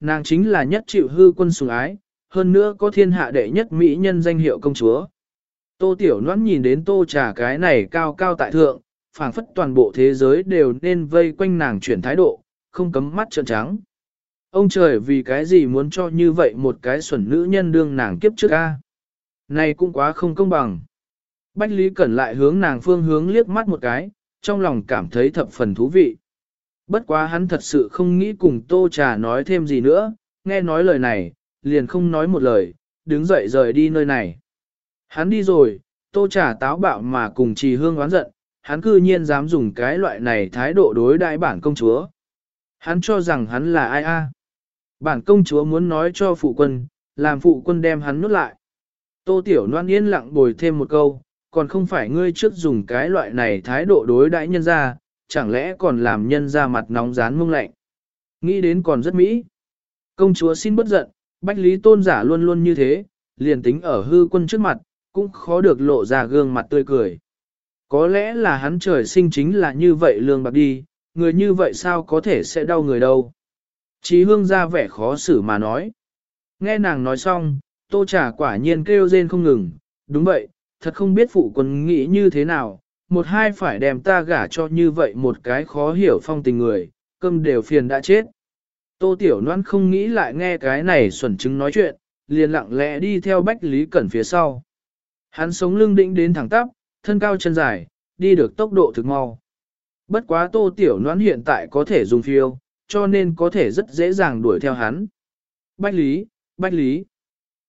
Nàng chính là nhất chịu hư quân sủng ái, hơn nữa có thiên hạ đệ nhất mỹ nhân danh hiệu công chúa. Tô Tiểu Loan nhìn đến tô trà cái này cao cao tại thượng, phảng phất toàn bộ thế giới đều nên vây quanh nàng chuyển thái độ, không cấm mắt trợn trắng. Ông trời vì cái gì muốn cho như vậy một cái xuẩn nữ nhân đương nàng kiếp trước a? Này cũng quá không công bằng. Bách Lý Cẩn lại hướng nàng phương hướng liếc mắt một cái, trong lòng cảm thấy thập phần thú vị. Bất quá hắn thật sự không nghĩ cùng Tô Trà nói thêm gì nữa, nghe nói lời này, liền không nói một lời, đứng dậy rời đi nơi này. Hắn đi rồi, Tô Trà táo bạo mà cùng trì hương oán giận, hắn cư nhiên dám dùng cái loại này thái độ đối đại bản công chúa. Hắn cho rằng hắn là ai a? Bản công chúa muốn nói cho phụ quân, làm phụ quân đem hắn nuốt lại. Tô Tiểu Loan yên lặng bồi thêm một câu, còn không phải ngươi trước dùng cái loại này thái độ đối đãi nhân ra, chẳng lẽ còn làm nhân ra mặt nóng rán mông lạnh. Nghĩ đến còn rất mỹ. Công chúa xin bất giận, Bách Lý Tôn giả luôn luôn như thế, liền tính ở hư quân trước mặt, cũng khó được lộ ra gương mặt tươi cười. Có lẽ là hắn trời sinh chính là như vậy lương bạc đi, người như vậy sao có thể sẽ đau người đâu. Chí hương ra vẻ khó xử mà nói. Nghe nàng nói xong, tô trả quả nhiên kêu rên không ngừng, đúng vậy, thật không biết phụ quân nghĩ như thế nào, một hai phải đem ta gả cho như vậy một cái khó hiểu phong tình người, cơm đều phiền đã chết. Tô Tiểu Loan không nghĩ lại nghe cái này xuẩn chứng nói chuyện, liền lặng lẽ đi theo Bách Lý Cẩn phía sau. Hắn sống lưng định đến thẳng tắp, thân cao chân dài, đi được tốc độ thực mau. Bất quá Tô Tiểu Loan hiện tại có thể dùng phiêu, cho nên có thể rất dễ dàng đuổi theo hắn. Bách Lý, Bách Lý.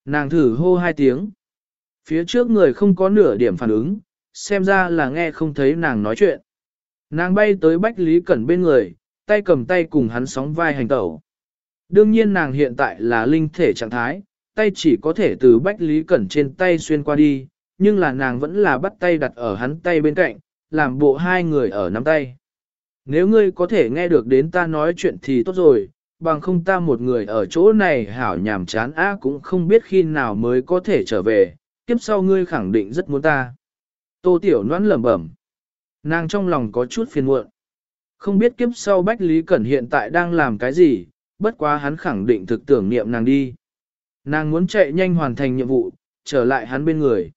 Nàng thử hô hai tiếng. Phía trước người không có nửa điểm phản ứng, xem ra là nghe không thấy nàng nói chuyện. Nàng bay tới Bách Lý Cẩn bên người, tay cầm tay cùng hắn sóng vai hành tẩu. Đương nhiên nàng hiện tại là linh thể trạng thái, tay chỉ có thể từ Bách Lý Cẩn trên tay xuyên qua đi, nhưng là nàng vẫn là bắt tay đặt ở hắn tay bên cạnh, làm bộ hai người ở nắm tay. Nếu ngươi có thể nghe được đến ta nói chuyện thì tốt rồi, bằng không ta một người ở chỗ này hảo nhàm chán á cũng không biết khi nào mới có thể trở về, kiếp sau ngươi khẳng định rất muốn ta. Tô Tiểu Noãn lẩm bẩm. Nàng trong lòng có chút phiền muộn. Không biết kiếp sau Bách Lý Cẩn hiện tại đang làm cái gì, bất quá hắn khẳng định thực tưởng niệm nàng đi. Nàng muốn chạy nhanh hoàn thành nhiệm vụ, trở lại hắn bên người.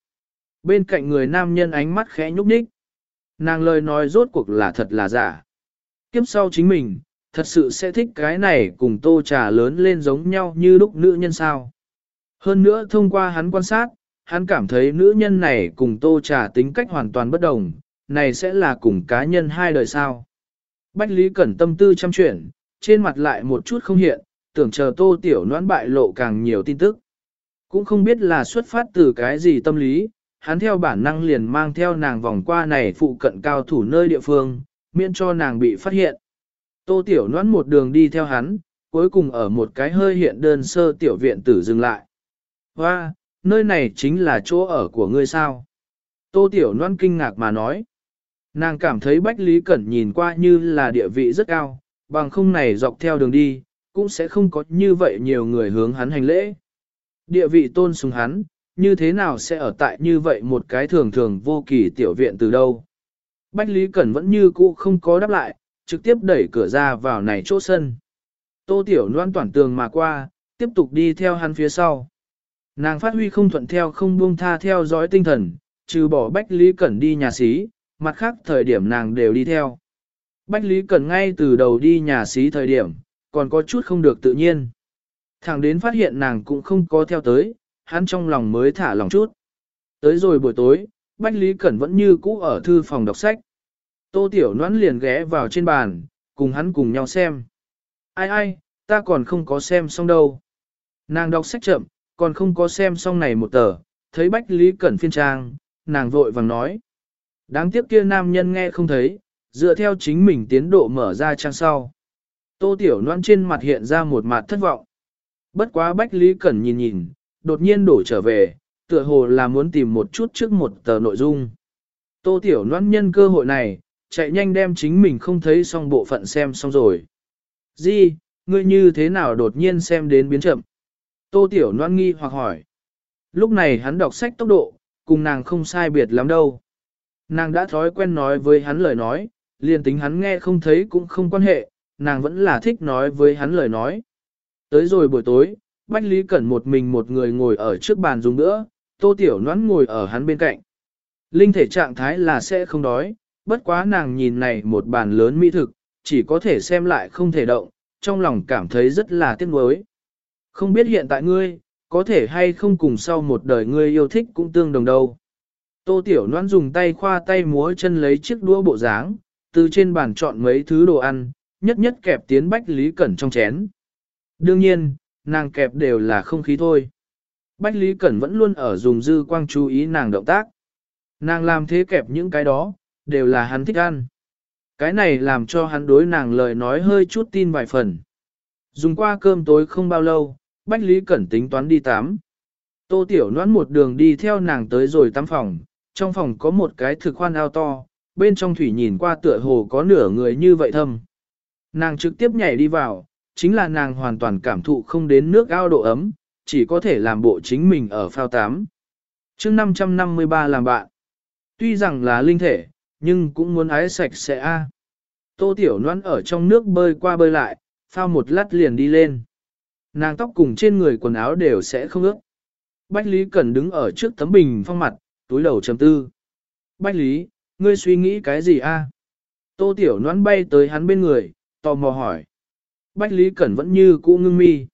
Bên cạnh người nam nhân ánh mắt khẽ nhúc nhích. Nàng lời nói rốt cuộc là thật là giả. Kiếp sau chính mình, thật sự sẽ thích cái này cùng tô trà lớn lên giống nhau như lúc nữ nhân sao. Hơn nữa thông qua hắn quan sát, hắn cảm thấy nữ nhân này cùng tô trà tính cách hoàn toàn bất đồng, này sẽ là cùng cá nhân hai đời sao. Bách Lý Cẩn tâm tư chăm chuyển, trên mặt lại một chút không hiện, tưởng chờ tô tiểu noãn bại lộ càng nhiều tin tức. Cũng không biết là xuất phát từ cái gì tâm lý, hắn theo bản năng liền mang theo nàng vòng qua này phụ cận cao thủ nơi địa phương, miễn cho nàng bị phát hiện. Tô tiểu noãn một đường đi theo hắn, cuối cùng ở một cái hơi hiện đơn sơ tiểu viện tử dừng lại. Hoa, nơi này chính là chỗ ở của ngươi sao? Tô tiểu Loan kinh ngạc mà nói. Nàng cảm thấy Bách Lý Cẩn nhìn qua như là địa vị rất cao, bằng không này dọc theo đường đi, cũng sẽ không có như vậy nhiều người hướng hắn hành lễ. Địa vị tôn sùng hắn, như thế nào sẽ ở tại như vậy một cái thường thường vô kỳ tiểu viện từ đâu? Bách Lý Cẩn vẫn như cũ không có đáp lại, trực tiếp đẩy cửa ra vào này chỗ sân. Tô Tiểu Loan toàn tường mà qua, tiếp tục đi theo hắn phía sau. Nàng phát huy không thuận theo không buông tha theo dõi tinh thần, trừ bỏ Bách Lý Cẩn đi nhà xí, mặt khác thời điểm nàng đều đi theo. Bách Lý Cẩn ngay từ đầu đi nhà xí thời điểm, còn có chút không được tự nhiên. Thẳng đến phát hiện nàng cũng không có theo tới, hắn trong lòng mới thả lòng chút. Tới rồi buổi tối, Bách Lý Cẩn vẫn như cũ ở thư phòng đọc sách. Tô Tiểu Noãn liền ghé vào trên bàn, cùng hắn cùng nhau xem. Ai ai, ta còn không có xem xong đâu. Nàng đọc sách chậm, còn không có xem xong này một tờ, thấy Bách Lý Cẩn phiên trang, nàng vội vàng nói. Đáng tiếc kia nam nhân nghe không thấy, dựa theo chính mình tiến độ mở ra trang sau. Tô Tiểu Loan trên mặt hiện ra một mặt thất vọng. Bất quá Bách Lý Cẩn nhìn nhìn, đột nhiên đổ trở về, tựa hồ là muốn tìm một chút trước một tờ nội dung. Tô Tiểu Loan nhân cơ hội này, chạy nhanh đem chính mình không thấy xong bộ phận xem xong rồi. Di, ngươi như thế nào đột nhiên xem đến biến chậm? Tô Tiểu Loan nghi hoặc hỏi. Lúc này hắn đọc sách tốc độ, cùng nàng không sai biệt lắm đâu. Nàng đã thói quen nói với hắn lời nói, liền tính hắn nghe không thấy cũng không quan hệ, nàng vẫn là thích nói với hắn lời nói. Tới rồi buổi tối, Bách Lý Cẩn một mình một người ngồi ở trước bàn dùng nữa, Tô Tiểu Loan ngồi ở hắn bên cạnh. Linh thể trạng thái là sẽ không đói, bất quá nàng nhìn này một bàn lớn mỹ thực, chỉ có thể xem lại không thể động, trong lòng cảm thấy rất là tiếc nuối. Không biết hiện tại ngươi, có thể hay không cùng sau một đời ngươi yêu thích cũng tương đồng đâu. Tô Tiểu Loan dùng tay khoa tay múa chân lấy chiếc đũa bộ dáng, từ trên bàn chọn mấy thứ đồ ăn, nhất nhất kẹp tiến Bách Lý Cẩn trong chén. Đương nhiên, nàng kẹp đều là không khí thôi. Bách Lý Cẩn vẫn luôn ở dùng dư quang chú ý nàng động tác. Nàng làm thế kẹp những cái đó, đều là hắn thích ăn. Cái này làm cho hắn đối nàng lời nói hơi chút tin vài phần. Dùng qua cơm tối không bao lâu, Bách Lý Cẩn tính toán đi tắm. Tô Tiểu Noãn một đường đi theo nàng tới rồi tắm phòng, trong phòng có một cái thực khoan ao to, bên trong thủy nhìn qua tựa hồ có nửa người như vậy thâm. Nàng trực tiếp nhảy đi vào, chính là nàng hoàn toàn cảm thụ không đến nước ao độ ấm, chỉ có thể làm bộ chính mình ở phao tắm. chương 553 làm bạn. Tuy rằng là linh thể, nhưng cũng muốn ái sạch sẽ a. Tô Tiểu Loan ở trong nước bơi qua bơi lại, phao một lát liền đi lên. Nàng tóc cùng trên người quần áo đều sẽ không ướt. Bách Lý Cẩn đứng ở trước tấm bình phong mặt, túi đầu trầm tư. Bách Lý, ngươi suy nghĩ cái gì a? Tô Tiểu Noãn bay tới hắn bên người, tò mò hỏi. Bách Lý Cẩn vẫn như cũ ngưng mi.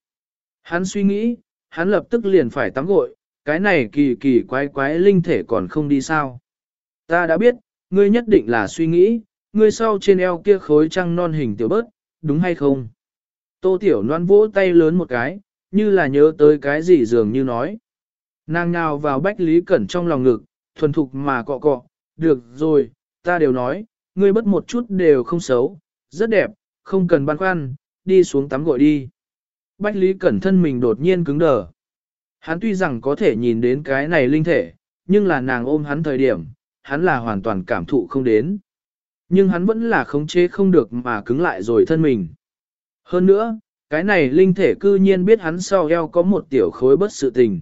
Hắn suy nghĩ, hắn lập tức liền phải tắm gội, cái này kỳ kỳ quái quái linh thể còn không đi sao. Ta đã biết, ngươi nhất định là suy nghĩ, ngươi sau trên eo kia khối trăng non hình tiểu bớt, đúng hay không? Tô Tiểu Loan vỗ tay lớn một cái, như là nhớ tới cái gì dường như nói. Nàng nào vào Bách Lý Cẩn trong lòng ngực, thuần thục mà cọ cọ, được rồi, ta đều nói, ngươi bất một chút đều không xấu, rất đẹp, không cần băn khoăn, đi xuống tắm gội đi. Bách Lý Cẩn thân mình đột nhiên cứng đờ. Hắn tuy rằng có thể nhìn đến cái này linh thể, nhưng là nàng ôm hắn thời điểm, hắn là hoàn toàn cảm thụ không đến. Nhưng hắn vẫn là khống chế không được mà cứng lại rồi thân mình. Hơn nữa, cái này linh thể cư nhiên biết hắn sau eo có một tiểu khối bất sự tình.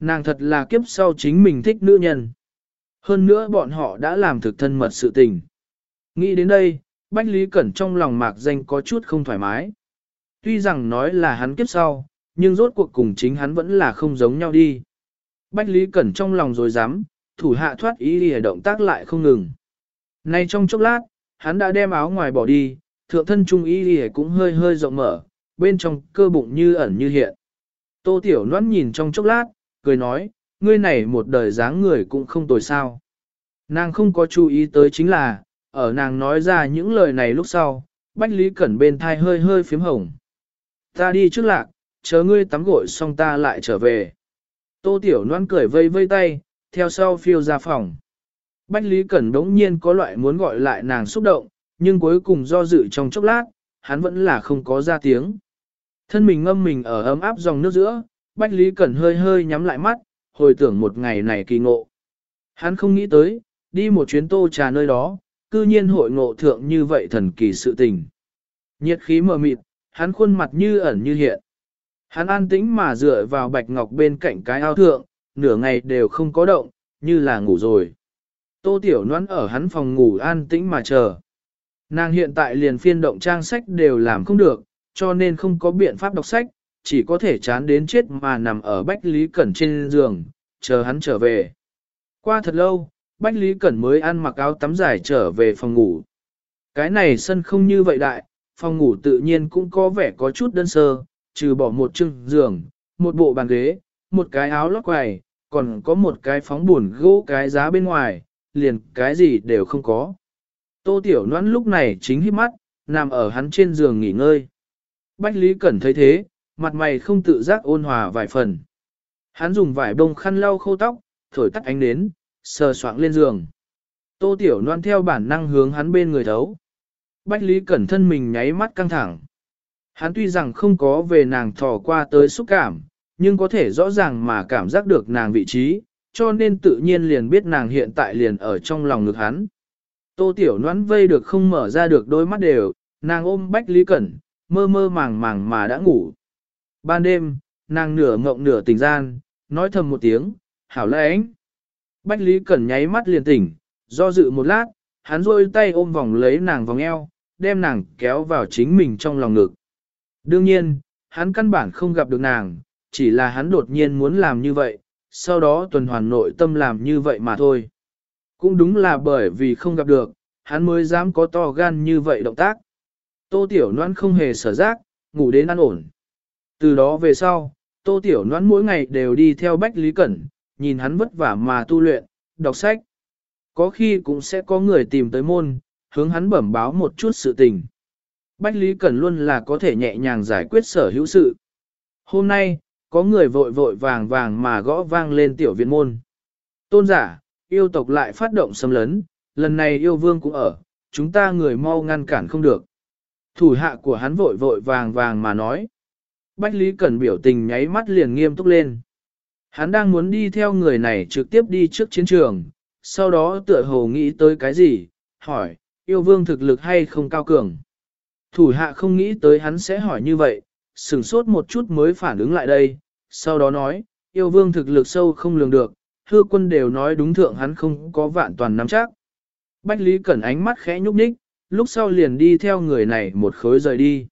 Nàng thật là kiếp sau chính mình thích nữ nhân. Hơn nữa bọn họ đã làm thực thân mật sự tình. Nghĩ đến đây, Bách Lý Cẩn trong lòng mạc danh có chút không thoải mái. Tuy rằng nói là hắn kiếp sau, nhưng rốt cuộc cùng chính hắn vẫn là không giống nhau đi. Bách Lý Cẩn trong lòng rồi dám, thủ hạ thoát ý lìa động tác lại không ngừng. Nay trong chốc lát, hắn đã đem áo ngoài bỏ đi, thượng thân trung ý y cũng hơi hơi rộng mở, bên trong cơ bụng như ẩn như hiện. Tô Tiểu Loan nhìn trong chốc lát, cười nói, ngươi này một đời dáng người cũng không tồi sao. Nàng không có chú ý tới chính là, ở nàng nói ra những lời này lúc sau, Bách Lý Cẩn bên thai hơi hơi phím hồng. Ta đi trước lạc, chờ ngươi tắm gội xong ta lại trở về. Tô Tiểu Loan cười vây vây tay, theo sau phiêu ra phòng. Bách Lý Cẩn đống nhiên có loại muốn gọi lại nàng xúc động, nhưng cuối cùng do dự trong chốc lát, hắn vẫn là không có ra tiếng. Thân mình ngâm mình ở ấm áp dòng nước giữa, Bách Lý Cẩn hơi hơi nhắm lại mắt, hồi tưởng một ngày này kỳ ngộ. Hắn không nghĩ tới, đi một chuyến tô trà nơi đó, cư nhiên hội ngộ thượng như vậy thần kỳ sự tình. Nhiệt khí mờ mịt, hắn khuôn mặt như ẩn như hiện. Hắn an tĩnh mà dựa vào bạch ngọc bên cạnh cái ao thượng, nửa ngày đều không có động, như là ngủ rồi. Tô Tiểu Loan ở hắn phòng ngủ an tĩnh mà chờ. Nàng hiện tại liền phiên động trang sách đều làm không được, cho nên không có biện pháp đọc sách, chỉ có thể chán đến chết mà nằm ở Bách Lý Cẩn trên giường, chờ hắn trở về. Qua thật lâu, Bách Lý Cẩn mới ăn mặc áo tắm dài trở về phòng ngủ. Cái này sân không như vậy đại, phòng ngủ tự nhiên cũng có vẻ có chút đơn sơ, trừ bỏ một chưng giường, một bộ bàn ghế, một cái áo lót quầy, còn có một cái phóng buồn gỗ cái giá bên ngoài, liền cái gì đều không có. Tô Tiểu Loan lúc này chính hít mắt, nằm ở hắn trên giường nghỉ ngơi. Bách Lý Cẩn thấy thế, mặt mày không tự giác ôn hòa vài phần. Hắn dùng vải bông khăn lau khô tóc, thổi tắt ánh nến, sờ soạng lên giường. Tô Tiểu Loan theo bản năng hướng hắn bên người thấu. Bách Lý Cẩn thân mình nháy mắt căng thẳng. Hắn tuy rằng không có về nàng thò qua tới xúc cảm, nhưng có thể rõ ràng mà cảm giác được nàng vị trí, cho nên tự nhiên liền biết nàng hiện tại liền ở trong lòng ngực hắn. Tô Tiểu Noãn vây được không mở ra được đôi mắt đều, nàng ôm Bách Lý Cẩn, mơ mơ màng màng mà đã ngủ. Ban đêm, nàng nửa ngộng nửa tỉnh gian, nói thầm một tiếng, hảo lẽ ánh. Bách Lý Cẩn nháy mắt liền tỉnh, do dự một lát, hắn rôi tay ôm vòng lấy nàng vòng eo, đem nàng kéo vào chính mình trong lòng ngực. Đương nhiên, hắn căn bản không gặp được nàng, chỉ là hắn đột nhiên muốn làm như vậy, sau đó tuần hoàn nội tâm làm như vậy mà thôi. Cũng đúng là bởi vì không gặp được, hắn mới dám có to gan như vậy động tác. Tô Tiểu Noãn không hề sở giác, ngủ đến ăn ổn. Từ đó về sau, Tô Tiểu Noãn mỗi ngày đều đi theo Bách Lý Cẩn, nhìn hắn vất vả mà tu luyện, đọc sách. Có khi cũng sẽ có người tìm tới môn, hướng hắn bẩm báo một chút sự tình. Bách Lý Cẩn luôn là có thể nhẹ nhàng giải quyết sở hữu sự. Hôm nay, có người vội vội vàng vàng mà gõ vang lên tiểu viện môn. Tôn giả, yêu tộc lại phát động xâm lấn, lần này yêu vương cũng ở, chúng ta người mau ngăn cản không được. Thủ hạ của hắn vội vội vàng vàng mà nói. Bách Lý Cẩn biểu tình nháy mắt liền nghiêm túc lên. Hắn đang muốn đi theo người này trực tiếp đi trước chiến trường, sau đó tựa hồ nghĩ tới cái gì, hỏi, yêu vương thực lực hay không cao cường. Thủ hạ không nghĩ tới hắn sẽ hỏi như vậy, sửng sốt một chút mới phản ứng lại đây, sau đó nói, yêu vương thực lực sâu không lường được, hư quân đều nói đúng thượng hắn không có vạn toàn nắm chắc. Bách Lý Cẩn ánh mắt khẽ nhúc nhích, lúc sau liền đi theo người này một khối rời đi.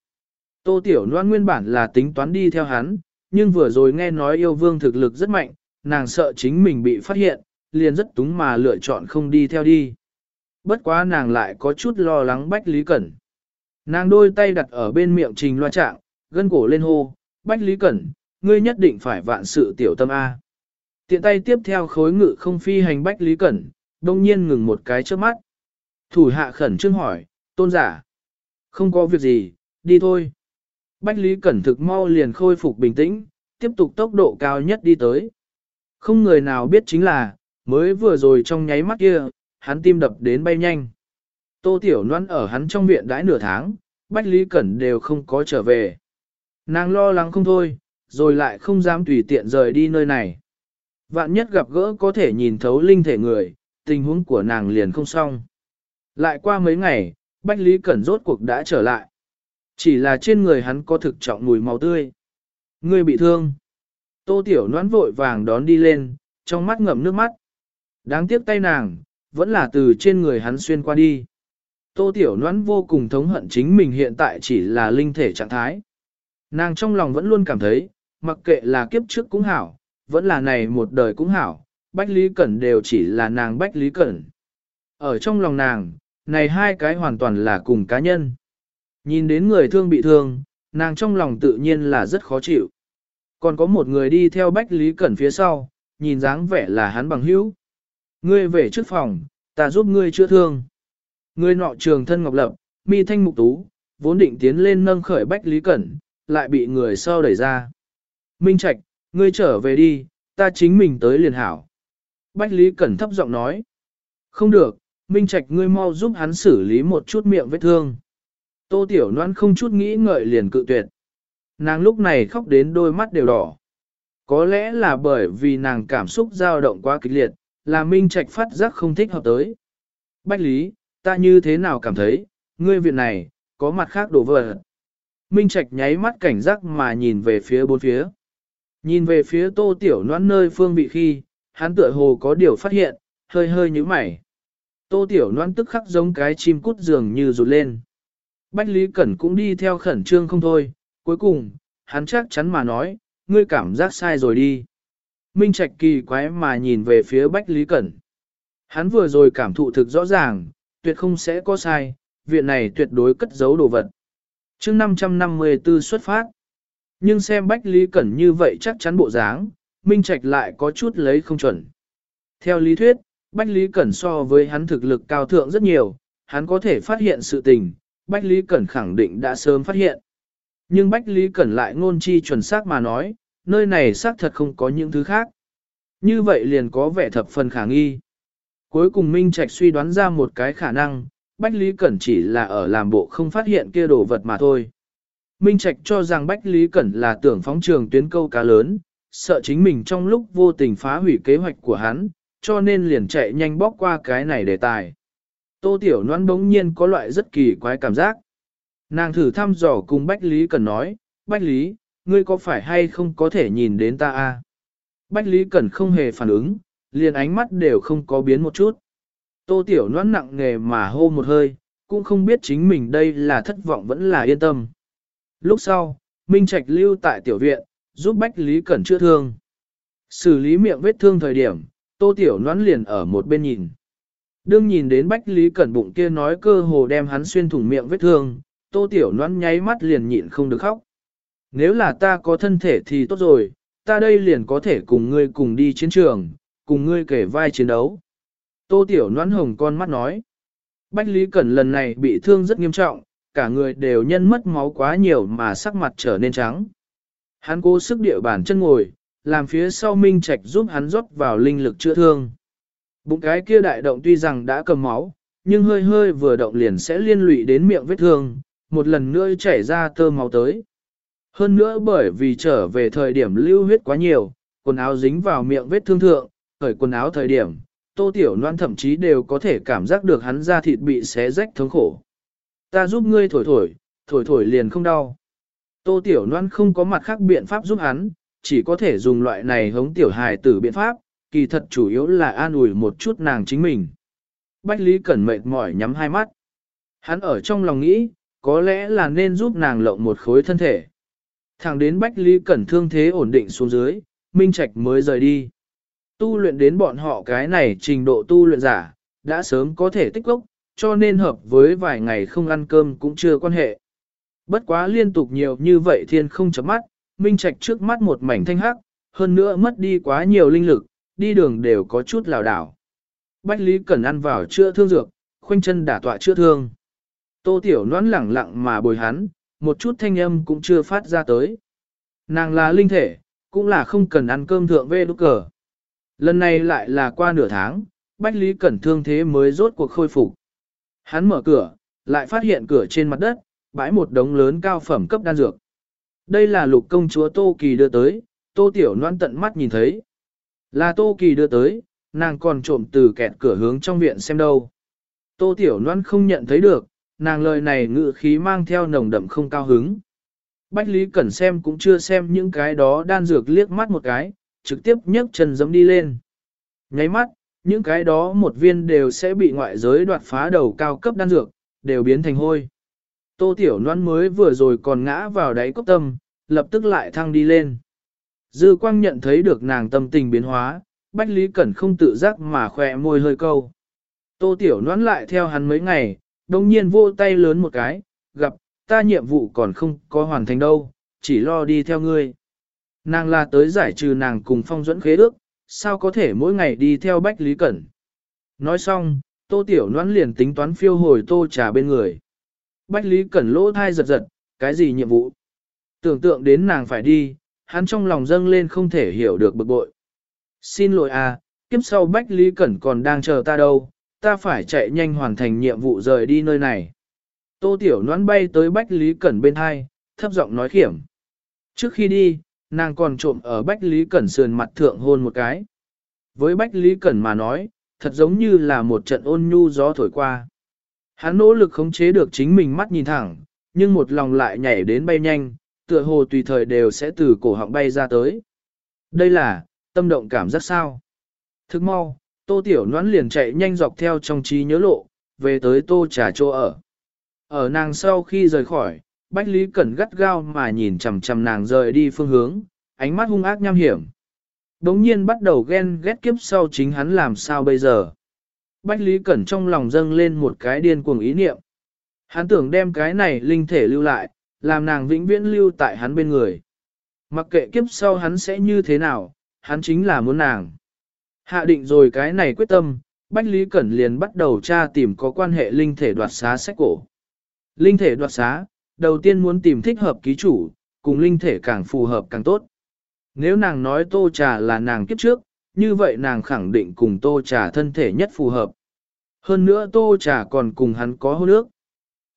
Tô Tiểu Loan nguyên bản là tính toán đi theo hắn, nhưng vừa rồi nghe nói yêu vương thực lực rất mạnh, nàng sợ chính mình bị phát hiện, liền rất túng mà lựa chọn không đi theo đi. Bất quá nàng lại có chút lo lắng Bách Lý Cẩn. Nàng đôi tay đặt ở bên miệng trình loa trạng, gân cổ lên hô, Bách Lý Cẩn, ngươi nhất định phải vạn sự tiểu tâm A. Tiện tay tiếp theo khối ngự không phi hành Bách Lý Cẩn, đông nhiên ngừng một cái trước mắt. Thủ hạ khẩn trương hỏi, tôn giả. Không có việc gì, đi thôi. Bách Lý Cẩn thực mau liền khôi phục bình tĩnh, tiếp tục tốc độ cao nhất đi tới. Không người nào biết chính là, mới vừa rồi trong nháy mắt kia, hắn tim đập đến bay nhanh. Tô Tiểu Loan ở hắn trong viện đãi nửa tháng, Bách Lý Cẩn đều không có trở về. Nàng lo lắng không thôi, rồi lại không dám tùy tiện rời đi nơi này. Vạn nhất gặp gỡ có thể nhìn thấu linh thể người, tình huống của nàng liền không xong. Lại qua mấy ngày, Bách Lý Cẩn rốt cuộc đã trở lại. Chỉ là trên người hắn có thực trọng mùi máu tươi. Người bị thương. Tô Tiểu Noãn vội vàng đón đi lên, trong mắt ngậm nước mắt. Đáng tiếc tay nàng, vẫn là từ trên người hắn xuyên qua đi. Tô Tiểu Noãn vô cùng thống hận chính mình hiện tại chỉ là linh thể trạng thái. Nàng trong lòng vẫn luôn cảm thấy, mặc kệ là kiếp trước cũng hảo, vẫn là này một đời cũng hảo, Bách Lý Cẩn đều chỉ là nàng Bách Lý Cẩn. Ở trong lòng nàng, này hai cái hoàn toàn là cùng cá nhân. Nhìn đến người thương bị thương, nàng trong lòng tự nhiên là rất khó chịu. Còn có một người đi theo Bách Lý Cẩn phía sau, nhìn dáng vẻ là hắn bằng hữu. Ngươi về trước phòng, ta giúp ngươi chữa thương. Ngươi nọ trường thân ngọc lập, mi thanh mục tú, vốn định tiến lên nâng khởi Bách Lý Cẩn, lại bị người sau đẩy ra. Minh Trạch, ngươi trở về đi, ta chính mình tới liền hảo. Bách Lý Cẩn thấp giọng nói. Không được, Minh Trạch ngươi mau giúp hắn xử lý một chút miệng vết thương. Tô Tiểu Loan không chút nghĩ ngợi liền cự tuyệt. Nàng lúc này khóc đến đôi mắt đều đỏ. Có lẽ là bởi vì nàng cảm xúc dao động quá kịch liệt, là Minh Trạch phát giác không thích hợp tới. Bách Lý, ta như thế nào cảm thấy, ngươi viện này, có mặt khác đổ vỡ. Minh Trạch nháy mắt cảnh giác mà nhìn về phía bốn phía. Nhìn về phía tô tiểu noan nơi phương vị khi, hắn tựa hồ có điều phát hiện, hơi hơi như mày. Tô tiểu noan tức khắc giống cái chim cút giường như rụt lên. Bách Lý Cẩn cũng đi theo khẩn trương không thôi, cuối cùng, hắn chắc chắn mà nói, ngươi cảm giác sai rồi đi. Minh Trạch kỳ quái mà nhìn về phía Bách Lý Cẩn. Hắn vừa rồi cảm thụ thực rõ ràng, tuyệt không sẽ có sai, viện này tuyệt đối cất giấu đồ vật. chương 554 xuất phát. Nhưng xem Bách Lý Cẩn như vậy chắc chắn bộ dáng, Minh Trạch lại có chút lấy không chuẩn. Theo lý thuyết, Bách Lý Cẩn so với hắn thực lực cao thượng rất nhiều, hắn có thể phát hiện sự tình, Bách Lý Cẩn khẳng định đã sớm phát hiện. Nhưng Bách Lý Cẩn lại ngôn chi chuẩn xác mà nói, nơi này xác thật không có những thứ khác. Như vậy liền có vẻ thập phần khả nghi. Cuối cùng Minh Trạch suy đoán ra một cái khả năng, Bách Lý Cẩn chỉ là ở làm bộ không phát hiện kia đồ vật mà thôi. Minh Trạch cho rằng Bách Lý Cẩn là tưởng phóng trường tuyến câu cá lớn, sợ chính mình trong lúc vô tình phá hủy kế hoạch của hắn, cho nên liền chạy nhanh bóc qua cái này đề tài. Tô Tiểu Loan bỗng nhiên có loại rất kỳ quái cảm giác. Nàng thử thăm dò cùng Bách Lý Cẩn nói, Bách Lý, ngươi có phải hay không có thể nhìn đến ta a? Bách Lý Cẩn không hề phản ứng, liền ánh mắt đều không có biến một chút. Tô Tiểu Loan nặng nghề mà hô một hơi, cũng không biết chính mình đây là thất vọng vẫn là yên tâm. Lúc sau, Minh Trạch lưu tại tiểu viện, giúp Bách Lý Cẩn chữa thương. Xử lý miệng vết thương thời điểm, Tô Tiểu Noãn liền ở một bên nhìn. Đương nhìn đến Bách Lý Cẩn bụng kia nói cơ hồ đem hắn xuyên thủng miệng vết thương, Tô Tiểu Noãn nháy mắt liền nhịn không được khóc. Nếu là ta có thân thể thì tốt rồi, ta đây liền có thể cùng ngươi cùng đi chiến trường, cùng ngươi kể vai chiến đấu. Tô Tiểu Noãn hồng con mắt nói. Bách Lý Cẩn lần này bị thương rất nghiêm trọng, cả người đều nhân mất máu quá nhiều mà sắc mặt trở nên trắng. Hắn cố sức địa bản chân ngồi, làm phía sau Minh Trạch giúp hắn rót vào linh lực chữa thương. Bụng cái kia đại động tuy rằng đã cầm máu, nhưng hơi hơi vừa động liền sẽ liên lụy đến miệng vết thương, một lần nữa chảy ra tơ máu tới. Hơn nữa bởi vì trở về thời điểm lưu huyết quá nhiều, quần áo dính vào miệng vết thương thượng, khởi quần áo thời điểm, tô tiểu loan thậm chí đều có thể cảm giác được hắn da thịt bị xé rách thống khổ. Ta giúp ngươi thổi thổi, thổi thổi liền không đau. Tô tiểu loan không có mặt khác biện pháp giúp hắn, chỉ có thể dùng loại này hống tiểu hài tử biện pháp, kỳ thật chủ yếu là an ủi một chút nàng chính mình. Bách Lý Cẩn mệt mỏi nhắm hai mắt. Hắn ở trong lòng nghĩ, có lẽ là nên giúp nàng lộng một khối thân thể. Thẳng đến Bách Lý Cẩn thương thế ổn định xuống dưới, Minh Trạch mới rời đi. Tu luyện đến bọn họ cái này trình độ tu luyện giả, đã sớm có thể tích gốc, cho nên hợp với vài ngày không ăn cơm cũng chưa quan hệ. Bất quá liên tục nhiều như vậy thiên không chấm mắt, Minh Trạch trước mắt một mảnh thanh hắc, hơn nữa mất đi quá nhiều linh lực, đi đường đều có chút lảo đảo. Bách Lý Cẩn ăn vào chữa thương dược, khoanh chân đả tọa chữa thương. Tô Tiểu noãn lẳng lặng mà bồi hắn, một chút thanh âm cũng chưa phát ra tới. Nàng là linh thể, cũng là không cần ăn cơm thượng về đúc cờ. Lần này lại là qua nửa tháng, Bách Lý Cẩn thương thế mới rốt cuộc khôi phục. Hắn mở cửa, lại phát hiện cửa trên mặt đất, bãi một đống lớn cao phẩm cấp đan dược. Đây là lục công chúa Tô Kỳ đưa tới, Tô Tiểu Loan tận mắt nhìn thấy. Là Tô Kỳ đưa tới, nàng còn trộm từ kẹt cửa hướng trong viện xem đâu. Tô Tiểu Loan không nhận thấy được, nàng lời này ngự khí mang theo nồng đậm không cao hứng. Bách Lý Cẩn xem cũng chưa xem những cái đó đan dược liếc mắt một cái, trực tiếp nhấc chân giẫm đi lên. Nháy mắt, những cái đó một viên đều sẽ bị ngoại giới đoạt phá đầu cao cấp đan dược, đều biến thành hôi. Tô Tiểu Loan mới vừa rồi còn ngã vào đáy cốc tâm, lập tức lại thăng đi lên. Dư quang nhận thấy được nàng tâm tình biến hóa, Bách Lý Cẩn không tự giác mà khỏe môi hơi câu. Tô Tiểu Loan lại theo hắn mấy ngày, đồng nhiên vô tay lớn một cái, gặp, ta nhiệm vụ còn không có hoàn thành đâu, chỉ lo đi theo ngươi. Nàng là tới giải trừ nàng cùng phong dẫn khế ước, sao có thể mỗi ngày đi theo Bách Lý Cẩn. Nói xong, Tô Tiểu noãn liền tính toán phiêu hồi tô trà bên người. Bách Lý Cẩn lỗ thai giật giật, cái gì nhiệm vụ? Tưởng tượng đến nàng phải đi, hắn trong lòng dâng lên không thể hiểu được bực bội. Xin lỗi à, kiếp sau Bách Lý Cẩn còn đang chờ ta đâu, ta phải chạy nhanh hoàn thành nhiệm vụ rời đi nơi này. Tô Tiểu Noãn bay tới Bách Lý Cẩn bên hai, thấp giọng nói khiểm. Trước khi đi, nàng còn trộm ở Bách Lý Cẩn sườn mặt thượng hôn một cái. Với Bách Lý Cẩn mà nói, thật giống như là một trận ôn nhu gió thổi qua. Hắn nỗ lực khống chế được chính mình mắt nhìn thẳng, nhưng một lòng lại nhảy đến bay nhanh, tựa hồ tùy thời đều sẽ từ cổ họng bay ra tới. Đây là, tâm động cảm giác sao? Thức mau, tô tiểu noãn liền chạy nhanh dọc theo trong trí nhớ lộ, về tới tô trà chỗ ở. Ở nàng sau khi rời khỏi, Bách Lý Cẩn gắt gao mà nhìn chằm chằm nàng rời đi phương hướng, ánh mắt hung ác nham hiểm. Đống nhiên bắt đầu ghen ghét kiếp sau chính hắn làm sao bây giờ. Bách Lý Cẩn trong lòng dâng lên một cái điên cuồng ý niệm. Hắn tưởng đem cái này linh thể lưu lại, làm nàng vĩnh viễn lưu tại hắn bên người. Mặc kệ kiếp sau hắn sẽ như thế nào, hắn chính là muốn nàng. Hạ định rồi cái này quyết tâm, Bách Lý Cẩn liền bắt đầu tra tìm có quan hệ linh thể đoạt xá sách cổ. Linh thể đoạt xá, đầu tiên muốn tìm thích hợp ký chủ, cùng linh thể càng phù hợp càng tốt. Nếu nàng nói tô trà là nàng kiếp trước, như vậy nàng khẳng định cùng tô trà thân thể nhất phù hợp. Hơn nữa tô trà còn cùng hắn có hôn ước.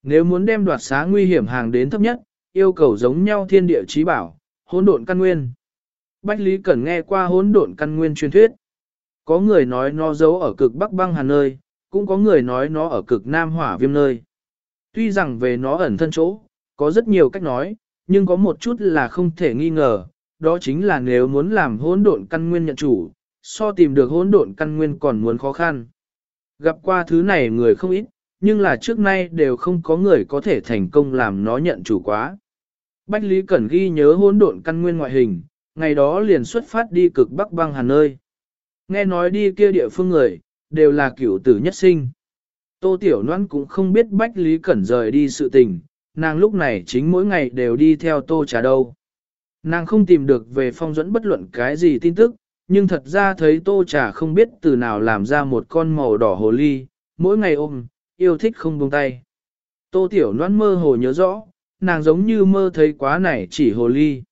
Nếu muốn đem đoạt xá nguy hiểm hàng đến thấp nhất, yêu cầu giống nhau thiên địa trí bảo, hỗn độn căn nguyên. Bách Lý Cẩn nghe qua hỗn độn căn nguyên truyền thuyết. Có người nói nó giấu ở cực bắc băng hàn nơi, cũng có người nói nó ở cực nam hỏa viêm nơi. Tuy rằng về nó ẩn thân chỗ, có rất nhiều cách nói, nhưng có một chút là không thể nghi ngờ, đó chính là nếu muốn làm hỗn độn căn nguyên nhận chủ, so tìm được hỗn độn căn nguyên còn muốn khó khăn. Gặp qua thứ này người không ít, nhưng là trước nay đều không có người có thể thành công làm nó nhận chủ quá. Bách Lý Cẩn ghi nhớ hỗn độn căn nguyên ngoại hình, ngày đó liền xuất phát đi cực bắc băng hàn nơi. Nghe nói đi kia địa phương người, đều là cửu tử nhất sinh. Tô Tiểu Loan cũng không biết Bách Lý Cẩn rời đi sự tình, nàng lúc này chính mỗi ngày đều đi theo Tô Trà đâu. Nàng không tìm được về phong dẫn bất luận cái gì tin tức, nhưng thật ra thấy Tô Trà không biết từ nào làm ra một con màu đỏ hồ ly, mỗi ngày ôm, yêu thích không buông tay. Tô Tiểu noan mơ hồ nhớ rõ, nàng giống như mơ thấy quá này chỉ hồ ly.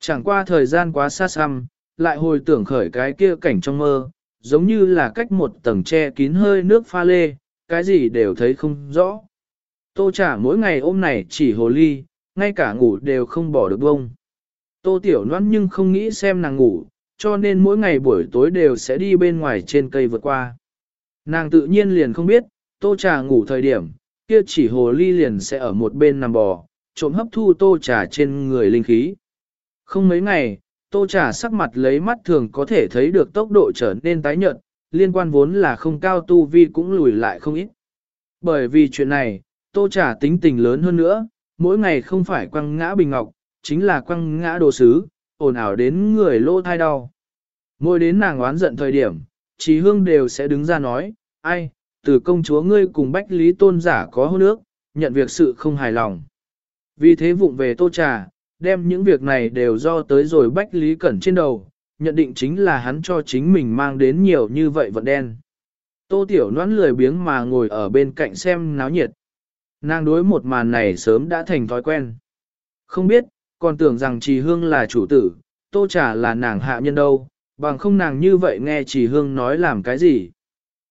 Chẳng qua thời gian quá xa xăm, lại hồi tưởng khởi cái kia cảnh trong mơ, giống như là cách một tầng che kín hơi nước pha lê, cái gì đều thấy không rõ. Tô trả mỗi ngày ôm này chỉ hồ ly, ngay cả ngủ đều không bỏ được bông. Tô tiểu noan nhưng không nghĩ xem nàng ngủ, cho nên mỗi ngày buổi tối đều sẽ đi bên ngoài trên cây vượt qua. Nàng tự nhiên liền không biết, tô trà ngủ thời điểm, kia chỉ hồ ly liền sẽ ở một bên nằm bò, trộm hấp thu tô trà trên người linh khí. Không mấy ngày, tô trà sắc mặt lấy mắt thường có thể thấy được tốc độ trở nên tái nhợt, liên quan vốn là không cao tu vi cũng lùi lại không ít. Bởi vì chuyện này, tô trà tính tình lớn hơn nữa, mỗi ngày không phải quăng ngã bình ngọc, chính là quăng ngã đồ sứ, ồn ào đến người lô thai đau. Mỗi đến nàng oán giận thời điểm, trí hương đều sẽ đứng ra nói, ai, từ công chúa ngươi cùng bách lý tôn giả có hôn nước, nhận việc sự không hài lòng. Vì thế vụng về tô trà, đem những việc này đều do tới rồi bách lý cẩn trên đầu, nhận định chính là hắn cho chính mình mang đến nhiều như vậy vận đen. Tô tiểu noãn lười biếng mà ngồi ở bên cạnh xem náo nhiệt. Nàng đối một màn này sớm đã thành thói quen. Không biết, còn tưởng rằng trì hương là chủ tử, tô trà là nàng hạ nhân đâu, bằng không nàng như vậy nghe trì hương nói làm cái gì.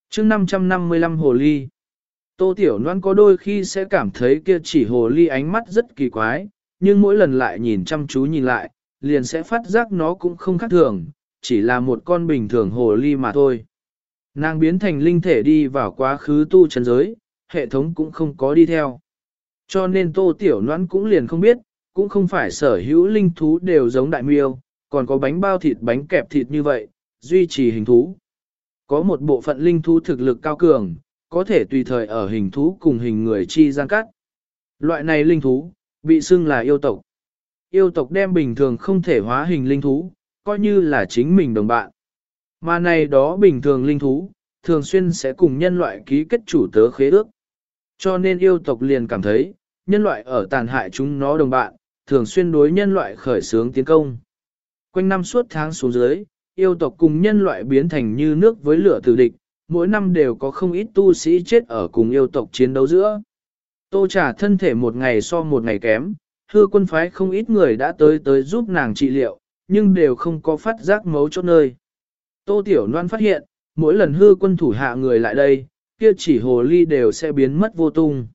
chương 555 hồ ly, tô tiểu loan có đôi khi sẽ cảm thấy kia chỉ hồ ly ánh mắt rất kỳ quái, nhưng mỗi lần lại nhìn chăm chú nhìn lại, liền sẽ phát giác nó cũng không khác thường, chỉ là một con bình thường hồ ly mà thôi. Nàng biến thành linh thể đi vào quá khứ tu chân giới, hệ thống cũng không có đi theo. Cho nên tô tiểu noãn cũng liền không biết, cũng không phải sở hữu linh thú đều giống đại miêu, còn có bánh bao thịt bánh kẹp thịt như vậy, duy trì hình thú. Có một bộ phận linh thú thực lực cao cường, có thể tùy thời ở hình thú cùng hình người chi gian cắt. Loại này linh thú, bị xưng là yêu tộc. Yêu tộc đem bình thường không thể hóa hình linh thú, coi như là chính mình đồng bạn. Mà này đó bình thường linh thú, thường xuyên sẽ cùng nhân loại ký kết chủ tớ khế ước. Cho nên yêu tộc liền cảm thấy, nhân loại ở tàn hại chúng nó đồng bạn, thường xuyên đối nhân loại khởi xướng tiến công. Quanh năm suốt tháng xuống dưới, yêu tộc cùng nhân loại biến thành như nước với lửa tử địch, mỗi năm đều có không ít tu sĩ chết ở cùng yêu tộc chiến đấu giữa. Tô trả thân thể một ngày so một ngày kém, hư quân phái không ít người đã tới tới giúp nàng trị liệu, nhưng đều không có phát giác mấu chốt nơi. Tô Tiểu Loan phát hiện, mỗi lần hư quân thủ hạ người lại đây, kia chỉ hồ ly đều sẽ biến mất vô tung.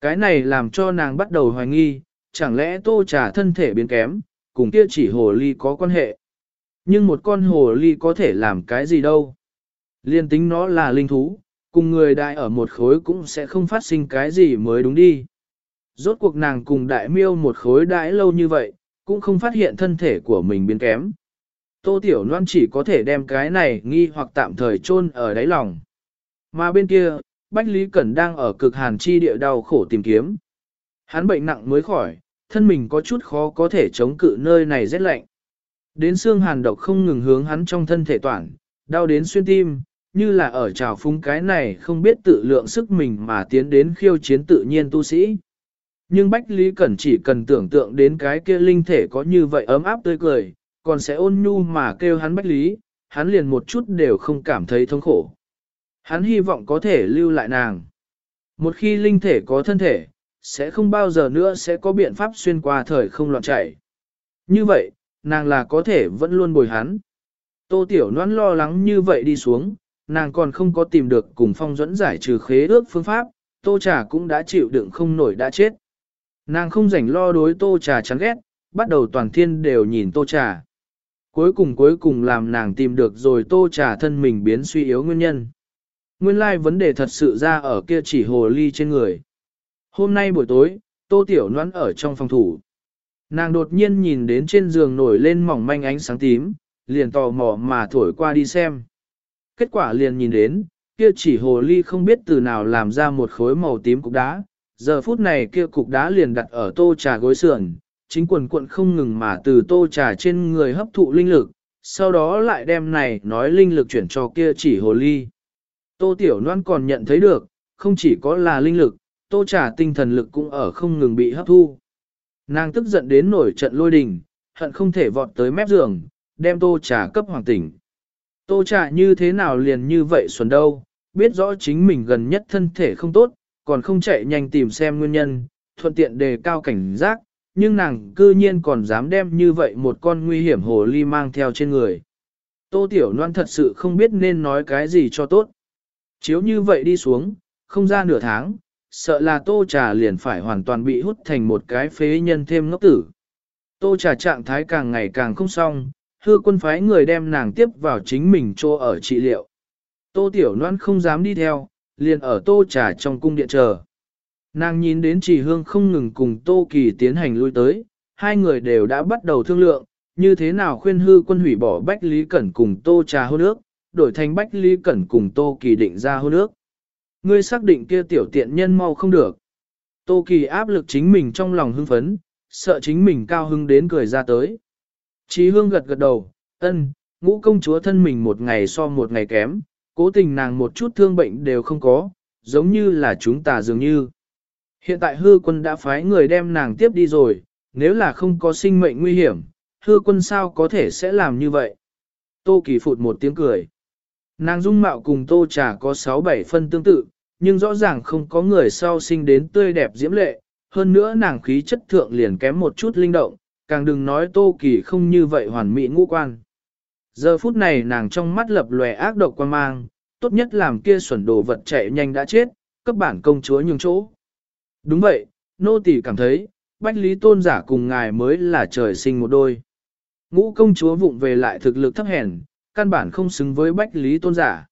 Cái này làm cho nàng bắt đầu hoài nghi, chẳng lẽ tô trà thân thể biến kém, cùng kia chỉ hồ ly có quan hệ. Nhưng một con hồ ly có thể làm cái gì đâu. Liên tính nó là linh thú, cùng người đại ở một khối cũng sẽ không phát sinh cái gì mới đúng đi. Rốt cuộc nàng cùng đại miêu một khối đãi lâu như vậy, cũng không phát hiện thân thể của mình biến kém. Tô Tiểu Loan chỉ có thể đem cái này nghi hoặc tạm thời chôn ở đáy lòng. Mà bên kia, Bách Lý Cẩn đang ở cực hàn chi địa đau khổ tìm kiếm. Hắn bệnh nặng mới khỏi, thân mình có chút khó có thể chống cự nơi này rét lạnh. Đến xương hàn độc không ngừng hướng hắn trong thân thể toàn, đau đến xuyên tim, như là ở trào phúng cái này không biết tự lượng sức mình mà tiến đến khiêu chiến tự nhiên tu sĩ. Nhưng Bách Lý Cẩn chỉ cần tưởng tượng đến cái kia linh thể có như vậy ấm áp tươi cười, còn sẽ ôn nhu mà kêu hắn Bách Lý, hắn liền một chút đều không cảm thấy thống khổ. Hắn hy vọng có thể lưu lại nàng. Một khi linh thể có thân thể, sẽ không bao giờ nữa sẽ có biện pháp xuyên qua thời không loạn chạy. Như vậy, nàng là có thể vẫn luôn bồi hắn. Tô Tiểu Loan lo lắng như vậy đi xuống, nàng còn không có tìm được cùng phong dẫn giải trừ khế ước phương pháp, Tô Trà cũng đã chịu đựng không nổi đã chết. Nàng không rảnh lo đối Tô Trà chán ghét, bắt đầu toàn thiên đều nhìn Tô Trà. Cuối cùng cuối cùng làm nàng tìm được rồi Tô Trà thân mình biến suy yếu nguyên nhân. Nguyên lai like vấn đề thật sự ra ở kia chỉ hồ ly trên người. Hôm nay buổi tối, Tô Tiểu Noãn ở trong phòng thủ. Nàng đột nhiên nhìn đến trên giường nổi lên mỏng manh ánh sáng tím, liền tò mò mà thổi qua đi xem. Kết quả liền nhìn đến, kia chỉ hồ ly không biết từ nào làm ra một khối màu tím cục đá. Giờ phút này kia cục đá liền đặt ở tô trà gối sườn, chính quần quận không ngừng mà từ tô trà trên người hấp thụ linh lực, sau đó lại đem này nói linh lực chuyển cho kia chỉ hồ ly. Tô Tiểu Loan còn nhận thấy được, không chỉ có là linh lực, tô trà tinh thần lực cũng ở không ngừng bị hấp thu. Nàng tức giận đến nổi trận lôi đình, hận không thể vọt tới mép giường, đem tô trà cấp hoàng tỉnh. Tô trà như thế nào liền như vậy xuân đâu, biết rõ chính mình gần nhất thân thể không tốt, còn không chạy nhanh tìm xem nguyên nhân, thuận tiện đề cao cảnh giác, nhưng nàng cư nhiên còn dám đem như vậy một con nguy hiểm hồ ly mang theo trên người. Tô Tiểu Loan thật sự không biết nên nói cái gì cho tốt. Chiếu như vậy đi xuống, không ra nửa tháng, sợ là tô trà liền phải hoàn toàn bị hút thành một cái phế nhân thêm ngốc tử. Tô trà trạng thái càng ngày càng không xong, hư quân phái người đem nàng tiếp vào chính mình cho ở trị liệu. Tô tiểu noan không dám đi theo, liền ở tô trà trong cung điện chờ. Nàng nhìn đến chỉ hương không ngừng cùng tô kỳ tiến hành lui tới, hai người đều đã bắt đầu thương lượng, như thế nào khuyên hư quân hủy bỏ Bách Lý Cẩn cùng tô trà hôn ước, đổi thành Bách Lý Cẩn cùng tô kỳ định ra hôn ước. Ngươi xác định kia tiểu tiện nhân mau không được. Tô Kỳ áp lực chính mình trong lòng hưng phấn, sợ chính mình cao hưng đến cười ra tới. Chí hương gật gật đầu, ân, ngũ công chúa thân mình một ngày so một ngày kém, cố tình nàng một chút thương bệnh đều không có, giống như là chúng ta dường như. Hiện tại hư quân đã phái người đem nàng tiếp đi rồi, nếu là không có sinh mệnh nguy hiểm, hư quân sao có thể sẽ làm như vậy? Tô Kỳ phụt một tiếng cười. Nàng dung mạo cùng tô trà có 6-7 phân tương tự, nhưng rõ ràng không có người sau sinh đến tươi đẹp diễm lệ, hơn nữa nàng khí chất thượng liền kém một chút linh động, càng đừng nói tô kỳ không như vậy hoàn mỹ ngũ quan. Giờ phút này nàng trong mắt lập lòe ác độc quan mang, tốt nhất làm kia xuẩn đồ vật chạy nhanh đã chết, cấp bản công chúa nhường chỗ. Đúng vậy, nô tỳ cảm thấy, bách lý tôn giả cùng ngài mới là trời sinh một đôi. Ngũ công chúa vụng về lại thực lực thấp hèn, căn bản không xứng với bách lý tôn giả.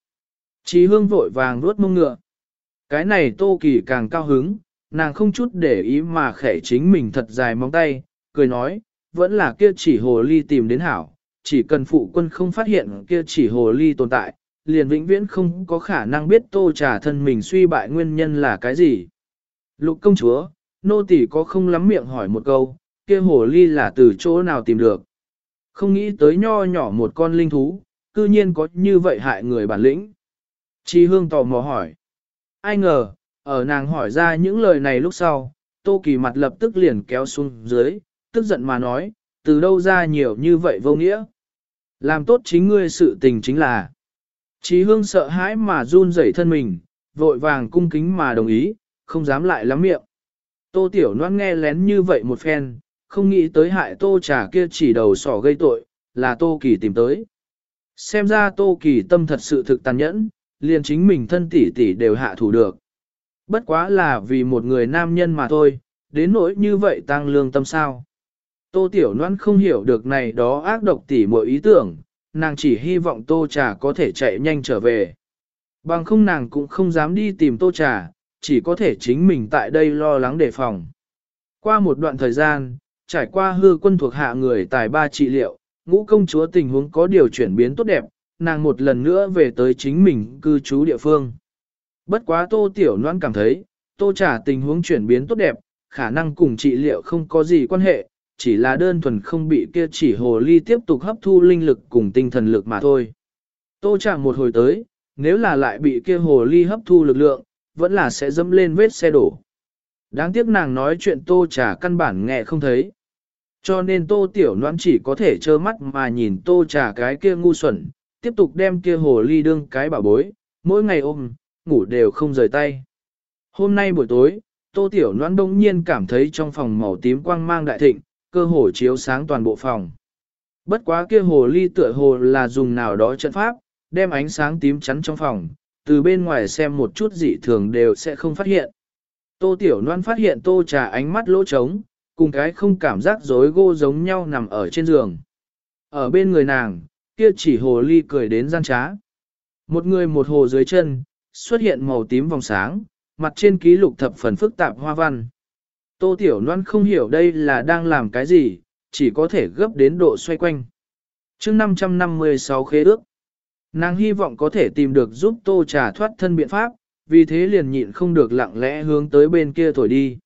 Chí hương vội vàng ruốt mông ngựa. Cái này tô kỳ càng cao hứng, nàng không chút để ý mà khẽ chính mình thật dài móng tay, cười nói, vẫn là kia chỉ hồ ly tìm đến hảo, chỉ cần phụ quân không phát hiện kia chỉ hồ ly tồn tại, liền vĩnh viễn không có khả năng biết tô trà thân mình suy bại nguyên nhân là cái gì. Lục công chúa, nô tỳ có không lắm miệng hỏi một câu, kia hồ ly là từ chỗ nào tìm được. Không nghĩ tới nho nhỏ một con linh thú, cư nhiên có như vậy hại người bản lĩnh. Chi hương tò mò hỏi. Ai ngờ, ở nàng hỏi ra những lời này lúc sau, tô kỳ mặt lập tức liền kéo xuống dưới, tức giận mà nói, từ đâu ra nhiều như vậy vô nghĩa. Làm tốt chính ngươi sự tình chính là. Chí hương sợ hãi mà run rẩy thân mình, vội vàng cung kính mà đồng ý, không dám lại lắm miệng. Tô tiểu Loan nghe lén như vậy một phen, không nghĩ tới hại tô trà kia chỉ đầu sỏ gây tội, là tô kỳ tìm tới. Xem ra Tô Kỳ tâm thật sự thực tàn nhẫn, liền chính mình thân tỷ tỷ đều hạ thủ được. Bất quá là vì một người nam nhân mà thôi, đến nỗi như vậy tăng lương tâm sao. Tô Tiểu Loan không hiểu được này đó ác độc tỷ mọi ý tưởng, nàng chỉ hy vọng Tô Trà có thể chạy nhanh trở về. Bằng không nàng cũng không dám đi tìm Tô Trà, chỉ có thể chính mình tại đây lo lắng đề phòng. Qua một đoạn thời gian, trải qua hư quân thuộc hạ người tài ba trị liệu, ngũ công chúa tình huống có điều chuyển biến tốt đẹp, nàng một lần nữa về tới chính mình cư trú địa phương. Bất quá tô tiểu noan cảm thấy, tô trả tình huống chuyển biến tốt đẹp, khả năng cùng trị liệu không có gì quan hệ, chỉ là đơn thuần không bị kia chỉ hồ ly tiếp tục hấp thu linh lực cùng tinh thần lực mà thôi. Tô trả một hồi tới, nếu là lại bị kia hồ ly hấp thu lực lượng, vẫn là sẽ dẫm lên vết xe đổ. Đáng tiếc nàng nói chuyện tô trả căn bản nghe không thấy. Cho nên tô tiểu noãn chỉ có thể trơ mắt mà nhìn tô trà cái kia ngu xuẩn, tiếp tục đem kia hồ ly đương cái bảo bối, mỗi ngày ôm, ngủ đều không rời tay. Hôm nay buổi tối, tô tiểu noãn đông nhiên cảm thấy trong phòng màu tím quang mang đại thịnh, cơ hồ chiếu sáng toàn bộ phòng. Bất quá kia hồ ly tựa hồ là dùng nào đó trận pháp, đem ánh sáng tím chắn trong phòng, từ bên ngoài xem một chút dị thường đều sẽ không phát hiện. Tô Tiểu Loan phát hiện tô trà ánh mắt lỗ trống, cùng cái không cảm giác rối gô giống nhau nằm ở trên giường. Ở bên người nàng, kia chỉ hồ ly cười đến gian trá. Một người một hồ dưới chân, xuất hiện màu tím vòng sáng, mặt trên ký lục thập phần phức tạp hoa văn. Tô Tiểu Loan không hiểu đây là đang làm cái gì, chỉ có thể gấp đến độ xoay quanh. chương 556 khế ước, nàng hy vọng có thể tìm được giúp Tô Trà thoát thân biện pháp, vì thế liền nhịn không được lặng lẽ hướng tới bên kia thổi đi.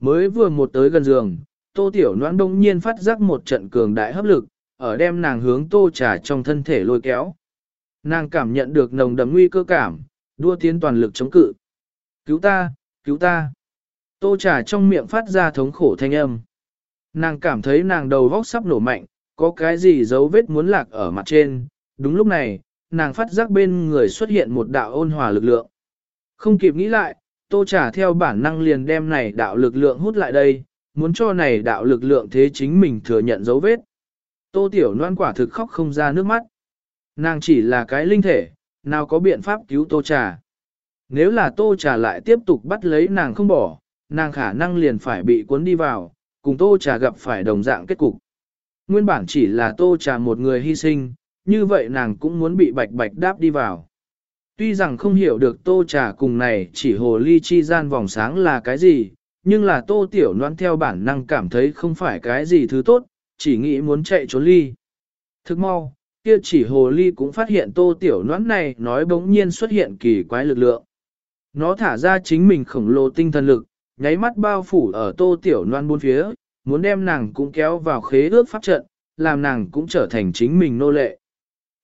Mới vừa một tới gần giường, tô tiểu noãn đông nhiên phát giác một trận cường đại hấp lực, ở đem nàng hướng tô trà trong thân thể lôi kéo. Nàng cảm nhận được nồng đậm nguy cơ cảm, đua tiến toàn lực chống cự. Cứu ta, cứu ta. Tô trà trong miệng phát ra thống khổ thanh âm. Nàng cảm thấy nàng đầu vóc sắp nổ mạnh, có cái gì dấu vết muốn lạc ở mặt trên. Đúng lúc này, nàng phát giác bên người xuất hiện một đạo ôn hòa lực lượng. Không kịp nghĩ lại, tô trà theo bản năng liền đem này đạo lực lượng hút lại đây, muốn cho này đạo lực lượng thế chính mình thừa nhận dấu vết. Tô tiểu loan quả thực khóc không ra nước mắt. Nàng chỉ là cái linh thể, nào có biện pháp cứu tô trà. Nếu là tô trà lại tiếp tục bắt lấy nàng không bỏ, nàng khả năng liền phải bị cuốn đi vào, cùng tô trà gặp phải đồng dạng kết cục. Nguyên bản chỉ là tô trà một người hy sinh, như vậy nàng cũng muốn bị bạch bạch đáp đi vào. Tuy rằng không hiểu được tô trà cùng này chỉ hồ ly chi gian vòng sáng là cái gì, nhưng là tô tiểu noan theo bản năng cảm thấy không phải cái gì thứ tốt, chỉ nghĩ muốn chạy trốn ly. Thức mau, kia chỉ hồ ly cũng phát hiện tô tiểu noan này nói bỗng nhiên xuất hiện kỳ quái lực lượng. Nó thả ra chính mình khổng lồ tinh thần lực, nháy mắt bao phủ ở tô tiểu noan buôn phía, muốn đem nàng cũng kéo vào khế ước pháp trận, làm nàng cũng trở thành chính mình nô lệ.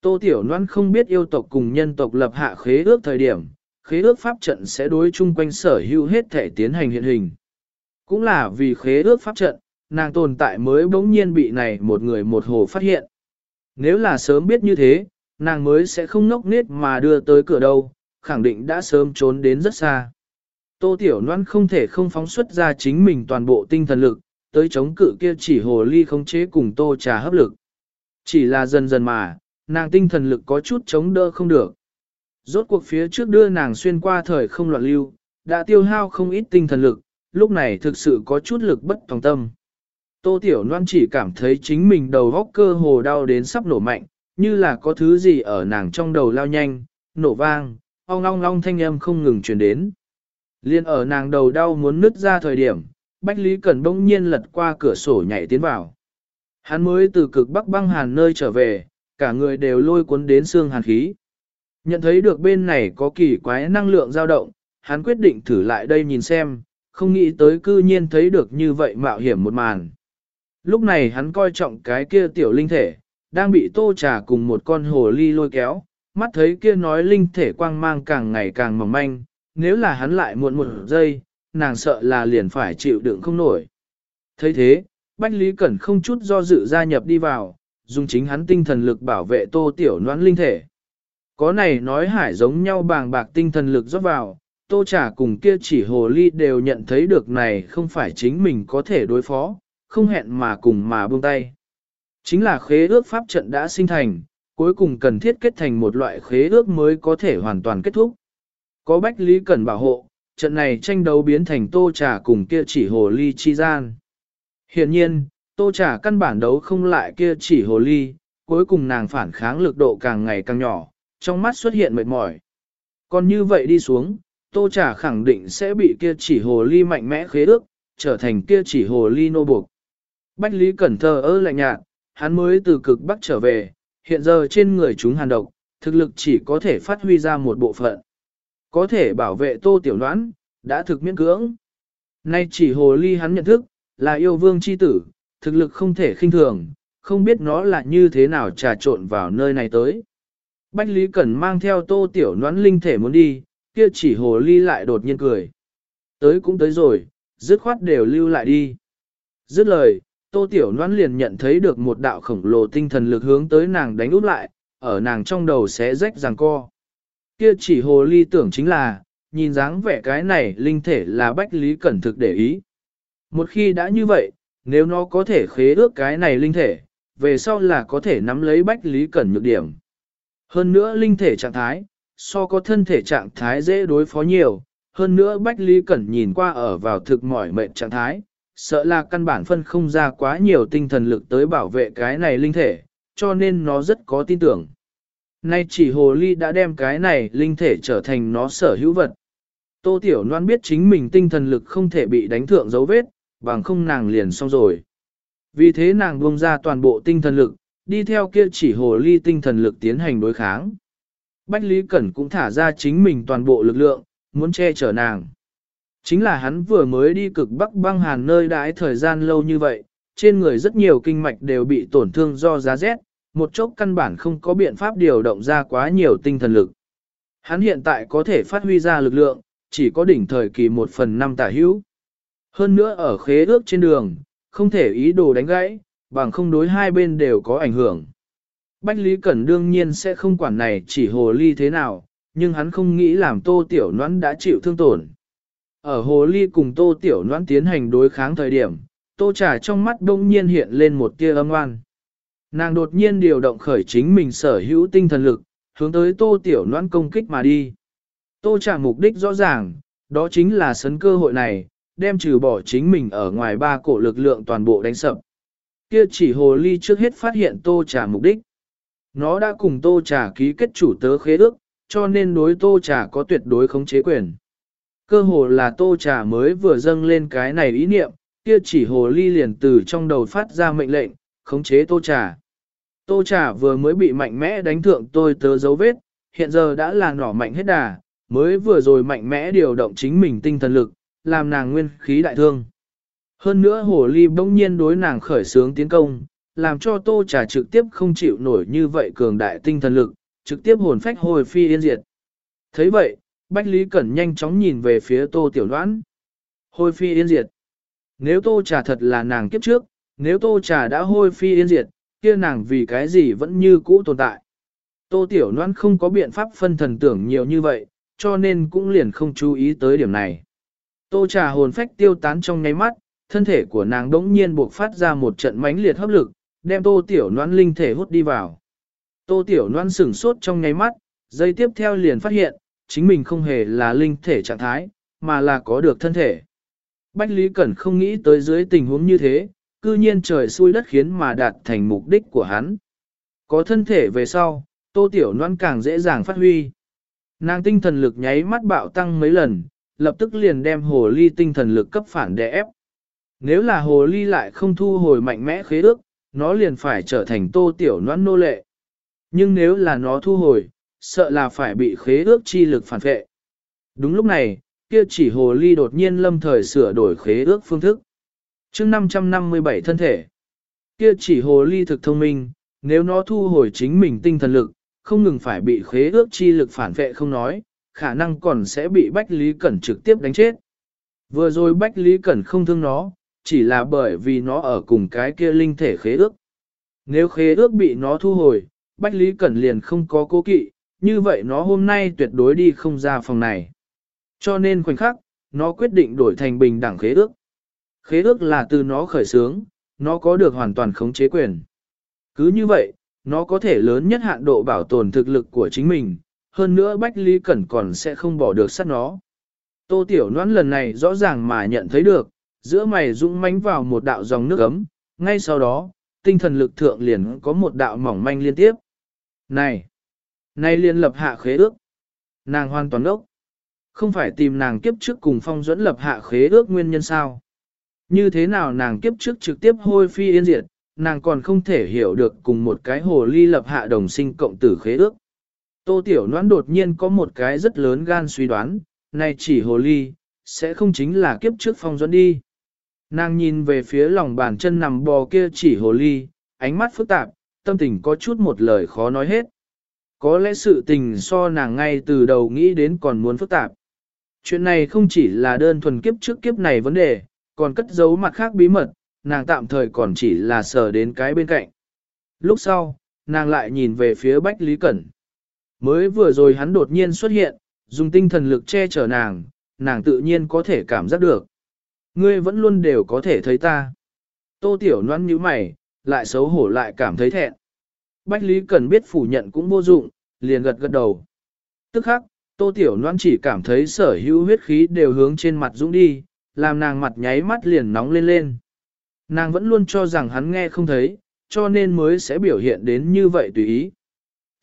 Tô tiểu Loan không biết yêu tộc cùng nhân tộc lập hạ khế ước thời điểm, khế ước pháp trận sẽ đối chung quanh sở hữu hết thể tiến hành hiện hình. Cũng là vì khế ước pháp trận, nàng tồn tại mới bỗng nhiên bị này một người một hồ phát hiện. Nếu là sớm biết như thế, nàng mới sẽ không nốc nết mà đưa tới cửa đâu, khẳng định đã sớm trốn đến rất xa. Tô Tiểu Loan không thể không phóng xuất ra chính mình toàn bộ tinh thần lực, tới chống cự kia chỉ hồ ly không chế cùng tô trà hấp lực. Chỉ là dần dần mà, nàng tinh thần lực có chút chống đỡ không được. Rốt cuộc phía trước đưa nàng xuyên qua thời không loạn lưu, đã tiêu hao không ít tinh thần lực, lúc này thực sự có chút lực bất tòng tâm. Tô Tiểu Loan chỉ cảm thấy chính mình đầu góc cơ hồ đau đến sắp nổ mạnh, như là có thứ gì ở nàng trong đầu lao nhanh, nổ vang, ong ong ong thanh âm không ngừng truyền đến. Liên ở nàng đầu đau muốn nứt ra thời điểm, Bách Lý Cẩn bỗng nhiên lật qua cửa sổ nhảy tiến vào. Hắn mới từ cực bắc băng hàn nơi trở về, cả người đều lôi cuốn đến xương hàn khí. Nhận thấy được bên này có kỳ quái năng lượng dao động, hắn quyết định thử lại đây nhìn xem, không nghĩ tới cư nhiên thấy được như vậy mạo hiểm một màn. Lúc này hắn coi trọng cái kia tiểu linh thể, đang bị tô trà cùng một con hồ ly lôi kéo, mắt thấy kia nói linh thể quang mang càng ngày càng mỏng manh, nếu là hắn lại muộn một giây, nàng sợ là liền phải chịu đựng không nổi. thấy thế, Bách Lý Cẩn không chút do dự gia nhập đi vào, dùng chính hắn tinh thần lực bảo vệ tô tiểu noãn linh thể. Có này nói hải giống nhau bàng bạc tinh thần lực rót vào, tô trà cùng kia chỉ hồ ly đều nhận thấy được này không phải chính mình có thể đối phó, không hẹn mà cùng mà buông tay. Chính là khế ước pháp trận đã sinh thành, cuối cùng cần thiết kết thành một loại khế ước mới có thể hoàn toàn kết thúc. Có Bách Lý Cẩn bảo hộ, trận này tranh đấu biến thành tô trà cùng kia chỉ hồ ly chi gian. Hiện nhiên, tô trả căn bản đấu không lại kia chỉ hồ ly, cuối cùng nàng phản kháng lực độ càng ngày càng nhỏ, trong mắt xuất hiện mệt mỏi. Còn như vậy đi xuống, tô trả khẳng định sẽ bị kia chỉ hồ ly mạnh mẽ khế ước, trở thành kia chỉ hồ ly nô buộc. Bách Lý Cẩn thơ ơ lạnh nhạt, hắn mới từ cực bắc trở về, hiện giờ trên người chúng hàn độc, thực lực chỉ có thể phát huy ra một bộ phận. Có thể bảo vệ tô tiểu đoán, đã thực miễn cưỡng. Nay chỉ hồ ly hắn nhận thức, là yêu vương chi tử, thực lực không thể khinh thường, không biết nó là như thế nào trà trộn vào nơi này tới. Bách Lý Cẩn mang theo tô tiểu noãn linh thể muốn đi, kia chỉ hồ ly lại đột nhiên cười. Tới cũng tới rồi, dứt khoát đều lưu lại đi. Dứt lời, Tô Tiểu noãn liền nhận thấy được một đạo khổng lồ tinh thần lực hướng tới nàng đánh úp lại, ở nàng trong đầu sẽ rách ràng co. Kia chỉ hồ ly tưởng chính là, nhìn dáng vẻ cái này linh thể là Bách Lý Cẩn thực để ý. Một khi đã như vậy, nếu nó có thể khế ước cái này linh thể, về sau là có thể nắm lấy Bách Lý Cẩn nhược điểm. Hơn nữa linh thể trạng thái, so có thân thể trạng thái dễ đối phó nhiều, hơn nữa Bách Lý Cẩn nhìn qua ở vào thực mỏi mệnh trạng thái, sợ là căn bản phân không ra quá nhiều tinh thần lực tới bảo vệ cái này linh thể, cho nên nó rất có tin tưởng. Nay chỉ hồ ly đã đem cái này linh thể trở thành nó sở hữu vật. Tô Tiểu Loan biết chính mình tinh thần lực không thể bị đánh thượng dấu vết, bằng không nàng liền xong rồi. Vì thế nàng buông ra toàn bộ tinh thần lực, đi theo kia chỉ hồ ly tinh thần lực tiến hành đối kháng. Bách Lý Cẩn cũng thả ra chính mình toàn bộ lực lượng, muốn che chở nàng. Chính là hắn vừa mới đi cực bắc băng hàn nơi đãi thời gian lâu như vậy, trên người rất nhiều kinh mạch đều bị tổn thương do giá rét, một chốc căn bản không có biện pháp điều động ra quá nhiều tinh thần lực. Hắn hiện tại có thể phát huy ra lực lượng, chỉ có đỉnh thời kỳ một phần năm tả hữu. Hơn nữa ở khế ước trên đường, không thể ý đồ đánh gãy, bằng không đối hai bên đều có ảnh hưởng. Bách Lý Cẩn đương nhiên sẽ không quản này chỉ hồ ly thế nào, nhưng hắn không nghĩ làm tô tiểu noãn đã chịu thương tổn. Ở hồ ly cùng tô tiểu noãn tiến hành đối kháng thời điểm, tô trà trong mắt đông nhiên hiện lên một tia âm oan. Nàng đột nhiên điều động khởi chính mình sở hữu tinh thần lực, hướng tới tô tiểu noãn công kích mà đi. Tô trà mục đích rõ ràng, đó chính là sấn cơ hội này, đem trừ bỏ chính mình ở ngoài ba cổ lực lượng toàn bộ đánh sập. Kia chỉ hồ ly trước hết phát hiện tô trà mục đích. Nó đã cùng tô trà ký kết chủ tớ khế ước, cho nên đối tô trà có tuyệt đối khống chế quyền. Cơ hồ là tô trà mới vừa dâng lên cái này ý niệm, kia chỉ hồ ly liền từ trong đầu phát ra mệnh lệnh, khống chế tô trà. Tô trà vừa mới bị mạnh mẽ đánh thượng tôi tớ dấu vết, hiện giờ đã là nỏ mạnh hết đà, mới vừa rồi mạnh mẽ điều động chính mình tinh thần lực, làm nàng nguyên khí đại thương. Hơn nữa hồ ly bỗng nhiên đối nàng khởi sướng tiến công, làm cho tô trà trực tiếp không chịu nổi như vậy cường đại tinh thần lực, trực tiếp hồn phách hồi phi yên diệt. thấy vậy, Bách Lý Cẩn nhanh chóng nhìn về phía tô tiểu đoán. Hồi phi yên diệt. Nếu tô trà thật là nàng kiếp trước, nếu tô trà đã hôi phi yên diệt, kia nàng vì cái gì vẫn như cũ tồn tại. Tô tiểu Loan không có biện pháp phân thần tưởng nhiều như vậy, cho nên cũng liền không chú ý tới điểm này. Tô trà hồn phách tiêu tán trong nháy mắt, thân thể của nàng đống nhiên buộc phát ra một trận mãnh liệt hấp lực, đem tô tiểu noan linh thể hút đi vào. Tô tiểu noan sửng sốt trong nháy mắt, giây tiếp theo liền phát hiện, chính mình không hề là linh thể trạng thái, mà là có được thân thể. Bách Lý Cẩn không nghĩ tới dưới tình huống như thế, cư nhiên trời xui đất khiến mà đạt thành mục đích của hắn. Có thân thể về sau, tô tiểu noan càng dễ dàng phát huy. Nàng tinh thần lực nháy mắt bạo tăng mấy lần, lập tức liền đem hồ ly tinh thần lực cấp phản đè ép. Nếu là hồ ly lại không thu hồi mạnh mẽ khế ước, nó liền phải trở thành tô tiểu noan nô lệ. Nhưng nếu là nó thu hồi, sợ là phải bị khế ước chi lực phản vệ. Đúng lúc này, kia chỉ hồ ly đột nhiên lâm thời sửa đổi khế ước phương thức. chương 557 thân thể, kia chỉ hồ ly thực thông minh, nếu nó thu hồi chính mình tinh thần lực, không ngừng phải bị khế ước chi lực phản vệ không nói, khả năng còn sẽ bị Bách Lý Cẩn trực tiếp đánh chết. Vừa rồi Bách Lý Cẩn không thương nó, chỉ là bởi vì nó ở cùng cái kia linh thể khế ước. Nếu khế ước bị nó thu hồi, Bách Lý Cẩn liền không có cố kỵ, như vậy nó hôm nay tuyệt đối đi không ra phòng này. Cho nên khoảnh khắc, nó quyết định đổi thành bình đẳng khế ước. Khế ước là từ nó khởi xướng, nó có được hoàn toàn khống chế quyền. Cứ như vậy, nó có thể lớn nhất hạn độ bảo tồn thực lực của chính mình, hơn nữa Bách Lý Cẩn còn sẽ không bỏ được sát nó. Tô Tiểu Noãn lần này rõ ràng mà nhận thấy được, giữa mày dũng mánh vào một đạo dòng nước ấm, ngay sau đó, tinh thần lực thượng liền có một đạo mỏng manh liên tiếp. Này! Này liên lập hạ khế ước. Nàng hoàn toàn ốc. Không phải tìm nàng kiếp trước cùng phong dẫn lập hạ khế ước nguyên nhân sao. Như thế nào nàng kiếp trước trực tiếp hôi phi yên diệt, nàng còn không thể hiểu được cùng một cái hồ ly lập hạ đồng sinh cộng tử khế ước. Tô Tiểu Noãn đột nhiên có một cái rất lớn gan suy đoán, này chỉ hồ ly, sẽ không chính là kiếp trước phong dẫn đi. Nàng nhìn về phía lòng bàn chân nằm bò kia chỉ hồ ly, ánh mắt phức tạp, tâm tình có chút một lời khó nói hết. Có lẽ sự tình so nàng ngay từ đầu nghĩ đến còn muốn phức tạp. Chuyện này không chỉ là đơn thuần kiếp trước kiếp này vấn đề, còn cất giấu mặt khác bí mật, nàng tạm thời còn chỉ là sờ đến cái bên cạnh. Lúc sau, nàng lại nhìn về phía Bách Lý Cẩn. Mới vừa rồi hắn đột nhiên xuất hiện, dùng tinh thần lực che chở nàng, nàng tự nhiên có thể cảm giác được. Ngươi vẫn luôn đều có thể thấy ta. Tô Tiểu Loan như mày, lại xấu hổ lại cảm thấy thẹn. Bách Lý cần biết phủ nhận cũng vô dụng, liền gật gật đầu. Tức khắc, Tô Tiểu Loan chỉ cảm thấy sở hữu huyết khí đều hướng trên mặt dũng đi, làm nàng mặt nháy mắt liền nóng lên lên. Nàng vẫn luôn cho rằng hắn nghe không thấy, cho nên mới sẽ biểu hiện đến như vậy tùy ý.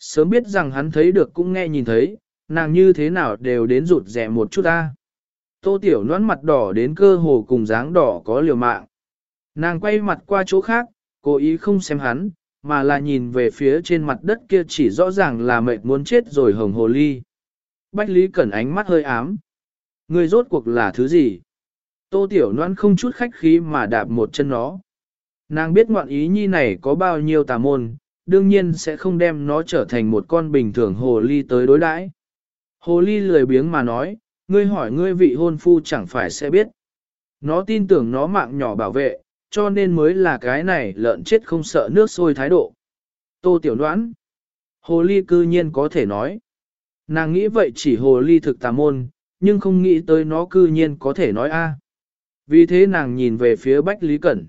Sớm biết rằng hắn thấy được cũng nghe nhìn thấy, nàng như thế nào đều đến rụt rẻ một chút ta. Tô Tiểu nón mặt đỏ đến cơ hồ cùng dáng đỏ có liều mạng. Nàng quay mặt qua chỗ khác, cố ý không xem hắn, mà là nhìn về phía trên mặt đất kia chỉ rõ ràng là mệt muốn chết rồi hồng hồ ly. Bách Lý Cẩn ánh mắt hơi ám. người rốt cuộc là thứ gì? Tô Tiểu Loan không chút khách khí mà đạp một chân nó. Nàng biết ngoạn ý nhi này có bao nhiêu tà môn, đương nhiên sẽ không đem nó trở thành một con bình thường hồ ly tới đối đãi. Hồ ly lười biếng mà nói, ngươi hỏi ngươi vị hôn phu chẳng phải sẽ biết. Nó tin tưởng nó mạng nhỏ bảo vệ, cho nên mới là cái này lợn chết không sợ nước sôi thái độ. Tô Tiểu Đoán Hồ ly cư nhiên có thể nói. Nàng nghĩ vậy chỉ hồ ly thực tà môn, nhưng không nghĩ tới nó cư nhiên có thể nói a. À. Vì thế nàng nhìn về phía Bách Lý Cẩn.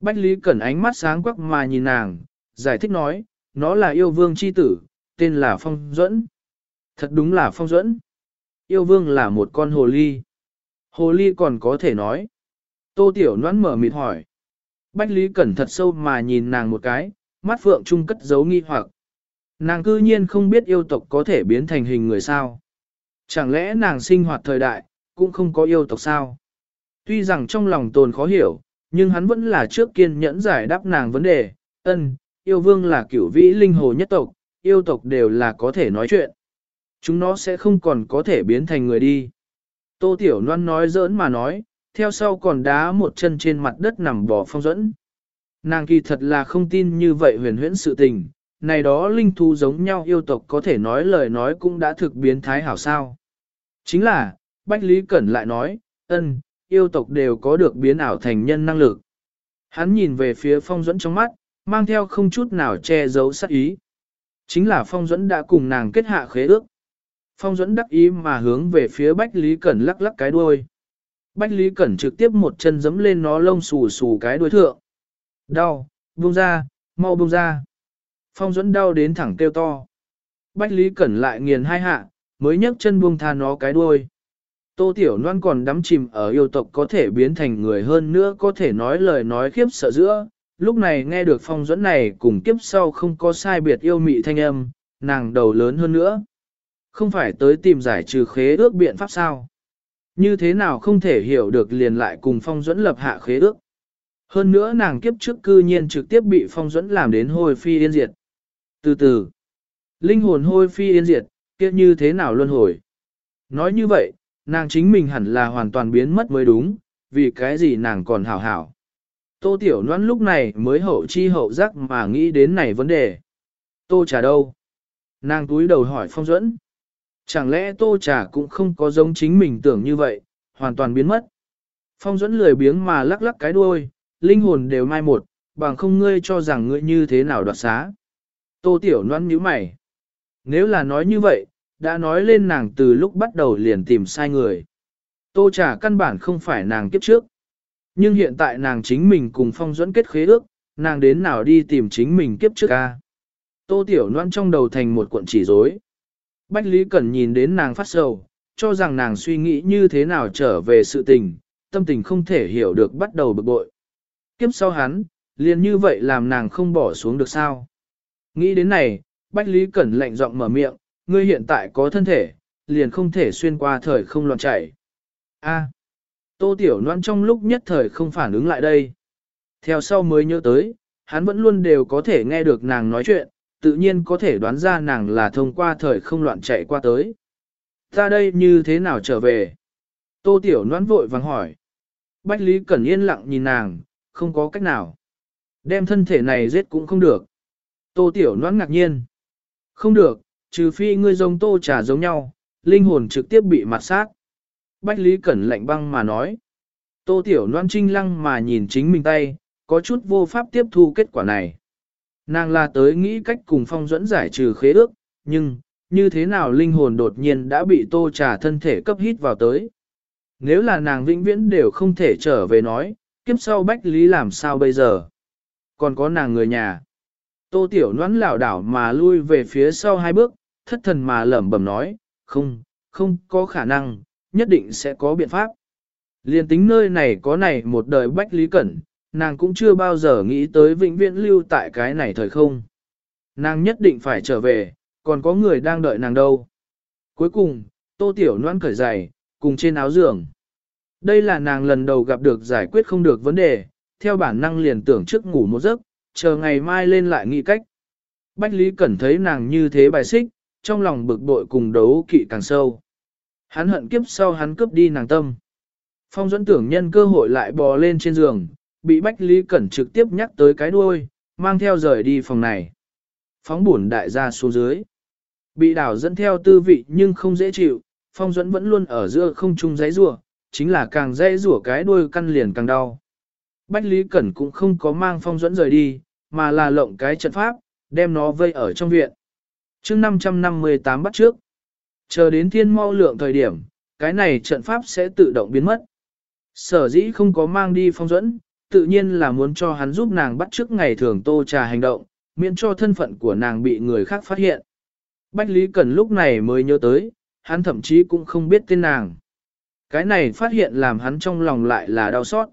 Bách Lý Cẩn ánh mắt sáng quắc mà nhìn nàng, giải thích nói, nó là yêu vương chi tử, tên là Phong Duẫn. Thật đúng là Phong Duẫn. Yêu vương là một con hồ ly. Hồ ly còn có thể nói. Tô Tiểu Noãn mở mịt hỏi. Bách Lý Cẩn thật sâu mà nhìn nàng một cái, mắt phượng trung cất giấu nghi hoặc. Nàng cư nhiên không biết yêu tộc có thể biến thành hình người sao. Chẳng lẽ nàng sinh hoạt thời đại, cũng không có yêu tộc sao? Tuy rằng trong lòng tồn khó hiểu, nhưng hắn vẫn là trước kiên nhẫn giải đáp nàng vấn đề, ân, yêu vương là cửu vĩ linh hồ nhất tộc, yêu tộc đều là có thể nói chuyện. Chúng nó sẽ không còn có thể biến thành người đi. Tô Tiểu Loan nói giỡn mà nói, theo sau còn đá một chân trên mặt đất nằm bò phong dẫn. Nàng kỳ thật là không tin như vậy huyền huyễn sự tình, này đó linh thú giống nhau yêu tộc có thể nói lời nói cũng đã thực biến thái hảo sao. Chính là, Bách Lý Cẩn lại nói, ân, yêu tộc đều có được biến ảo thành nhân năng lực. Hắn nhìn về phía phong dẫn trong mắt, mang theo không chút nào che giấu sát ý. Chính là phong Duẫn đã cùng nàng kết hạ khế ước. Phong Duẫn đắc ý mà hướng về phía Bách Lý Cẩn lắc lắc cái đuôi. Bách Lý Cẩn trực tiếp một chân giẫm lên nó lông xù xù cái đuôi thượng. Đau, buông ra, mau buông ra. Phong Duẫn đau đến thẳng kêu to. Bách Lý Cẩn lại nghiền hai hạ, mới nhấc chân buông tha nó cái đuôi. Tô Tiểu Loan còn đắm chìm ở yêu tộc có thể biến thành người hơn nữa có thể nói lời nói khiếp sợ giữa. Lúc này nghe được phong dẫn này cùng kiếp sau không có sai biệt yêu mị thanh âm, nàng đầu lớn hơn nữa. Không phải tới tìm giải trừ khế ước biện pháp sao? Như thế nào không thể hiểu được liền lại cùng phong dẫn lập hạ khế ước? Hơn nữa nàng kiếp trước cư nhiên trực tiếp bị phong dẫn làm đến hôi phi yên diệt. Từ từ, linh hồn hôi phi yên diệt, kia như thế nào luân hồi? Nói như vậy, nàng chính mình hẳn là hoàn toàn biến mất mới đúng, vì cái gì nàng còn hảo hảo. Tô Tiểu Loan lúc này mới hậu chi hậu giác mà nghĩ đến này vấn đề. Tô trà đâu? Nàng túi đầu hỏi phong Duẫn. Chẳng lẽ tô trà cũng không có giống chính mình tưởng như vậy, hoàn toàn biến mất. Phong Duẫn lười biếng mà lắc lắc cái đuôi, linh hồn đều mai một, bằng không ngươi cho rằng ngươi như thế nào đoạt xá. Tô tiểu Loan nhíu mày. Nếu là nói như vậy, đã nói lên nàng từ lúc bắt đầu liền tìm sai người. Tô trà căn bản không phải nàng kiếp trước. Nhưng hiện tại nàng chính mình cùng phong dẫn kết khế ước, nàng đến nào đi tìm chính mình kiếp trước ca. Tô tiểu Loan trong đầu thành một cuộn chỉ rối. Bách Lý Cẩn nhìn đến nàng phát sầu, cho rằng nàng suy nghĩ như thế nào trở về sự tình, tâm tình không thể hiểu được bắt đầu bực bội. Kiếp sau hắn, liền như vậy làm nàng không bỏ xuống được sao. Nghĩ đến này, Bách Lý Cẩn lạnh giọng mở miệng, ngươi hiện tại có thân thể, liền không thể xuyên qua thời không loạn chảy. A. Tô Tiểu Loan trong lúc nhất thời không phản ứng lại đây. Theo sau mới nhớ tới, hắn vẫn luôn đều có thể nghe được nàng nói chuyện, tự nhiên có thể đoán ra nàng là thông qua thời không loạn chạy qua tới. Ta đây như thế nào trở về? Tô Tiểu Loan vội vàng hỏi. Bách Lý Cẩn yên lặng nhìn nàng, không có cách nào. Đem thân thể này giết cũng không được. Tô Tiểu Loan ngạc nhiên. Không được, trừ phi ngươi giống tô trà giống nhau, linh hồn trực tiếp bị mặt sát. Bách Lý Cẩn lạnh băng mà nói. Tô Tiểu Loan trinh lăng mà nhìn chính mình tay, có chút vô pháp tiếp thu kết quả này. Nàng là tới nghĩ cách cùng phong dẫn giải trừ khế ước, nhưng, như thế nào linh hồn đột nhiên đã bị tô trà thân thể cấp hít vào tới. Nếu là nàng vĩnh viễn đều không thể trở về nói, kiếp sau bách lý làm sao bây giờ? Còn có nàng người nhà. Tô tiểu Loan lảo đảo mà lui về phía sau hai bước, thất thần mà lẩm bẩm nói, không, không có khả năng, nhất định sẽ có biện pháp. Liên tính nơi này có này một đời bách lý cẩn, nàng cũng chưa bao giờ nghĩ tới vĩnh viễn lưu tại cái này thời không. Nàng nhất định phải trở về, còn có người đang đợi nàng đâu. Cuối cùng, tô tiểu noan cởi giày, cùng trên áo giường. Đây là nàng lần đầu gặp được giải quyết không được vấn đề, theo bản năng liền tưởng trước ngủ một giấc, chờ ngày mai lên lại nghĩ cách. Bách Lý Cẩn thấy nàng như thế bài xích, trong lòng bực bội cùng đấu kỵ càng sâu. Hắn hận kiếp sau hắn cướp đi nàng tâm. Phong dẫn tưởng nhân cơ hội lại bò lên trên giường, bị Bách Lý Cẩn trực tiếp nhắc tới cái đuôi, mang theo rời đi phòng này. Phóng buồn đại gia xuống dưới. Bị đảo dẫn theo tư vị nhưng không dễ chịu, phong dẫn vẫn luôn ở giữa không trung giấy rủa chính là càng dễ rủa cái đuôi căn liền càng đau. Bách Lý Cẩn cũng không có mang phong dẫn rời đi, mà là lộng cái trận pháp, đem nó vây ở trong viện. chương 558 bắt trước. Chờ đến thiên mau lượng thời điểm, cái này trận pháp sẽ tự động biến mất. Sở dĩ không có mang đi phong dẫn, tự nhiên là muốn cho hắn giúp nàng bắt trước ngày thường tô trà hành động, miễn cho thân phận của nàng bị người khác phát hiện. Bách Lý Cẩn lúc này mới nhớ tới, hắn thậm chí cũng không biết tên nàng. Cái này phát hiện làm hắn trong lòng lại là đau xót.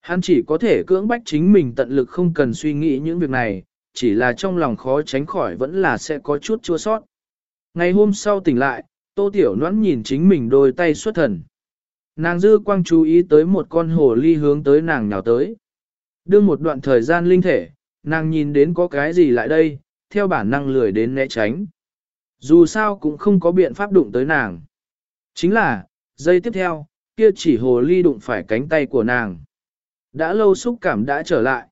Hắn chỉ có thể cưỡng bách chính mình tận lực không cần suy nghĩ những việc này, chỉ là trong lòng khó tránh khỏi vẫn là sẽ có chút chua sót. Ngày hôm sau tỉnh lại, Tô Tiểu Noãn nhìn chính mình đôi tay xuất thần. Nàng dư quang chú ý tới một con hồ ly hướng tới nàng nhào tới. Đương một đoạn thời gian linh thể, nàng nhìn đến có cái gì lại đây, theo bản năng lười đến né tránh. Dù sao cũng không có biện pháp đụng tới nàng. Chính là, giây tiếp theo, kia chỉ hồ ly đụng phải cánh tay của nàng. Đã lâu xúc cảm đã trở lại.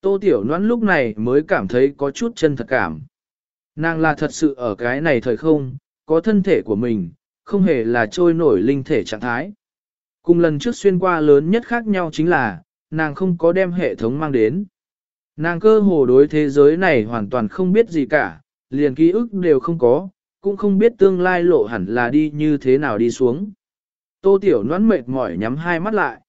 Tô Tiểu Loan lúc này mới cảm thấy có chút chân thật cảm. Nàng là thật sự ở cái này thời không, có thân thể của mình, không hề là trôi nổi linh thể trạng thái. Cùng lần trước xuyên qua lớn nhất khác nhau chính là, nàng không có đem hệ thống mang đến. Nàng cơ hồ đối thế giới này hoàn toàn không biết gì cả, liền ký ức đều không có, cũng không biết tương lai lộ hẳn là đi như thế nào đi xuống. Tô Tiểu noãn mệt mỏi nhắm hai mắt lại.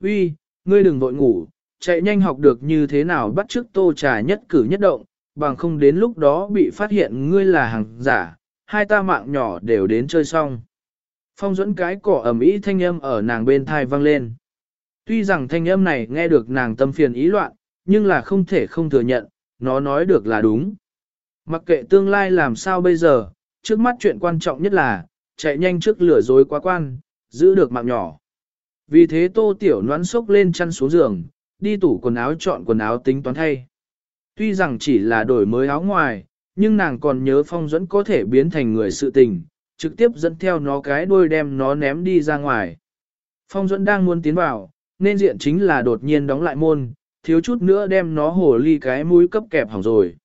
Uy, ngươi đừng vội ngủ, chạy nhanh học được như thế nào bắt chước tô trà nhất cử nhất động, bằng không đến lúc đó bị phát hiện ngươi là hàng giả, hai ta mạng nhỏ đều đến chơi xong. Phong dẫn cái cỏ ẩm ý thanh âm ở nàng bên thai vang lên. Tuy rằng thanh âm này nghe được nàng tâm phiền ý loạn, nhưng là không thể không thừa nhận, nó nói được là đúng. Mặc kệ tương lai làm sao bây giờ, trước mắt chuyện quan trọng nhất là, chạy nhanh trước lửa dối quá quan, giữ được mạng nhỏ. Vì thế tô tiểu noán sốc lên chăn xuống giường, đi tủ quần áo chọn quần áo tính toán thay. Tuy rằng chỉ là đổi mới áo ngoài, nhưng nàng còn nhớ phong dẫn có thể biến thành người sự tình, trực tiếp dẫn theo nó cái đuôi đem nó ném đi ra ngoài. Phong dẫn đang muốn tiến vào, nên diện chính là đột nhiên đóng lại môn, thiếu chút nữa đem nó hổ ly cái mũi cấp kẹp hỏng rồi.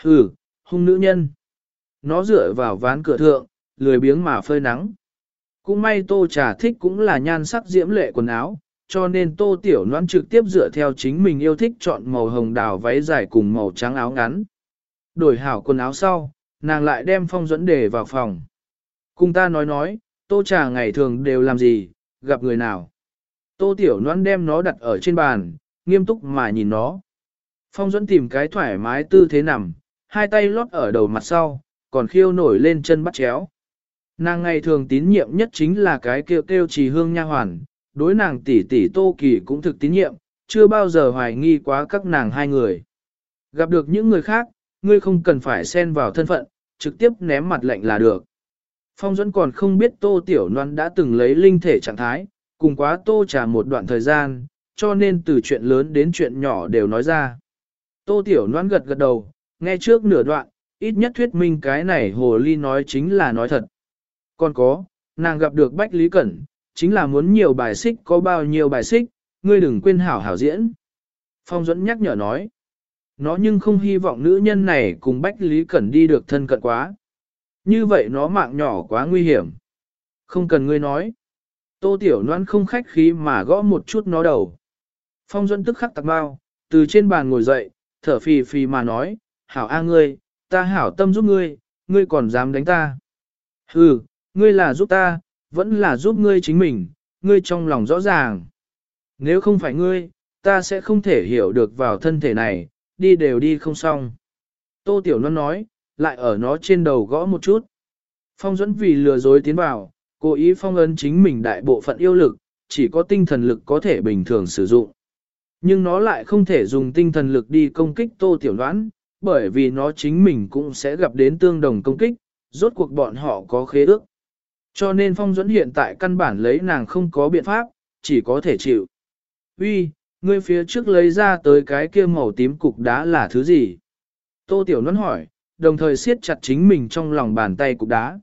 Hừ, hung nữ nhân. Nó dựa vào ván cửa thượng, lười biếng mà phơi nắng. Cũng may tô trà thích cũng là nhan sắc diễm lệ quần áo, cho nên tô tiểu noan trực tiếp dựa theo chính mình yêu thích chọn màu hồng đào váy dài cùng màu trắng áo ngắn. Đổi hảo quần áo sau, nàng lại đem phong dẫn đề vào phòng. Cùng ta nói nói, tô trà ngày thường đều làm gì, gặp người nào. Tô tiểu noan đem nó đặt ở trên bàn, nghiêm túc mà nhìn nó. Phong dẫn tìm cái thoải mái tư thế nằm, hai tay lót ở đầu mặt sau, còn khiêu nổi lên chân bắt chéo. Nàng ngày thường tín nhiệm nhất chính là cái kêu kêu trì hương nha hoàn, đối nàng tỷ tỷ tô kỳ cũng thực tín nhiệm, chưa bao giờ hoài nghi quá các nàng hai người. Gặp được những người khác, ngươi không cần phải xen vào thân phận, trực tiếp ném mặt lệnh là được. Phong duẫn còn không biết tô tiểu loan đã từng lấy linh thể trạng thái, cùng quá tô trả một đoạn thời gian, cho nên từ chuyện lớn đến chuyện nhỏ đều nói ra. Tô tiểu loan gật gật đầu, nghe trước nửa đoạn, ít nhất thuyết minh cái này hồ ly nói chính là nói thật. Còn có, nàng gặp được Bách Lý Cẩn, chính là muốn nhiều bài xích có bao nhiêu bài xích, ngươi đừng quên hảo hảo diễn. Phong dẫn nhắc nhở nói, nó nhưng không hy vọng nữ nhân này cùng Bách Lý Cẩn đi được thân cận quá. Như vậy nó mạng nhỏ quá nguy hiểm. Không cần ngươi nói. Tô Tiểu Loan không khách khí mà gõ một chút nó đầu. Phong dẫn tức khắc tạc bao, từ trên bàn ngồi dậy, thở phì phì mà nói, hảo a ngươi, ta hảo tâm giúp ngươi, ngươi còn dám đánh ta. Hừ, ngươi là giúp ta, vẫn là giúp ngươi chính mình, ngươi trong lòng rõ ràng. Nếu không phải ngươi, ta sẽ không thể hiểu được vào thân thể này, đi đều đi không xong. Tô Tiểu Loan nói, lại ở nó trên đầu gõ một chút. Phong dẫn vì lừa dối tiến vào, cố ý phong ấn chính mình đại bộ phận yêu lực, chỉ có tinh thần lực có thể bình thường sử dụng. Nhưng nó lại không thể dùng tinh thần lực đi công kích Tô Tiểu Loan, bởi vì nó chính mình cũng sẽ gặp đến tương đồng công kích, rốt cuộc bọn họ có khế ước. Cho nên phong duẫn hiện tại căn bản lấy nàng không có biện pháp, chỉ có thể chịu. Uy, ngươi phía trước lấy ra tới cái kia màu tím cục đá là thứ gì? Tô Tiểu Luân hỏi, đồng thời siết chặt chính mình trong lòng bàn tay cục đá.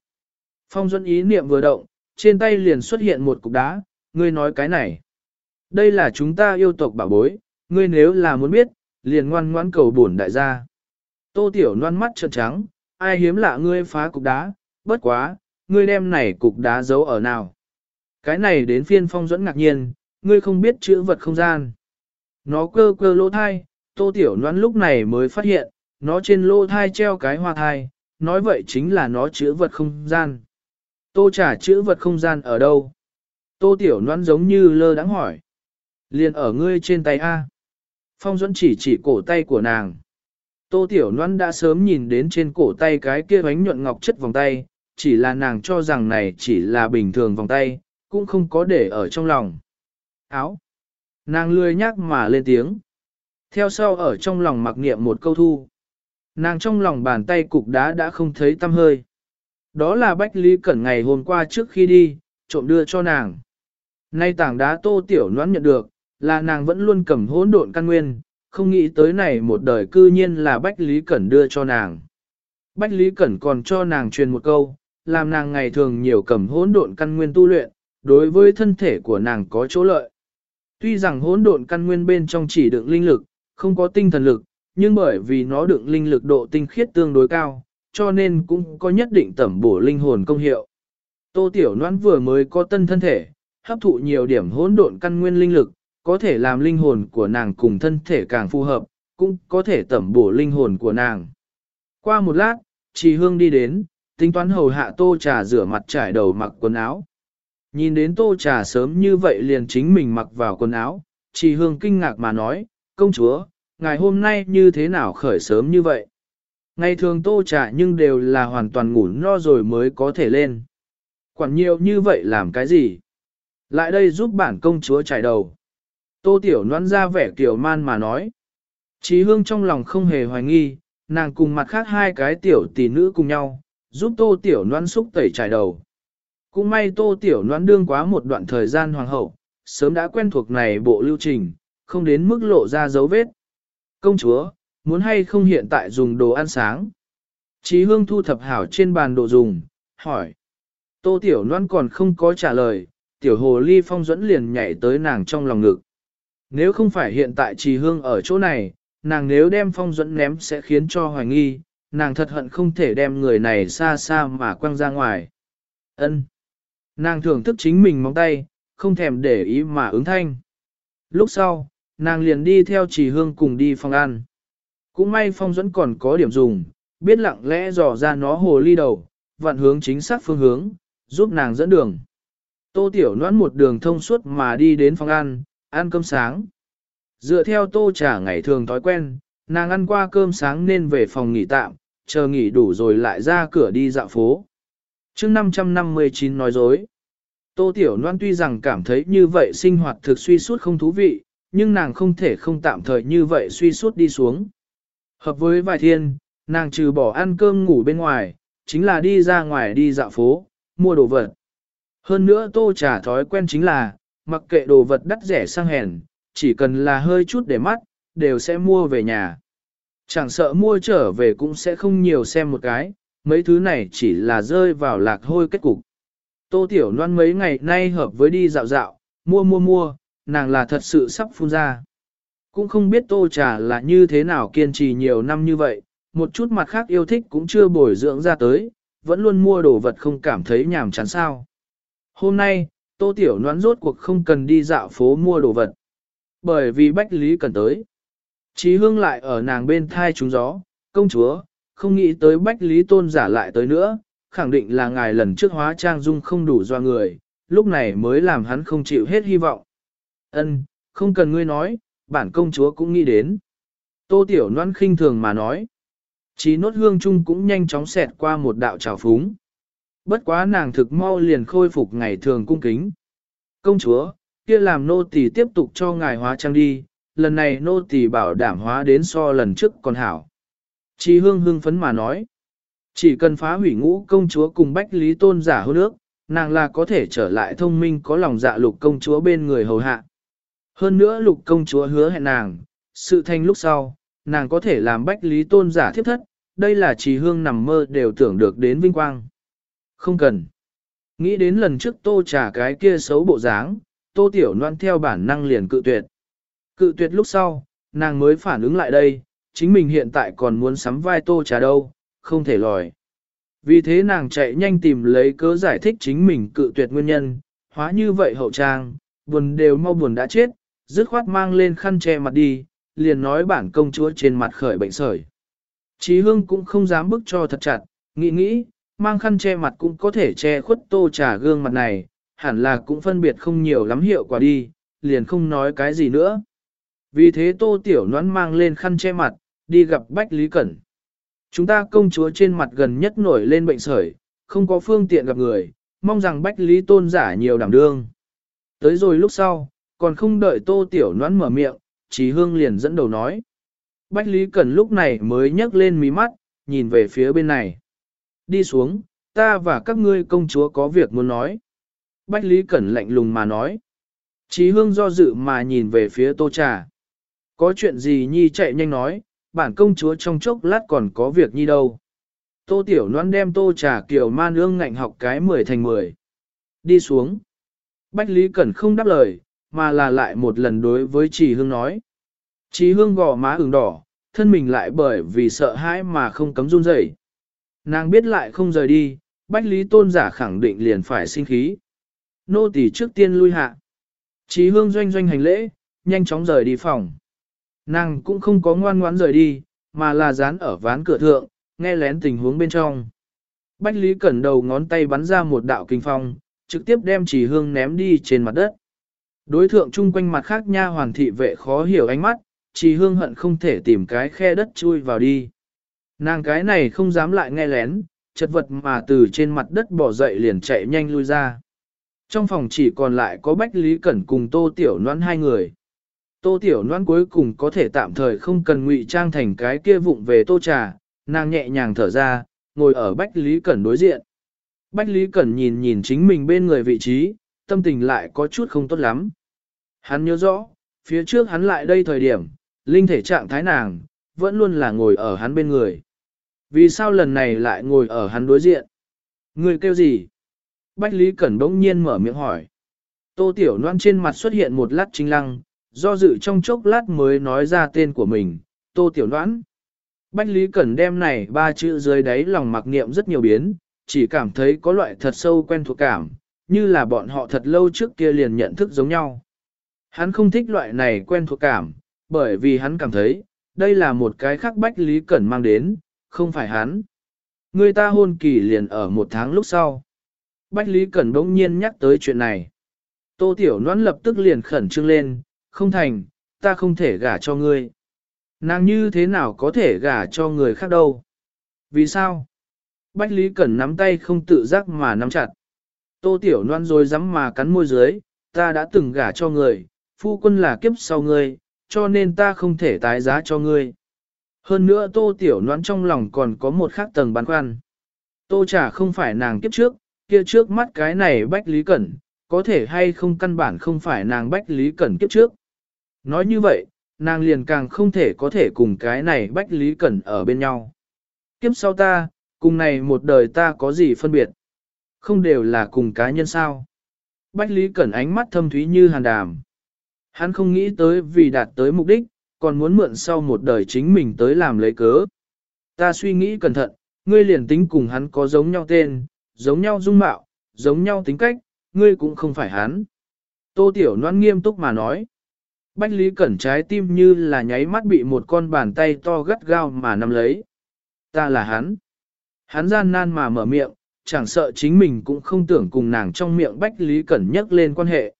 Phong Duẫn ý niệm vừa động, trên tay liền xuất hiện một cục đá, ngươi nói cái này. Đây là chúng ta yêu tộc bảo bối, ngươi nếu là muốn biết, liền ngoan ngoãn cầu bổn đại gia. Tô Tiểu loan mắt trợn trắng, ai hiếm lạ ngươi phá cục đá, bất quá, ngươi đem này cục đá giấu ở nào. Cái này đến phiên Phong Duẫn ngạc nhiên, ngươi không biết chữ vật không gian. Nó cơ cơ lỗ thai, Tô Tiểu noan lúc này mới phát hiện, nó trên lỗ thai treo cái hoa thai, nói vậy chính là nó chữ vật không gian. Tô trả chữ vật không gian ở đâu? Tô Tiểu noan giống như lơ đắng hỏi. Liền ở ngươi trên tay A. Phong Duẫn chỉ chỉ cổ tay của nàng. Tô Tiểu noan đã sớm nhìn đến trên cổ tay cái kia bánh nhuận ngọc chất vòng tay, chỉ là nàng cho rằng này chỉ là bình thường vòng tay, cũng không có để ở trong lòng. Áo. Nàng lười nhắc mà lên tiếng. Theo sau ở trong lòng mặc niệm một câu thu. Nàng trong lòng bàn tay cục đá đã không thấy tâm hơi. Đó là Bách Lý Cẩn ngày hôm qua trước khi đi, trộm đưa cho nàng. Nay tảng đá tô tiểu noãn nhận được, là nàng vẫn luôn cầm hỗn độn căn nguyên, không nghĩ tới này một đời cư nhiên là Bách Lý Cẩn đưa cho nàng. Bách Lý Cẩn còn cho nàng truyền một câu, làm nàng ngày thường nhiều cầm hỗn độn căn nguyên tu luyện, đối với thân thể của nàng có chỗ lợi. Tuy rằng hỗn độn căn nguyên bên trong chỉ đựng linh lực, không có tinh thần lực, nhưng bởi vì nó đựng linh lực độ tinh khiết tương đối cao, cho nên cũng có nhất định tẩm bổ linh hồn công hiệu. Tô Tiểu Loan vừa mới có tân thân thể, hấp thụ nhiều điểm hỗn độn căn nguyên linh lực, có thể làm linh hồn của nàng cùng thân thể càng phù hợp, cũng có thể tẩm bổ linh hồn của nàng. Qua một lát, Trì Hương đi đến, tính toán hầu hạ Tô Trà rửa mặt trải đầu mặc quần áo. Nhìn đến Tô Trà sớm như vậy liền chính mình mặc vào quần áo, Trì Hương kinh ngạc mà nói, công chúa, ngày hôm nay như thế nào khởi sớm như vậy? Ngày thường Tô Trà nhưng đều là hoàn toàn ngủ no rồi mới có thể lên. Quản nhiều như vậy làm cái gì? Lại đây giúp bản công chúa trải đầu. Tô Tiểu noan ra vẻ tiểu man mà nói. Chí hương trong lòng không hề hoài nghi, nàng cùng mặt khác hai cái tiểu tỷ nữ cùng nhau, giúp Tô Tiểu noan xúc tẩy trải đầu. Cũng may Tô Tiểu noan đương quá một đoạn thời gian hoàng hậu, sớm đã quen thuộc này bộ lưu trình, không đến mức lộ ra dấu vết. Công chúa, muốn hay không hiện tại dùng đồ ăn sáng? Chí hương thu thập hảo trên bàn đồ dùng, hỏi. Tô Tiểu noan còn không có trả lời, Tiểu Hồ Ly Phong dẫn liền nhảy tới nàng trong lòng ngực. Nếu không phải hiện tại trì hương ở chỗ này, nàng nếu đem phong dẫn ném sẽ khiến cho hoài nghi, nàng thật hận không thể đem người này xa xa mà quăng ra ngoài. Ân. Nàng thưởng thức chính mình móng tay, không thèm để ý mà ứng thanh. Lúc sau, nàng liền đi theo trì hương cùng đi phòng ăn. Cũng may phong dẫn còn có điểm dùng, biết lặng lẽ dò ra nó hồ ly đầu, vặn hướng chính xác phương hướng, giúp nàng dẫn đường. Tô Tiểu Noãn một đường thông suốt mà đi đến phòng ăn, ăn cơm sáng. Dựa theo tô trả ngày thường thói quen, nàng ăn qua cơm sáng nên về phòng nghỉ tạm, chờ nghỉ đủ rồi lại ra cửa đi dạo phố. chương 559 nói dối. Tô Tiểu Loan tuy rằng cảm thấy như vậy sinh hoạt thực suy suốt không thú vị, nhưng nàng không thể không tạm thời như vậy suy suốt đi xuống. Hợp với vài thiên, nàng trừ bỏ ăn cơm ngủ bên ngoài, chính là đi ra ngoài đi dạo phố, mua đồ vật. Hơn nữa tô trà thói quen chính là, mặc kệ đồ vật đắt rẻ sang hèn, chỉ cần là hơi chút để mắt, đều sẽ mua về nhà. Chẳng sợ mua trở về cũng sẽ không nhiều xem một cái, mấy thứ này chỉ là rơi vào lạc hôi kết cục. Tô Tiểu Loan mấy ngày nay hợp với đi dạo dạo, mua mua mua, nàng là thật sự sắp phun ra. Cũng không biết tô trà là như thế nào kiên trì nhiều năm như vậy, một chút mặt khác yêu thích cũng chưa bồi dưỡng ra tới, vẫn luôn mua đồ vật không cảm thấy nhàm chán sao. Hôm nay, tô tiểu noán rốt cuộc không cần đi dạo phố mua đồ vật. Bởi vì Bách Lý cần tới. Chí hương lại ở nàng bên thai trúng gió, công chúa, không nghĩ tới Bách Lý tôn giả lại tới nữa, khẳng định là ngài lần trước hóa trang dung không đủ do người, lúc này mới làm hắn không chịu hết hy vọng. Ân, không cần ngươi nói, bản công chúa cũng nghĩ đến. Tô Tiểu Loan khinh thường mà nói. Chí nốt hương trung cũng nhanh chóng xẹt qua một đạo trào phúng. Bất quá nàng thực mau liền khôi phục ngày thường cung kính. Công chúa, kia làm nô tỳ tiếp tục cho ngài hóa trang đi, lần này nô tỳ bảo đảm hóa đến so lần trước còn hảo. Chí hương hương phấn mà nói. Chỉ cần phá hủy ngũ công chúa cùng bách lý tôn giả hôn nước, nàng là có thể trở lại thông minh có lòng dạ lục công chúa bên người hầu hạ. Hơn nữa lục công chúa hứa hẹn nàng, sự thanh lúc sau, nàng có thể làm bách lý tôn giả thiếp thất, đây là trì hương nằm mơ đều tưởng được đến vinh quang. Không cần. Nghĩ đến lần trước tô trả cái kia xấu bộ dáng, tô tiểu noan theo bản năng liền cự tuyệt. Cự tuyệt lúc sau, nàng mới phản ứng lại đây, chính mình hiện tại còn muốn sắm vai tô trà đâu, không thể lòi. Vì thế nàng chạy nhanh tìm lấy cớ giải thích chính mình cự tuyệt nguyên nhân, hóa như vậy hậu trang, buồn đều mau buồn đã chết, dứt khoát mang lên khăn che mặt đi, liền nói bản công chúa trên mặt khởi bệnh sởi. Chí hương cũng không dám bức cho thật chặt, nghĩ nghĩ, mang khăn che mặt cũng có thể che khuất tô trà gương mặt này, hẳn là cũng phân biệt không nhiều lắm hiệu quả đi, liền không nói cái gì nữa. Vì thế tô tiểu noãn mang lên khăn che mặt, đi gặp Bách Lý Cẩn. Chúng ta công chúa trên mặt gần nhất nổi lên bệnh sởi, không có phương tiện gặp người, mong rằng Bách Lý tôn giả nhiều đảm đương. Tới rồi lúc sau, còn không đợi tô tiểu noãn mở miệng, trí hương liền dẫn đầu nói. Bách Lý Cẩn lúc này mới nhấc lên mí mắt, nhìn về phía bên này. Đi xuống, ta và các ngươi công chúa có việc muốn nói. Bách Lý Cẩn lạnh lùng mà nói. Trí hương do dự mà nhìn về phía tô trà. Có chuyện gì nhi chạy nhanh nói, bản công chúa trong chốc lát còn có việc nhi đâu. Tô tiểu loan đem tô trà kiểu man ương ngạnh học cái 10 thành 10. Đi xuống. Bách Lý Cẩn không đáp lời, mà là lại một lần đối với Trì Hương nói. Trì Hương gò má ửng đỏ, thân mình lại bởi vì sợ hãi mà không cấm run rẩy. Nàng biết lại không rời đi, Bách Lý Tôn giả khẳng định liền phải sinh khí. Nô tỳ trước tiên lui hạ. Trì Hương doanh doanh hành lễ, nhanh chóng rời đi phòng. Nàng cũng không có ngoan ngoãn rời đi, mà là dán ở ván cửa thượng, nghe lén tình huống bên trong. Bách Lý Cẩn đầu ngón tay bắn ra một đạo kinh phong, trực tiếp đem chỉ hương ném đi trên mặt đất. Đối thượng chung quanh mặt khác nha hoàn thị vệ khó hiểu ánh mắt, chỉ hương hận không thể tìm cái khe đất chui vào đi. Nàng cái này không dám lại nghe lén, chật vật mà từ trên mặt đất bỏ dậy liền chạy nhanh lui ra. Trong phòng chỉ còn lại có Bách Lý Cẩn cùng Tô Tiểu Noãn hai người. Tô Tiểu Loan cuối cùng có thể tạm thời không cần ngụy trang thành cái kia vụng về tô trà, nàng nhẹ nhàng thở ra, ngồi ở Bách Lý Cẩn đối diện. Bách Lý Cẩn nhìn nhìn chính mình bên người vị trí, tâm tình lại có chút không tốt lắm. Hắn nhớ rõ, phía trước hắn lại đây thời điểm, linh thể trạng thái nàng, vẫn luôn là ngồi ở hắn bên người. Vì sao lần này lại ngồi ở hắn đối diện? Người kêu gì? Bách Lý Cẩn bỗng nhiên mở miệng hỏi. Tô Tiểu Loan trên mặt xuất hiện một lát chính lăng, do dự trong chốc lát mới nói ra tên của mình, Tô Tiểu Noãn. Bách Lý Cẩn đem này ba chữ dưới đáy lòng mặc niệm rất nhiều biến, chỉ cảm thấy có loại thật sâu quen thuộc cảm, như là bọn họ thật lâu trước kia liền nhận thức giống nhau. Hắn không thích loại này quen thuộc cảm, bởi vì hắn cảm thấy, đây là một cái khác Bách Lý Cẩn mang đến, không phải hắn. Người ta hôn kỳ liền ở một tháng lúc sau. Bách Lý Cẩn bỗng nhiên nhắc tới chuyện này. Tô Tiểu Noãn lập tức liền khẩn trương lên, không thành, ta không thể gả cho ngươi. Nàng như thế nào có thể gả cho người khác đâu? Vì sao? Bách Lý Cẩn nắm tay không tự giác mà nắm chặt. Tô Tiểu Loan rồi dám mà cắn môi dưới, ta đã từng gả cho người, phu quân là kiếp sau ngươi, cho nên ta không thể tái giá cho ngươi. Hơn nữa Tô Tiểu Loan trong lòng còn có một khác tầng băn khoăn. Tô chả không phải nàng kiếp trước, kia trước mắt cái này Bách Lý Cẩn, có thể hay không căn bản không phải nàng Bách Lý Cẩn kiếp trước. Nói như vậy, nàng liền càng không thể có thể cùng cái này Bách Lý Cẩn ở bên nhau. Kiếp sau ta, cùng này một đời ta có gì phân biệt? Không đều là cùng cá nhân sao? Bách Lý Cẩn ánh mắt thâm thúy như hàn đàm. Hắn không nghĩ tới vì đạt tới mục đích, còn muốn mượn sau một đời chính mình tới làm lấy cớ. Ta suy nghĩ cẩn thận, ngươi liền tính cùng hắn có giống nhau tên, giống nhau dung mạo, giống nhau tính cách, ngươi cũng không phải hắn. Tô Tiểu Loan nghiêm túc mà nói. Bách Lý Cẩn trái tim như là nháy mắt bị một con bàn tay to gắt gao mà nắm lấy. Ta là hắn. Hắn gian nan mà mở miệng, chẳng sợ chính mình cũng không tưởng cùng nàng trong miệng Bách Lý Cẩn nhắc lên quan hệ.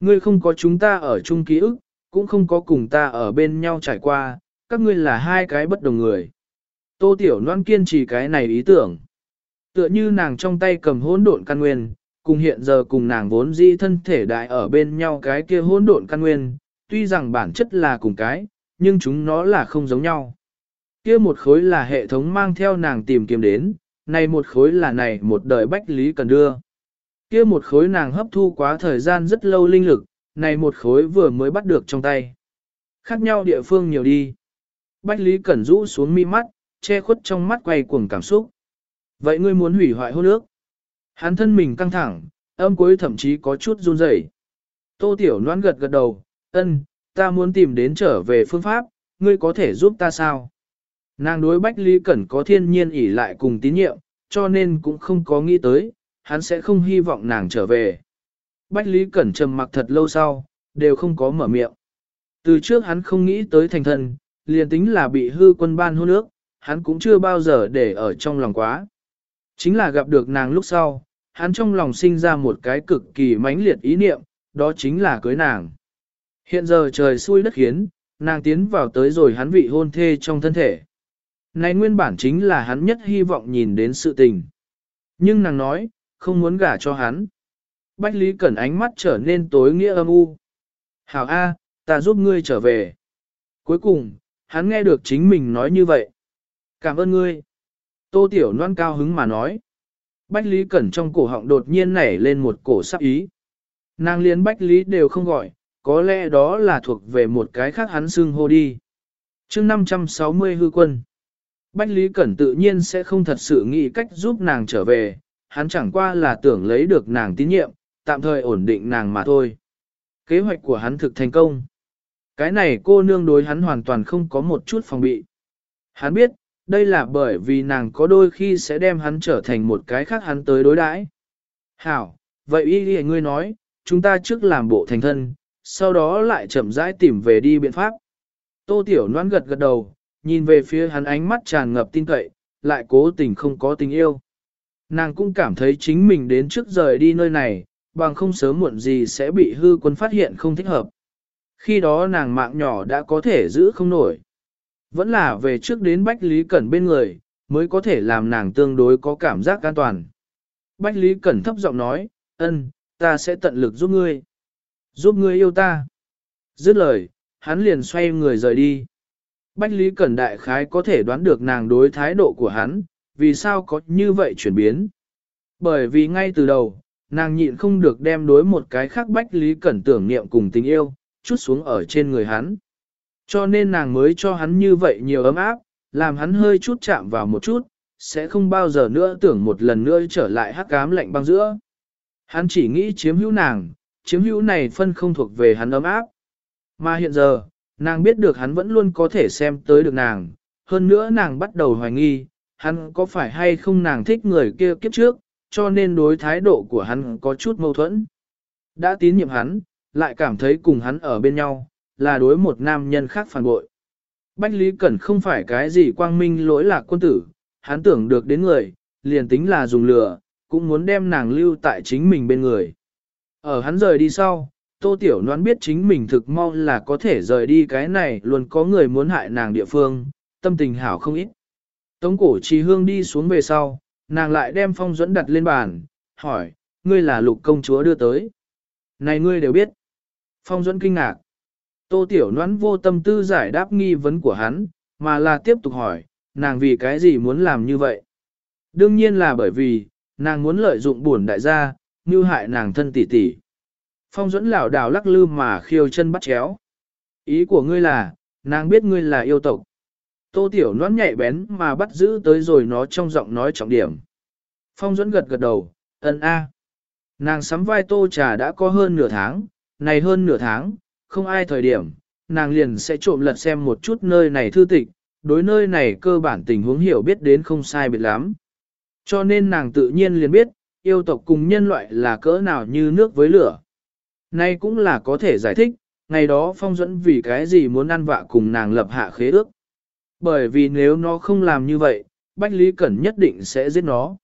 Ngươi không có chúng ta ở chung ký ức, cũng không có cùng ta ở bên nhau trải qua, các ngươi là hai cái bất đồng người. Tô Tiểu Loan kiên trì cái này ý tưởng. Tựa như nàng trong tay cầm hỗn độn căn nguyên, cùng hiện giờ cùng nàng vốn dĩ thân thể đại ở bên nhau cái kia hỗn độn căn nguyên, tuy rằng bản chất là cùng cái, nhưng chúng nó là không giống nhau. Kia một khối là hệ thống mang theo nàng tìm kiếm đến, này một khối là này một đời bách lý cần đưa. Kia một khối nàng hấp thu quá thời gian rất lâu linh lực, này một khối vừa mới bắt được trong tay. Khác nhau địa phương nhiều đi. Bách Lý Cẩn rũ xuống mi mắt, che khuất trong mắt quay cuồng cảm xúc. Vậy ngươi muốn hủy hoại hôn ước? Hắn thân mình căng thẳng, âm cuối thậm chí có chút run rẩy. Tô Tiểu Loan gật gật đầu, ân, ta muốn tìm đến trở về phương pháp, ngươi có thể giúp ta sao? Nàng đối Bách Lý Cẩn có thiên nhiên ỉ lại cùng tín nhiệm, cho nên cũng không có nghĩ tới, hắn sẽ không hy vọng nàng trở về. Bách Lý Cẩn trầm mặc thật lâu sau, đều không có mở miệng. Từ trước hắn không nghĩ tới thành thân, liền tính là bị hư quân ban hôn nước, hắn cũng chưa bao giờ để ở trong lòng quá. Chính là gặp được nàng lúc sau, hắn trong lòng sinh ra một cái cực kỳ mãnh liệt ý niệm, đó chính là cưới nàng. Hiện giờ trời xui đất khiến, nàng tiến vào tới rồi hắn vị hôn thê trong thân thể. Này nguyên bản chính là hắn nhất hy vọng nhìn đến sự tình. Nhưng nàng nói, không muốn gả cho hắn. Bách Lý Cẩn ánh mắt trở nên tối nghĩa âm u. Hảo A, ta giúp ngươi trở về. Cuối cùng, hắn nghe được chính mình nói như vậy. Cảm ơn ngươi. Tô Tiểu Loan cao hứng mà nói. Bách Lý Cẩn trong cổ họng đột nhiên nảy lên một cổ sắc ý. Nàng liên Bách Lý đều không gọi, có lẽ đó là thuộc về một cái khác hắn xưng hô đi. chương 560 hư quân. Bách Lý Cẩn tự nhiên sẽ không thật sự nghĩ cách giúp nàng trở về, hắn chẳng qua là tưởng lấy được nàng tín nhiệm, tạm thời ổn định nàng mà thôi. Kế hoạch của hắn thực thành công. Cái này cô nương đối hắn hoàn toàn không có một chút phòng bị. Hắn biết, đây là bởi vì nàng có đôi khi sẽ đem hắn trở thành một cái khác hắn tới đối đãi. Hảo, vậy y đi ngươi nói, chúng ta trước làm bộ thành thân, sau đó lại chậm rãi tìm về đi biện pháp. Tô Tiểu Loan gật gật đầu, nhìn về phía hắn ánh mắt tràn ngập tin cậy, lại cố tình không có tình yêu. Nàng cũng cảm thấy chính mình đến trước rời đi nơi này, bằng không sớm muộn gì sẽ bị hư quân phát hiện không thích hợp. Khi đó nàng mạng nhỏ đã có thể giữ không nổi. Vẫn là về trước đến Bách Lý Cẩn bên người, mới có thể làm nàng tương đối có cảm giác an toàn. Bách Lý Cẩn thấp giọng nói, ân, ta sẽ tận lực giúp ngươi. Giúp ngươi yêu ta. Dứt lời, hắn liền xoay người rời đi. Bách Lý Cẩn đại khái có thể đoán được nàng đối thái độ của hắn, vì sao có như vậy chuyển biến. Bởi vì ngay từ đầu, nàng nhịn không được đem đối một cái khác Bách Lý Cẩn tưởng niệm cùng tình yêu, chút xuống ở trên người hắn. Cho nên nàng mới cho hắn như vậy nhiều ấm áp, làm hắn hơi chút chạm vào một chút, sẽ không bao giờ nữa tưởng một lần nữa trở lại hắc cám lạnh băng giữa. Hắn chỉ nghĩ chiếm hữu nàng, chiếm hữu này phân không thuộc về hắn ấm áp. Mà hiện giờ, nàng biết được hắn vẫn luôn có thể xem tới được nàng, hơn nữa nàng bắt đầu hoài nghi, hắn có phải hay không nàng thích người kia kiếp trước, cho nên đối thái độ của hắn có chút mâu thuẫn. Đã tín nhiệm hắn, lại cảm thấy cùng hắn ở bên nhau, là đối một nam nhân khác phản bội. Bách Lý Cẩn không phải cái gì quang minh lỗi lạc quân tử, hắn tưởng được đến người, liền tính là dùng lửa, cũng muốn đem nàng lưu tại chính mình bên người. Ở hắn rời đi sau, Tô Tiểu Loan biết chính mình thực mau là có thể rời đi cái này luôn có người muốn hại nàng địa phương, tâm tình hảo không ít. Tống cổ trì hương đi xuống về sau, nàng lại đem phong dẫn đặt lên bàn, hỏi, ngươi là lục công chúa đưa tới. Này ngươi đều biết. Phong dẫn kinh ngạc. Tô Tiểu Noãn vô tâm tư giải đáp nghi vấn của hắn, mà là tiếp tục hỏi, nàng vì cái gì muốn làm như vậy? Đương nhiên là bởi vì, nàng muốn lợi dụng buồn đại gia, như hại nàng thân tỷ tỷ. Phong dẫn lảo đảo lắc lư mà khiêu chân bắt chéo. Ý của ngươi là, nàng biết ngươi là yêu tộc. Tô Tiểu Loan nhạy bén mà bắt giữ tới rồi nó trong giọng nói trọng điểm. Phong dẫn gật gật đầu, ân a. Nàng sắm vai tô trà đã có hơn nửa tháng, này hơn nửa tháng, không ai thời điểm, nàng liền sẽ trộm lật xem một chút nơi này thư tịch, đối nơi này cơ bản tình huống hiểu biết đến không sai biệt lắm. Cho nên nàng tự nhiên liền biết, yêu tộc cùng nhân loại là cỡ nào như nước với lửa. Nay cũng là có thể giải thích, ngày đó phong dẫn vì cái gì muốn ăn vạ cùng nàng lập hạ khế ước. Bởi vì nếu nó không làm như vậy, Bách Lý Cẩn nhất định sẽ giết nó.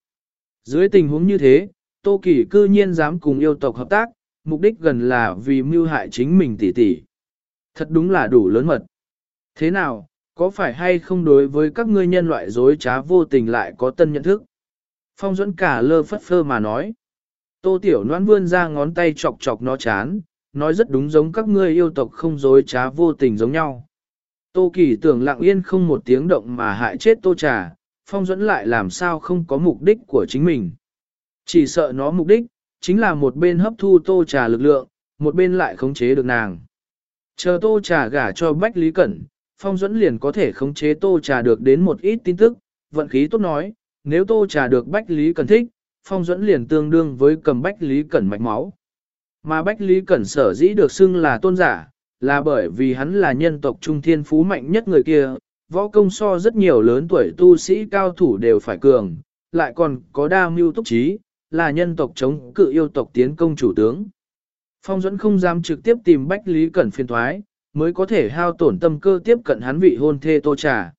Dưới tình huống như thế, Tô Kỳ cư nhiên dám cùng yêu tộc hợp tác, mục đích gần là vì mưu hại chính mình tỷ tỷ. Thật đúng là đủ lớn mật. Thế nào, có phải hay không đối với các ngươi nhân loại dối trá vô tình lại có tân nhận thức? Phong dẫn cả lơ phất phơ mà nói. Tô Tiểu noan vươn ra ngón tay chọc chọc nó chán, nói rất đúng giống các ngươi yêu tộc không dối trá vô tình giống nhau. Tô Kỳ tưởng lặng yên không một tiếng động mà hại chết Tô Trà, Phong dẫn lại làm sao không có mục đích của chính mình. Chỉ sợ nó mục đích, chính là một bên hấp thu Tô Trà lực lượng, một bên lại khống chế được nàng. Chờ Tô Trà gả cho Bách Lý Cẩn, Phong duẫn liền có thể khống chế Tô Trà được đến một ít tin tức, vận khí tốt nói, nếu Tô Trà được Bách Lý Cẩn thích, phong duẫn liền tương đương với cầm bách lý cẩn mạch máu. Mà bách lý cẩn sở dĩ được xưng là tôn giả, là bởi vì hắn là nhân tộc trung thiên phú mạnh nhất người kia, võ công so rất nhiều lớn tuổi tu sĩ cao thủ đều phải cường, lại còn có đa mưu túc trí, là nhân tộc chống cự yêu tộc tiến công chủ tướng. Phong dẫn không dám trực tiếp tìm Bách Lý Cẩn phiên thoái, mới có thể hao tổn tâm cơ tiếp cận hắn vị hôn thê tô trà.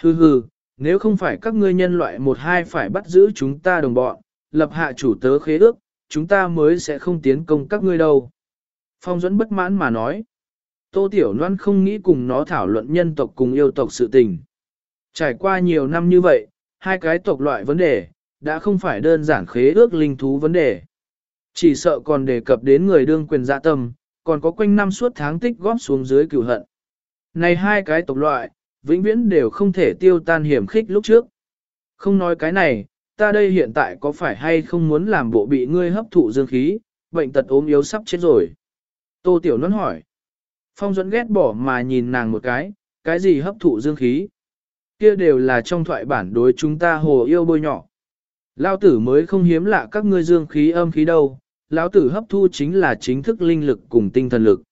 Hừ hừ, nếu không phải các ngươi nhân loại một hai phải bắt giữ chúng ta đồng bọn, lập hạ chủ tớ khế ước, chúng ta mới sẽ không tiến công các ngươi đâu. Phong dẫn bất mãn mà nói. Tô Tiểu Loan không nghĩ cùng nó thảo luận nhân tộc cùng yêu tộc sự tình. Trải qua nhiều năm như vậy, hai cái tộc loại vấn đề, đã không phải đơn giản khế ước linh thú vấn đề. Chỉ sợ còn đề cập đến người đương quyền dạ tâm, còn có quanh năm suốt tháng tích góp xuống dưới cửu hận. Này hai cái tộc loại, vĩnh viễn đều không thể tiêu tan hiểm khích lúc trước. Không nói cái này, ta đây hiện tại có phải hay không muốn làm bộ bị ngươi hấp thụ dương khí, bệnh tật ốm yếu sắp chết rồi. Tô Tiểu Nôn hỏi. Phong Duẫn ghét bỏ mà nhìn nàng một cái, cái gì hấp thụ dương khí? Kia đều là trong thoại bản đối chúng ta hồ yêu bôi nhỏ. Lão tử mới không hiếm lạ các ngươi dương khí âm khí đâu, lão tử hấp thu chính là chính thức linh lực cùng tinh thần lực.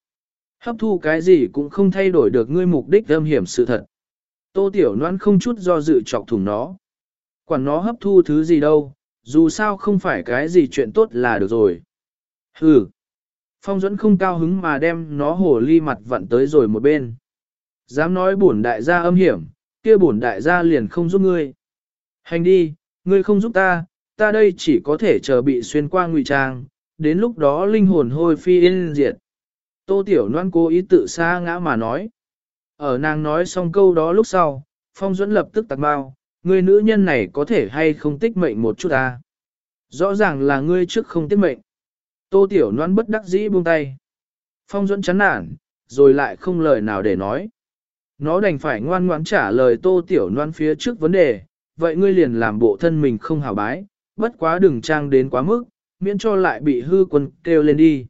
Hấp thu cái gì cũng không thay đổi được ngươi mục đích âm hiểm sự thật. Tô Tiểu Loan không chút do dự chọc thủng nó. Quản nó hấp thu thứ gì đâu, dù sao không phải cái gì chuyện tốt là được rồi. Hừ. Phong dẫn không cao hứng mà đem nó hồ ly mặt vặn tới rồi một bên. Dám nói bổn đại gia âm hiểm, kia bổn đại gia liền không giúp ngươi. Hành đi, ngươi không giúp ta, ta đây chỉ có thể chờ bị xuyên qua ngụy trang, đến lúc đó linh hồn hôi phi yên diệt. Tô Tiểu Loan cố ý tự xa ngã mà nói. Ở nàng nói xong câu đó lúc sau, Phong Duẫn lập tức tạc bao, người nữ nhân này có thể hay không tích mệnh một chút ta. Rõ ràng là ngươi trước không tích mệnh. Tô Tiểu Loan bất đắc dĩ buông tay. Phong Duẫn chán nản, rồi lại không lời nào để nói. Nó đành phải ngoan ngoãn trả lời Tô Tiểu Loan phía trước vấn đề, vậy ngươi liền làm bộ thân mình không hảo bái, bất quá đừng trang đến quá mức, miễn cho lại bị hư quân kêu lên đi.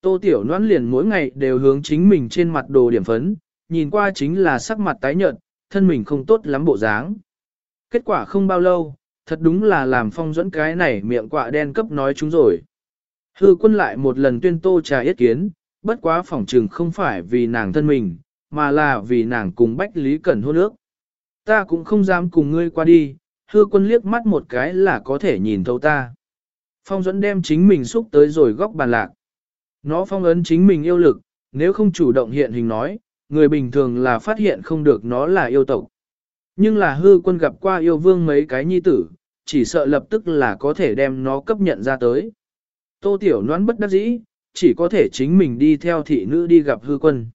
Tô Tiểu Loan liền mỗi ngày đều hướng chính mình trên mặt đồ điểm phấn, nhìn qua chính là sắc mặt tái nhợt, thân mình không tốt lắm bộ dáng. Kết quả không bao lâu, thật đúng là làm phong dẫn cái này miệng quạ đen cấp nói chúng rồi. Hư quân lại một lần tuyên tô trà yết kiến, bất quá phỏng trừng không phải vì nàng thân mình, mà là vì nàng cùng Bách Lý Cẩn hôn ước. Ta cũng không dám cùng ngươi qua đi, hư quân liếc mắt một cái là có thể nhìn thấu ta. Phong dẫn đem chính mình xúc tới rồi góc bàn lạc. Nó phong ấn chính mình yêu lực, nếu không chủ động hiện hình nói, người bình thường là phát hiện không được nó là yêu tộc. Nhưng là hư quân gặp qua yêu vương mấy cái nhi tử, chỉ sợ lập tức là có thể đem nó cấp nhận ra tới. Tô Tiểu Loan bất đắc dĩ, chỉ có thể chính mình đi theo thị nữ đi gặp hư quân.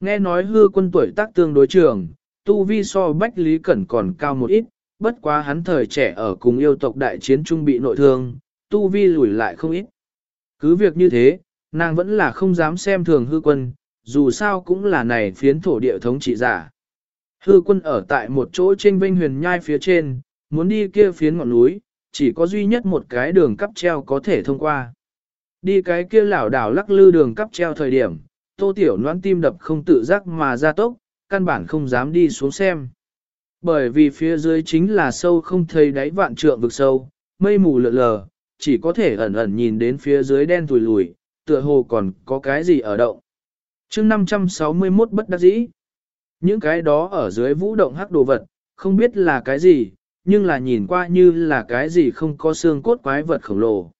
Nghe nói hư quân tuổi tác tương đối trường, tu vi so Bách Lý Cẩn còn cao một ít, bất quá hắn thời trẻ ở cùng yêu tộc đại chiến trung bị nội thương, tu vi lùi lại không ít. Cứ việc như thế, nàng vẫn là không dám xem thường hư quân, dù sao cũng là này phiến thổ địa thống trị giả. Hư quân ở tại một chỗ trên vinh huyền nhai phía trên, muốn đi kia phiến ngọn núi, chỉ có duy nhất một cái đường cắp treo có thể thông qua. Đi cái kia lảo đảo lắc lư đường cắp treo thời điểm, tô tiểu noan tim đập không tự giác mà ra tốc, căn bản không dám đi xuống xem. Bởi vì phía dưới chính là sâu không thấy đáy vạn trượng vực sâu, mây mù lượn lờ, chỉ có thể ẩn ẩn nhìn đến phía dưới đen tùi lùi, tựa hồ còn có cái gì ở động. chương 561 bất đắc dĩ. Những cái đó ở dưới vũ động hắc đồ vật, không biết là cái gì, nhưng là nhìn qua như là cái gì không có xương cốt quái vật khổng lồ.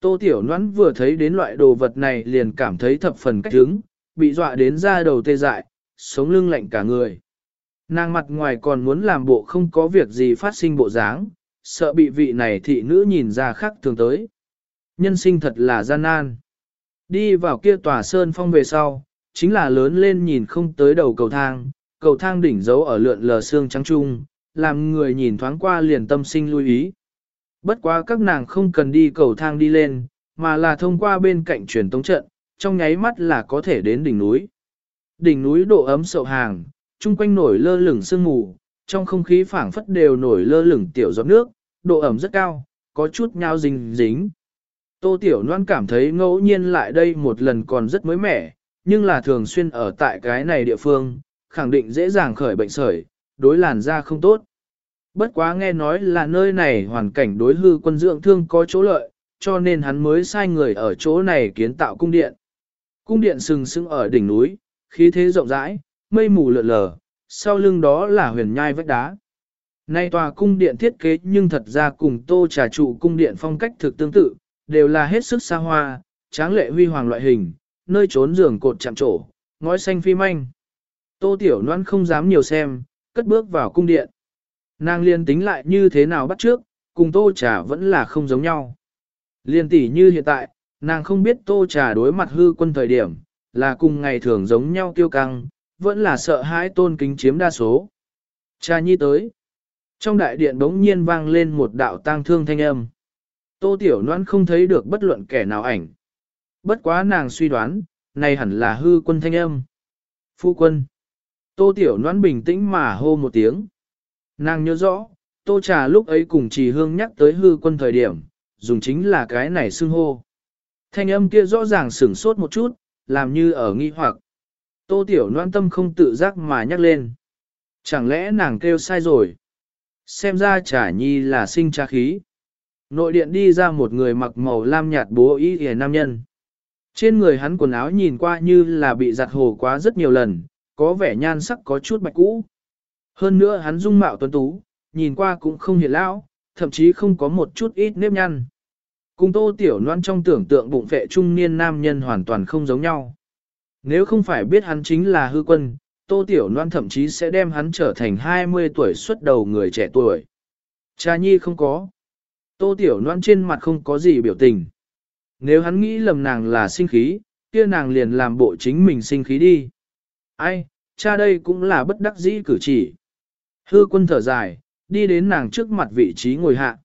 Tô Tiểu Noãn vừa thấy đến loại đồ vật này liền cảm thấy thập phần cách hứng, bị dọa đến ra đầu tê dại, sống lưng lạnh cả người. Nàng mặt ngoài còn muốn làm bộ không có việc gì phát sinh bộ dáng, sợ bị vị này thị nữ nhìn ra khác thường tới. Nhân sinh thật là gian nan. Đi vào kia tòa sơn phong về sau, chính là lớn lên nhìn không tới đầu cầu thang, cầu thang đỉnh giấu ở lượn lờ xương trắng trung, làm người nhìn thoáng qua liền tâm sinh lưu ý. Bất quá các nàng không cần đi cầu thang đi lên, mà là thông qua bên cạnh truyền tống trận, trong nháy mắt là có thể đến đỉnh núi. Đỉnh núi độ ấm sậu hàng, chung quanh nổi lơ lửng sương mù, trong không khí phảng phất đều nổi lơ lửng tiểu giọt nước, độ ẩm rất cao, có chút nhao dính dính. Tô Tiểu Loan cảm thấy ngẫu nhiên lại đây một lần còn rất mới mẻ, nhưng là thường xuyên ở tại cái này địa phương, khẳng định dễ dàng khởi bệnh sởi, đối làn da không tốt. Bất quá nghe nói là nơi này hoàn cảnh đối hư quân dưỡng thương có chỗ lợi, cho nên hắn mới sai người ở chỗ này kiến tạo cung điện. Cung điện sừng sững ở đỉnh núi, khí thế rộng rãi, mây mù lượn lờ, sau lưng đó là huyền nhai vách đá. Nay tòa cung điện thiết kế nhưng thật ra cùng tô trà trụ cung điện phong cách thực tương tự, đều là hết sức xa hoa, tráng lệ huy hoàng loại hình, nơi trốn giường cột chạm trổ, ngói xanh phi manh. Tô tiểu noan không dám nhiều xem, cất bước vào cung điện. Nàng liên tính lại như thế nào bắt trước, cùng tô trà vẫn là không giống nhau. Liên tỷ như hiện tại, nàng không biết tô trà đối mặt hư quân thời điểm, là cùng ngày thường giống nhau kiêu căng, vẫn là sợ hãi tôn kính chiếm đa số. Cha nhi tới. Trong đại điện bỗng nhiên vang lên một đạo tang thương thanh âm. Tô Tiểu Loan không thấy được bất luận kẻ nào ảnh. Bất quá nàng suy đoán, này hẳn là hư quân thanh âm. Phu quân. Tô Tiểu Loan bình tĩnh mà hô một tiếng. Nàng nhớ rõ, Tô Trà lúc ấy cùng trì hương nhắc tới hư quân thời điểm, dùng chính là cái này xưng hô. Thanh âm kia rõ ràng sửng sốt một chút, làm như ở nghi hoặc. Tô Tiểu Loan tâm không tự giác mà nhắc lên. Chẳng lẽ nàng kêu sai rồi? Xem ra trả Nhi là sinh trá khí. Nội điện đi ra một người mặc màu lam nhạt bố y hề nam nhân. Trên người hắn quần áo nhìn qua như là bị giặt hồ quá rất nhiều lần, có vẻ nhan sắc có chút bạch cũ. Hơn nữa hắn dung mạo tuấn tú, nhìn qua cũng không hiền lão, thậm chí không có một chút ít nếp nhăn. Cùng tô tiểu noan trong tưởng tượng bụng vệ trung niên nam nhân hoàn toàn không giống nhau. Nếu không phải biết hắn chính là hư quân, tô tiểu noan thậm chí sẽ đem hắn trở thành 20 tuổi xuất đầu người trẻ tuổi. Cha nhi không có. Tô Tiểu Loan trên mặt không có gì biểu tình. Nếu hắn nghĩ lầm nàng là sinh khí, kia nàng liền làm bộ chính mình sinh khí đi. Ai, cha đây cũng là bất đắc dĩ cử chỉ. Hư quân thở dài, đi đến nàng trước mặt vị trí ngồi hạ.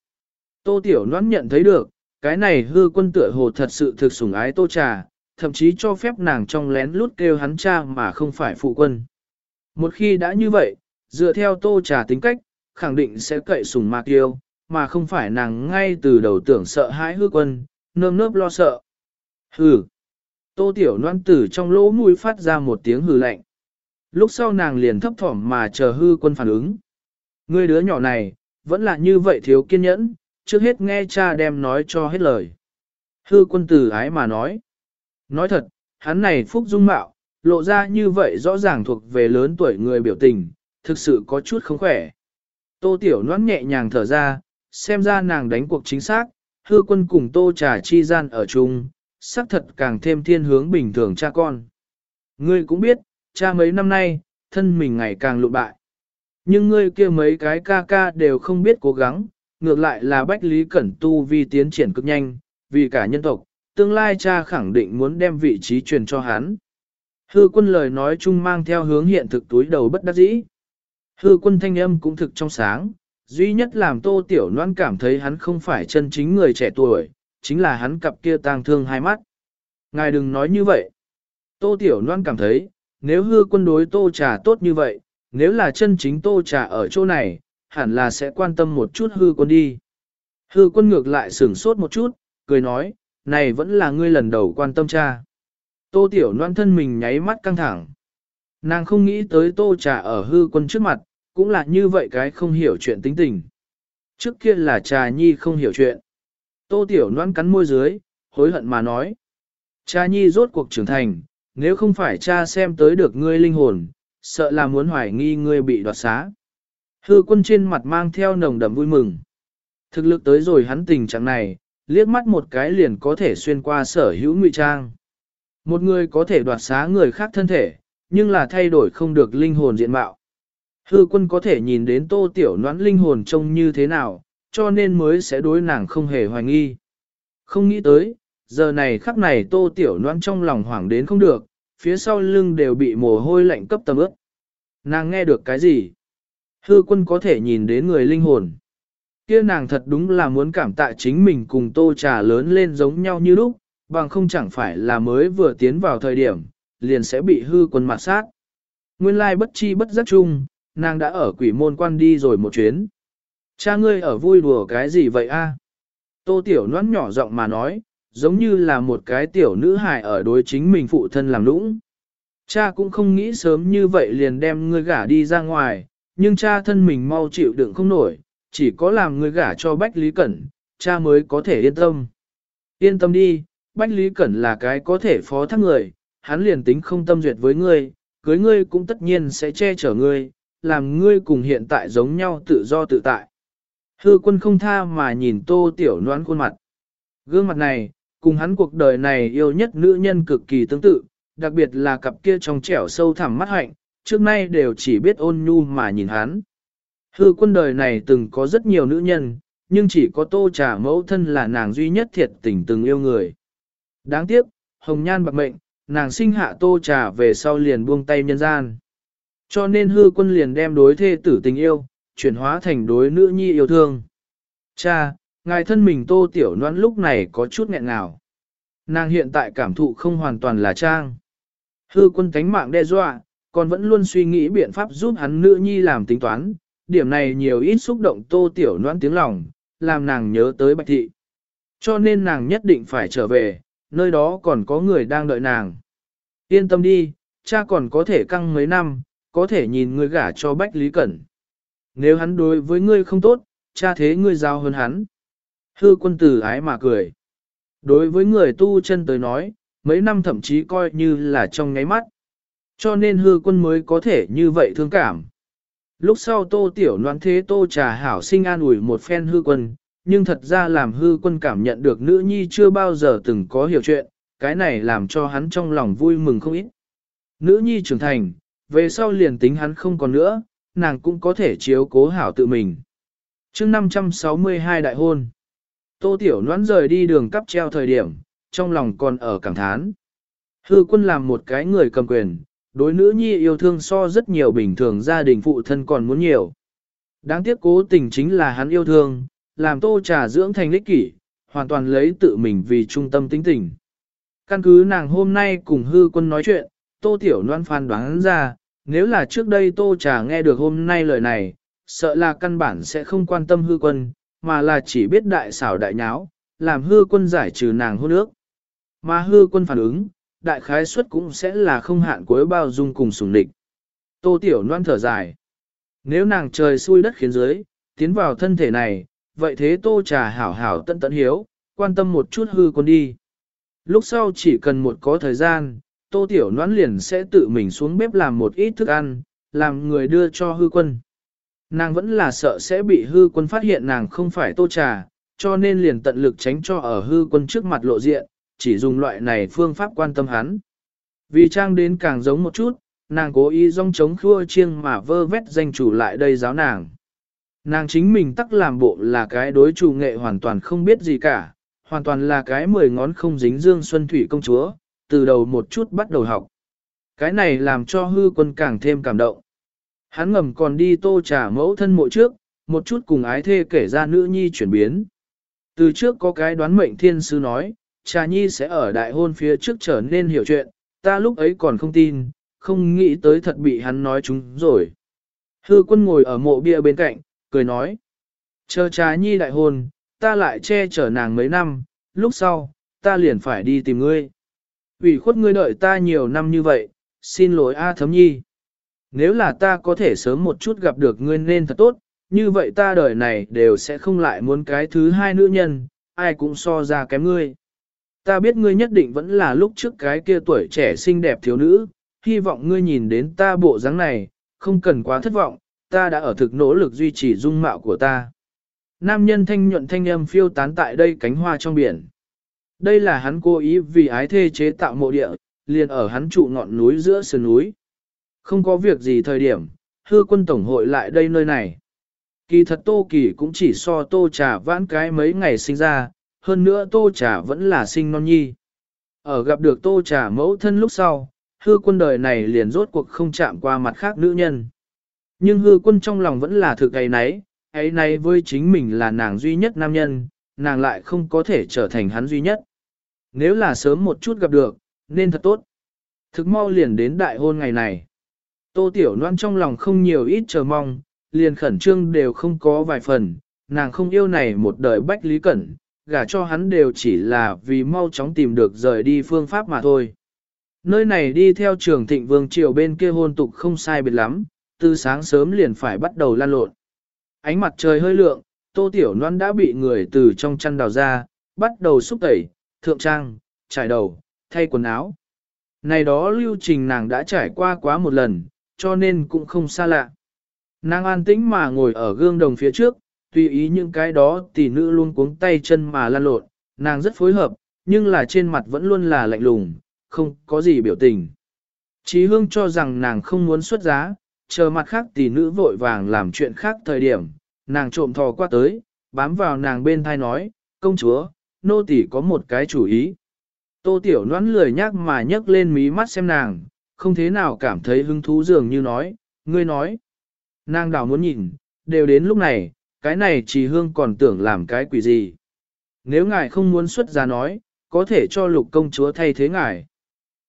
Tô Tiểu Loan nhận thấy được, cái này hư quân tựa hồ thật sự thực sủng ái tô trà, thậm chí cho phép nàng trong lén lút kêu hắn cha mà không phải phụ quân. Một khi đã như vậy, dựa theo tô trà tính cách, khẳng định sẽ cậy sủng mạc yêu, mà không phải nàng ngay từ đầu tưởng sợ hãi hư quân, nơm nớp lo sợ. Hừ. Tô tiểu noan tử trong lỗ mũi phát ra một tiếng hừ lạnh. Lúc sau nàng liền thấp thỏm mà chờ hư quân phản ứng. Người đứa nhỏ này, vẫn là như vậy thiếu kiên nhẫn, trước hết nghe cha đem nói cho hết lời. Hư quân tử ái mà nói. Nói thật, hắn này phúc dung mạo, lộ ra như vậy rõ ràng thuộc về lớn tuổi người biểu tình, thực sự có chút không khỏe. Tô tiểu noan nhẹ nhàng thở ra, xem ra nàng đánh cuộc chính xác, hư quân cùng tô trà chi gian ở chung, xác thật càng thêm thiên hướng bình thường cha con. Ngươi cũng biết, cha mấy năm nay, thân mình ngày càng lụ bại. Nhưng ngươi kia mấy cái ca ca đều không biết cố gắng, ngược lại là Bách Lý Cẩn Tu vi tiến triển cực nhanh, vì cả nhân tộc, tương lai cha khẳng định muốn đem vị trí truyền cho hắn. Hư quân lời nói chung mang theo hướng hiện thực túi đầu bất đắc dĩ. Hư quân thanh âm cũng thực trong sáng, duy nhất làm tô tiểu noan cảm thấy hắn không phải chân chính người trẻ tuổi, chính là hắn cặp kia tang thương hai mắt. Ngài đừng nói như vậy. Tô tiểu noan cảm thấy, nếu hư quân đối tô trà tốt như vậy, nếu là chân chính tô trà ở chỗ này, hẳn là sẽ quan tâm một chút hư quân đi. Hư quân ngược lại sửng sốt một chút, cười nói, này vẫn là ngươi lần đầu quan tâm cha. Tô tiểu noan thân mình nháy mắt căng thẳng. Nàng không nghĩ tới tô trà ở hư quân trước mặt, cũng là như vậy cái không hiểu chuyện tính tình. Trước kia là trà nhi không hiểu chuyện. Tô Tiểu Loan cắn môi dưới, hối hận mà nói. Cha nhi rốt cuộc trưởng thành, nếu không phải cha xem tới được ngươi linh hồn, sợ là muốn hoài nghi ngươi bị đoạt xá. Hư quân trên mặt mang theo nồng đậm vui mừng. Thực lực tới rồi hắn tình trạng này, liếc mắt một cái liền có thể xuyên qua sở hữu ngụy trang. Một người có thể đoạt xá người khác thân thể, nhưng là thay đổi không được linh hồn diện mạo. Hư quân có thể nhìn đến tô tiểu noãn linh hồn trông như thế nào, cho nên mới sẽ đối nàng không hề hoài nghi. Không nghĩ tới, giờ này khắc này tô tiểu noãn trong lòng hoảng đến không được, phía sau lưng đều bị mồ hôi lạnh cấp tầm ướp. Nàng nghe được cái gì? Hư quân có thể nhìn đến người linh hồn. kia nàng thật đúng là muốn cảm tạ chính mình cùng tô trà lớn lên giống nhau như lúc, bằng không chẳng phải là mới vừa tiến vào thời điểm, liền sẽ bị hư quân mặt sát. Nguyên lai bất chi bất giác chung, nàng đã ở quỷ môn quan đi rồi một chuyến. Cha ngươi ở vui đùa cái gì vậy a? Tô tiểu noãn nhỏ giọng mà nói, giống như là một cái tiểu nữ hài ở đối chính mình phụ thân làm lũng. Cha cũng không nghĩ sớm như vậy liền đem ngươi gả đi ra ngoài, nhưng cha thân mình mau chịu đựng không nổi, chỉ có làm người gả cho Bách Lý Cẩn, cha mới có thể yên tâm. Yên tâm đi, Bách Lý Cẩn là cái có thể phó thác người, hắn liền tính không tâm duyệt với ngươi, cưới ngươi cũng tất nhiên sẽ che chở ngươi, làm ngươi cùng hiện tại giống nhau tự do tự tại. Hư quân không tha mà nhìn tô tiểu noán khuôn mặt. Gương mặt này, cùng hắn cuộc đời này yêu nhất nữ nhân cực kỳ tương tự, đặc biệt là cặp kia trong trẻo sâu thẳm mắt hạnh, trước nay đều chỉ biết ôn nhu mà nhìn hắn. Hư quân đời này từng có rất nhiều nữ nhân, nhưng chỉ có tô trà mẫu thân là nàng duy nhất thiệt tình từng yêu người. Đáng tiếc, hồng nhan bạc mệnh, nàng sinh hạ tô trà về sau liền buông tay nhân gian. Cho nên hư quân liền đem đối thê tử tình yêu, chuyển hóa thành đối nữ nhi yêu thương. Cha, ngài thân mình tô tiểu noãn lúc này có chút nghẹn ngào. Nàng hiện tại cảm thụ không hoàn toàn là trang. Hư quân tánh mạng đe dọa, còn vẫn luôn suy nghĩ biện pháp giúp hắn nữ nhi làm tính toán. Điểm này nhiều ít xúc động tô tiểu noan tiếng lòng, làm nàng nhớ tới bạch thị. Cho nên nàng nhất định phải trở về, nơi đó còn có người đang đợi nàng. Yên tâm đi, cha còn có thể căng mấy năm, có thể nhìn ngươi gả cho Bách Lý Cẩn. Nếu hắn đối với ngươi không tốt, cha thế ngươi giao hơn hắn. Hư quân tử ái mà cười. Đối với người tu chân tới nói, mấy năm thậm chí coi như là trong nháy mắt. Cho nên hư quân mới có thể như vậy thương cảm. Lúc sau tô tiểu noan thế tô trà hảo sinh an ủi một phen hư quân, nhưng thật ra làm hư quân cảm nhận được nữ nhi chưa bao giờ từng có hiểu chuyện, cái này làm cho hắn trong lòng vui mừng không ít. Nữ nhi trưởng thành, về sau liền tính hắn không còn nữa, nàng cũng có thể chiếu cố hảo tự mình. chương 562 đại hôn, tô tiểu noan rời đi đường cắp treo thời điểm, trong lòng còn ở cảm thán. Hư quân làm một cái người cầm quyền, đối nữ nhi yêu thương so rất nhiều bình thường gia đình phụ thân còn muốn nhiều. Đáng tiếc cố tình chính là hắn yêu thương, làm tô trà dưỡng thành lích kỷ, hoàn toàn lấy tự mình vì trung tâm tính tình. Căn cứ nàng hôm nay cùng hư quân nói chuyện, tô tiểu loan phán đoán ra, nếu là trước đây tô trà nghe được hôm nay lời này, sợ là căn bản sẽ không quan tâm hư quân, mà là chỉ biết đại xảo đại nháo, làm hư quân giải trừ nàng hôn ước. Mà hư quân phản ứng, đại khái suất cũng sẽ là không hạn cuối bao dung cùng sủng địch. Tô tiểu loan thở dài. Nếu nàng trời xui đất khiến dưới, tiến vào thân thể này, vậy thế tô trà hảo hảo tận tận hiếu, quan tâm một chút hư quân đi. Lúc sau chỉ cần một có thời gian, tô tiểu Loan liền sẽ tự mình xuống bếp làm một ít thức ăn, làm người đưa cho hư quân. Nàng vẫn là sợ sẽ bị hư quân phát hiện nàng không phải tô trà, cho nên liền tận lực tránh cho ở hư quân trước mặt lộ diện, chỉ dùng loại này phương pháp quan tâm hắn. Vì trang đến càng giống một chút, nàng cố ý rong chống khua chiêng mà vơ vét danh chủ lại đây giáo nàng. Nàng chính mình tắc làm bộ là cái đối chủ nghệ hoàn toàn không biết gì cả, hoàn toàn là cái mười ngón không dính dương xuân thủy công chúa, từ đầu một chút bắt đầu học. Cái này làm cho hư quân càng thêm cảm động. Hắn ngầm còn đi tô trả mẫu thân mộ trước, một chút cùng ái thê kể ra nữ nhi chuyển biến. Từ trước có cái đoán mệnh thiên sư nói, trà nhi sẽ ở đại hôn phía trước trở nên hiểu chuyện, ta lúc ấy còn không tin, không nghĩ tới thật bị hắn nói chúng rồi. Hư quân ngồi ở mộ bia bên cạnh, cười nói. Chờ trà nhi đại hôn, ta lại che chở nàng mấy năm, lúc sau, ta liền phải đi tìm ngươi. Vì khuất ngươi đợi ta nhiều năm như vậy, xin lỗi A thấm nhi. Nếu là ta có thể sớm một chút gặp được ngươi nên thật tốt, như vậy ta đời này đều sẽ không lại muốn cái thứ hai nữ nhân, ai cũng so ra kém ngươi. Ta biết ngươi nhất định vẫn là lúc trước cái kia tuổi trẻ xinh đẹp thiếu nữ, hy vọng ngươi nhìn đến ta bộ dáng này, không cần quá thất vọng, ta đã ở thực nỗ lực duy trì dung mạo của ta. Nam nhân thanh nhuận thanh âm phiêu tán tại đây cánh hoa trong biển. Đây là hắn cố ý vì ái thê chế tạo mộ địa, liền ở hắn trụ ngọn núi giữa sườn núi. Không có việc gì thời điểm, hư quân tổng hội lại đây nơi này. Kỳ thật tô kỳ cũng chỉ so tô trà vãn cái mấy ngày sinh ra, hơn nữa tô trà vẫn là sinh non nhi. Ở gặp được tô trà mẫu thân lúc sau, hư quân đời này liền rốt cuộc không chạm qua mặt khác nữ nhân. Nhưng hư quân trong lòng vẫn là thực ấy nấy, ấy nấy với chính mình là nàng duy nhất nam nhân, nàng lại không có thể trở thành hắn duy nhất. Nếu là sớm một chút gặp được, nên thật tốt. Thực mau liền đến đại hôn ngày này. Tô Tiểu Loan trong lòng không nhiều ít chờ mong, liền khẩn trương đều không có vài phần, nàng không yêu này một đời bách lý cẩn, gả cho hắn đều chỉ là vì mau chóng tìm được rời đi phương pháp mà thôi. Nơi này đi theo trường thịnh vương triều bên kia hôn tục không sai biệt lắm, từ sáng sớm liền phải bắt đầu lan lộn. Ánh mặt trời hơi lượng, tô tiểu noan đã bị người từ trong chăn đào ra, bắt đầu xúc tẩy, thượng trang, trải đầu, thay quần áo. Này đó lưu trình nàng đã trải qua quá một lần, cho nên cũng không xa lạ. Nàng an tĩnh mà ngồi ở gương đồng phía trước, tùy ý những cái đó tỷ nữ luôn cuống tay chân mà lan lộn, nàng rất phối hợp, nhưng là trên mặt vẫn luôn là lạnh lùng, không có gì biểu tình. Chí hương cho rằng nàng không muốn xuất giá, chờ mặt khác tỷ nữ vội vàng làm chuyện khác thời điểm, nàng trộm thò qua tới, bám vào nàng bên thai nói, công chúa, nô tỷ có một cái chủ ý. Tô tiểu nón lười nhác mà nhấc lên mí mắt xem nàng, không thế nào cảm thấy hứng thú dường như nói, ngươi nói. Nàng đảo muốn nhìn, đều đến lúc này, cái này chỉ hương còn tưởng làm cái quỷ gì. Nếu ngài không muốn xuất ra nói, có thể cho lục công chúa thay thế ngài.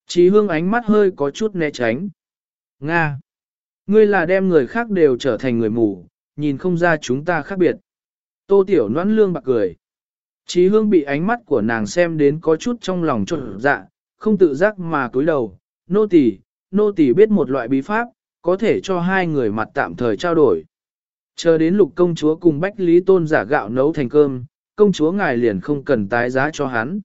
Chỉ hương ánh mắt hơi có chút né tránh. Nga! Ngươi là đem người khác đều trở thành người mù, nhìn không ra chúng ta khác biệt. Tô tiểu noãn lương bạc cười. Chí hương bị ánh mắt của nàng xem đến có chút trong lòng trộn dạ, không tự giác mà cúi đầu, nô tỳ, nô tỳ biết một loại bí pháp, có thể cho hai người mặt tạm thời trao đổi. Chờ đến lục công chúa cùng Bách Lý Tôn giả gạo nấu thành cơm, công chúa ngài liền không cần tái giá cho hắn.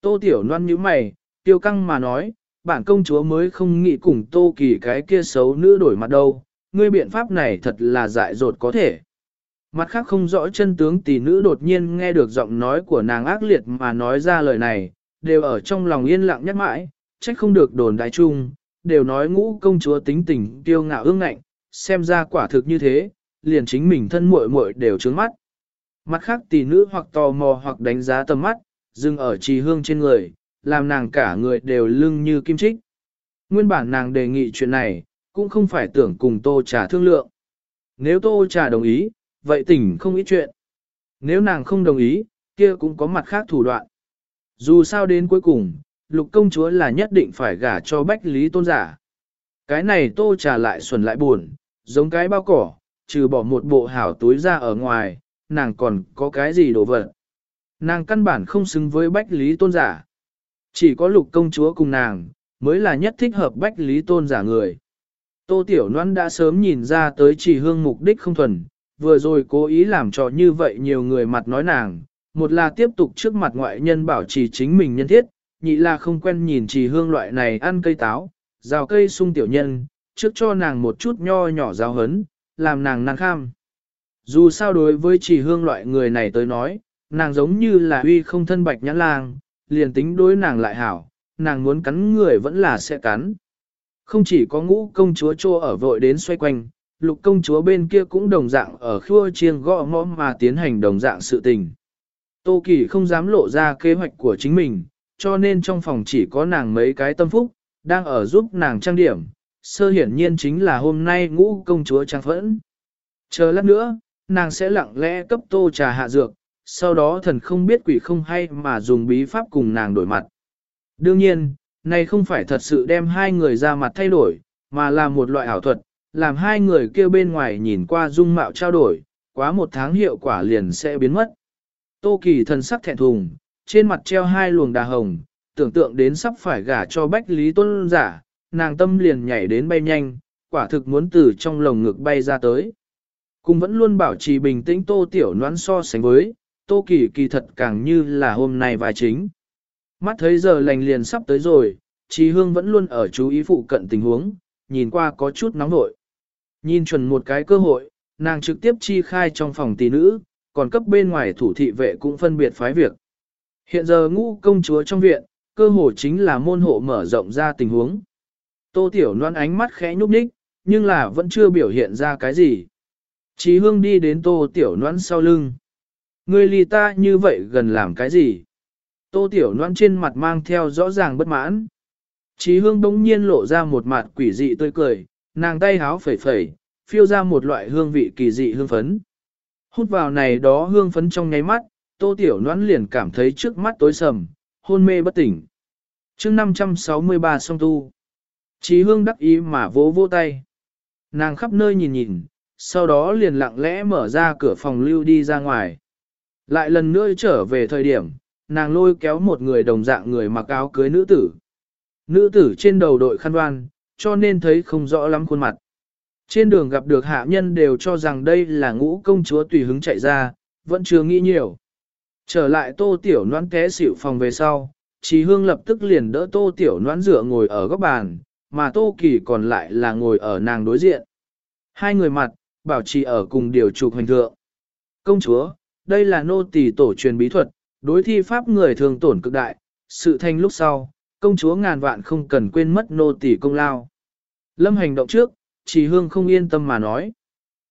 Tô Tiểu Loan nhíu mày, tiêu căng mà nói, bản công chúa mới không nghĩ cùng Tô Kỳ cái kia xấu nữ đổi mặt đâu, ngươi biện pháp này thật là dại dột có thể. Mặt khác không rõ chân tướng tỷ nữ đột nhiên nghe được giọng nói của nàng ác liệt mà nói ra lời này, đều ở trong lòng yên lặng nhắc mãi, trách không được đồn đại chung, đều nói ngũ công chúa tính tình tiêu ngạo ương ngạnh, xem ra quả thực như thế, liền chính mình thân muội muội đều trướng mắt. Mặt khác tỷ nữ hoặc tò mò hoặc đánh giá tầm mắt, dừng ở trì hương trên người, làm nàng cả người đều lưng như kim trích. Nguyên bản nàng đề nghị chuyện này, cũng không phải tưởng cùng tô trà thương lượng. Nếu tô trà đồng ý, vậy tỉnh không ít chuyện. Nếu nàng không đồng ý, kia cũng có mặt khác thủ đoạn. Dù sao đến cuối cùng, lục công chúa là nhất định phải gả cho bách lý tôn giả. Cái này tô trà lại xuẩn lại buồn, giống cái bao cỏ, trừ bỏ một bộ hảo túi ra ở ngoài, nàng còn có cái gì đồ vật. Nàng căn bản không xứng với bách lý tôn giả. Chỉ có lục công chúa cùng nàng, mới là nhất thích hợp bách lý tôn giả người. Tô Tiểu Loan đã sớm nhìn ra tới chỉ hương mục đích không thuần, vừa rồi cố ý làm cho như vậy nhiều người mặt nói nàng, một là tiếp tục trước mặt ngoại nhân bảo trì chính mình nhân thiết, nhị là không quen nhìn trì hương loại này ăn cây táo, rào cây sung tiểu nhân, trước cho nàng một chút nho nhỏ rào hấn, làm nàng nàng kham. Dù sao đối với chỉ hương loại người này tới nói, nàng giống như là uy không thân bạch nhãn lang, liền tính đối nàng lại hảo, nàng muốn cắn người vẫn là sẽ cắn. Không chỉ có ngũ công chúa trô ở vội đến xoay quanh, lục công chúa bên kia cũng đồng dạng ở khua chiêng gõ ngõ mà tiến hành đồng dạng sự tình. Tô Kỳ không dám lộ ra kế hoạch của chính mình, cho nên trong phòng chỉ có nàng mấy cái tâm phúc, đang ở giúp nàng trang điểm, sơ hiển nhiên chính là hôm nay ngũ công chúa trang phẫn. Chờ lát nữa, nàng sẽ lặng lẽ cấp tô trà hạ dược, sau đó thần không biết quỷ không hay mà dùng bí pháp cùng nàng đổi mặt. Đương nhiên, này không phải thật sự đem hai người ra mặt thay đổi, mà là một loại ảo thuật, làm hai người kêu bên ngoài nhìn qua dung mạo trao đổi, quá một tháng hiệu quả liền sẽ biến mất. Tô Kỳ thần sắc thẹn thùng, trên mặt treo hai luồng đà hồng, tưởng tượng đến sắp phải gả cho Bách Lý Tôn giả, nàng tâm liền nhảy đến bay nhanh, quả thực muốn từ trong lồng ngực bay ra tới. Cùng vẫn luôn bảo trì bình tĩnh Tô Tiểu Noãn so sánh với, Tô Kỳ kỳ thật càng như là hôm nay và chính. Mắt thấy giờ lành liền sắp tới rồi, Trí Hương vẫn luôn ở chú ý phụ cận tình huống, nhìn qua có chút nóng nội. Nhìn chuẩn một cái cơ hội, nàng trực tiếp chi khai trong phòng tỷ nữ, còn cấp bên ngoài thủ thị vệ cũng phân biệt phái việc. Hiện giờ ngũ công chúa trong viện, cơ hội chính là môn hộ mở rộng ra tình huống. Tô Tiểu Loan ánh mắt khẽ nhúc nhích, nhưng là vẫn chưa biểu hiện ra cái gì. Chí hương đi đến Tô Tiểu Loan sau lưng. Ngươi lì ta như vậy gần làm cái gì? Tô Tiểu Loan trên mặt mang theo rõ ràng bất mãn. Chí hương bỗng nhiên lộ ra một mặt quỷ dị tươi cười, nàng tay háo phẩy phẩy, phiêu ra một loại hương vị kỳ dị hương phấn. Hút vào này đó hương phấn trong nháy mắt, tô tiểu Loan liền cảm thấy trước mắt tối sầm, hôn mê bất tỉnh. chương 563 song tu. Chí hương đắc ý mà vỗ vỗ tay. Nàng khắp nơi nhìn nhìn, sau đó liền lặng lẽ mở ra cửa phòng lưu đi ra ngoài. Lại lần nữa trở về thời điểm, nàng lôi kéo một người đồng dạng người mặc áo cưới nữ tử. Nữ tử trên đầu đội khăn đoan, cho nên thấy không rõ lắm khuôn mặt. Trên đường gặp được hạ nhân đều cho rằng đây là ngũ công chúa tùy hứng chạy ra, vẫn chưa nghĩ nhiều. Trở lại tô tiểu noãn té xỉu phòng về sau, Trí Hương lập tức liền đỡ tô tiểu noãn dựa ngồi ở góc bàn, mà tô kỳ còn lại là ngồi ở nàng đối diện. Hai người mặt, bảo trì ở cùng điều trục hành thượng. Công chúa, đây là nô tỳ tổ truyền bí thuật, đối thi pháp người thường tổn cực đại, sự thanh lúc sau, công chúa ngàn vạn không cần quên mất nô tỳ công lao. Lâm hành động trước, chỉ hương không yên tâm mà nói.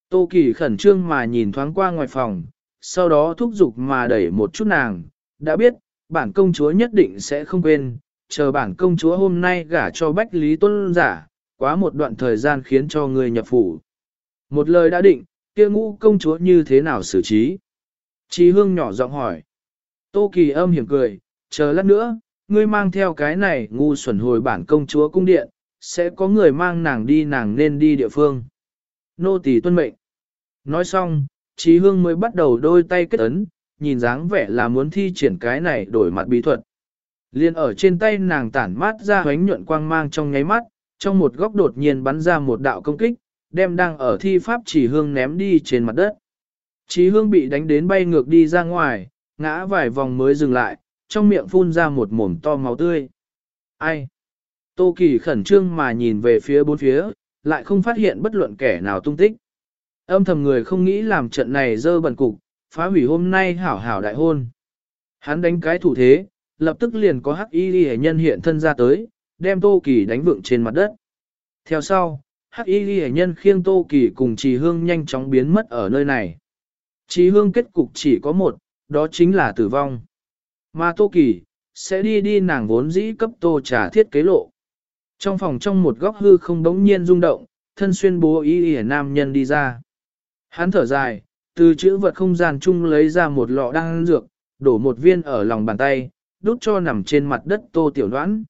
Tô kỳ khẩn trương mà nhìn thoáng qua ngoài phòng, sau đó thúc giục mà đẩy một chút nàng, đã biết, bản công chúa nhất định sẽ không quên, chờ bản công chúa hôm nay gả cho Bách Lý Tuân giả, quá một đoạn thời gian khiến cho người nhập phủ. Một lời đã định, kia ngũ công chúa như thế nào xử trí? Chí hương nhỏ giọng hỏi. Tô kỳ âm hiểm cười, chờ lát nữa, ngươi mang theo cái này ngu xuẩn hồi bản công chúa cung điện, sẽ có người mang nàng đi nàng nên đi địa phương. Nô tỳ tuân mệnh. Nói xong, Chí hương mới bắt đầu đôi tay kết ấn, nhìn dáng vẻ là muốn thi triển cái này đổi mặt bí thuật. Liên ở trên tay nàng tản mát ra hoánh nhuận quang mang trong nháy mắt, trong một góc đột nhiên bắn ra một đạo công kích, đem đang ở thi pháp chỉ hương ném đi trên mặt đất. Chỉ hương bị đánh đến bay ngược đi ra ngoài, ngã vài vòng mới dừng lại, trong miệng phun ra một mồm to máu tươi. Ai? Tô Kỳ khẩn trương mà nhìn về phía bốn phía, lại không phát hiện bất luận kẻ nào tung tích. Âm thầm người không nghĩ làm trận này dơ bẩn cục, phá hủy hôm nay hảo hảo đại hôn. Hắn đánh cái thủ thế, lập tức liền có hắc y ghi nhân hiện thân ra tới, đem Tô Kỳ đánh vượng trên mặt đất. Theo sau, hắc y ghi nhân khiêng Tô Kỳ cùng trì hương nhanh chóng biến mất ở nơi này. Trì hương kết cục chỉ có một, đó chính là tử vong. Mà Tô Kỳ, sẽ đi đi nàng vốn dĩ cấp Tô trà thiết kế lộ. Trong phòng trong một góc hư không đống nhiên rung động, thân xuyên bố y y nam nhân đi ra. Hắn thở dài, từ chữ vật không gian chung lấy ra một lọ đan dược, đổ một viên ở lòng bàn tay, đút cho nằm trên mặt đất tô tiểu noãn.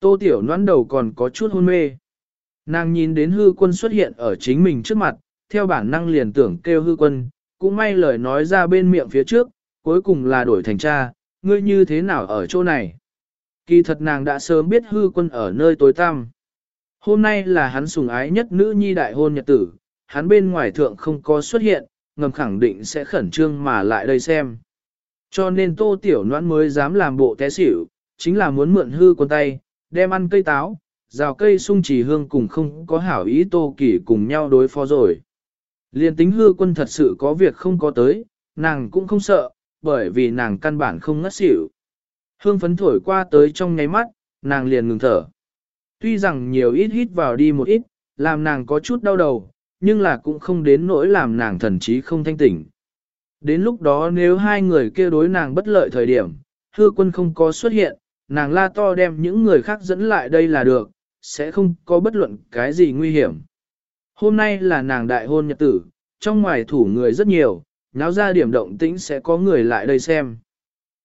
Tô tiểu noãn đầu còn có chút hôn mê. Nàng nhìn đến hư quân xuất hiện ở chính mình trước mặt, theo bản năng liền tưởng kêu hư quân, cũng may lời nói ra bên miệng phía trước, cuối cùng là đổi thành cha, ngươi như thế nào ở chỗ này. Kỳ thật nàng đã sớm biết hư quân ở nơi tối tăm. Hôm nay là hắn sùng ái nhất nữ nhi đại hôn nhật tử, hắn bên ngoài thượng không có xuất hiện, ngầm khẳng định sẽ khẩn trương mà lại đây xem. Cho nên tô tiểu noãn mới dám làm bộ té xỉu, chính là muốn mượn hư con tay, đem ăn cây táo, rào cây sung trì hương cùng không có hảo ý tô kỷ cùng nhau đối phó rồi. Liên tính hư quân thật sự có việc không có tới, nàng cũng không sợ, bởi vì nàng căn bản không ngất xỉu. Hương phấn thổi qua tới trong nháy mắt, nàng liền ngừng thở. Tuy rằng nhiều ít hít vào đi một ít, làm nàng có chút đau đầu, nhưng là cũng không đến nỗi làm nàng thần trí không thanh tỉnh. Đến lúc đó nếu hai người kia đối nàng bất lợi thời điểm, hư quân không có xuất hiện, nàng la to đem những người khác dẫn lại đây là được, sẽ không có bất luận cái gì nguy hiểm. Hôm nay là nàng đại hôn nhật tử, trong ngoài thủ người rất nhiều, náo ra điểm động tĩnh sẽ có người lại đây xem.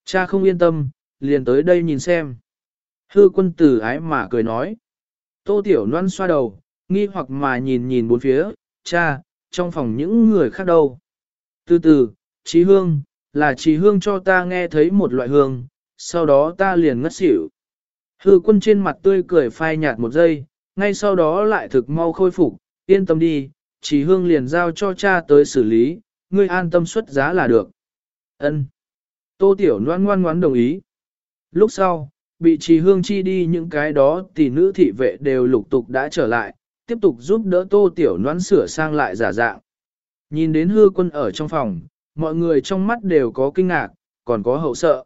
Cha không yên tâm, liền tới đây nhìn xem. Hư quân tử ái mà cười nói. Tô Tiểu Loan xoa đầu, nghi hoặc mà nhìn nhìn bốn phía, cha, trong phòng những người khác đâu. Từ từ, trí hương, là trí hương cho ta nghe thấy một loại hương, sau đó ta liền ngất xỉu. Hư quân trên mặt tươi cười phai nhạt một giây, ngay sau đó lại thực mau khôi phục, yên tâm đi, trí hương liền giao cho cha tới xử lý, ngươi an tâm xuất giá là được. Ân. Tô Tiểu Loan ngoan ngoãn đồng ý. Lúc sau, bị trì hương chi đi những cái đó thì nữ thị vệ đều lục tục đã trở lại, tiếp tục giúp đỡ tô tiểu noãn sửa sang lại giả dạng. Nhìn đến hư quân ở trong phòng, mọi người trong mắt đều có kinh ngạc, còn có hậu sợ.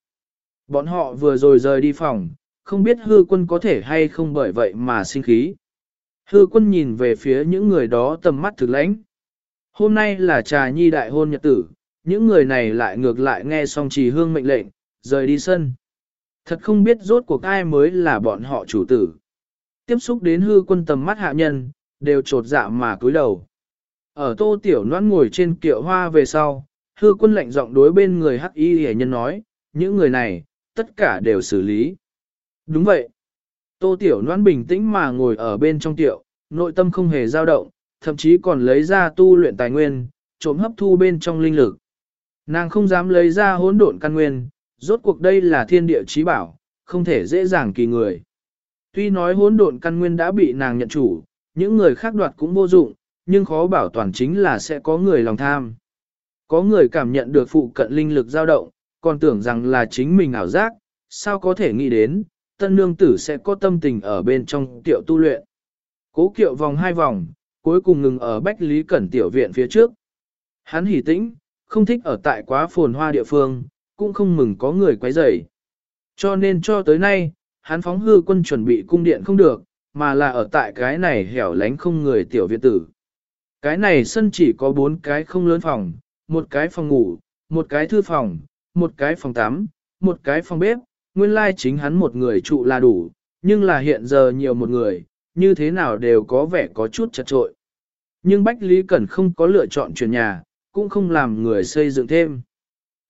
Bọn họ vừa rồi rời đi phòng, không biết hư quân có thể hay không bởi vậy mà sinh khí. Hư quân nhìn về phía những người đó tầm mắt thực lãnh. Hôm nay là trà nhi đại hôn nhật tử, những người này lại ngược lại nghe xong trì hương mệnh lệnh, rời đi sân. Thật không biết rốt cuộc ai mới là bọn họ chủ tử. Tiếp xúc đến hư quân tầm mắt hạ nhân, đều trột dạ mà cúi đầu. Ở tô tiểu noan ngồi trên kiệu hoa về sau, hư quân lệnh giọng đối bên người hắc y hề nhân nói, những người này, tất cả đều xử lý. Đúng vậy. Tô tiểu Loan bình tĩnh mà ngồi ở bên trong tiệu, nội tâm không hề dao động, thậm chí còn lấy ra tu luyện tài nguyên, trộm hấp thu bên trong linh lực. Nàng không dám lấy ra hỗn độn căn nguyên, rốt cuộc đây là thiên địa trí bảo, không thể dễ dàng kỳ người. Tuy nói hỗn độn căn nguyên đã bị nàng nhận chủ, những người khác đoạt cũng vô dụng, nhưng khó bảo toàn chính là sẽ có người lòng tham. Có người cảm nhận được phụ cận linh lực dao động, còn tưởng rằng là chính mình ảo giác, sao có thể nghĩ đến, tân nương tử sẽ có tâm tình ở bên trong tiểu tu luyện. Cố kiệu vòng hai vòng, cuối cùng ngừng ở Bách Lý Cẩn tiểu viện phía trước. Hắn hỉ tĩnh, không thích ở tại quá phồn hoa địa phương, cũng không mừng có người quấy rầy. Cho nên cho tới nay, hắn phóng hư quân chuẩn bị cung điện không được, mà là ở tại cái này hẻo lánh không người tiểu viện tử. Cái này sân chỉ có bốn cái không lớn phòng, một cái phòng ngủ, một cái thư phòng, một cái phòng tắm, một cái phòng bếp, nguyên lai chính hắn một người trụ là đủ, nhưng là hiện giờ nhiều một người, như thế nào đều có vẻ có chút chật trội. Nhưng Bách Lý Cẩn không có lựa chọn chuyển nhà, cũng không làm người xây dựng thêm.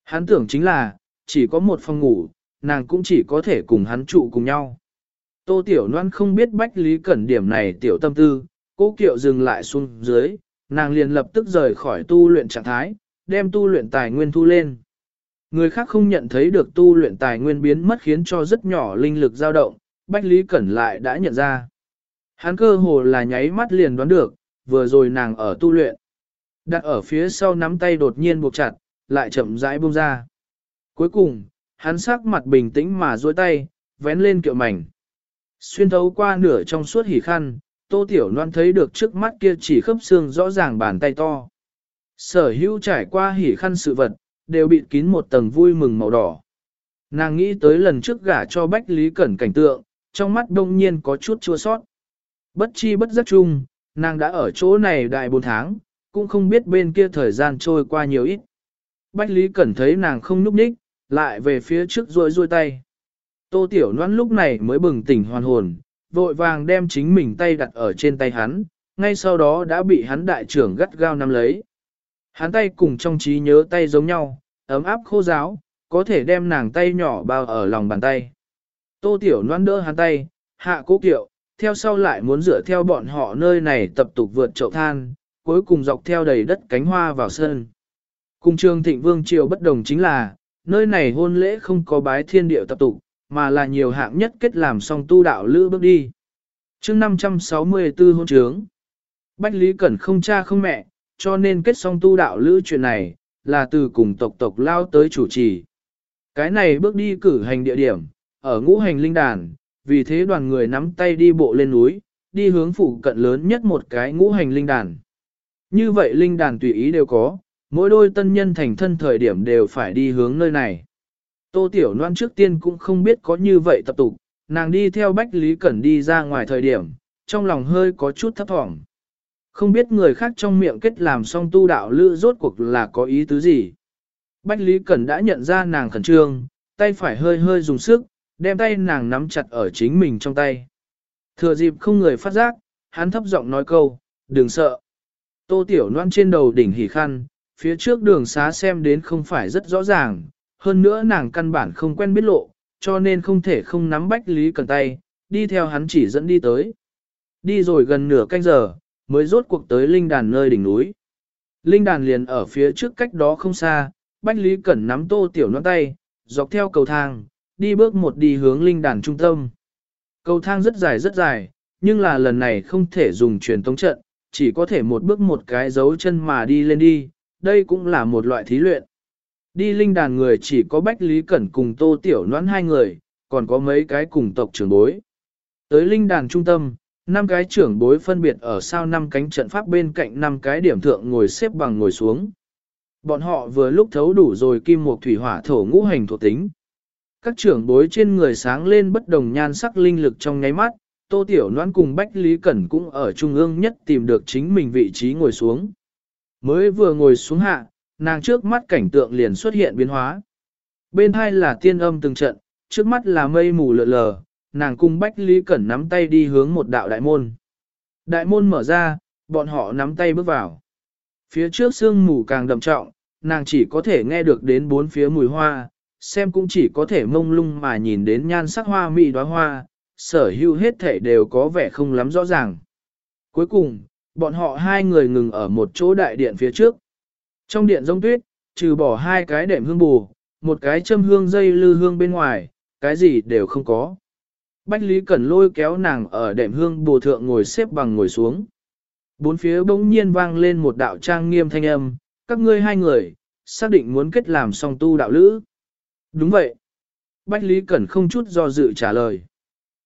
Hắn tưởng chính là, chỉ có một phòng ngủ, nàng cũng chỉ có thể cùng hắn trụ cùng nhau. Tô Tiểu Loan không biết Bách Lý Cẩn điểm này tiểu tâm tư, cố kiệu dừng lại xuống dưới, nàng liền lập tức rời khỏi tu luyện trạng thái, đem tu luyện tài nguyên thu lên. Người khác không nhận thấy được tu luyện tài nguyên biến mất khiến cho rất nhỏ linh lực dao động, Bách Lý Cẩn lại đã nhận ra. Hắn cơ hồ là nháy mắt liền đoán được, vừa rồi nàng ở tu luyện. Đặt ở phía sau nắm tay đột nhiên buộc chặt, lại chậm rãi buông ra. Cuối cùng, hắn sắc mặt bình tĩnh mà duỗi tay, vén lên kiệu mảnh. Xuyên thấu qua nửa trong suốt hỉ khăn, tô tiểu loan thấy được trước mắt kia chỉ khớp xương rõ ràng bàn tay to. Sở hữu trải qua hỉ khăn sự vật, đều bị kín một tầng vui mừng màu đỏ. Nàng nghĩ tới lần trước gả cho Bách Lý Cẩn cảnh tượng, trong mắt đông nhiên có chút chua sót. Bất chi bất giác chung, nàng đã ở chỗ này đại bốn tháng, cũng không biết bên kia thời gian trôi qua nhiều ít. Bách Lý Cẩn thấy nàng không núp ních, lại về phía trước rôi rôi tay. Tô Tiểu Loan lúc này mới bừng tỉnh hoàn hồn, vội vàng đem chính mình tay đặt ở trên tay hắn, ngay sau đó đã bị hắn đại trưởng gắt gao nắm lấy. Hắn tay cùng trong trí nhớ tay giống nhau, ấm áp khô giáo, có thể đem nàng tay nhỏ bao ở lòng bàn tay. Tô Tiểu Loan đỡ hắn tay, hạ cố kiệu, theo sau lại muốn dựa theo bọn họ nơi này tập tục vượt chậu than, cuối cùng dọc theo đầy đất cánh hoa vào sân. Cùng trường thịnh vương triều bất đồng chính là, nơi này hôn lễ không có bái thiên điệu tập tục, mà là nhiều hạng nhất kết làm xong tu đạo lữ bước đi. chương 564 hôn trướng, Bách Lý Cẩn không cha không mẹ, cho nên kết xong tu đạo lữ chuyện này, là từ cùng tộc tộc lao tới chủ trì. Cái này bước đi cử hành địa điểm, ở ngũ hành linh đàn, vì thế đoàn người nắm tay đi bộ lên núi, đi hướng phụ cận lớn nhất một cái ngũ hành linh đàn. Như vậy linh đàn tùy ý đều có, mỗi đôi tân nhân thành thân thời điểm đều phải đi hướng nơi này. Tô Tiểu Loan trước tiên cũng không biết có như vậy tập tục, nàng đi theo Bách Lý Cẩn đi ra ngoài thời điểm, trong lòng hơi có chút thấp thỏm. Không biết người khác trong miệng kết làm xong tu đạo lữ rốt cuộc là có ý tứ gì. Bách Lý Cẩn đã nhận ra nàng khẩn trương, tay phải hơi hơi dùng sức, đem tay nàng nắm chặt ở chính mình trong tay. Thừa dịp không người phát giác, hắn thấp giọng nói câu, đừng sợ. Tô Tiểu Loan trên đầu đỉnh hỉ khăn, phía trước đường xá xem đến không phải rất rõ ràng, hơn nữa nàng căn bản không quen biết lộ, cho nên không thể không nắm Bách Lý Cẩn tay, đi theo hắn chỉ dẫn đi tới. Đi rồi gần nửa canh giờ, mới rốt cuộc tới linh đàn nơi đỉnh núi. Linh đàn liền ở phía trước cách đó không xa, Bách Lý Cẩn nắm tô tiểu nón tay, dọc theo cầu thang, đi bước một đi hướng linh đàn trung tâm. Cầu thang rất dài rất dài, nhưng là lần này không thể dùng truyền tống trận, chỉ có thể một bước một cái dấu chân mà đi lên đi, đây cũng là một loại thí luyện. Đi linh đàn người chỉ có Bách Lý Cẩn cùng Tô Tiểu Noãn hai người, còn có mấy cái cùng tộc trưởng bối. Tới linh đàn trung tâm, năm cái trưởng bối phân biệt ở sau năm cánh trận pháp bên cạnh năm cái điểm thượng ngồi xếp bằng ngồi xuống. Bọn họ vừa lúc thấu đủ rồi kim mục thủy hỏa thổ ngũ hành thuộc tính. Các trưởng bối trên người sáng lên bất đồng nhan sắc linh lực trong nháy mắt, Tô Tiểu Loan cùng Bách Lý Cẩn cũng ở trung ương nhất tìm được chính mình vị trí ngồi xuống. Mới vừa ngồi xuống hạ, nàng trước mắt cảnh tượng liền xuất hiện biến hóa. Bên hai là tiên âm từng trận, trước mắt là mây mù lờ lờ, nàng cùng Bách Lý Cẩn nắm tay đi hướng một đạo đại môn. Đại môn mở ra, bọn họ nắm tay bước vào. Phía trước sương mù càng đậm trọng, nàng chỉ có thể nghe được đến bốn phía mùi hoa, xem cũng chỉ có thể mông lung mà nhìn đến nhan sắc hoa mị đóa hoa, sở hữu hết thể đều có vẻ không lắm rõ ràng. Cuối cùng, bọn họ hai người ngừng ở một chỗ đại điện phía trước. Trong điện rông tuyết, trừ bỏ hai cái đệm hương bù, một cái châm hương dây lư hương bên ngoài, cái gì đều không có. Bách Lý Cẩn lôi kéo nàng ở đệm hương bồ thượng ngồi xếp bằng ngồi xuống. Bốn phía bỗng nhiên vang lên một đạo trang nghiêm thanh âm, các ngươi hai người, xác định muốn kết làm song tu đạo lữ. Đúng vậy. Bách Lý Cẩn không chút do dự trả lời.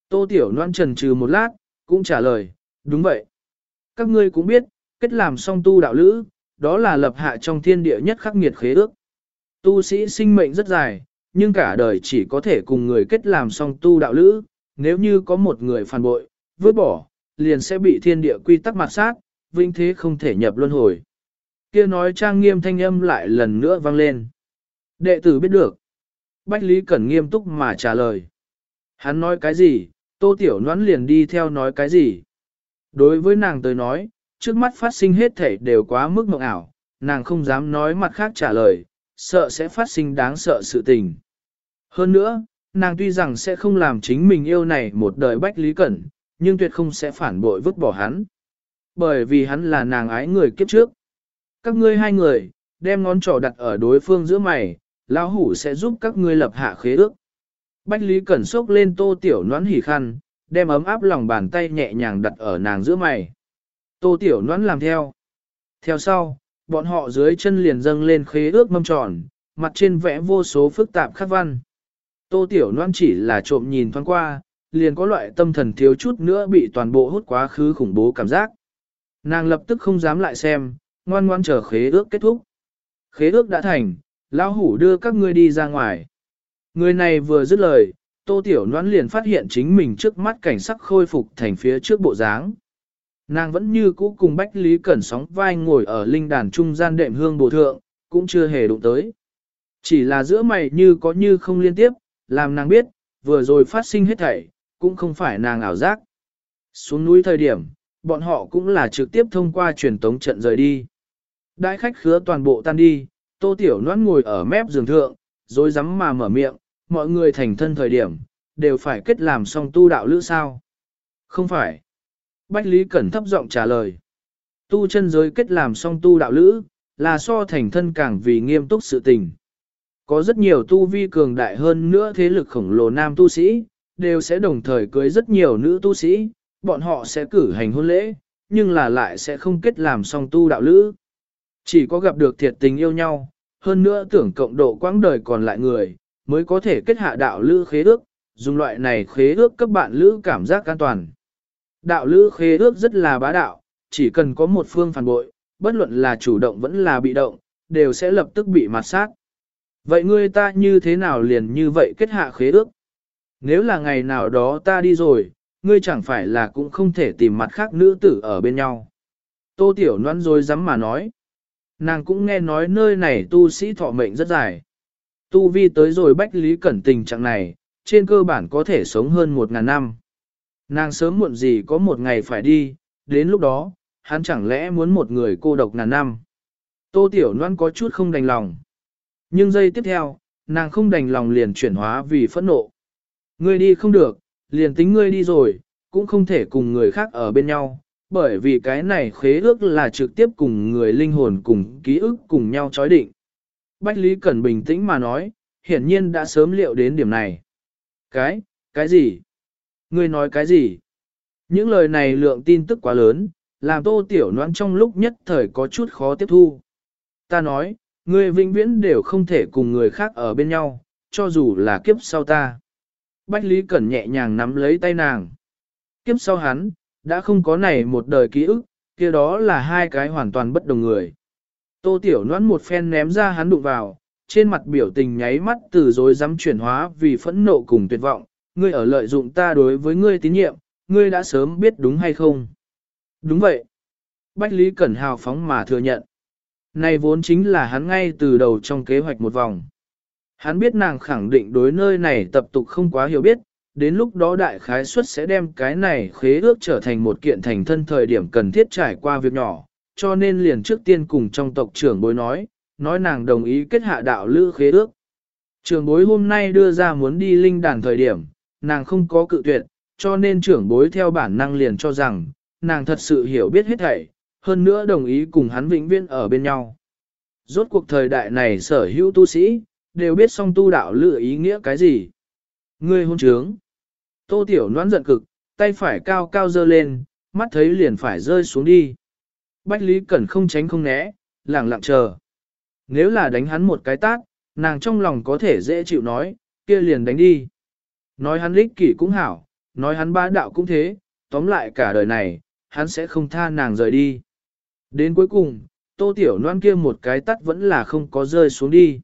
Tô Tiểu Loan trần trừ một lát, cũng trả lời, đúng vậy. Các ngươi cũng biết, kết làm song tu đạo lữ, đó là lập hạ trong thiên địa nhất khắc nghiệt khế ước. Tu sĩ sinh mệnh rất dài, nhưng cả đời chỉ có thể cùng người kết làm song tu đạo lữ, nếu như có một người phản bội, vứt bỏ, liền sẽ bị thiên địa quy tắc mặt sát, vinh thế không thể nhập luân hồi. Kia nói trang nghiêm thanh âm lại lần nữa vang lên. Đệ tử biết được. Bách Lý Cẩn nghiêm túc mà trả lời. Hắn nói cái gì, tô tiểu noãn liền đi theo nói cái gì. Đối với nàng tới nói, trước mắt phát sinh hết thể đều quá mức mộng ảo, nàng không dám nói mặt khác trả lời, sợ sẽ phát sinh đáng sợ sự tình. Hơn nữa, nàng tuy rằng sẽ không làm chính mình yêu này một đời Bách Lý Cẩn, nhưng tuyệt không sẽ phản bội vứt bỏ hắn. Bởi vì hắn là nàng ái người kiếp trước. Các ngươi hai người, đem ngón trỏ đặt ở đối phương giữa mày, lão hủ sẽ giúp các ngươi lập hạ khế ước. Bách Lý Cẩn sốc lên tô tiểu noãn hỉ khăn, đem ấm áp lòng bàn tay nhẹ nhàng đặt ở nàng giữa mày. Tô tiểu noãn làm theo. Theo sau, bọn họ dưới chân liền dâng lên khế ước mâm tròn, mặt trên vẽ vô số phức tạp khắc văn. Tô tiểu Loan chỉ là trộm nhìn thoáng qua, liền có loại tâm thần thiếu chút nữa bị toàn bộ hút quá khứ khủng bố cảm giác. Nàng lập tức không dám lại xem, ngoan ngoan chờ khế ước kết thúc. Khế ước đã thành, lão hủ đưa các ngươi đi ra ngoài. Người này vừa dứt lời, tô tiểu Loan liền phát hiện chính mình trước mắt cảnh sắc khôi phục thành phía trước bộ dáng. Nàng vẫn như cũ cùng Bách Lý Cẩn sóng vai ngồi ở linh đàn trung gian đệm hương bổ thượng, cũng chưa hề đụng tới. Chỉ là giữa mày như có như không liên tiếp, làm nàng biết, vừa rồi phát sinh hết thảy, cũng không phải nàng ảo giác. Xuống núi thời điểm, bọn họ cũng là trực tiếp thông qua truyền tống trận rời đi. Đại khách khứa toàn bộ tan đi, tô tiểu noan ngồi ở mép giường thượng, rồi rắm mà mở miệng, mọi người thành thân thời điểm, đều phải kết làm xong tu đạo lữ sao. Không phải. Bách Lý Cẩn thấp giọng trả lời. Tu chân giới kết làm xong tu đạo lữ, là so thành thân càng vì nghiêm túc sự tình. Có rất nhiều tu vi cường đại hơn nữa thế lực khổng lồ nam tu sĩ, đều sẽ đồng thời cưới rất nhiều nữ tu sĩ, bọn họ sẽ cử hành hôn lễ, nhưng là lại sẽ không kết làm song tu đạo lữ. Chỉ có gặp được thiệt tình yêu nhau, hơn nữa tưởng cộng độ quãng đời còn lại người, mới có thể kết hạ đạo lữ khế ước, dùng loại này khế ước cấp bạn lữ cảm giác an toàn. Đạo lữ khế ước rất là bá đạo, chỉ cần có một phương phản bội, bất luận là chủ động vẫn là bị động, đều sẽ lập tức bị mặt sát. Vậy ngươi ta như thế nào liền như vậy kết hạ khế ước? Nếu là ngày nào đó ta đi rồi, ngươi chẳng phải là cũng không thể tìm mặt khác nữ tử ở bên nhau. Tô Tiểu Loan rồi dám mà nói. Nàng cũng nghe nói nơi này tu sĩ thọ mệnh rất dài. Tu vi tới rồi bách lý cẩn tình trạng này, trên cơ bản có thể sống hơn một ngàn năm. Nàng sớm muộn gì có một ngày phải đi, đến lúc đó, hắn chẳng lẽ muốn một người cô độc ngàn năm. Tô Tiểu Loan có chút không đành lòng. Nhưng giây tiếp theo, nàng không đành lòng liền chuyển hóa vì phẫn nộ. Ngươi đi không được, liền tính ngươi đi rồi, cũng không thể cùng người khác ở bên nhau, bởi vì cái này khế ước là trực tiếp cùng người linh hồn cùng ký ức cùng nhau chói định. Bách Lý Cẩn bình tĩnh mà nói, hiển nhiên đã sớm liệu đến điểm này. Cái, cái gì? Ngươi nói cái gì? Những lời này lượng tin tức quá lớn, làm tô tiểu noãn trong lúc nhất thời có chút khó tiếp thu. Ta nói, ngươi vĩnh viễn đều không thể cùng người khác ở bên nhau, cho dù là kiếp sau ta. Bách Lý Cẩn nhẹ nhàng nắm lấy tay nàng. Kiếp sau hắn, đã không có này một đời ký ức, kia đó là hai cái hoàn toàn bất đồng người. Tô Tiểu Noãn một phen ném ra hắn đụng vào, trên mặt biểu tình nháy mắt từ dối dám chuyển hóa vì phẫn nộ cùng tuyệt vọng, ngươi ở lợi dụng ta đối với ngươi tín nhiệm, ngươi đã sớm biết đúng hay không? Đúng vậy. Bách Lý Cẩn hào phóng mà thừa nhận. Này vốn chính là hắn ngay từ đầu trong kế hoạch một vòng. Hắn biết nàng khẳng định đối nơi này tập tục không quá hiểu biết, đến lúc đó đại khái suất sẽ đem cái này khế ước trở thành một kiện thành thân thời điểm cần thiết trải qua việc nhỏ, cho nên liền trước tiên cùng trong tộc trưởng bối nói, nói nàng đồng ý kết hạ đạo lữ khế ước. Trưởng bối hôm nay đưa ra muốn đi linh đàn thời điểm, nàng không có cự tuyệt, cho nên trưởng bối theo bản năng liền cho rằng, nàng thật sự hiểu biết hết thảy, hơn nữa đồng ý cùng hắn vĩnh viễn ở bên nhau. Rốt cuộc thời đại này sở hữu tu sĩ, đều biết song tu đạo lựa ý nghĩa cái gì. Ngươi hôn trướng. Tô Tiểu noãn giận cực, tay phải cao cao dơ lên, mắt thấy liền phải rơi xuống đi. Bách Lý Cẩn không tránh không né, lặng lặng chờ. Nếu là đánh hắn một cái tát, nàng trong lòng có thể dễ chịu nói, kia liền đánh đi. Nói hắn lích kỷ cũng hảo, nói hắn bá đạo cũng thế, tóm lại cả đời này, hắn sẽ không tha nàng rời đi. Đến cuối cùng, tô tiểu noan kia một cái tắt vẫn là không có rơi xuống đi.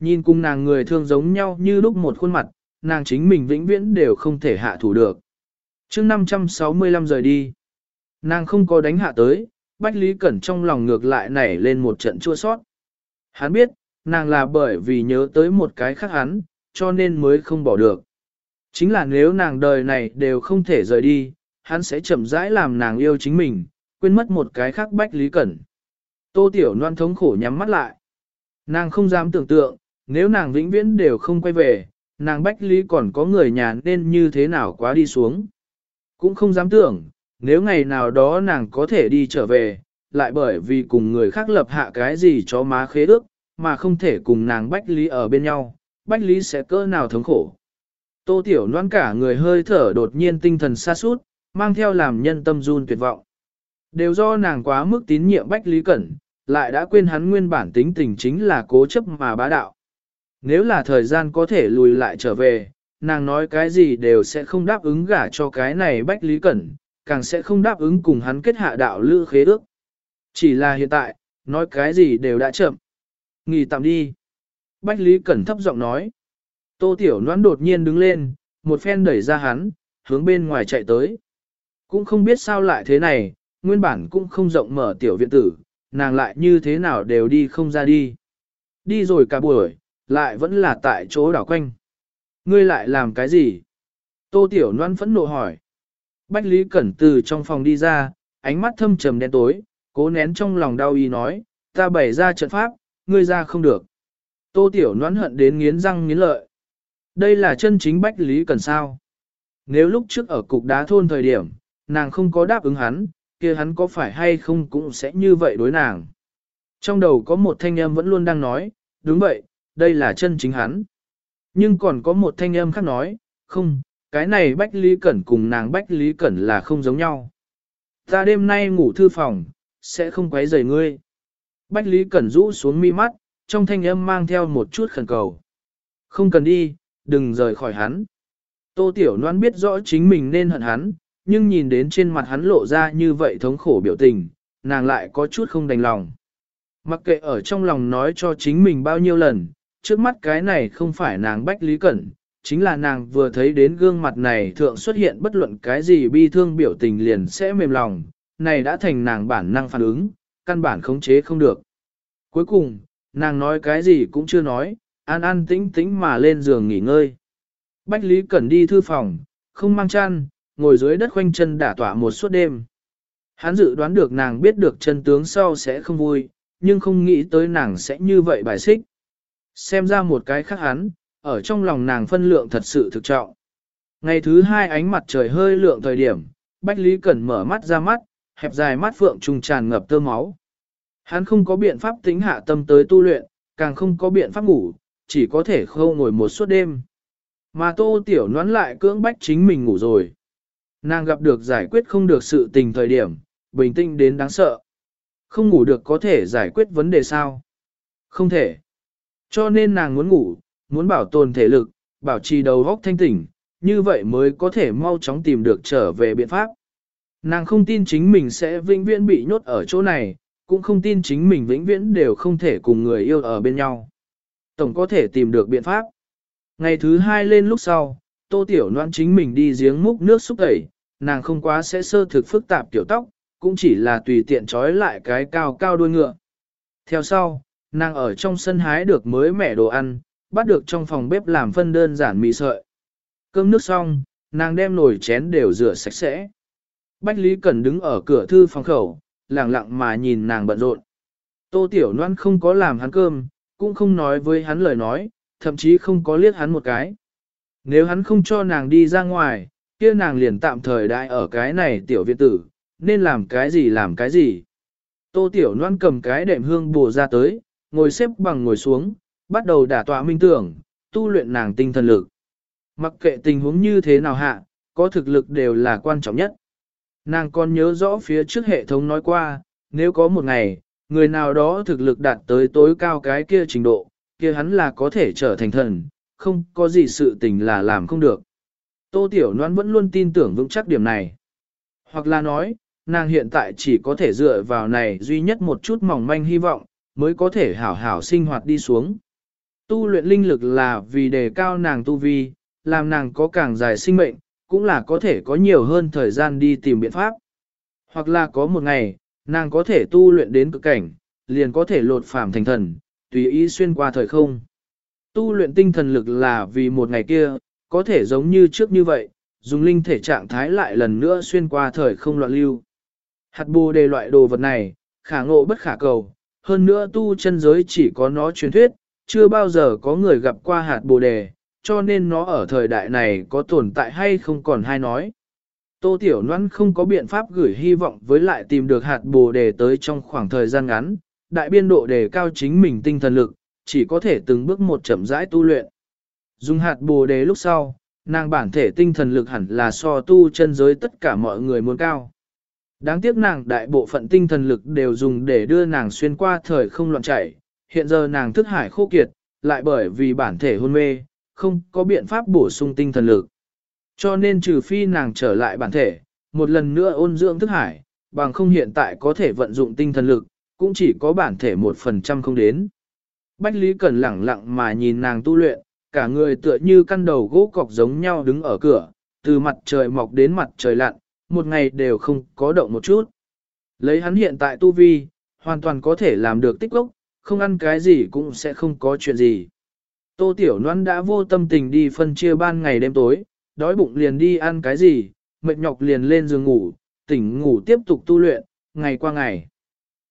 Nhìn cùng nàng người thương giống nhau như lúc một khuôn mặt, nàng chính mình vĩnh viễn đều không thể hạ thủ được. mươi 565 rời đi, nàng không có đánh hạ tới, Bách Lý Cẩn trong lòng ngược lại nảy lên một trận chua sót. Hắn biết, nàng là bởi vì nhớ tới một cái khác hắn, cho nên mới không bỏ được. Chính là nếu nàng đời này đều không thể rời đi, hắn sẽ chậm rãi làm nàng yêu chính mình, quên mất một cái khác Bách Lý Cẩn. Tô Tiểu Loan thống khổ nhắm mắt lại. Nàng không dám tưởng tượng, nếu nàng vĩnh viễn đều không quay về, nàng Bách Lý còn có người nhà nên như thế nào quá đi xuống. Cũng không dám tưởng, nếu ngày nào đó nàng có thể đi trở về, lại bởi vì cùng người khác lập hạ cái gì cho má khế ước, mà không thể cùng nàng Bách Lý ở bên nhau, Bách Lý sẽ cỡ nào thống khổ. Tô Tiểu Loan cả người hơi thở đột nhiên tinh thần xa suốt, mang theo làm nhân tâm run tuyệt vọng. Đều do nàng quá mức tín nhiệm Bách Lý Cẩn, lại đã quên hắn nguyên bản tính tình chính là cố chấp mà bá đạo. Nếu là thời gian có thể lùi lại trở về, nàng nói cái gì đều sẽ không đáp ứng gả cho cái này Bách Lý Cẩn, càng sẽ không đáp ứng cùng hắn kết hạ đạo lữ khế ước. Chỉ là hiện tại, nói cái gì đều đã chậm. Nghỉ tạm đi. Bách Lý Cẩn thấp giọng nói. Tô Tiểu Loan đột nhiên đứng lên, một phen đẩy ra hắn, hướng bên ngoài chạy tới. Cũng không biết sao lại thế này, nguyên bản cũng không rộng mở tiểu viện tử, nàng lại như thế nào đều đi không ra đi. Đi rồi cả buổi, lại vẫn là tại chỗ đảo quanh. Ngươi lại làm cái gì? Tô Tiểu Loan phẫn nộ hỏi. Bách Lý Cẩn từ trong phòng đi ra, ánh mắt thâm trầm đen tối, cố nén trong lòng đau y nói, ta bày ra trận pháp, ngươi ra không được. Tô Tiểu Loan hận đến nghiến răng nghiến lợi. Đây là chân chính Bách Lý Cẩn sao? Nếu lúc trước ở cục đá thôn thời điểm, nàng không có đáp ứng hắn, kia hắn có phải hay không cũng sẽ như vậy đối nàng. Trong đầu có một thanh âm vẫn luôn đang nói, đúng vậy, đây là chân chính hắn. Nhưng còn có một thanh âm khác nói, không, cái này Bách Lý Cẩn cùng nàng Bách Lý Cẩn là không giống nhau. Ta đêm nay ngủ thư phòng, sẽ không quấy rầy ngươi. Bách Lý Cẩn rũ xuống mi mắt, trong thanh âm mang theo một chút khẩn cầu. Không cần đi, đừng rời khỏi hắn. Tô Tiểu Loan biết rõ chính mình nên hận hắn, nhưng nhìn đến trên mặt hắn lộ ra như vậy thống khổ biểu tình, nàng lại có chút không đành lòng. Mặc kệ ở trong lòng nói cho chính mình bao nhiêu lần, trước mắt cái này không phải nàng Bách Lý Cẩn, chính là nàng vừa thấy đến gương mặt này thượng xuất hiện bất luận cái gì bi thương biểu tình liền sẽ mềm lòng, này đã thành nàng bản năng phản ứng, căn bản khống chế không được. Cuối cùng, nàng nói cái gì cũng chưa nói, an an tĩnh tĩnh mà lên giường nghỉ ngơi. Bách Lý Cẩn đi thư phòng, không mang chăn, ngồi dưới đất khoanh chân đả tỏa một suốt đêm. Hắn dự đoán được nàng biết được chân tướng sau sẽ không vui, nhưng không nghĩ tới nàng sẽ như vậy bài xích. Xem ra một cái khác hắn, ở trong lòng nàng phân lượng thật sự thực trọng. Ngày thứ hai ánh mặt trời hơi lượng thời điểm, Bách Lý Cẩn mở mắt ra mắt, hẹp dài mắt phượng trùng tràn ngập tơ máu. Hắn không có biện pháp tính hạ tâm tới tu luyện, càng không có biện pháp ngủ, chỉ có thể khâu ngồi một suốt đêm. Mà tô tiểu nón lại cưỡng bách chính mình ngủ rồi. Nàng gặp được giải quyết không được sự tình thời điểm, bình tĩnh đến đáng sợ. Không ngủ được có thể giải quyết vấn đề sao? Không thể. Cho nên nàng muốn ngủ, muốn bảo tồn thể lực, bảo trì đầu óc thanh tỉnh, như vậy mới có thể mau chóng tìm được trở về biện pháp. Nàng không tin chính mình sẽ vĩnh viễn bị nhốt ở chỗ này, cũng không tin chính mình vĩnh viễn đều không thể cùng người yêu ở bên nhau. Tổng có thể tìm được biện pháp. Ngày thứ hai lên lúc sau, tô tiểu noan chính mình đi giếng múc nước xúc tẩy, nàng không quá sẽ sơ thực phức tạp tiểu tóc, cũng chỉ là tùy tiện trói lại cái cao cao đuôi ngựa. Theo sau, nàng ở trong sân hái được mới mẻ đồ ăn, bắt được trong phòng bếp làm phân đơn giản mì sợi. Cơm nước xong, nàng đem nồi chén đều rửa sạch sẽ. Bách Lý Cẩn đứng ở cửa thư phòng khẩu, lặng lặng mà nhìn nàng bận rộn. Tô Tiểu Loan không có làm hắn cơm, cũng không nói với hắn lời nói, thậm chí không có liếc hắn một cái. Nếu hắn không cho nàng đi ra ngoài, kia nàng liền tạm thời đại ở cái này tiểu viện tử, nên làm cái gì làm cái gì. Tô Tiểu Loan cầm cái đệm hương bùa ra tới, ngồi xếp bằng ngồi xuống, bắt đầu đả tọa minh tưởng, tu luyện nàng tinh thần lực. Mặc kệ tình huống như thế nào hạ, có thực lực đều là quan trọng nhất. Nàng còn nhớ rõ phía trước hệ thống nói qua, nếu có một ngày, người nào đó thực lực đạt tới tối cao cái kia trình độ, kia hắn là có thể trở thành thần, không có gì sự tình là làm không được. Tô Tiểu Loan vẫn luôn tin tưởng vững chắc điểm này. Hoặc là nói, nàng hiện tại chỉ có thể dựa vào này duy nhất một chút mỏng manh hy vọng, mới có thể hảo hảo sinh hoạt đi xuống. Tu luyện linh lực là vì đề cao nàng tu vi, làm nàng có càng dài sinh mệnh, cũng là có thể có nhiều hơn thời gian đi tìm biện pháp. Hoặc là có một ngày, nàng có thể tu luyện đến cực cảnh, liền có thể lột phàm thành thần, tùy ý xuyên qua thời không. Tu luyện tinh thần lực là vì một ngày kia, có thể giống như trước như vậy, dùng linh thể trạng thái lại lần nữa xuyên qua thời không loạn lưu. Hạt bồ đề loại đồ vật này, khả ngộ bất khả cầu, hơn nữa tu chân giới chỉ có nó truyền thuyết, chưa bao giờ có người gặp qua hạt bồ đề, cho nên nó ở thời đại này có tồn tại hay không còn hay nói. Tô Tiểu Loan không có biện pháp gửi hy vọng với lại tìm được hạt bồ đề tới trong khoảng thời gian ngắn, đại biên độ đề cao chính mình tinh thần lực, chỉ có thể từng bước một chậm rãi tu luyện. Dùng hạt bồ đề lúc sau, nàng bản thể tinh thần lực hẳn là so tu chân giới tất cả mọi người muốn cao. Đáng tiếc nàng đại bộ phận tinh thần lực đều dùng để đưa nàng xuyên qua thời không loạn chạy, hiện giờ nàng thức hải khô kiệt, lại bởi vì bản thể hôn mê, không có biện pháp bổ sung tinh thần lực. Cho nên trừ phi nàng trở lại bản thể, một lần nữa ôn dưỡng thức hải, bằng không hiện tại có thể vận dụng tinh thần lực, cũng chỉ có bản thể một phần trăm không đến. Bách Lý Cẩn lẳng lặng mà nhìn nàng tu luyện, cả người tựa như căn đầu gỗ cọc giống nhau đứng ở cửa, từ mặt trời mọc đến mặt trời lặn, một ngày đều không có động một chút. Lấy hắn hiện tại tu vi, hoàn toàn có thể làm được tích lốc, không ăn cái gì cũng sẽ không có chuyện gì. Tô Tiểu Loan đã vô tâm tình đi phân chia ban ngày đêm tối, đói bụng liền đi ăn cái gì, mệt nhọc liền lên giường ngủ, tỉnh ngủ tiếp tục tu luyện, ngày qua ngày.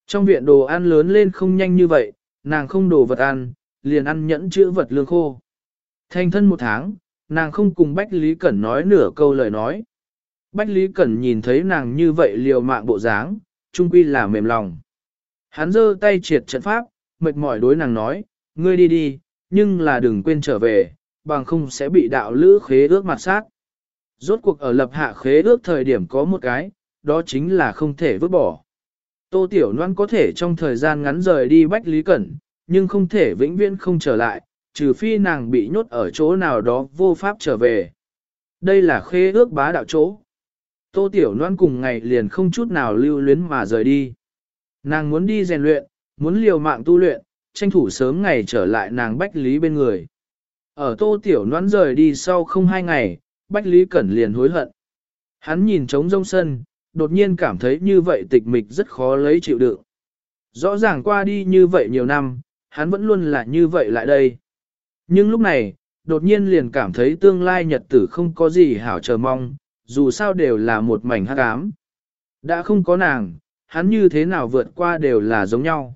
Trong viện đồ ăn lớn lên không nhanh như vậy, nàng không đồ vật ăn, liền ăn nhẫn chữ vật lương khô. Thành thân một tháng, nàng không cùng Bách Lý Cẩn nói nửa câu lời nói. Bách Lý Cẩn nhìn thấy nàng như vậy liều mạng bộ dáng, trung quy là mềm lòng. Hắn giơ tay triệt trận pháp, mệt mỏi đối nàng nói, ngươi đi đi, nhưng là đừng quên trở về, bằng không sẽ bị đạo lữ khế ước mặt sát. Rốt cuộc ở lập hạ khế ước thời điểm có một cái, đó chính là không thể vứt bỏ. Tô Tiểu Loan có thể trong thời gian ngắn rời đi Bách Lý Cẩn, nhưng không thể vĩnh viễn không trở lại, trừ phi nàng bị nhốt ở chỗ nào đó vô pháp trở về. Đây là khế ước bá đạo chỗ. Tô Tiểu Loan cùng ngày liền không chút nào lưu luyến mà rời đi. Nàng muốn đi rèn luyện, muốn liều mạng tu luyện, tranh thủ sớm ngày trở lại nàng Bách Lý bên người. Ở Tô Tiểu Loan rời đi sau không hai ngày, Bách Lý Cẩn liền hối hận. Hắn nhìn trống rông sân, đột nhiên cảm thấy như vậy tịch mịch rất khó lấy chịu đựng. Rõ ràng qua đi như vậy nhiều năm, hắn vẫn luôn là như vậy lại đây. Nhưng lúc này, đột nhiên liền cảm thấy tương lai nhật tử không có gì hảo chờ mong, dù sao đều là một mảnh hát ám. Đã không có nàng, hắn như thế nào vượt qua đều là giống nhau.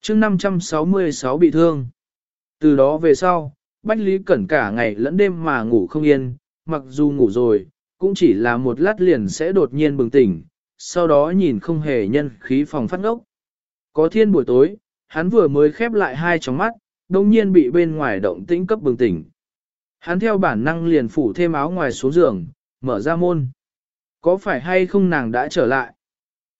chương 566 bị thương. Từ đó về sau, Bách Lý Cẩn cả ngày lẫn đêm mà ngủ không yên, mặc dù ngủ rồi, cũng chỉ là một lát liền sẽ đột nhiên bừng tỉnh, sau đó nhìn không hề nhân khí phòng phát ngốc. Có thiên buổi tối, hắn vừa mới khép lại hai tròng mắt, đồng nhiên bị bên ngoài động tĩnh cấp bừng tỉnh. Hắn theo bản năng liền phủ thêm áo ngoài xuống giường, mở ra môn. Có phải hay không nàng đã trở lại?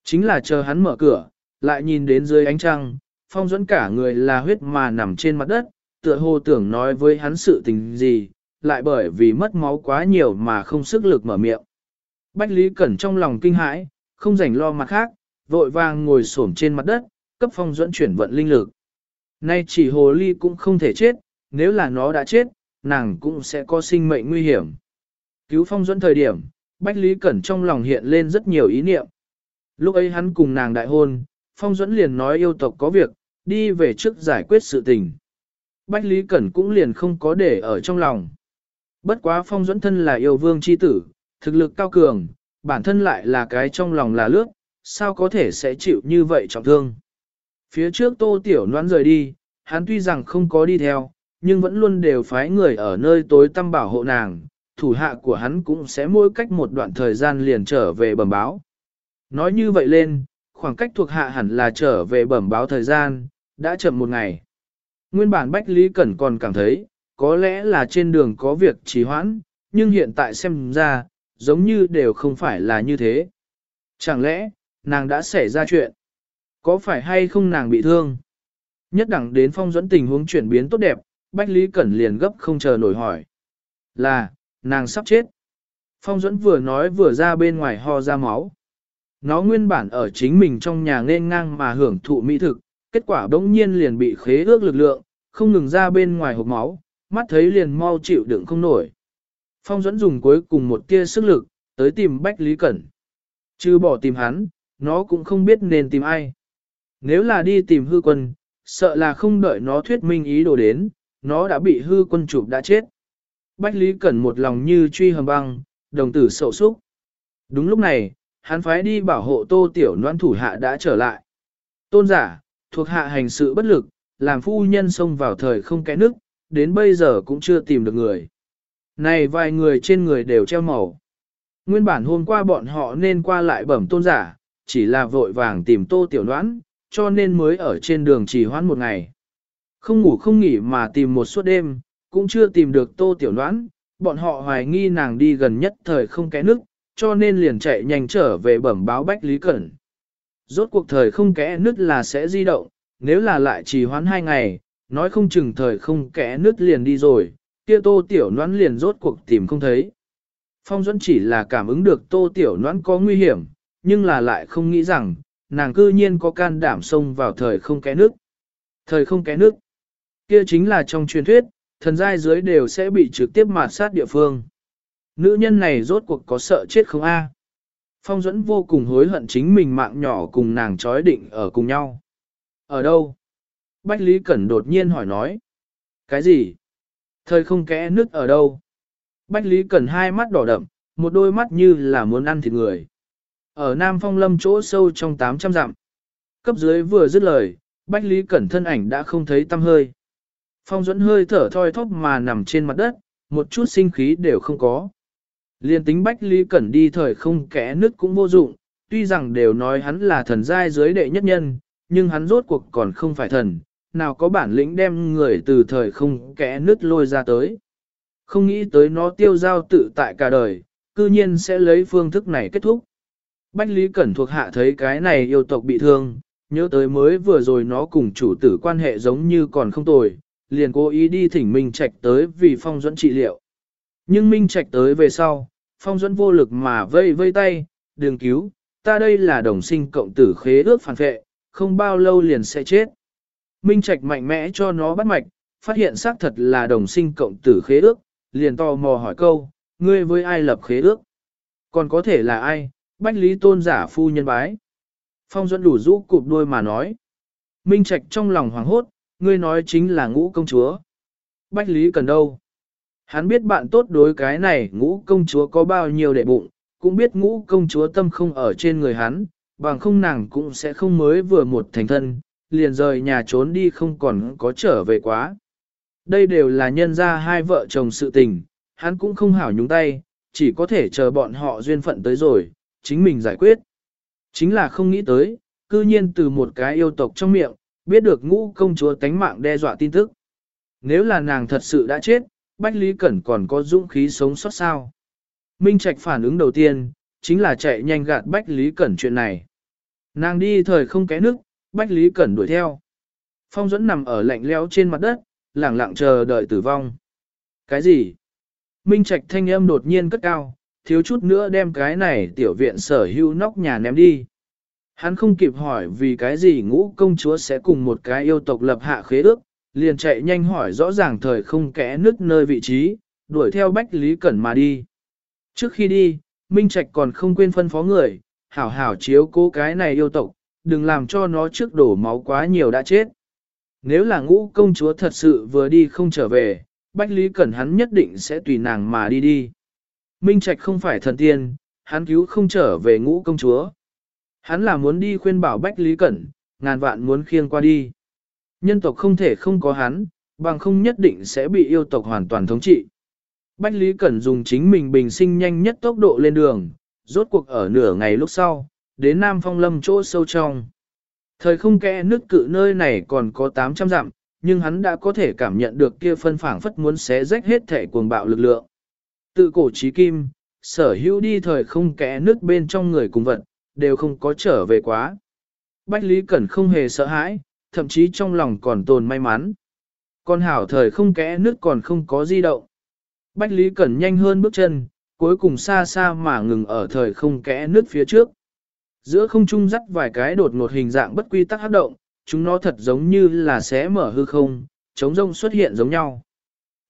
Chính là chờ hắn mở cửa, lại nhìn đến dưới ánh trăng, phong dẫn cả người là huyết mà nằm trên mặt đất, tựa hồ tưởng nói với hắn sự tình gì, lại bởi vì mất máu quá nhiều mà không sức lực mở miệng. Bách Lý Cẩn trong lòng kinh hãi, không rảnh lo mặt khác, vội vàng ngồi xổm trên mặt đất, cấp phong dẫn chuyển vận linh lực. Nay chỉ hồ ly cũng không thể chết, nếu là nó đã chết, nàng cũng sẽ có sinh mệnh nguy hiểm. Cứu phong dẫn thời điểm, Bách Lý Cẩn trong lòng hiện lên rất nhiều ý niệm. Lúc ấy hắn cùng nàng đại hôn, phong dẫn liền nói yêu tộc có việc, đi về trước giải quyết sự tình. Bách Lý Cẩn cũng liền không có để ở trong lòng. Bất quá phong dẫn thân là yêu vương chi tử, thực lực cao cường, bản thân lại là cái trong lòng là lướt, sao có thể sẽ chịu như vậy trọng thương. Phía trước tô tiểu noan rời đi, hắn tuy rằng không có đi theo, nhưng vẫn luôn đều phái người ở nơi tối tăm bảo hộ nàng, thủ hạ của hắn cũng sẽ mỗi cách một đoạn thời gian liền trở về bẩm báo. Nói như vậy lên, khoảng cách thuộc hạ hẳn là trở về bẩm báo thời gian, đã chậm một ngày. Nguyên bản Bách Lý Cẩn còn cảm thấy, có lẽ là trên đường có việc trì hoãn, nhưng hiện tại xem ra, giống như đều không phải là như thế. Chẳng lẽ, nàng đã xảy ra chuyện? Có phải hay không nàng bị thương? Nhất đẳng đến phong dẫn tình huống chuyển biến tốt đẹp, Bách Lý Cẩn liền gấp không chờ nổi hỏi. Là, nàng sắp chết. Phong dẫn vừa nói vừa ra bên ngoài ho ra máu. Nó nguyên bản ở chính mình trong nhà nên ngang mà hưởng thụ mỹ thực, kết quả bỗng nhiên liền bị khế ước lực lượng, không ngừng ra bên ngoài hộp máu, mắt thấy liền mau chịu đựng không nổi. Phong dẫn dùng cuối cùng một tia sức lực, tới tìm Bách Lý Cẩn. Chứ bỏ tìm hắn, nó cũng không biết nên tìm ai. Nếu là đi tìm hư quân, sợ là không đợi nó thuyết minh ý đồ đến, nó đã bị hư quân chụp đã chết. Bách Lý Cẩn một lòng như truy hầm băng, đồng tử sậu súc. Đúng lúc này, hắn phái đi bảo hộ tô tiểu noan thủ hạ đã trở lại. Tôn giả, thuộc hạ hành sự bất lực, làm phu nhân xông vào thời không kẽ nước, đến bây giờ cũng chưa tìm được người. Này vài người trên người đều treo màu. Nguyên bản hôm qua bọn họ nên qua lại bẩm tôn giả, chỉ là vội vàng tìm tô tiểu đoán, cho nên mới ở trên đường trì hoãn một ngày. Không ngủ không nghỉ mà tìm một suốt đêm, cũng chưa tìm được tô tiểu đoán. bọn họ hoài nghi nàng đi gần nhất thời không kẽ nước, cho nên liền chạy nhanh trở về bẩm báo Bách Lý Cẩn. Rốt cuộc thời không kẽ nứt là sẽ di động, nếu là lại trì hoãn hai ngày, nói không chừng thời không kẽ nứt liền đi rồi, kia tô tiểu noãn liền rốt cuộc tìm không thấy. Phong Duẫn chỉ là cảm ứng được tô tiểu noãn có nguy hiểm, nhưng là lại không nghĩ rằng, nàng cư nhiên có can đảm xông vào thời không kẽ nước. Thời không kẽ nước, kia chính là trong truyền thuyết, thần giai dưới đều sẽ bị trực tiếp mạt sát địa phương. Nữ nhân này rốt cuộc có sợ chết không a? Phong Duẫn vô cùng hối hận chính mình mạng nhỏ cùng nàng trói định ở cùng nhau. Ở đâu? Bách Lý Cẩn đột nhiên hỏi nói. Cái gì? Thời không kẽ nứt ở đâu? Bách Lý Cẩn hai mắt đỏ đậm, một đôi mắt như là muốn ăn thịt người. Ở Nam Phong Lâm chỗ sâu trong 800 dặm. Cấp dưới vừa dứt lời, Bách Lý Cẩn thân ảnh đã không thấy tâm hơi. Phong dẫn hơi thở thoi thóp mà nằm trên mặt đất, một chút sinh khí đều không có. Liên tính Bách Lý Cẩn đi thời không kẽ nứt cũng vô dụng, tuy rằng đều nói hắn là thần giai giới đệ nhất nhân, nhưng hắn rốt cuộc còn không phải thần, nào có bản lĩnh đem người từ thời không kẽ nứt lôi ra tới. Không nghĩ tới nó tiêu giao tự tại cả đời, cư nhiên sẽ lấy phương thức này kết thúc. Bách Lý Cẩn thuộc hạ thấy cái này yêu tộc bị thương, nhớ tới mới vừa rồi nó cùng chủ tử quan hệ giống như còn không tồi, liền cố ý đi thỉnh Minh Trạch tới vì phong dẫn trị liệu. Nhưng Minh Trạch tới về sau, phong dẫn vô lực mà vây vây tay, đường cứu, ta đây là đồng sinh cộng tử khế ước phản vệ, không bao lâu liền sẽ chết. Minh Trạch mạnh mẽ cho nó bắt mạch, phát hiện xác thật là đồng sinh cộng tử khế ước, liền tò mò hỏi câu, ngươi với ai lập khế ước? Còn có thể là ai? Bách Lý Tôn giả phu nhân bái. Phong Duẫn đủ rũ cụp đôi mà nói. Minh Trạch trong lòng hoảng hốt, ngươi nói chính là ngũ công chúa. Bách Lý cần đâu? Hắn biết bạn tốt đối cái này ngũ công chúa có bao nhiêu đệ bụng, cũng biết ngũ công chúa tâm không ở trên người hắn, bằng không nàng cũng sẽ không mới vừa một thành thân, liền rời nhà trốn đi không còn có trở về quá. Đây đều là nhân ra hai vợ chồng sự tình, hắn cũng không hảo nhúng tay, chỉ có thể chờ bọn họ duyên phận tới rồi, chính mình giải quyết. Chính là không nghĩ tới, cư nhiên từ một cái yêu tộc trong miệng, biết được ngũ công chúa tánh mạng đe dọa tin tức. Nếu là nàng thật sự đã chết, Bách Lý Cẩn còn có dũng khí sống sót sao. Minh Trạch phản ứng đầu tiên, chính là chạy nhanh gạt Bách Lý Cẩn chuyện này. Nàng đi thời không kẽ nước, Bách Lý Cẩn đuổi theo. Phong dẫn nằm ở lạnh leo trên mặt đất, lẳng lặng chờ đợi tử vong. Cái gì? Minh Trạch thanh âm đột nhiên cất cao, thiếu chút nữa đem cái này tiểu viện sở hữu nóc nhà ném đi. Hắn không kịp hỏi vì cái gì ngũ công chúa sẽ cùng một cái yêu tộc lập hạ khế ước, liền chạy nhanh hỏi rõ ràng thời không kẽ nứt nơi vị trí, đuổi theo Bách Lý Cẩn mà đi. Trước khi đi, Minh Trạch còn không quên phân phó người, hảo hảo chiếu cố cái này yêu tộc, đừng làm cho nó trước đổ máu quá nhiều đã chết. Nếu là ngũ công chúa thật sự vừa đi không trở về, Bách Lý Cẩn hắn nhất định sẽ tùy nàng mà đi đi. Minh Trạch không phải thần tiên, hắn cứu không trở về ngũ công chúa. Hắn là muốn đi khuyên bảo Bách Lý Cẩn, ngàn vạn muốn khiêng qua đi. Nhân tộc không thể không có hắn, bằng không nhất định sẽ bị yêu tộc hoàn toàn thống trị. Bách Lý Cẩn dùng chính mình bình sinh nhanh nhất tốc độ lên đường, rốt cuộc ở nửa ngày lúc sau, đến Nam Phong Lâm chỗ sâu trong. Thời không kẽ nước cự nơi này còn có 800 dặm, nhưng hắn đã có thể cảm nhận được kia phân phảng phất muốn xé rách hết thể cuồng bạo lực lượng. Tự cổ trí kim, sở hữu đi thời không kẽ nước bên trong người cùng vật, đều không có trở về quá. Bách Lý Cẩn không hề sợ hãi, thậm chí trong lòng còn tồn may mắn. Con hảo thời không kẽ nước còn không có di động. Bách Lý Cẩn nhanh hơn bước chân, cuối cùng xa xa mà ngừng ở thời không kẽ nước phía trước. Giữa không trung dắt vài cái đột ngột hình dạng bất quy tắc hấp động, chúng nó thật giống như là xé mở hư không, chống rông xuất hiện giống nhau.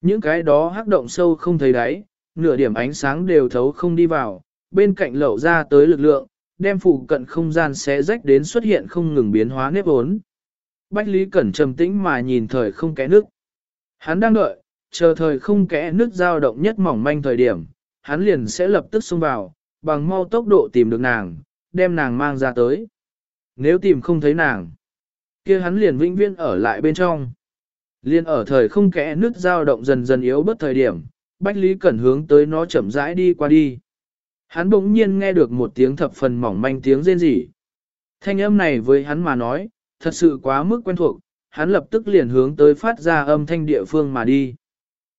Những cái đó hắc động sâu không thấy đáy, nửa điểm ánh sáng đều thấu không đi vào, bên cạnh lậu ra tới lực lượng, đem phụ cận không gian xé rách đến xuất hiện không ngừng biến hóa nếp ốn. Bách Lý Cẩn trầm tĩnh mà nhìn thời không kẽ nước. Hắn đang đợi, chờ thời không kẽ nước dao động nhất mỏng manh thời điểm, hắn liền sẽ lập tức xông vào, bằng mau tốc độ tìm được nàng, đem nàng mang ra tới. Nếu tìm không thấy nàng, kia hắn liền vĩnh viễn ở lại bên trong. Liên ở thời không kẽ nước dao động dần dần yếu bớt thời điểm, Bách Lý Cẩn hướng tới nó chậm rãi đi qua đi. Hắn bỗng nhiên nghe được một tiếng thập phần mỏng manh tiếng rên rỉ. Thanh âm này với hắn mà nói, thật sự quá mức quen thuộc, hắn lập tức liền hướng tới phát ra âm thanh địa phương mà đi.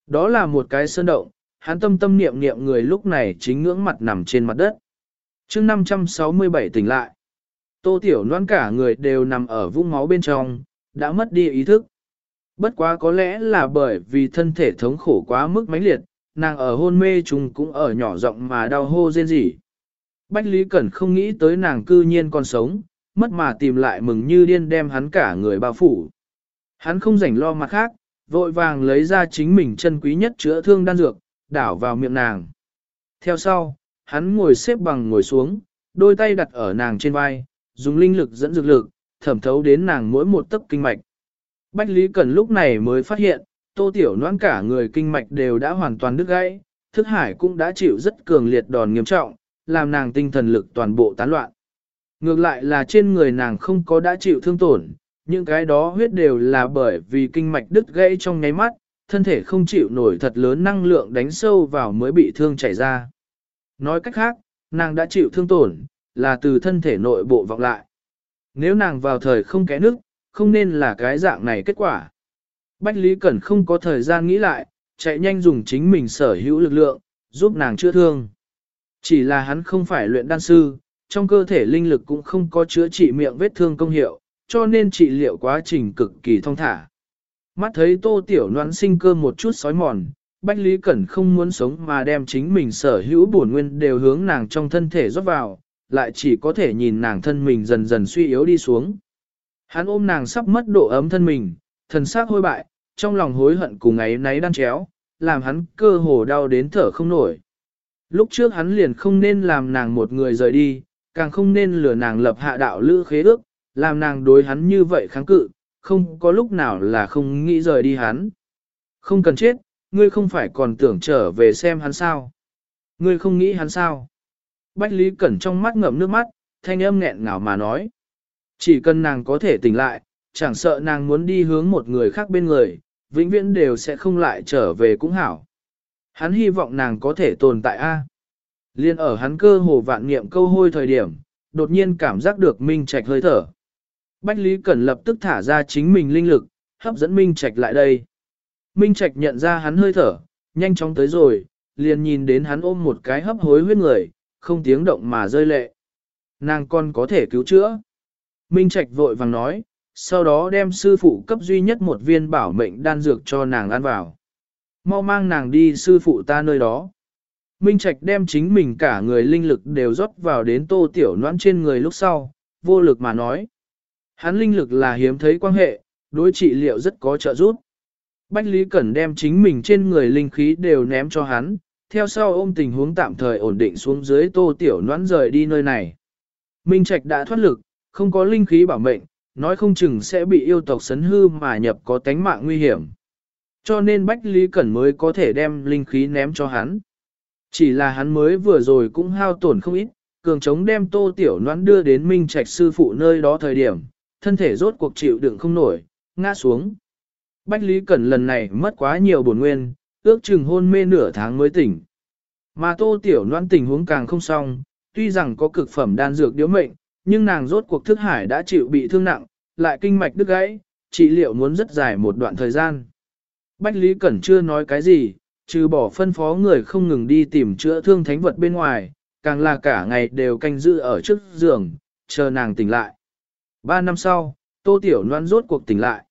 Đó là một cái sơn động, hắn tâm tâm niệm niệm người lúc này chính ngưỡng mặt nằm trên mặt đất chương 567 tỉnh lại. Tô Tiểu Loan cả người đều nằm ở vũng máu bên trong, đã mất đi ý thức. Bất quá có lẽ là bởi vì thân thể thống khổ quá mức mãnh liệt, nàng ở hôn mê chúng cũng ở nhỏ giọng mà đau hô rên rỉ. Bách Lý Cẩn không nghĩ tới nàng cư nhiên còn sống, mất mà tìm lại mừng như điên đem hắn cả người bao phủ. Hắn không rảnh lo mặt khác, vội vàng lấy ra chính mình chân quý nhất chữa thương đan dược, đảo vào miệng nàng. Theo sau, hắn ngồi xếp bằng ngồi xuống, đôi tay đặt ở nàng trên vai, dùng linh lực dẫn dược lực, thẩm thấu đến nàng mỗi một tấc kinh mạch. Bách Lý Cẩn lúc này mới phát hiện, tô tiểu noan cả người kinh mạch đều đã hoàn toàn đứt gãy, thức hải cũng đã chịu rất cường liệt đòn nghiêm trọng, làm nàng tinh thần lực toàn bộ tán loạn. Ngược lại là trên người nàng không có đã chịu thương tổn, những cái đó huyết đều là bởi vì kinh mạch đứt gãy trong nháy mắt, thân thể không chịu nổi thật lớn năng lượng đánh sâu vào mới bị thương chảy ra. Nói cách khác, nàng đã chịu thương tổn, là từ thân thể nội bộ vọng lại. Nếu nàng vào thời không kẽ nước, không nên là cái dạng này kết quả. Bách Lý Cẩn không có thời gian nghĩ lại, chạy nhanh dùng chính mình sở hữu lực lượng, giúp nàng chữa thương. Chỉ là hắn không phải luyện đan sư, trong cơ thể linh lực cũng không có chữa trị miệng vết thương công hiệu, cho nên trị liệu quá trình cực kỳ thông thả. Mắt thấy tô tiểu noán sinh cơ một chút sói mòn, Bách Lý Cẩn không muốn sống mà đem chính mình sở hữu bổn nguyên đều hướng nàng trong thân thể rót vào, lại chỉ có thể nhìn nàng thân mình dần dần suy yếu đi xuống. Hắn ôm nàng sắp mất độ ấm thân mình, thần xác hôi bại, trong lòng hối hận cùng ấy náy đang chéo, làm hắn cơ hồ đau đến thở không nổi. Lúc trước hắn liền không nên làm nàng một người rời đi, càng không nên lừa nàng lập hạ đạo lữ khế ước, làm nàng đối hắn như vậy kháng cự, không có lúc nào là không nghĩ rời đi hắn. Không cần chết, ngươi không phải còn tưởng trở về xem hắn sao. Ngươi không nghĩ hắn sao. Bách Lý Cẩn trong mắt ngậm nước mắt, thanh âm nghẹn ngào mà nói. Chỉ cần nàng có thể tỉnh lại, chẳng sợ nàng muốn đi hướng một người khác bên người, vĩnh viễn đều sẽ không lại trở về cũng hảo. Hắn hy vọng nàng có thể tồn tại A. Liên ở hắn cơ hồ vạn niệm câu hôi thời điểm, đột nhiên cảm giác được Minh Trạch hơi thở. Bách Lý Cẩn lập tức thả ra chính mình linh lực, hấp dẫn Minh Trạch lại đây. Minh Trạch nhận ra hắn hơi thở, nhanh chóng tới rồi, liền nhìn đến hắn ôm một cái hấp hối huyết người, không tiếng động mà rơi lệ. Nàng con có thể cứu chữa. Minh Trạch vội vàng nói, sau đó đem sư phụ cấp duy nhất một viên bảo mệnh đan dược cho nàng ăn vào. Mau mang nàng đi sư phụ ta nơi đó. Minh Trạch đem chính mình cả người linh lực đều rót vào đến tô tiểu noãn trên người lúc sau, vô lực mà nói. Hắn linh lực là hiếm thấy quan hệ, đối trị liệu rất có trợ giúp. Bách Lý Cẩn đem chính mình trên người linh khí đều ném cho hắn, theo sau ôm tình huống tạm thời ổn định xuống dưới tô tiểu noãn rời đi nơi này. Minh Trạch đã thoát lực, không có linh khí bảo mệnh, nói không chừng sẽ bị yêu tộc sấn hư mà nhập có tánh mạng nguy hiểm. Cho nên Bách Lý Cẩn mới có thể đem linh khí ném cho hắn. Chỉ là hắn mới vừa rồi cũng hao tổn không ít, cường chống đem tô tiểu noãn đưa đến Minh Trạch sư phụ nơi đó thời điểm, thân thể rốt cuộc chịu đựng không nổi, ngã xuống. Bách Lý Cẩn lần này mất quá nhiều bổn nguyên, ước chừng hôn mê nửa tháng mới tỉnh. Mà tô tiểu noan tình huống càng không xong, tuy rằng có cực phẩm đan dược điếu mệnh, nhưng nàng rốt cuộc thức hải đã chịu bị thương nặng, lại kinh mạch đứt gãy, trị liệu muốn rất dài một đoạn thời gian. Bách Lý Cẩn chưa nói cái gì, trừ bỏ phân phó người không ngừng đi tìm chữa thương thánh vật bên ngoài, càng là cả ngày đều canh giữ ở trước giường, chờ nàng tỉnh lại. Ba năm sau, tô tiểu noan rốt cuộc tỉnh lại.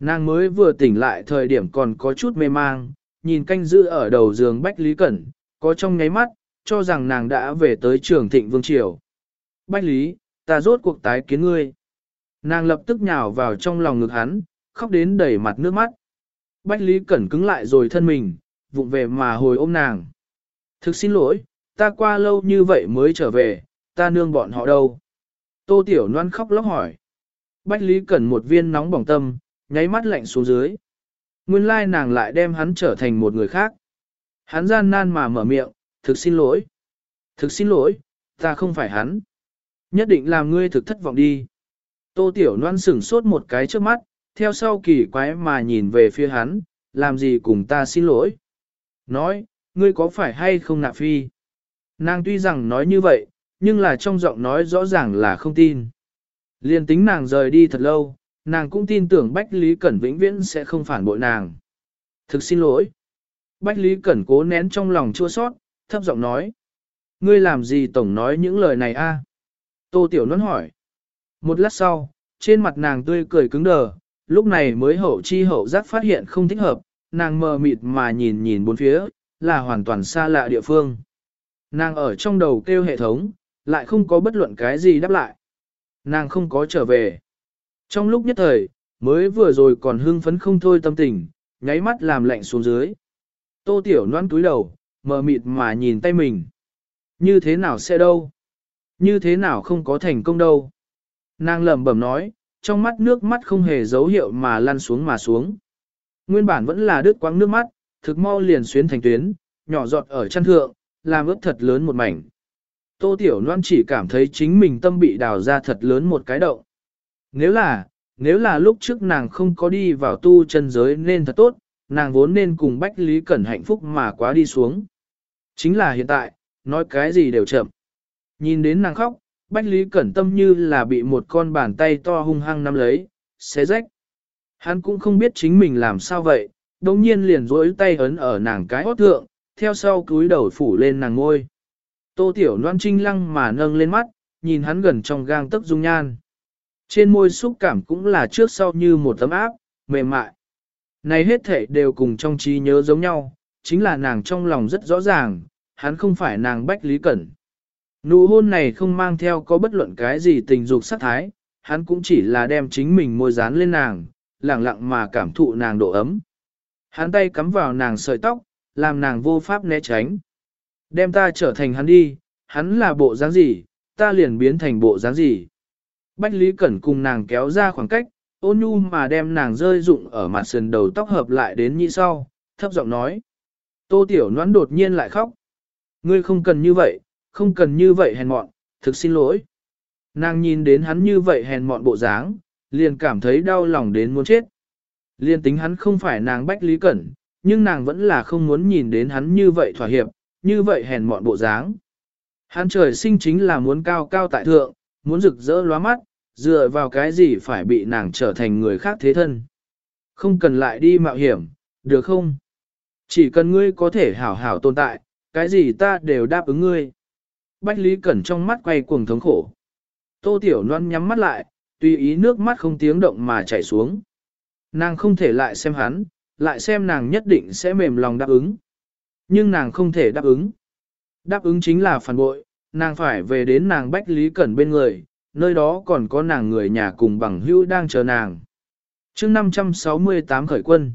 Nàng mới vừa tỉnh lại thời điểm còn có chút mê mang, nhìn canh giữ ở đầu giường Bách Lý Cẩn, có trong nháy mắt, cho rằng nàng đã về tới trường thịnh vương triều. Bách Lý, ta rốt cuộc tái kiến ngươi. Nàng lập tức nhào vào trong lòng ngực hắn, khóc đến đầy mặt nước mắt. Bách Lý Cẩn cứng lại rồi thân mình, vụng về mà hồi ôm nàng. Thực xin lỗi, ta qua lâu như vậy mới trở về, ta nương bọn họ đâu. Tô Tiểu Loan khóc lóc hỏi. Bách Lý Cẩn một viên nóng bỏng tâm, nháy mắt lạnh xuống dưới. Nguyên lai nàng lại đem hắn trở thành một người khác. Hắn gian nan mà mở miệng, thực xin lỗi. Thực xin lỗi, ta không phải hắn. Nhất định làm ngươi thực thất vọng đi. Tô Tiểu Loan sửng sốt một cái trước mắt, theo sau kỳ quái mà nhìn về phía hắn, làm gì cùng ta xin lỗi. Nói, ngươi có phải hay không nạp phi? Nàng tuy rằng nói như vậy, nhưng là trong giọng nói rõ ràng là không tin. Liên tính nàng rời đi thật lâu, nàng cũng tin tưởng Bách Lý Cẩn vĩnh viễn sẽ không phản bội nàng. Thực xin lỗi. Bách Lý Cẩn cố nén trong lòng chua sót, thấp giọng nói. Ngươi làm gì tổng nói những lời này a? Tô Tiểu Nôn hỏi. Một lát sau, trên mặt nàng tươi cười cứng đờ, lúc này mới hậu chi hậu giác phát hiện không thích hợp, nàng mờ mịt mà nhìn nhìn bốn phía, là hoàn toàn xa lạ địa phương. Nàng ở trong đầu kêu hệ thống, lại không có bất luận cái gì đáp lại. Nàng không có trở về. Trong lúc nhất thời, mới vừa rồi còn hưng phấn không thôi tâm tình, nháy mắt làm lạnh xuống dưới. Tô Tiểu Loan túi đầu, mờ mịt mà nhìn tay mình. Như thế nào sẽ đâu? Như thế nào không có thành công đâu? Nàng lẩm bẩm nói, trong mắt nước mắt không hề dấu hiệu mà lăn xuống mà xuống. Nguyên bản vẫn là đứt quãng nước mắt, thực mau liền xuyến thành tuyến, nhỏ giọt ở chân thượng, làm ướt thật lớn một mảnh. Tô Tiểu Loan chỉ cảm thấy chính mình tâm bị đào ra thật lớn một cái động. Nếu là, nếu là lúc trước nàng không có đi vào tu chân giới nên thật tốt, nàng vốn nên cùng Bách Lý Cẩn hạnh phúc mà quá đi xuống. Chính là hiện tại, nói cái gì đều chậm. Nhìn đến nàng khóc, Bách Lý Cẩn tâm như là bị một con bàn tay to hung hăng nắm lấy, xé rách. Hắn cũng không biết chính mình làm sao vậy, đồng nhiên liền rối tay ấn ở nàng cái hót thượng, theo sau cúi đầu phủ lên nàng ngôi. Tô Tiểu Loan trinh lăng mà nâng lên mắt, nhìn hắn gần trong gang tấc dung nhan. Trên môi xúc cảm cũng là trước sau như một tấm áp, mềm mại. Này hết thể đều cùng trong trí nhớ giống nhau, chính là nàng trong lòng rất rõ ràng, hắn không phải nàng Bách Lý Cẩn. Nụ hôn này không mang theo có bất luận cái gì tình dục sát thái, hắn cũng chỉ là đem chính mình môi dán lên nàng, lặng lặng mà cảm thụ nàng độ ấm. Hắn tay cắm vào nàng sợi tóc, làm nàng vô pháp né tránh. Đem ta trở thành hắn đi, hắn là bộ dáng gì, ta liền biến thành bộ dáng gì. Bách Lý Cẩn cùng nàng kéo ra khoảng cách, ôn nhu mà đem nàng rơi rụng ở mặt sườn đầu tóc hợp lại đến như sau, thấp giọng nói. Tô Tiểu Noãn đột nhiên lại khóc. Ngươi không cần như vậy, không cần như vậy hèn mọn, thực xin lỗi. Nàng nhìn đến hắn như vậy hèn mọn bộ dáng, liền cảm thấy đau lòng đến muốn chết. Liên tính hắn không phải nàng Bách Lý Cẩn, nhưng nàng vẫn là không muốn nhìn đến hắn như vậy thỏa hiệp, như vậy hèn mọn bộ dáng. Hắn trời sinh chính là muốn cao cao tại thượng, muốn rực rỡ lóa mắt, dựa vào cái gì phải bị nàng trở thành người khác thế thân. Không cần lại đi mạo hiểm, được không? Chỉ cần ngươi có thể hảo hảo tồn tại, cái gì ta đều đáp ứng ngươi. Bách Lý Cẩn trong mắt quay cuồng thống khổ. Tô Tiểu Loan nhắm mắt lại, tùy ý nước mắt không tiếng động mà chảy xuống. Nàng không thể lại xem hắn, lại xem nàng nhất định sẽ mềm lòng đáp ứng. Nhưng nàng không thể đáp ứng. Đáp ứng chính là phản bội, nàng phải về đến nàng Bách Lý Cẩn bên người, nơi đó còn có nàng người nhà cùng bằng hữu đang chờ nàng. chương 568 khởi quân.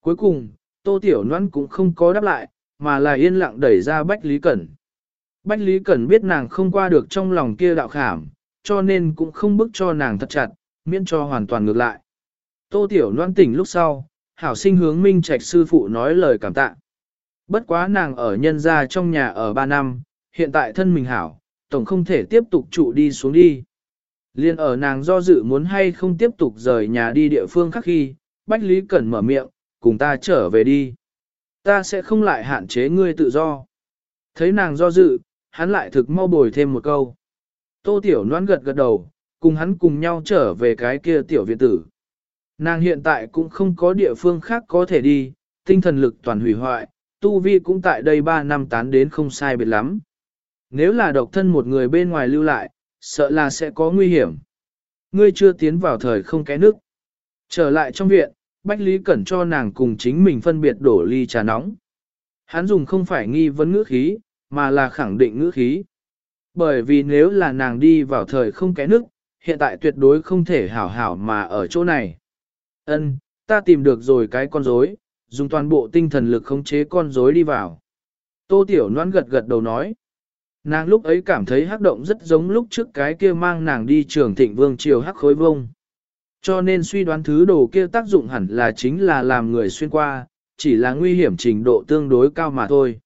Cuối cùng, Tô Tiểu Loan cũng không có đáp lại, mà là yên lặng đẩy ra Bách Lý Cẩn. Bách Lý Cẩn biết nàng không qua được trong lòng kia đạo khảm, cho nên cũng không bức cho nàng thật chặt, miễn cho hoàn toàn ngược lại. Tô Tiểu Loan tỉnh lúc sau, hảo sinh hướng minh trạch sư phụ nói lời cảm tạ. Bất quá nàng ở nhân gia trong nhà ở 3 năm, hiện tại thân mình hảo, tổng không thể tiếp tục trụ đi xuống đi. Liên ở nàng do dự muốn hay không tiếp tục rời nhà đi địa phương khác khi, Bách Lý Cẩn mở miệng, cùng ta trở về đi. Ta sẽ không lại hạn chế ngươi tự do. Thấy nàng do dự, hắn lại thực mau bồi thêm một câu. Tô Tiểu Loan gật gật đầu, cùng hắn cùng nhau trở về cái kia tiểu viện tử. Nàng hiện tại cũng không có địa phương khác có thể đi, tinh thần lực toàn hủy hoại, tu vi cũng tại đây 3 năm tán đến không sai biệt lắm. Nếu là độc thân một người bên ngoài lưu lại, sợ là sẽ có nguy hiểm. ngươi chưa tiến vào thời không kẽ nước. Trở lại trong viện, Bách Lý Cẩn cho nàng cùng chính mình phân biệt đổ ly trà nóng. Hắn dùng không phải nghi vấn ngữ khí, mà là khẳng định ngữ khí. Bởi vì nếu là nàng đi vào thời không kẽ nước, hiện tại tuyệt đối không thể hảo hảo mà ở chỗ này. Ân, ta tìm được rồi cái con rối, dùng toàn bộ tinh thần lực khống chế con rối đi vào. Tô Tiểu Loan gật gật đầu nói. Nàng lúc ấy cảm thấy hắc động rất giống lúc trước cái kia mang nàng đi trường thịnh vương triều hắc khối vông. Cho nên suy đoán thứ đồ kia tác dụng hẳn là chính là làm người xuyên qua, chỉ là nguy hiểm trình độ tương đối cao mà thôi.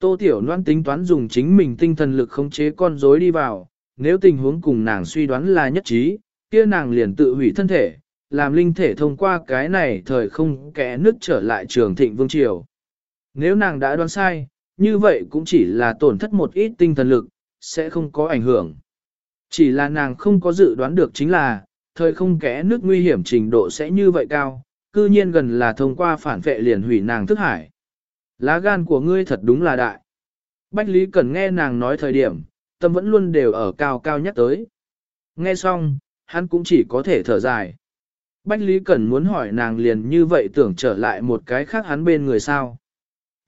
Tô Tiểu Loan tính toán dùng chính mình tinh thần lực khống chế con rối đi vào, nếu tình huống cùng nàng suy đoán là nhất trí, kia nàng liền tự hủy thân thể, làm linh thể thông qua cái này thời không kẽ nước trở lại trường thịnh vương triều. Nếu nàng đã đoán sai, như vậy cũng chỉ là tổn thất một ít tinh thần lực, sẽ không có ảnh hưởng. Chỉ là nàng không có dự đoán được chính là, thời không kẽ nước nguy hiểm trình độ sẽ như vậy cao, cư nhiên gần là thông qua phản vệ liền hủy nàng thức hải. Lá gan của ngươi thật đúng là đại. Bách Lý cần nghe nàng nói thời điểm, tâm vẫn luôn đều ở cao cao nhất tới. Nghe xong, hắn cũng chỉ có thể thở dài. Bách Lý Cẩn muốn hỏi nàng liền như vậy tưởng trở lại một cái khác hắn bên người sao.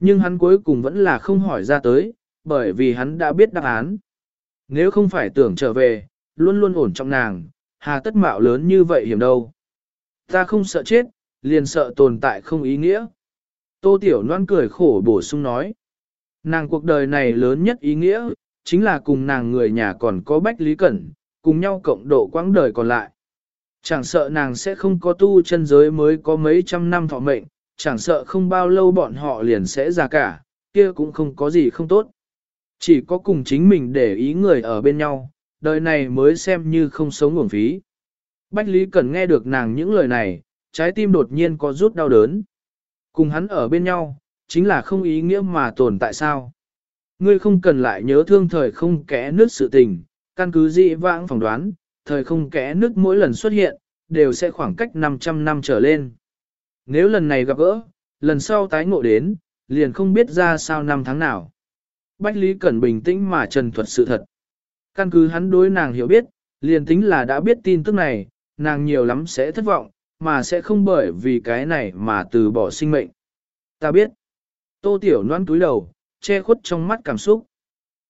Nhưng hắn cuối cùng vẫn là không hỏi ra tới, bởi vì hắn đã biết đáp án. Nếu không phải tưởng trở về, luôn luôn ổn trong nàng, hà tất mạo lớn như vậy hiểm đâu. Ta không sợ chết, liền sợ tồn tại không ý nghĩa. Tô Tiểu Loan cười khổ bổ sung nói. Nàng cuộc đời này lớn nhất ý nghĩa, chính là cùng nàng người nhà còn có Bách Lý Cẩn, cùng nhau cộng độ quãng đời còn lại. Chẳng sợ nàng sẽ không có tu chân giới mới có mấy trăm năm thọ mệnh, chẳng sợ không bao lâu bọn họ liền sẽ già cả, kia cũng không có gì không tốt. Chỉ có cùng chính mình để ý người ở bên nhau, đời này mới xem như không sống uổng phí. Bách Lý Cẩn nghe được nàng những lời này, trái tim đột nhiên có rút đau đớn. Cùng hắn ở bên nhau, chính là không ý nghĩa mà tồn tại sao. Ngươi không cần lại nhớ thương thời không kẽ nước sự tình, căn cứ dị vãng phỏng đoán, thời không kẽ nước mỗi lần xuất hiện, đều sẽ khoảng cách 500 năm trở lên. Nếu lần này gặp gỡ, lần sau tái ngộ đến, liền không biết ra sao năm tháng nào. Bách Lý Cẩn bình tĩnh mà trần thuật sự thật. Căn cứ hắn đối nàng hiểu biết, liền tính là đã biết tin tức này, nàng nhiều lắm sẽ thất vọng, mà sẽ không bởi vì cái này mà từ bỏ sinh mệnh. Ta biết. Tô Tiểu Loan túi đầu, che khuất trong mắt cảm xúc.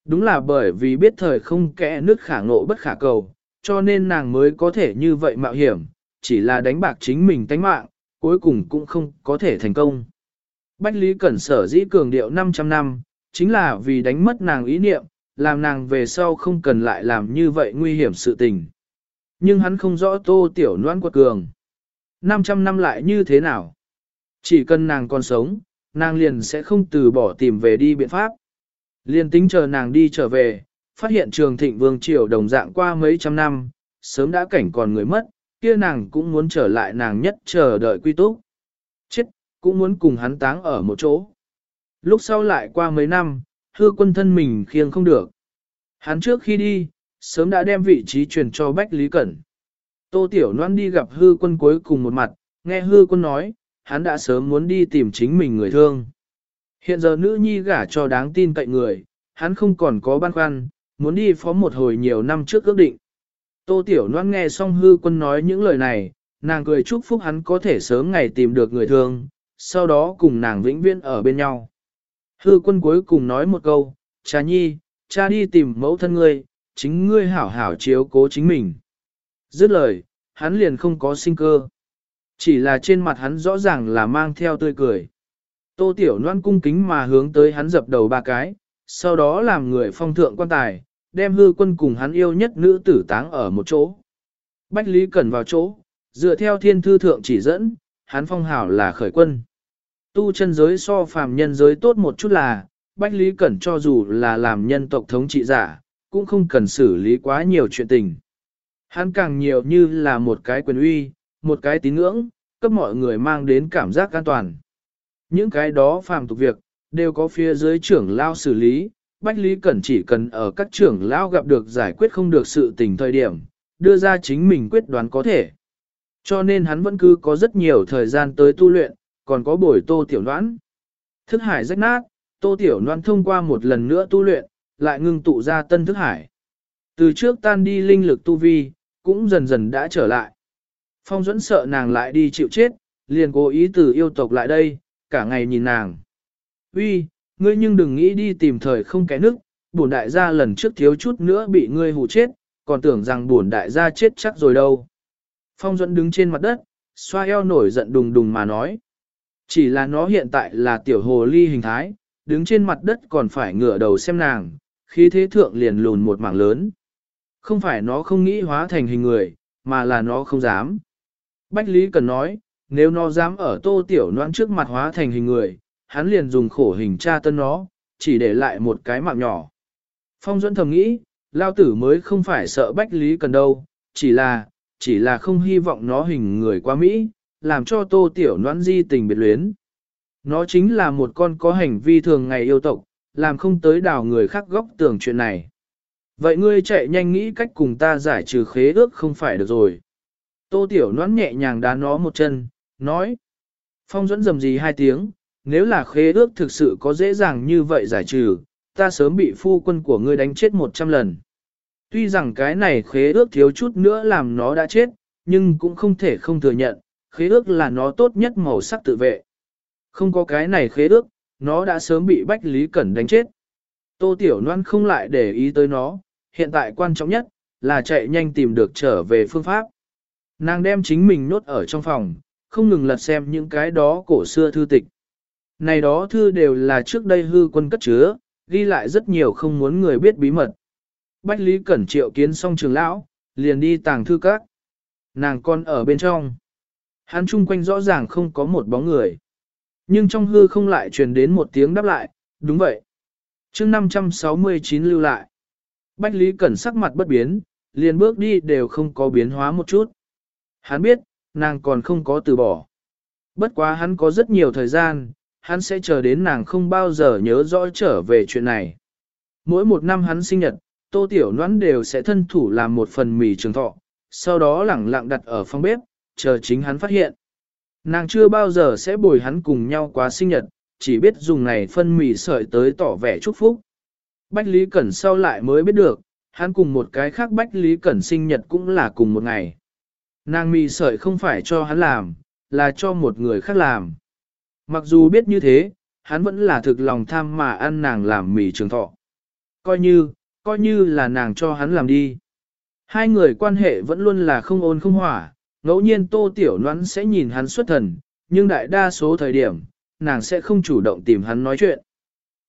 Đúng là bởi vì biết thời không kẽ nước khả ngộ bất khả cầu, cho nên nàng mới có thể như vậy mạo hiểm, chỉ là đánh bạc chính mình tánh mạng, cuối cùng cũng không có thể thành công. Bách Lý Cẩn sở dĩ cường điệu 500 năm, chính là vì đánh mất nàng ý niệm, làm nàng về sau không cần lại làm như vậy nguy hiểm sự tình. Nhưng hắn không rõ tô tiểu noan quật cường. 500 năm lại như thế nào? Chỉ cần nàng còn sống, nàng liền sẽ không từ bỏ tìm về đi biện pháp. Liền tính chờ nàng đi trở về, phát hiện trường thịnh vương triều đồng dạng qua mấy trăm năm, sớm đã cảnh còn người mất, kia nàng cũng muốn trở lại nàng nhất chờ đợi quy túc. Chết, cũng muốn cùng hắn táng ở một chỗ. Lúc sau lại qua mấy năm, hư quân thân mình khiêng không được. Hắn trước khi đi, sớm đã đem vị trí truyền cho Bách Lý Cẩn. Tô Tiểu Loan đi gặp hư quân cuối cùng một mặt, nghe hư quân nói, hắn đã sớm muốn đi tìm chính mình người thương. Hiện giờ nữ nhi gả cho đáng tin cậy người, hắn không còn có băn khoăn, muốn đi phó một hồi nhiều năm trước ước định. Tô Tiểu Loan nghe xong hư quân nói những lời này, nàng cười chúc phúc hắn có thể sớm ngày tìm được người thương, sau đó cùng nàng vĩnh viễn ở bên nhau. Hư quân cuối cùng nói một câu, cha nhi, cha đi tìm mẫu thân ngươi, chính ngươi hảo hảo chiếu cố chính mình. Dứt lời, hắn liền không có sinh cơ. Chỉ là trên mặt hắn rõ ràng là mang theo tươi cười. Tô Tiểu Loan cung kính mà hướng tới hắn dập đầu ba cái, sau đó làm người phong thượng quan tài, đem hư quân cùng hắn yêu nhất nữ tử táng ở một chỗ. Bách Lý Cẩn vào chỗ, dựa theo thiên thư thượng chỉ dẫn, hắn phong hảo là khởi quân. Tu chân giới so phàm nhân giới tốt một chút là, Bách Lý Cẩn cho dù là làm nhân tộc thống trị giả, cũng không cần xử lý quá nhiều chuyện tình. Hắn càng nhiều như là một cái quyền uy, một cái tín ngưỡng, cấp mọi người mang đến cảm giác an toàn. Những cái đó phàm tục việc, đều có phía dưới trưởng lao xử lý, Bách Lý Cẩn chỉ cần ở các trưởng lão gặp được giải quyết không được sự tình thời điểm, đưa ra chính mình quyết đoán có thể. Cho nên hắn vẫn cứ có rất nhiều thời gian tới tu luyện, còn có buổi tô tiểu đoán. Thức hải rách nát, tô tiểu đoán thông qua một lần nữa tu luyện, lại ngưng tụ ra tân thức hải. Từ trước tan đi linh lực tu vi, cũng dần dần đã trở lại. Phong dẫn sợ nàng lại đi chịu chết, liền cố ý từ yêu tộc lại đây, cả ngày nhìn nàng. Uy, ngươi nhưng đừng nghĩ đi tìm thời không cái nước, bổn đại gia lần trước thiếu chút nữa bị ngươi hù chết, còn tưởng rằng bổn đại gia chết chắc rồi đâu. Phong Duẫn đứng trên mặt đất, xoa eo nổi giận đùng đùng mà nói. Chỉ là nó hiện tại là tiểu hồ ly hình thái, đứng trên mặt đất còn phải ngửa đầu xem nàng, khi thế thượng liền lùn một mảng lớn. Không phải nó không nghĩ hóa thành hình người, mà là nó không dám. Bách Lý cần nói, nếu nó dám ở tô tiểu noan trước mặt hóa thành hình người, hắn liền dùng khổ hình tra tân nó, chỉ để lại một cái mạng nhỏ. Phong Duẫn thầm nghĩ, lao tử mới không phải sợ Bách Lý cần đâu, chỉ là, chỉ là không hy vọng nó hình người quá Mỹ, làm cho tô tiểu noãn di tình biệt luyến. Nó chính là một con có hành vi thường ngày yêu tộc, làm không tới đào người khác góc tưởng chuyện này. Vậy ngươi chạy nhanh nghĩ cách cùng ta giải trừ khế ước không phải được rồi. Tô tiểu noãn nhẹ nhàng đá nó một chân, nói. Phong dẫn dầm gì hai tiếng, nếu là khế ước thực sự có dễ dàng như vậy giải trừ, ta sớm bị phu quân của ngươi đánh chết một trăm lần. Tuy rằng cái này khế ước thiếu chút nữa làm nó đã chết, nhưng cũng không thể không thừa nhận, khế ước là nó tốt nhất màu sắc tự vệ. Không có cái này khế ước, nó đã sớm bị Bách Lý Cẩn đánh chết. Tô Tiểu Loan không lại để ý tới nó, hiện tại quan trọng nhất là chạy nhanh tìm được trở về phương pháp. Nàng đem chính mình nốt ở trong phòng, không ngừng lật xem những cái đó cổ xưa thư tịch. Này đó thư đều là trước đây hư quân cất chứa, ghi lại rất nhiều không muốn người biết bí mật. Bách Lý Cẩn triệu kiến xong trường lão, liền đi tàng thư các. Nàng con ở bên trong. Hắn chung quanh rõ ràng không có một bóng người. Nhưng trong hư không lại truyền đến một tiếng đáp lại, đúng vậy. chương 569 lưu lại. Bách Lý Cẩn sắc mặt bất biến, liền bước đi đều không có biến hóa một chút. Hắn biết, nàng còn không có từ bỏ. Bất quá hắn có rất nhiều thời gian, hắn sẽ chờ đến nàng không bao giờ nhớ rõ trở về chuyện này. Mỗi một năm hắn sinh nhật, tô tiểu noãn đều sẽ thân thủ làm một phần mì trường thọ, sau đó lẳng lặng đặt ở phòng bếp, chờ chính hắn phát hiện. Nàng chưa bao giờ sẽ bồi hắn cùng nhau quá sinh nhật, chỉ biết dùng này phân mì sợi tới tỏ vẻ chúc phúc. Bách Lý Cẩn sau lại mới biết được, hắn cùng một cái khác Bách Lý Cẩn sinh nhật cũng là cùng một ngày. Nàng mì sợi không phải cho hắn làm, là cho một người khác làm. Mặc dù biết như thế, hắn vẫn là thực lòng tham mà ăn nàng làm mì trường thọ. Coi như, coi như là nàng cho hắn làm đi. Hai người quan hệ vẫn luôn là không ôn không hỏa, ngẫu nhiên tô tiểu noãn sẽ nhìn hắn xuất thần, nhưng đại đa số thời điểm, nàng sẽ không chủ động tìm hắn nói chuyện.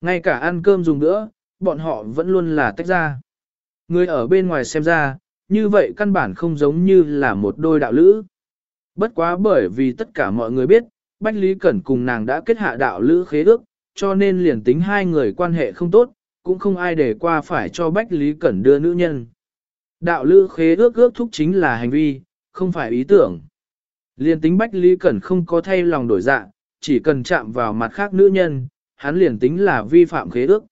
Ngay cả ăn cơm dùng nữa, bọn họ vẫn luôn là tách ra. Người ở bên ngoài xem ra, như vậy căn bản không giống như là một đôi đạo lữ. Bất quá bởi vì tất cả mọi người biết, Bách Lý Cẩn cùng nàng đã kết hạ đạo lữ khế ước, cho nên liền tính hai người quan hệ không tốt, cũng không ai để qua phải cho Bách Lý Cẩn đưa nữ nhân. Đạo lữ khế ước ước thúc chính là hành vi, không phải ý tưởng. Liền tính Bách Lý Cẩn không có thay lòng đổi dạ, chỉ cần chạm vào mặt khác nữ nhân, hắn liền tính là vi phạm khế ước.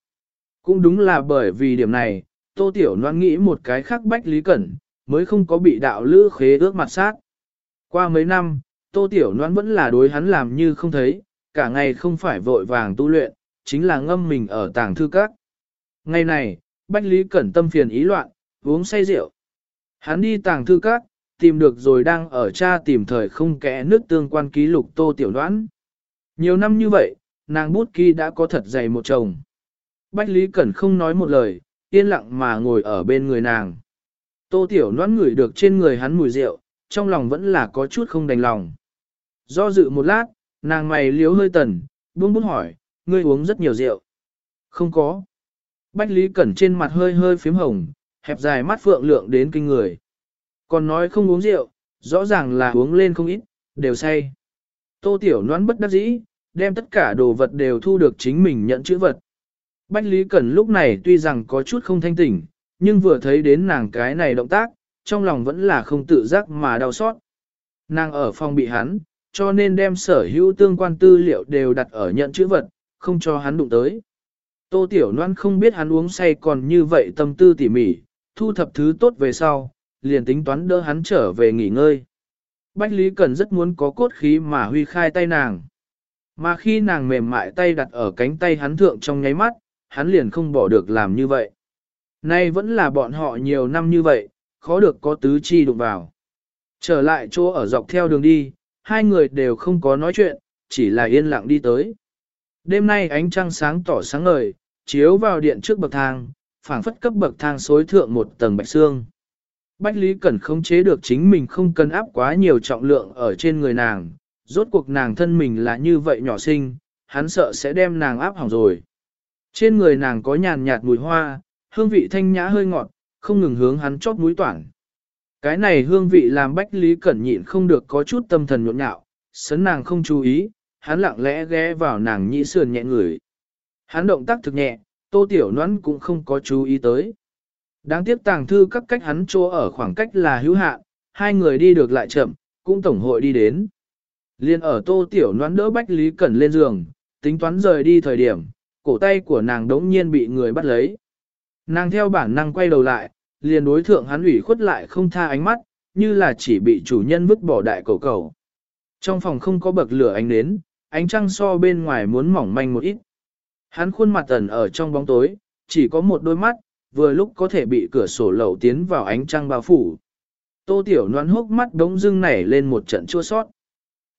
Cũng đúng là bởi vì điểm này, Tô Tiểu Loan nghĩ một cái khác Bách Lý Cẩn, mới không có bị đạo lữ khế ước mặt sát. Qua mấy năm, Tô Tiểu Loan vẫn là đối hắn làm như không thấy, cả ngày không phải vội vàng tu luyện, chính là ngâm mình ở tàng thư các. Ngày này, Bách Lý Cẩn tâm phiền ý loạn, uống say rượu. Hắn đi tàng thư các, tìm được rồi đang ở cha tìm thời không kẽ nước tương quan ký lục Tô Tiểu Loan. Nhiều năm như vậy, nàng bút ký đã có thật dày một chồng. Bách Lý Cẩn không nói một lời, yên lặng mà ngồi ở bên người nàng. Tô Tiểu Loan ngửi được trên người hắn mùi rượu, trong lòng vẫn là có chút không đành lòng. Do dự một lát, nàng mày liếu hơi tần, buông bút hỏi, ngươi uống rất nhiều rượu. Không có. Bách Lý Cẩn trên mặt hơi hơi phím hồng, hẹp dài mắt phượng lượng đến kinh người. Còn nói không uống rượu, rõ ràng là uống lên không ít, đều say. Tô Tiểu Loan bất đắc dĩ, đem tất cả đồ vật đều thu được chính mình nhận chữ vật. Bách Lý Cẩn lúc này tuy rằng có chút không thanh tỉnh, nhưng vừa thấy đến nàng cái này động tác, trong lòng vẫn là không tự giác mà đau xót. Nàng ở phòng bị hắn, cho nên đem sở hữu tương quan tư liệu đều đặt ở nhận chữ vật, không cho hắn đụng tới. Tô Tiểu Loan không biết hắn uống say còn như vậy tâm tư tỉ mỉ, thu thập thứ tốt về sau, liền tính toán đỡ hắn trở về nghỉ ngơi. Bách Lý Cần rất muốn có cốt khí mà huy khai tay nàng. Mà khi nàng mềm mại tay đặt ở cánh tay hắn thượng trong nháy mắt, hắn liền không bỏ được làm như vậy. Nay vẫn là bọn họ nhiều năm như vậy, khó được có tứ chi đụng vào. Trở lại chỗ ở dọc theo đường đi, hai người đều không có nói chuyện, chỉ là yên lặng đi tới. Đêm nay ánh trăng sáng tỏ sáng ngời, chiếu vào điện trước bậc thang, phảng phất cấp bậc thang xối thượng một tầng bạch xương. Bách Lý Cẩn không chế được chính mình không cần áp quá nhiều trọng lượng ở trên người nàng, rốt cuộc nàng thân mình là như vậy nhỏ xinh, hắn sợ sẽ đem nàng áp hỏng rồi. Trên người nàng có nhàn nhạt mùi hoa, hương vị thanh nhã hơi ngọt, không ngừng hướng hắn chót mũi toản. Cái này hương vị làm Bách Lý Cẩn nhịn không được có chút tâm thần nhộn nhạo, sấn nàng không chú ý, hắn lặng lẽ ghé vào nàng nhĩ sườn nhẹ người. Hắn động tác thực nhẹ, tô tiểu nón cũng không có chú ý tới. Đáng tiếc tàng thư các cách hắn chỗ ở khoảng cách là hữu hạn, hai người đi được lại chậm, cũng tổng hội đi đến. Liên ở tô tiểu nón đỡ Bách Lý Cẩn lên giường, tính toán rời đi thời điểm, cổ tay của nàng đống nhiên bị người bắt lấy. Nàng theo bản năng quay đầu lại, liền đối thượng hắn ủy khuất lại không tha ánh mắt, như là chỉ bị chủ nhân vứt bỏ đại cầu cầu. Trong phòng không có bậc lửa ánh nến, ánh trăng so bên ngoài muốn mỏng manh một ít. Hắn khuôn mặt ẩn ở trong bóng tối, chỉ có một đôi mắt, vừa lúc có thể bị cửa sổ lẩu tiến vào ánh trăng bao phủ. Tô Tiểu noan hốc mắt đống dưng nảy lên một trận chua sót.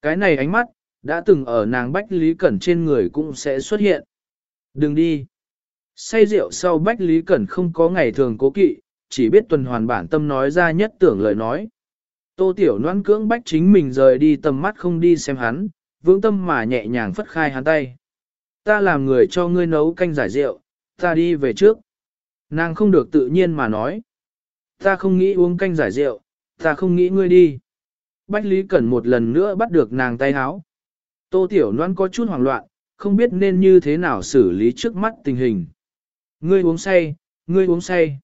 Cái này ánh mắt, đã từng ở nàng Bách Lý Cẩn trên người cũng sẽ xuất hiện. Đừng đi. Say rượu sau Bách Lý Cẩn không có ngày thường cố kỵ, chỉ biết tuần hoàn bản tâm nói ra nhất tưởng lời nói. Tô Tiểu Loan cưỡng bách chính mình rời đi tầm mắt không đi xem hắn, vững tâm mà nhẹ nhàng phất khai hắn tay. Ta làm người cho ngươi nấu canh giải rượu, ta đi về trước. Nàng không được tự nhiên mà nói. Ta không nghĩ uống canh giải rượu, ta không nghĩ ngươi đi. Bách Lý Cẩn một lần nữa bắt được nàng tay háo. Tô Tiểu Loan có chút hoảng loạn, không biết nên như thế nào xử lý trước mắt tình hình. Ngươi uống say, ngươi uống say.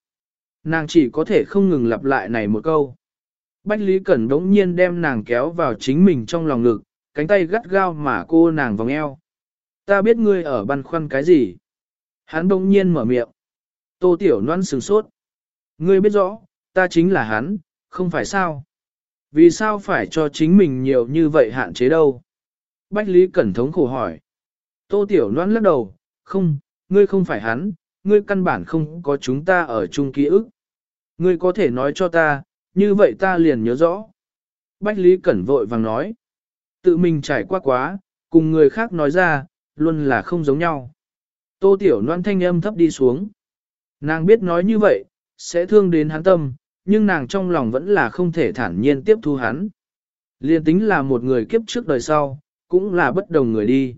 Nàng chỉ có thể không ngừng lặp lại này một câu. Bách Lý Cẩn đống nhiên đem nàng kéo vào chính mình trong lòng ngực, cánh tay gắt gao mà cô nàng vòng eo. Ta biết ngươi ở băn khoăn cái gì. Hắn đống nhiên mở miệng. Tô Tiểu Loan sừng sốt. Ngươi biết rõ, ta chính là hắn, không phải sao. Vì sao phải cho chính mình nhiều như vậy hạn chế đâu? Bách Lý Cẩn thống khổ hỏi. Tô Tiểu Loan lắc đầu, không, ngươi không phải hắn, ngươi căn bản không có chúng ta ở chung ký ức. Ngươi có thể nói cho ta, như vậy ta liền nhớ rõ. Bách Lý Cẩn vội vàng nói. Tự mình trải qua quá, cùng người khác nói ra, luôn là không giống nhau. Tô Tiểu Loan thanh âm thấp đi xuống. Nàng biết nói như vậy, sẽ thương đến hắn tâm, nhưng nàng trong lòng vẫn là không thể thản nhiên tiếp thu hắn. Liên tính là một người kiếp trước đời sau, cũng là bất đồng người đi.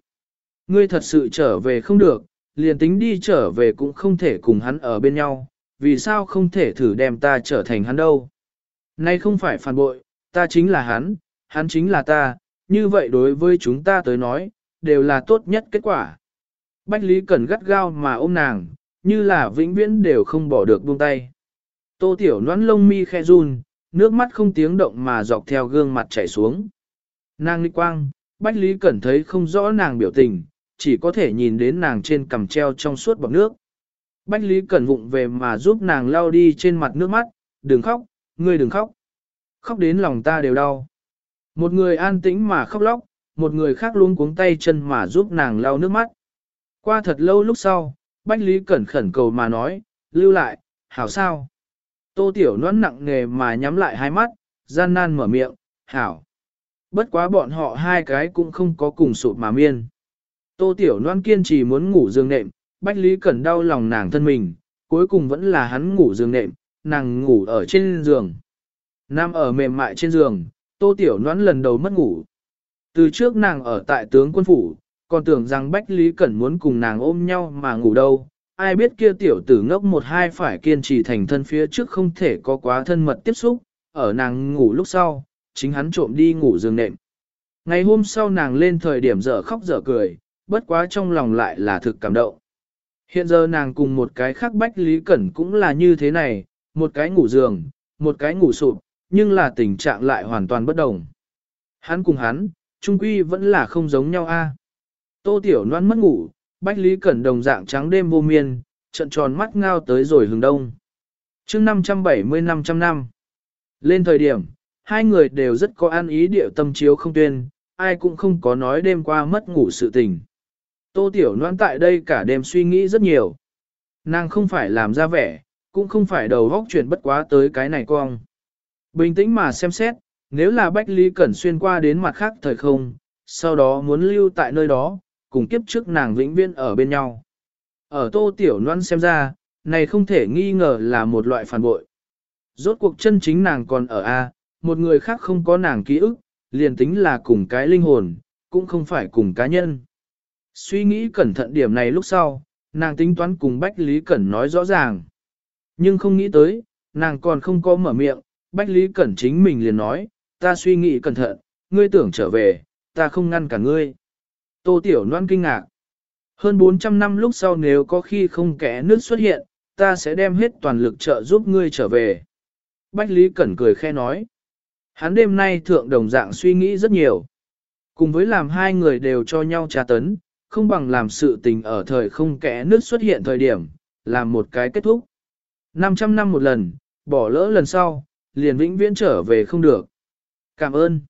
Ngươi thật sự trở về không được, liền tính đi trở về cũng không thể cùng hắn ở bên nhau, vì sao không thể thử đem ta trở thành hắn đâu. Nay không phải phản bội, ta chính là hắn, hắn chính là ta, như vậy đối với chúng ta tới nói, đều là tốt nhất kết quả. Bách Lý Cẩn gắt gao mà ôm nàng, như là vĩnh viễn đều không bỏ được buông tay. Tô Tiểu nón lông mi khe run, nước mắt không tiếng động mà dọc theo gương mặt chảy xuống. Nàng đi quang, Bách Lý Cẩn thấy không rõ nàng biểu tình, chỉ có thể nhìn đến nàng trên cằm treo trong suốt bọc nước. Bách Lý Cẩn vụng về mà giúp nàng lau đi trên mặt nước mắt, đừng khóc, ngươi đừng khóc. Khóc đến lòng ta đều đau. Một người an tĩnh mà khóc lóc, một người khác luôn cuống tay chân mà giúp nàng lau nước mắt. Qua thật lâu lúc sau, Bách Lý Cẩn khẩn cầu mà nói, lưu lại, hảo sao. Tô Tiểu noãn nặng nghề mà nhắm lại hai mắt, gian nan mở miệng, hảo. Bất quá bọn họ hai cái cũng không có cùng sụp mà miên. Tô Tiểu Loan kiên trì muốn ngủ giường nệm, Bách Lý Cẩn đau lòng nàng thân mình, cuối cùng vẫn là hắn ngủ giường nệm, nàng ngủ ở trên giường. Nam ở mềm mại trên giường, Tô Tiểu noãn lần đầu mất ngủ. Từ trước nàng ở tại tướng quân phủ, còn tưởng rằng Bách Lý Cẩn muốn cùng nàng ôm nhau mà ngủ đâu. Ai biết kia tiểu tử ngốc một hai phải kiên trì thành thân phía trước không thể có quá thân mật tiếp xúc, ở nàng ngủ lúc sau, chính hắn trộm đi ngủ giường nệm. Ngày hôm sau nàng lên thời điểm dở khóc dở cười, bất quá trong lòng lại là thực cảm động. Hiện giờ nàng cùng một cái khác Bách Lý Cẩn cũng là như thế này, một cái ngủ giường, một cái ngủ sụp, nhưng là tình trạng lại hoàn toàn bất đồng. Hắn cùng hắn, trung quy vẫn là không giống nhau a. Tô Tiểu Loan mất ngủ, Bách Lý Cẩn đồng dạng trắng đêm vô miên, trận tròn mắt ngao tới rồi hướng đông. Trước 570-500 năm. Lên thời điểm, hai người đều rất có an ý điệu tâm chiếu không tuyên, ai cũng không có nói đêm qua mất ngủ sự tình. Tô Tiểu Loan tại đây cả đêm suy nghĩ rất nhiều. Nàng không phải làm ra vẻ, cũng không phải đầu góc chuyển bất quá tới cái này cong. Bình tĩnh mà xem xét, nếu là Bách Lý Cẩn xuyên qua đến mặt khác thời không, sau đó muốn lưu tại nơi đó, cùng kiếp trước nàng vĩnh viễn ở bên nhau. Ở tô tiểu loan xem ra, này không thể nghi ngờ là một loại phản bội. Rốt cuộc chân chính nàng còn ở A, một người khác không có nàng ký ức, liền tính là cùng cái linh hồn, cũng không phải cùng cá nhân. Suy nghĩ cẩn thận điểm này lúc sau, nàng tính toán cùng Bách Lý Cẩn nói rõ ràng. Nhưng không nghĩ tới, nàng còn không có mở miệng, Bách Lý Cẩn chính mình liền nói, ta suy nghĩ cẩn thận, ngươi tưởng trở về, ta không ngăn cả ngươi. Tô Tiểu Loan kinh ngạc. Hơn 400 năm lúc sau nếu có khi không kẻ nước xuất hiện, ta sẽ đem hết toàn lực trợ giúp ngươi trở về. Bách Lý Cẩn cười khe nói. Hắn đêm nay thượng đồng dạng suy nghĩ rất nhiều. Cùng với làm hai người đều cho nhau trà tấn, không bằng làm sự tình ở thời không kẽ nước xuất hiện thời điểm, làm một cái kết thúc. 500 năm một lần, bỏ lỡ lần sau, liền vĩnh viễn trở về không được. Cảm ơn.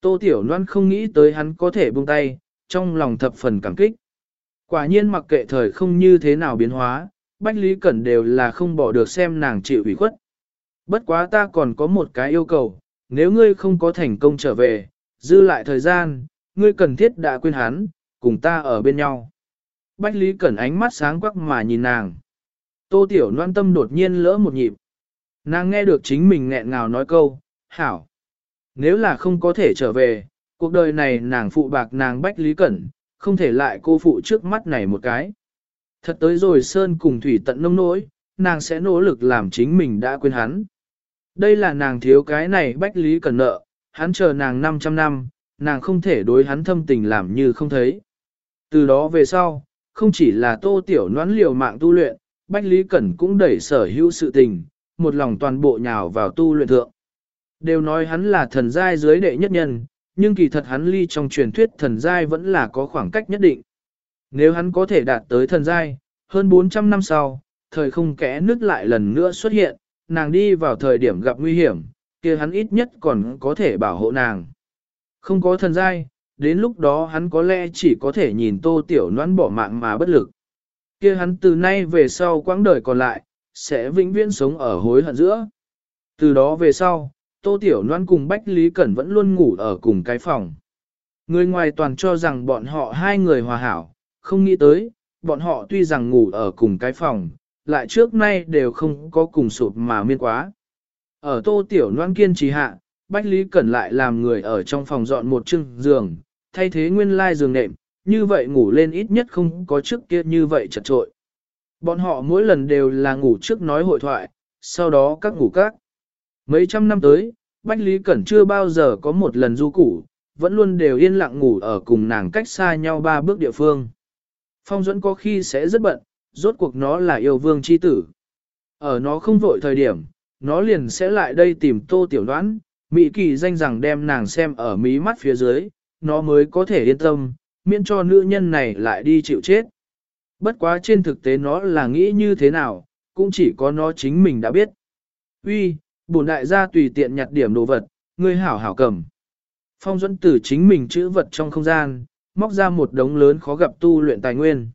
Tô Tiểu Loan không nghĩ tới hắn có thể buông tay, trong lòng thập phần cảm kích. Quả nhiên mặc kệ thời không như thế nào biến hóa, Bách Lý Cẩn đều là không bỏ được xem nàng chịu ủy khuất. Bất quá ta còn có một cái yêu cầu, nếu ngươi không có thành công trở về, dư lại thời gian, ngươi cần thiết đã quên hắn, cùng ta ở bên nhau. Bách Lý Cẩn ánh mắt sáng quắc mà nhìn nàng. Tô Tiểu Loan tâm đột nhiên lỡ một nhịp. Nàng nghe được chính mình nghẹn ngào nói câu, hảo. Nếu là không có thể trở về, cuộc đời này nàng phụ bạc nàng Bách Lý Cẩn, không thể lại cô phụ trước mắt này một cái. Thật tới rồi Sơn cùng Thủy tận nông nỗi, nàng sẽ nỗ lực làm chính mình đã quên hắn. Đây là nàng thiếu cái này Bách Lý Cẩn nợ, hắn chờ nàng 500 năm, nàng không thể đối hắn thâm tình làm như không thấy. Từ đó về sau, không chỉ là tô tiểu noãn liều mạng tu luyện, Bách Lý Cẩn cũng đẩy sở hữu sự tình, một lòng toàn bộ nhào vào tu luyện thượng. Đều nói hắn là thần giai dưới đệ nhất nhân, nhưng kỳ thật hắn ly trong truyền thuyết thần giai vẫn là có khoảng cách nhất định. Nếu hắn có thể đạt tới thần giai, hơn 400 năm sau, thời không kẽ nứt lại lần nữa xuất hiện, nàng đi vào thời điểm gặp nguy hiểm, kia hắn ít nhất còn có thể bảo hộ nàng. Không có thần giai, đến lúc đó hắn có lẽ chỉ có thể nhìn tô tiểu noãn bỏ mạng mà bất lực. kia hắn từ nay về sau quãng đời còn lại, sẽ vĩnh viễn sống ở hối hận giữa. Từ đó về sau, tô tiểu noãn cùng Bách Lý Cẩn vẫn luôn ngủ ở cùng cái phòng. Người ngoài toàn cho rằng bọn họ hai người hòa hảo, không nghĩ tới, bọn họ tuy rằng ngủ ở cùng cái phòng, lại trước nay đều không có cùng sụp mà miên quá. Ở tô tiểu noan kiên trì hạ, Bách Lý Cẩn lại làm người ở trong phòng dọn một chưng giường, thay thế nguyên lai giường nệm, như vậy ngủ lên ít nhất không có trước kia như vậy chật trội. Bọn họ mỗi lần đều là ngủ trước nói hội thoại, sau đó các ngủ các. Mấy trăm năm tới, Bách Lý Cẩn chưa bao giờ có một lần du củ, vẫn luôn đều yên lặng ngủ ở cùng nàng cách xa nhau ba bước địa phương. Phong Duẫn có khi sẽ rất bận, rốt cuộc nó là yêu vương chi tử. Ở nó không vội thời điểm, nó liền sẽ lại đây tìm tô tiểu đoán, Mỹ kỳ danh rằng đem nàng xem ở mí mắt phía dưới, nó mới có thể yên tâm, miễn cho nữ nhân này lại đi chịu chết. Bất quá trên thực tế nó là nghĩ như thế nào, cũng chỉ có nó chính mình đã biết. Uy, bổn đại gia tùy tiện nhặt điểm đồ vật, ngươi hảo hảo cầm. Phong dẫn tử chính mình chữ vật trong không gian, móc ra một đống lớn khó gặp tu luyện tài nguyên.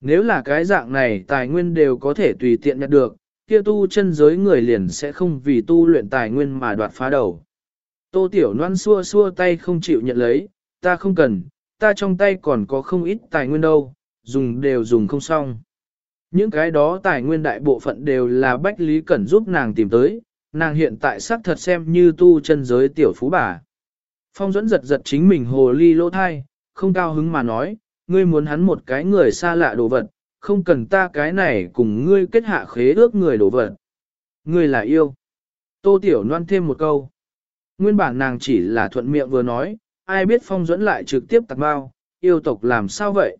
Nếu là cái dạng này tài nguyên đều có thể tùy tiện nhặt được, kia tu chân giới người liền sẽ không vì tu luyện tài nguyên mà đoạt phá đầu. Tô Tiểu Loan xua xua tay không chịu nhận lấy, ta không cần, ta trong tay còn có không ít tài nguyên đâu, dùng đều dùng không xong. Những cái đó tài nguyên đại bộ phận đều là Bách Lý Cẩn giúp nàng tìm tới, nàng hiện tại xác thật xem như tu chân giới tiểu phú bà. Phong dẫn giật giật chính mình hồ ly lỗ thai, không cao hứng mà nói, ngươi muốn hắn một cái người xa lạ đồ vật, không cần ta cái này cùng ngươi kết hạ khế ước người đồ vật. Ngươi là yêu. Tô Tiểu Loan thêm một câu. Nguyên bản nàng chỉ là thuận miệng vừa nói, ai biết phong dẫn lại trực tiếp tạc bao, yêu tộc làm sao vậy?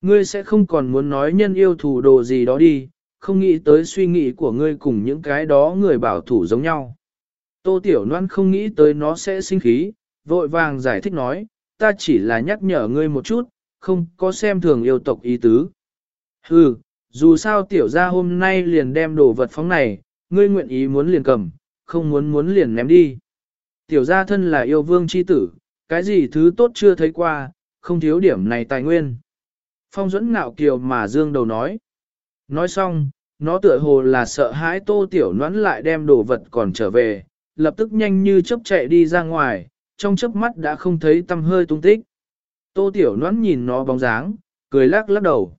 Ngươi sẽ không còn muốn nói nhân yêu thủ đồ gì đó đi, không nghĩ tới suy nghĩ của ngươi cùng những cái đó người bảo thủ giống nhau. Tô Tiểu Loan không nghĩ tới nó sẽ sinh khí, vội vàng giải thích nói, ta chỉ là nhắc nhở ngươi một chút, không có xem thường yêu tộc ý tứ. Hừ, dù sao tiểu gia hôm nay liền đem đồ vật phóng này, ngươi nguyện ý muốn liền cầm, không muốn muốn liền ném đi. Tiểu gia thân là yêu vương chi tử, cái gì thứ tốt chưa thấy qua, không thiếu điểm này tài nguyên. Phong dẫn ngạo kiều mà dương đầu nói. Nói xong, nó tựa hồ là sợ hãi tô tiểu noãn lại đem đồ vật còn trở về, lập tức nhanh như chớp chạy đi ra ngoài, trong chớp mắt đã không thấy tâm hơi tung tích. Tô tiểu noãn nhìn nó bóng dáng, cười lắc lắc đầu.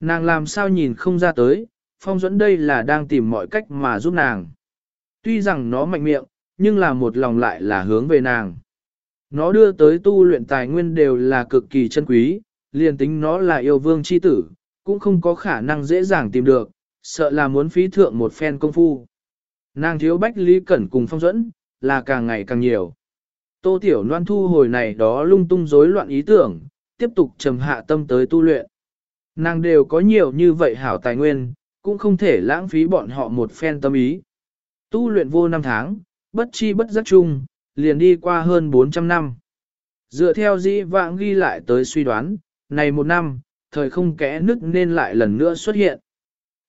Nàng làm sao nhìn không ra tới, phong dẫn đây là đang tìm mọi cách mà giúp nàng. Tuy rằng nó mạnh miệng, nhưng là một lòng lại là hướng về nàng. Nó đưa tới tu luyện tài nguyên đều là cực kỳ chân quý, liền tính nó là yêu vương chi tử, cũng không có khả năng dễ dàng tìm được, sợ là muốn phí thượng một phen công phu. Nàng thiếu bách lý cẩn cùng phong dẫn, là càng ngày càng nhiều. Tô Tiểu Loan thu hồi này đó lung tung rối loạn ý tưởng, tiếp tục trầm hạ tâm tới tu luyện. Nàng đều có nhiều như vậy hảo tài nguyên, cũng không thể lãng phí bọn họ một phen tâm ý. Tu luyện vô năm tháng, bất chi bất giác chung, liền đi qua hơn 400 năm. Dựa theo dĩ vãng ghi lại tới suy đoán, này một năm, thời không kẽ nứt nên lại lần nữa xuất hiện.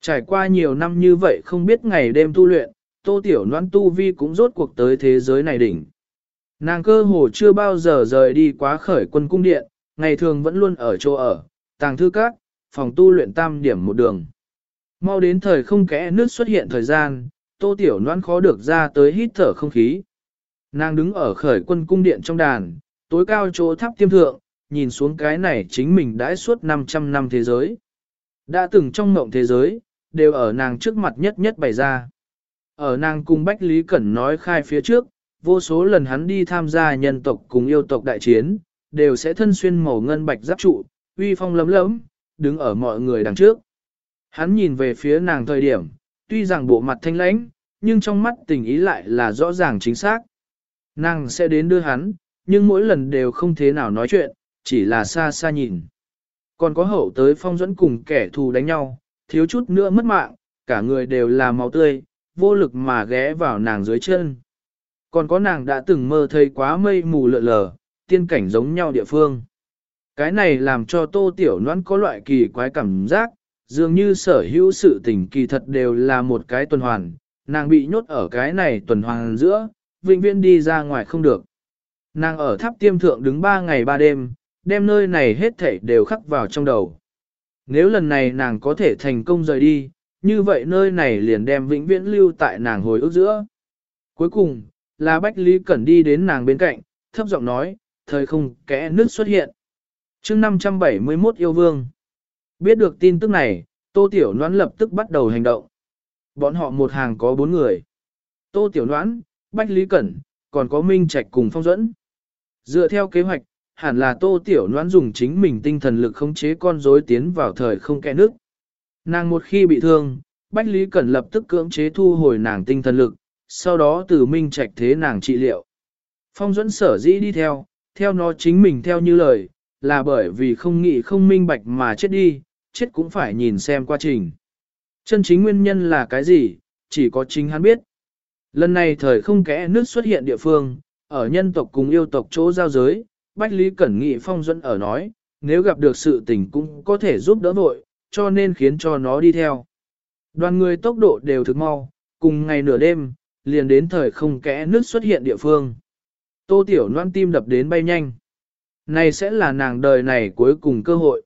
Trải qua nhiều năm như vậy không biết ngày đêm tu luyện, tô tiểu noan tu vi cũng rốt cuộc tới thế giới này đỉnh. Nàng cơ hồ chưa bao giờ rời đi quá khởi quân cung điện, ngày thường vẫn luôn ở chỗ ở, tàng thư các, phòng tu luyện tam điểm một đường. Mau đến thời không kẽ nước xuất hiện thời gian, tô tiểu noan khó được ra tới hít thở không khí. Nàng đứng ở khởi quân cung điện trong đàn, tối cao chỗ tháp tiêm thượng, nhìn xuống cái này chính mình đãi suốt 500 năm thế giới. Đã từng trong mộng thế giới, đều ở nàng trước mặt nhất nhất bày ra. Ở nàng cùng Bách Lý Cẩn nói khai phía trước, vô số lần hắn đi tham gia nhân tộc cùng yêu tộc đại chiến, đều sẽ thân xuyên màu ngân bạch giáp trụ, uy phong lấm lấm, đứng ở mọi người đằng trước. Hắn nhìn về phía nàng thời điểm, tuy rằng bộ mặt thanh lãnh, nhưng trong mắt tình ý lại là rõ ràng chính xác. Nàng sẽ đến đưa hắn, nhưng mỗi lần đều không thế nào nói chuyện, chỉ là xa xa nhìn. Còn có hậu tới phong dẫn cùng kẻ thù đánh nhau, thiếu chút nữa mất mạng, cả người đều là máu tươi, vô lực mà ghé vào nàng dưới chân. Còn có nàng đã từng mơ thấy quá mây mù lợ lờ, tiên cảnh giống nhau địa phương. Cái này làm cho tô tiểu noãn có loại kỳ quái cảm giác, dường như sở hữu sự tình kỳ thật đều là một cái tuần hoàn, nàng bị nhốt ở cái này tuần hoàn giữa, vĩnh viễn đi ra ngoài không được. Nàng ở tháp tiêm thượng đứng 3 ngày 3 đêm, đem nơi này hết thảy đều khắc vào trong đầu. Nếu lần này nàng có thể thành công rời đi, như vậy nơi này liền đem vĩnh viễn lưu tại nàng hồi ức giữa. Cuối cùng, là Bách Lý Cẩn đi đến nàng bên cạnh, thấp giọng nói, thời không kẽ nước xuất hiện. chương 571 yêu vương. Biết được tin tức này, Tô Tiểu Noãn lập tức bắt đầu hành động. Bọn họ một hàng có bốn người. Tô Tiểu Noãn, Bách Lý Cẩn, còn có Minh Trạch cùng Phong Duẫn. Dựa theo kế hoạch, hẳn là Tô Tiểu Noãn dùng chính mình tinh thần lực khống chế con rối tiến vào thời không kẽ nước. Nàng một khi bị thương, Bách Lý Cẩn lập tức cưỡng chế thu hồi nàng tinh thần lực, sau đó từ Minh Trạch thế nàng trị liệu. Phong Duẫn sở dĩ đi theo, theo nó chính mình theo như lời, là bởi vì không nghĩ không minh bạch mà chết đi, chết cũng phải nhìn xem quá trình. Chân chính nguyên nhân là cái gì, chỉ có chính hắn biết. Lần này thời không kẽ nước xuất hiện địa phương, ở nhân tộc cùng yêu tộc chỗ giao giới, Bách Lý Cẩn Nghị Phong Duẫn ở nói, nếu gặp được sự tình cũng có thể giúp đỡ vội, cho nên khiến cho nó đi theo. Đoàn người tốc độ đều thực mau, cùng ngày nửa đêm, liền đến thời không kẽ nước xuất hiện địa phương. Tô Tiểu Loan tim đập đến bay nhanh. Này sẽ là nàng đời này cuối cùng cơ hội.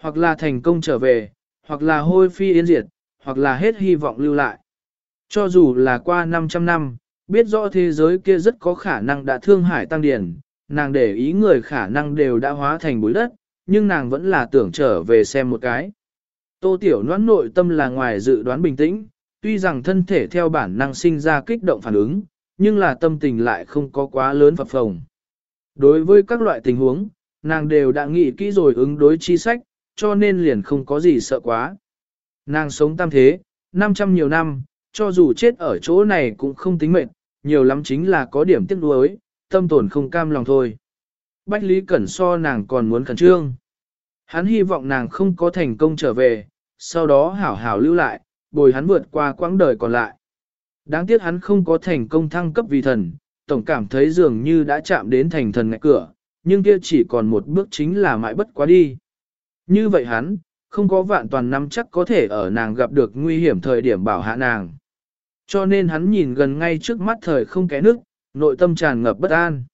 Hoặc là thành công trở về, hoặc là hôi phi yên diệt, hoặc là hết hy vọng lưu lại. Cho dù là qua 500 năm, biết rõ thế giới kia rất có khả năng đã thương hải tăng điển, nàng để ý người khả năng đều đã hóa thành bụi đất, nhưng nàng vẫn là tưởng trở về xem một cái. Tô Tiểu Loan nội tâm là ngoài dự đoán bình tĩnh, tuy rằng thân thể theo bản năng sinh ra kích động phản ứng, nhưng là tâm tình lại không có quá lớn phập phồng. Đối với các loại tình huống, nàng đều đã nghĩ kỹ rồi ứng đối chi sách, cho nên liền không có gì sợ quá. Nàng sống tam thế, 500 nhiều năm, cho dù chết ở chỗ này cũng không tính mệnh, nhiều lắm chính là có điểm tiếc nuối, tâm tổn không cam lòng thôi. Bách Lý Cẩn so nàng còn muốn khẩn trương. Hắn hy vọng nàng không có thành công trở về, sau đó hảo hảo lưu lại, bồi hắn vượt qua quãng đời còn lại. Đáng tiếc hắn không có thành công thăng cấp vì thần, tổng cảm thấy dường như đã chạm đến thành thần ngại cửa, nhưng kia chỉ còn một bước chính là mãi bất quá đi. Như vậy hắn, không có vạn toàn năm chắc có thể ở nàng gặp được nguy hiểm thời điểm bảo hạ nàng. Cho nên hắn nhìn gần ngay trước mắt thời không kẽ nước, nội tâm tràn ngập bất an.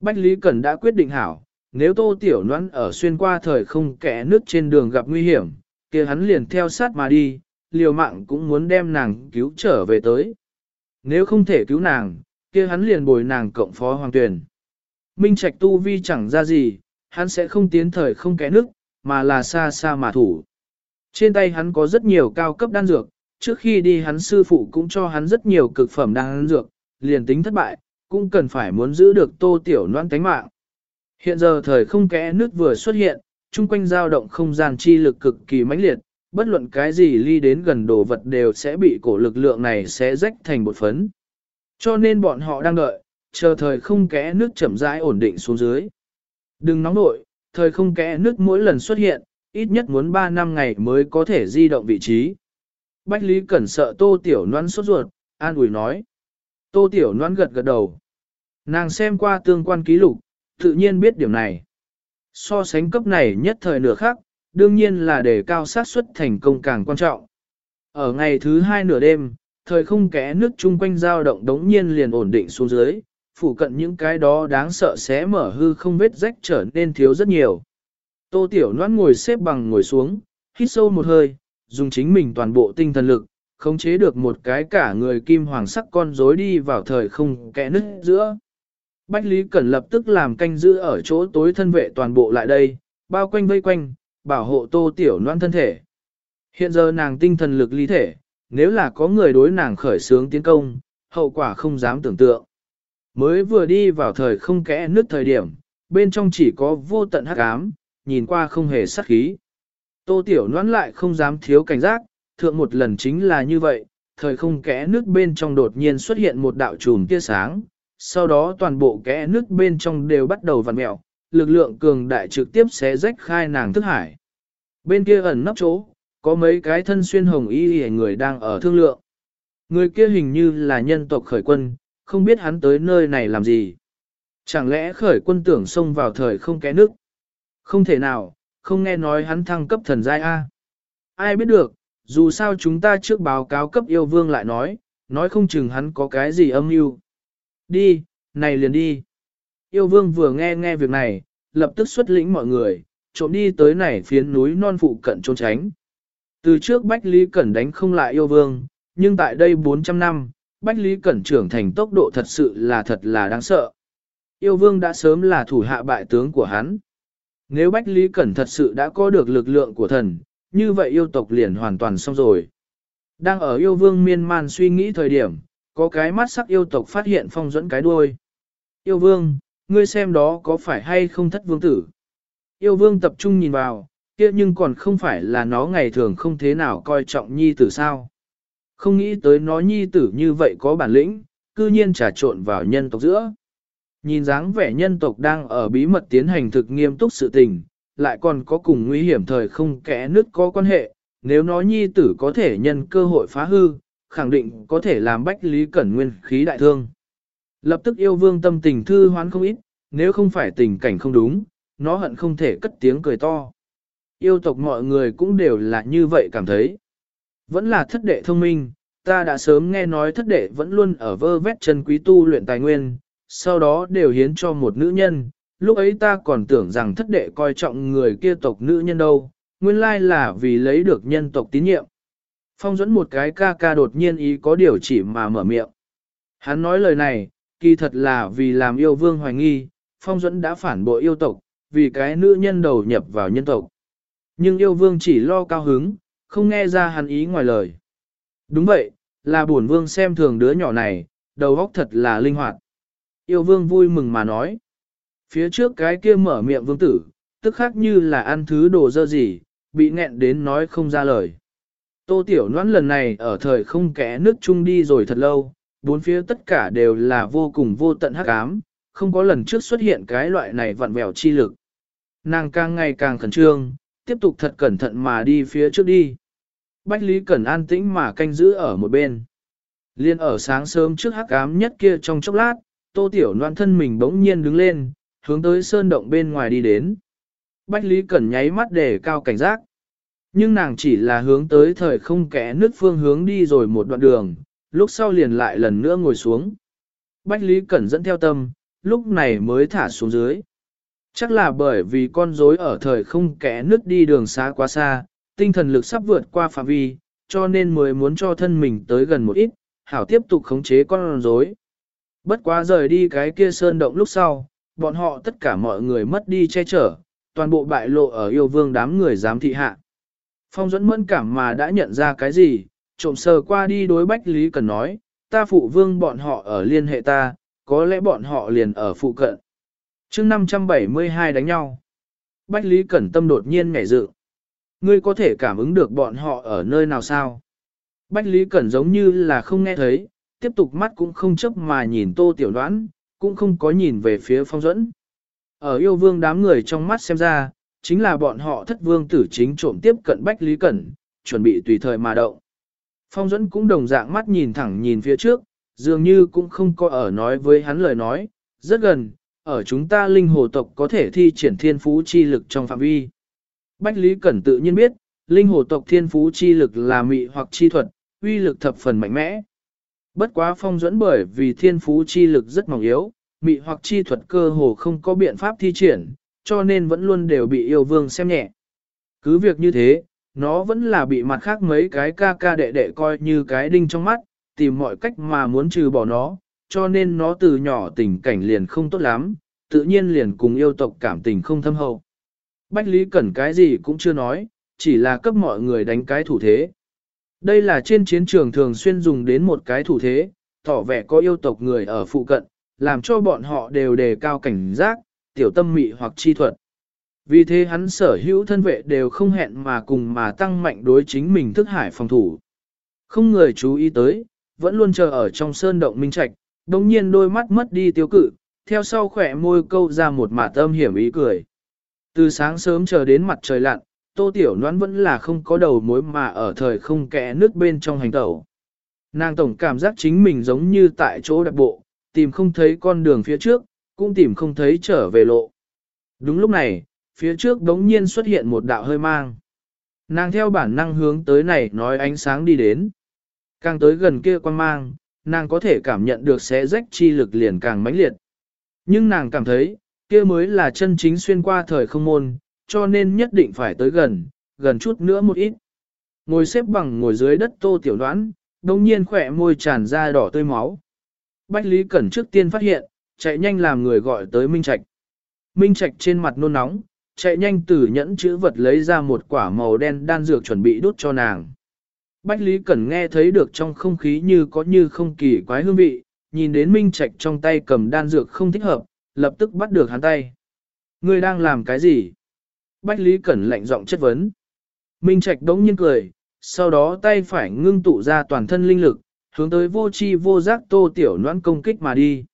Bách Lý Cẩn đã quyết định hảo, nếu tô tiểu noãn ở xuyên qua thời không kẽ nước trên đường gặp nguy hiểm, kia hắn liền theo sát mà đi, liều mạng cũng muốn đem nàng cứu trở về tới. Nếu không thể cứu nàng, kia hắn liền bồi nàng cộng phó hoàng tuyển. Minh Trạch tu vi chẳng ra gì, hắn sẽ không tiến thời không kẽ nước, mà là xa xa mà thủ. Trên tay hắn có rất nhiều cao cấp đan dược, trước khi đi hắn sư phụ cũng cho hắn rất nhiều cực phẩm đan dược, liền tính thất bại, cũng cần phải muốn giữ được tô tiểu noan tánh mạng. Hiện giờ thời không kẽ nước vừa xuất hiện, chung quanh dao động không gian chi lực cực kỳ mãnh liệt, bất luận cái gì ly đến gần đồ vật đều sẽ bị cổ lực lượng này sẽ rách thành bột phấn. Cho nên bọn họ đang đợi, chờ thời không kẽ nước chậm rãi ổn định xuống dưới. Đừng nóng nội, thời không kẽ nước mỗi lần xuất hiện, ít nhất muốn 3 năm ngày mới có thể di động vị trí. Bách Lý Cẩn sợ Tô Tiểu Loan sốt ruột, an ủi nói. Tô Tiểu Loan gật gật đầu. Nàng xem qua tương quan ký lục, tự nhiên biết điểm này. So sánh cấp này nhất thời nửa khác, đương nhiên là để cao sát suất thành công càng quan trọng. Ở ngày thứ hai nửa đêm, thời không kẽ nước chung quanh dao động đống nhiên liền ổn định xuống dưới, phủ cận những cái đó đáng sợ sẽ mở hư không vết rách trở nên thiếu rất nhiều. Tô Tiểu Loan ngồi xếp bằng ngồi xuống, hít sâu một hơi, dùng chính mình toàn bộ tinh thần lực, khống chế được một cái cả người kim hoàng sắc con rối đi vào thời không kẽ nứt giữa. Bách Lý Cẩn lập tức làm canh giữ ở chỗ tối thân vệ toàn bộ lại đây, bao quanh vây quanh, bảo hộ Tô Tiểu Loan thân thể. Hiện giờ nàng tinh thần lực lý thể, nếu là có người đối nàng khởi sướng tiến công, hậu quả không dám tưởng tượng. Mới vừa đi vào thời không kẽ nước thời điểm, bên trong chỉ có vô tận hắc ám, nhìn qua không hề sắc khí. Tô Tiểu Loan lại không dám thiếu cảnh giác, thượng một lần chính là như vậy, thời không kẽ nước bên trong đột nhiên xuất hiện một đạo trùm tia sáng, sau đó toàn bộ kẽ nước bên trong đều bắt đầu vặn mẹo, lực lượng cường đại trực tiếp xé rách khai nàng thức hải. Bên kia ẩn nấp chỗ, có mấy cái thân xuyên hồng y hề người đang ở thương lượng. Người kia hình như là nhân tộc khởi quân, không biết hắn tới nơi này làm gì. Chẳng lẽ khởi quân tưởng xông vào thời không kẽ nước? Không thể nào, không nghe nói hắn thăng cấp thần giai A. Ai biết được, dù sao chúng ta trước báo cáo cấp yêu vương lại nói, nói không chừng hắn có cái gì âm mưu. Đi, này liền đi. Yêu vương vừa nghe nghe việc này, lập tức xuất lĩnh mọi người, trộm đi tới này phiến núi non phụ cận trốn tránh. Từ trước Bách Lý Cẩn đánh không lại yêu vương, nhưng tại đây 400 năm, Bách Lý Cẩn trưởng thành tốc độ thật sự là thật là đáng sợ. Yêu vương đã sớm là thủ hạ bại tướng của hắn. Nếu Bách Lý Cẩn thật sự đã có được lực lượng của thần, như vậy yêu tộc liền hoàn toàn xong rồi. Đang ở yêu vương miên man suy nghĩ thời điểm, có cái mắt sắc yêu tộc phát hiện phong dẫn cái đuôi. Yêu vương, ngươi xem đó có phải hay không thất vương tử? Yêu vương tập trung nhìn vào, kia nhưng còn không phải là nó ngày thường không thế nào coi trọng nhi tử sao. Không nghĩ tới nó nhi tử như vậy có bản lĩnh, cư nhiên trà trộn vào nhân tộc giữa. Nhìn dáng vẻ nhân tộc đang ở bí mật tiến hành thực nghiêm túc sự tình, lại còn có cùng nguy hiểm thời không kẽ nước có quan hệ, nếu nó nhi tử có thể nhân cơ hội phá hư, khẳng định có thể làm bách lý cẩn nguyên khí đại thương. Lập tức yêu vương tâm tình thư hoán không ít, nếu không phải tình cảnh không đúng, nó hận không thể cất tiếng cười to. Yêu tộc mọi người cũng đều là như vậy cảm thấy. Vẫn là thất đệ thông minh, ta đã sớm nghe nói thất đệ vẫn luôn ở vơ vét chân quý tu luyện tài nguyên, sau đó đều hiến cho một nữ nhân, lúc ấy ta còn tưởng rằng thất đệ coi trọng người kia tộc nữ nhân đâu, nguyên lai là vì lấy được nhân tộc tín nhiệm. Phong dẫn một cái ca ca đột nhiên ý có điều chỉ mà mở miệng. Hắn nói lời này, kỳ thật là vì làm yêu vương hoài nghi, phong dẫn đã phản bội yêu tộc, vì cái nữ nhân đầu nhập vào nhân tộc. Nhưng yêu vương chỉ lo cao hứng, không nghe ra hắn ý ngoài lời. Đúng vậy, là bổn vương xem thường đứa nhỏ này, đầu óc thật là linh hoạt. Yêu vương vui mừng mà nói. Phía trước cái kia mở miệng vương tử, tức khác như là ăn thứ đồ dơ gì, bị nghẹn đến nói không ra lời. Tô Tiểu Noãn lần này ở thời không kẽ nước chung đi rồi thật lâu, bốn phía tất cả đều là vô cùng vô tận hắc ám, không có lần trước xuất hiện cái loại này vặn vẹo chi lực. Nàng càng ngày càng khẩn trương, tiếp tục thật cẩn thận mà đi phía trước đi. Bách Lý Cẩn an tĩnh mà canh giữ ở một bên. Liên ở sáng sớm trước hắc ám nhất kia trong chốc lát, Tô Tiểu Loan thân mình bỗng nhiên đứng lên, hướng tới sơn động bên ngoài đi đến. Bách Lý Cẩn nháy mắt để cao cảnh giác. Nhưng nàng chỉ là hướng tới thời không kẽ nước phương hướng đi rồi một đoạn đường, lúc sau liền lại lần nữa ngồi xuống. Bách Lý Cẩn dẫn theo tâm, lúc này mới thả xuống dưới. Chắc là bởi vì con rối ở thời không kẽ nước đi đường xa quá xa, tinh thần lực sắp vượt qua phạm vi, cho nên mới muốn cho thân mình tới gần một ít, hảo tiếp tục khống chế con rối. Bất quá rời đi cái kia sơn động lúc sau, bọn họ tất cả mọi người mất đi che chở, toàn bộ bại lộ ở yêu vương đám người dám thị hạ. Phong dẫn mẫn cảm mà đã nhận ra cái gì, trộm sờ qua đi đối Bách Lý Cần nói, ta phụ vương bọn họ ở liên hệ ta, có lẽ bọn họ liền ở phụ cận. chương 572 đánh nhau. Bách Lý Cẩn Tâm đột nhiên ngảy dự. Ngươi có thể cảm ứng được bọn họ ở nơi nào sao? Bách Lý Cẩn giống như là không nghe thấy, tiếp tục mắt cũng không chấp mà nhìn tô tiểu đoán, cũng không có nhìn về phía phong dẫn. Ở yêu vương đám người trong mắt xem ra, chính là bọn họ thất vương tử chính trộm tiếp cận Bách Lý Cẩn, chuẩn bị tùy thời mà động. Phong dẫn cũng đồng dạng mắt nhìn thẳng nhìn phía trước, dường như cũng không có ở nói với hắn lời nói, rất gần, ở chúng ta linh hồ tộc có thể thi triển thiên phú chi lực trong phạm vi. Bách Lý Cẩn tự nhiên biết, linh hồ tộc thiên phú chi lực là mị hoặc chi thuật, uy lực thập phần mạnh mẽ. Bất quá phong dẫn bởi vì thiên phú chi lực rất mỏng yếu, mị hoặc chi thuật cơ hồ không có biện pháp thi triển, cho nên vẫn luôn đều bị yêu vương xem nhẹ. Cứ việc như thế, nó vẫn là bị mặt khác mấy cái ca ca đệ đệ coi như cái đinh trong mắt, tìm mọi cách mà muốn trừ bỏ nó, cho nên nó từ nhỏ tình cảnh liền không tốt lắm, tự nhiên liền cùng yêu tộc cảm tình không thâm hậu. Bách Lý Cẩn cái gì cũng chưa nói, chỉ là cấp mọi người đánh cái thủ thế. Đây là trên chiến trường thường xuyên dùng đến một cái thủ thế, tỏ vẻ có yêu tộc người ở phụ cận, làm cho bọn họ đều đề cao cảnh giác, tiểu tâm mị hoặc chi thuật. Vì thế hắn sở hữu thân vệ đều không hẹn mà cùng mà tăng mạnh đối chính mình thức hải phòng thủ. Không người chú ý tới, vẫn luôn chờ ở trong sơn động minh trạch, đồng nhiên đôi mắt mất đi tiêu cự, theo sau khỏe môi câu ra một mạt tâm hiểm ý cười. Từ sáng sớm chờ đến mặt trời lặn, tô tiểu noãn vẫn là không có đầu mối mà ở thời không kẽ nước bên trong hành tẩu. Nàng tổng cảm giác chính mình giống như tại chỗ đặc bộ, tìm không thấy con đường phía trước, cũng tìm không thấy trở về lộ. Đúng lúc này, phía trước đống nhiên xuất hiện một đạo hơi mang. Nàng theo bản năng hướng tới này nói ánh sáng đi đến. Càng tới gần kia quan mang, nàng có thể cảm nhận được xé rách chi lực liền càng mãnh liệt. Nhưng nàng cảm thấy, kia mới là chân chính xuyên qua thời không môn, cho nên nhất định phải tới gần, gần chút nữa một ít. Ngồi xếp bằng ngồi dưới đất tô tiểu đoán, đồng nhiên khỏe môi tràn ra đỏ tươi máu. Bách Lý Cẩn trước tiên phát hiện, chạy nhanh làm người gọi tới Minh Trạch. Minh Trạch trên mặt nôn nóng, chạy nhanh từ nhẫn chữ vật lấy ra một quả màu đen đan dược chuẩn bị đốt cho nàng. Bách Lý Cẩn nghe thấy được trong không khí như có như không kỳ quái hương vị, nhìn đến Minh Trạch trong tay cầm đan dược không thích hợp, lập tức bắt được hắn tay. Ngươi đang làm cái gì? Bách Lý Cẩn lạnh giọng chất vấn. Minh Trạch đống nhiên cười, sau đó tay phải ngưng tụ ra toàn thân linh lực, hướng tới vô chi vô giác tô tiểu noãn công kích mà đi.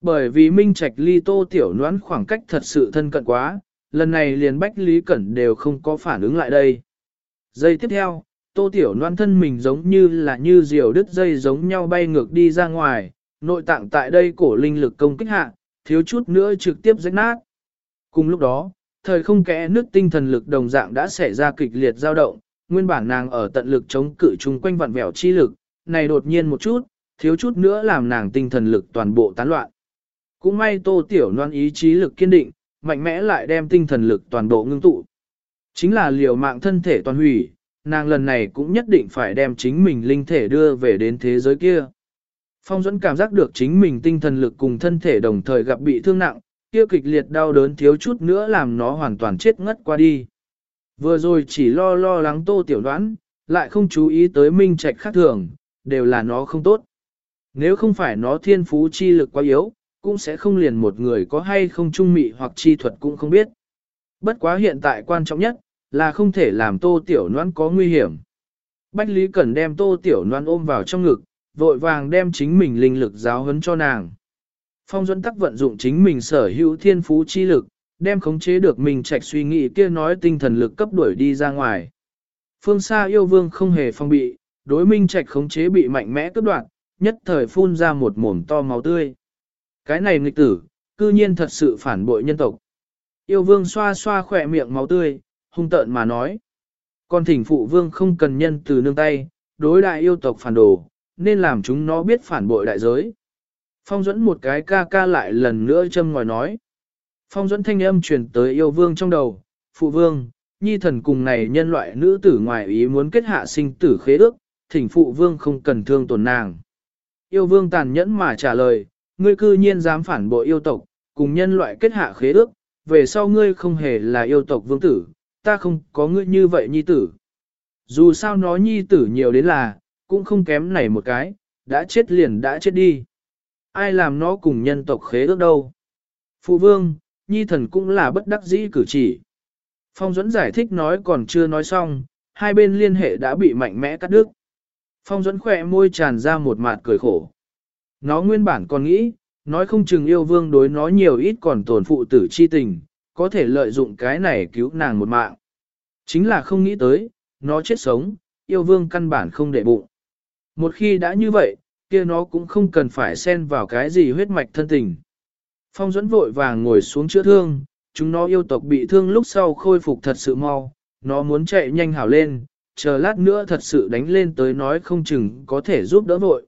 Bởi vì Minh Trạch ly tô tiểu noãn khoảng cách thật sự thân cận quá, lần này liền Bách Lý Cẩn đều không có phản ứng lại đây. Giây tiếp theo, tô tiểu noãn thân mình giống như là như diều đứt dây giống nhau bay ngược đi ra ngoài, nội tạng tại đây cổ linh lực công kích hạ, thiếu chút nữa trực tiếp rách nát. Cùng lúc đó, thời không kẽ nước tinh thần lực đồng dạng đã xảy ra kịch liệt dao động, nguyên bản nàng ở tận lực chống cự chung quanh vặn vẹo chi lực, này đột nhiên một chút, thiếu chút nữa làm nàng tinh thần lực toàn bộ tán loạn. Cũng may tô tiểu loan ý chí lực kiên định, mạnh mẽ lại đem tinh thần lực toàn bộ ngưng tụ. Chính là liều mạng thân thể toàn hủy, nàng lần này cũng nhất định phải đem chính mình linh thể đưa về đến thế giới kia. Phong Duẫn cảm giác được chính mình tinh thần lực cùng thân thể đồng thời gặp bị thương nặng, kia kịch liệt đau đớn thiếu chút nữa làm nó hoàn toàn chết ngất qua đi. Vừa rồi chỉ lo lo lắng tô tiểu đoán, lại không chú ý tới minh trạch khác thường, đều là nó không tốt. Nếu không phải nó thiên phú chi lực quá yếu, cũng sẽ không liền một người có hay không trung mị hoặc chi thuật cũng không biết. Bất quá hiện tại quan trọng nhất, là không thể làm tô tiểu noan có nguy hiểm. Bách Lý Cẩn đem tô tiểu noan ôm vào trong ngực, vội vàng đem chính mình linh lực giáo huấn cho nàng. Phong Duẫn tắc vận dụng chính mình sở hữu thiên phú chi lực, đem khống chế được mình trạch suy nghĩ kia nói tinh thần lực cấp đuổi đi ra ngoài. Phương xa yêu vương không hề phong bị, đối minh trạch khống chế bị mạnh mẽ cướp đoạt, nhất thời phun ra một mồm to máu tươi. Cái này nghịch tử, cư nhiên thật sự phản bội nhân tộc. Yêu vương xoa xoa khỏe miệng máu tươi, hung tợn mà nói. Còn thỉnh phụ vương không cần nhân từ nương tay, đối đại yêu tộc phản đồ, nên làm chúng nó biết phản bội đại giới. Phong dẫn một cái ca ca lại lần nữa châm ngòi nói. Phong dẫn thanh âm truyền tới yêu vương trong đầu, phụ vương, nhi thần cùng này nhân loại nữ tử ngoài ý muốn kết hạ sinh tử khế ước, thỉnh phụ vương không cần thương tổn nàng. Yêu vương tàn nhẫn mà trả lời, ngươi cư nhiên dám phản bội yêu tộc, cùng nhân loại kết hạ khế ước, về sau ngươi không hề là yêu tộc vương tử, ta không có ngươi như vậy nhi tử. Dù sao nó nhi tử nhiều đến là, cũng không kém này một cái, đã chết liền đã chết đi. Ai làm nó cùng nhân tộc khế ước đâu. Phụ vương, nhi thần cũng là bất đắc dĩ cử chỉ. Phong Duẫn giải thích nói còn chưa nói xong, hai bên liên hệ đã bị mạnh mẽ cắt đứt. Phong Duẫn khỏe môi tràn ra một mạt cười khổ. Nó nguyên bản còn nghĩ, nói không chừng yêu vương đối nó nhiều ít còn tổn phụ tử chi tình, có thể lợi dụng cái này cứu nàng một mạng. Chính là không nghĩ tới, nó chết sống, yêu vương căn bản không để bụng. Một khi đã như vậy, kia nó cũng không cần phải xen vào cái gì huyết mạch thân tình. Phong dẫn vội vàng ngồi xuống chữa thương, chúng nó yêu tộc bị thương lúc sau khôi phục thật sự mau, nó muốn chạy nhanh hảo lên, chờ lát nữa thật sự đánh lên tới nói không chừng có thể giúp đỡ vội.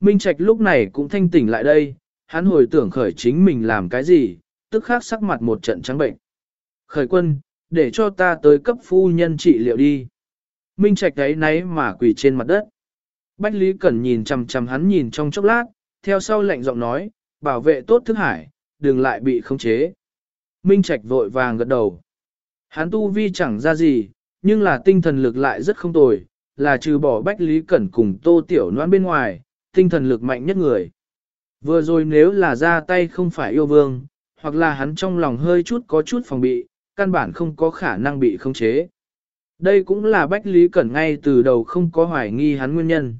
Minh Trạch lúc này cũng thanh tỉnh lại đây, hắn hồi tưởng khởi chính mình làm cái gì, tức khắc sắc mặt một trận trắng bệnh. Khởi quân, để cho ta tới cấp phu nhân trị liệu đi. Minh Trạch đấy náy mà quỳ trên mặt đất. Bách Lý Cẩn nhìn chằm chằm hắn nhìn trong chốc lát, theo sau lệnh giọng nói, bảo vệ tốt thức hải, đừng lại bị khống chế. Minh Trạch vội vàng gật đầu. Hắn tu vi chẳng ra gì, nhưng là tinh thần lực lại rất không tồi, là trừ bỏ Bách Lý Cẩn cùng Tô Tiểu Noãn bên ngoài, tinh thần lực mạnh nhất người. Vừa rồi nếu là ra tay không phải yêu vương, hoặc là hắn trong lòng hơi chút có chút phòng bị, căn bản không có khả năng bị khống chế. Đây cũng là Bách Lý Cẩn ngay từ đầu không có hoài nghi hắn nguyên nhân.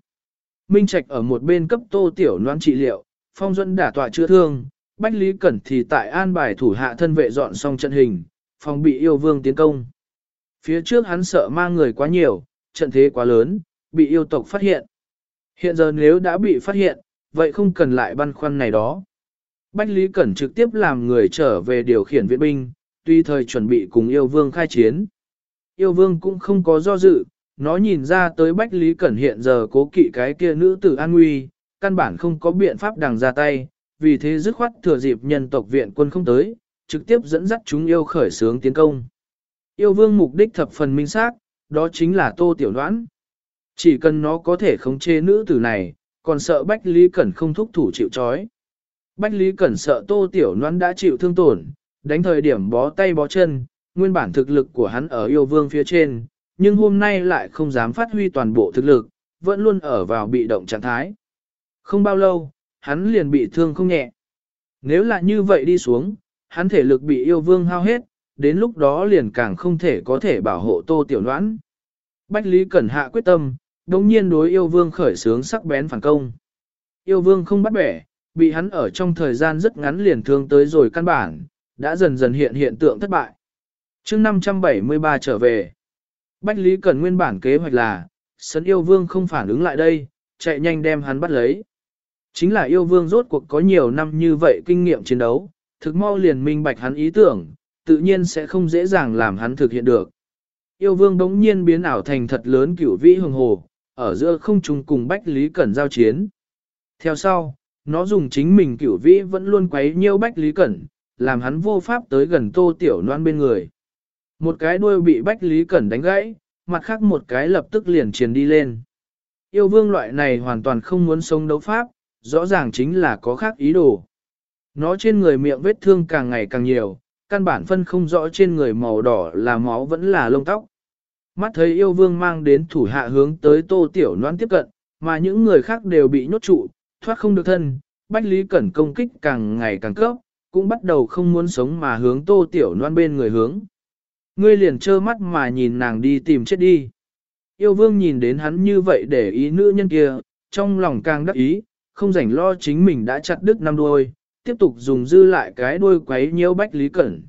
Minh Trạch ở một bên cấp tô tiểu noan trị liệu, phong duẫn đả tọa chữa thương, Bách Lý Cẩn thì tại an bài thủ hạ thân vệ dọn xong trận hình, phòng bị yêu vương tiến công. Phía trước hắn sợ mang người quá nhiều, trận thế quá lớn, bị yêu tộc phát hiện. Hiện giờ nếu đã bị phát hiện, vậy không cần lại băn khoăn này đó. Bách Lý Cẩn trực tiếp làm người trở về điều khiển viện binh, tuy thời chuẩn bị cùng yêu vương khai chiến. Yêu vương cũng không có do dự, nó nhìn ra tới Bách Lý Cẩn hiện giờ cố kỵ cái kia nữ tử an nguy, căn bản không có biện pháp đằng ra tay, vì thế dứt khoát thừa dịp nhân tộc viện quân không tới, trực tiếp dẫn dắt chúng yêu khởi sướng tiến công. Yêu vương mục đích thập phần minh xác, đó chính là tô tiểu đoán. Chỉ cần nó có thể khống chế nữ tử này, còn sợ Bách Lý Cẩn không thúc thủ chịu chói. Bách Lý Cẩn sợ tô tiểu đoán đã chịu thương tổn, đánh thời điểm bó tay bó chân, nguyên bản thực lực của hắn ở yêu vương phía trên, nhưng hôm nay lại không dám phát huy toàn bộ thực lực, vẫn luôn ở vào bị động trạng thái. Không bao lâu, hắn liền bị thương không nhẹ. Nếu là như vậy đi xuống, hắn thể lực bị yêu vương hao hết, đến lúc đó liền càng không thể có thể bảo hộ tô tiểu noãn. Bách Lý Cẩn hạ quyết tâm, đồng nhiên đối yêu vương khởi sướng sắc bén phản công. Yêu vương không bắt bẻ, bị hắn ở trong thời gian rất ngắn liền thương tới rồi căn bản, đã dần dần hiện hiện tượng thất bại. chương 573 trở về. Bách Lý Cẩn nguyên bản kế hoạch là, sấn yêu vương không phản ứng lại đây, chạy nhanh đem hắn bắt lấy. Chính là yêu vương rốt cuộc có nhiều năm như vậy kinh nghiệm chiến đấu, thực mau liền minh bạch hắn ý tưởng, tự nhiên sẽ không dễ dàng làm hắn thực hiện được. Yêu vương đống nhiên biến ảo thành thật lớn cửu vĩ hồng hồ, ở giữa không trung cùng Bách Lý Cẩn giao chiến. Theo sau, nó dùng chính mình cửu vĩ vẫn luôn quấy nhiêu Bách Lý Cẩn, làm hắn vô pháp tới gần tô tiểu noan bên người. Một cái đuôi bị Bách Lý Cẩn đánh gãy, mặt khác một cái lập tức liền truyền đi lên. Yêu vương loại này hoàn toàn không muốn sống đấu pháp, rõ ràng chính là có khác ý đồ. Nó trên người miệng vết thương càng ngày càng nhiều, căn bản phân không rõ trên người màu đỏ là máu vẫn là lông tóc. Mắt thấy yêu vương mang đến thủ hạ hướng tới tô tiểu noan tiếp cận, mà những người khác đều bị nhốt trụ, thoát không được thân, Bách Lý Cẩn công kích càng ngày càng cấp, cũng bắt đầu không muốn sống mà hướng tô tiểu noan bên người hướng. Ngươi liền trơ mắt mà nhìn nàng đi tìm chết đi. Yêu vương nhìn đến hắn như vậy để ý nữ nhân kia, trong lòng càng đắc ý, không rảnh lo chính mình đã chặt đứt năm đuôi, tiếp tục dùng dư lại cái đuôi quấy nhiễu Bách Lý Cẩn.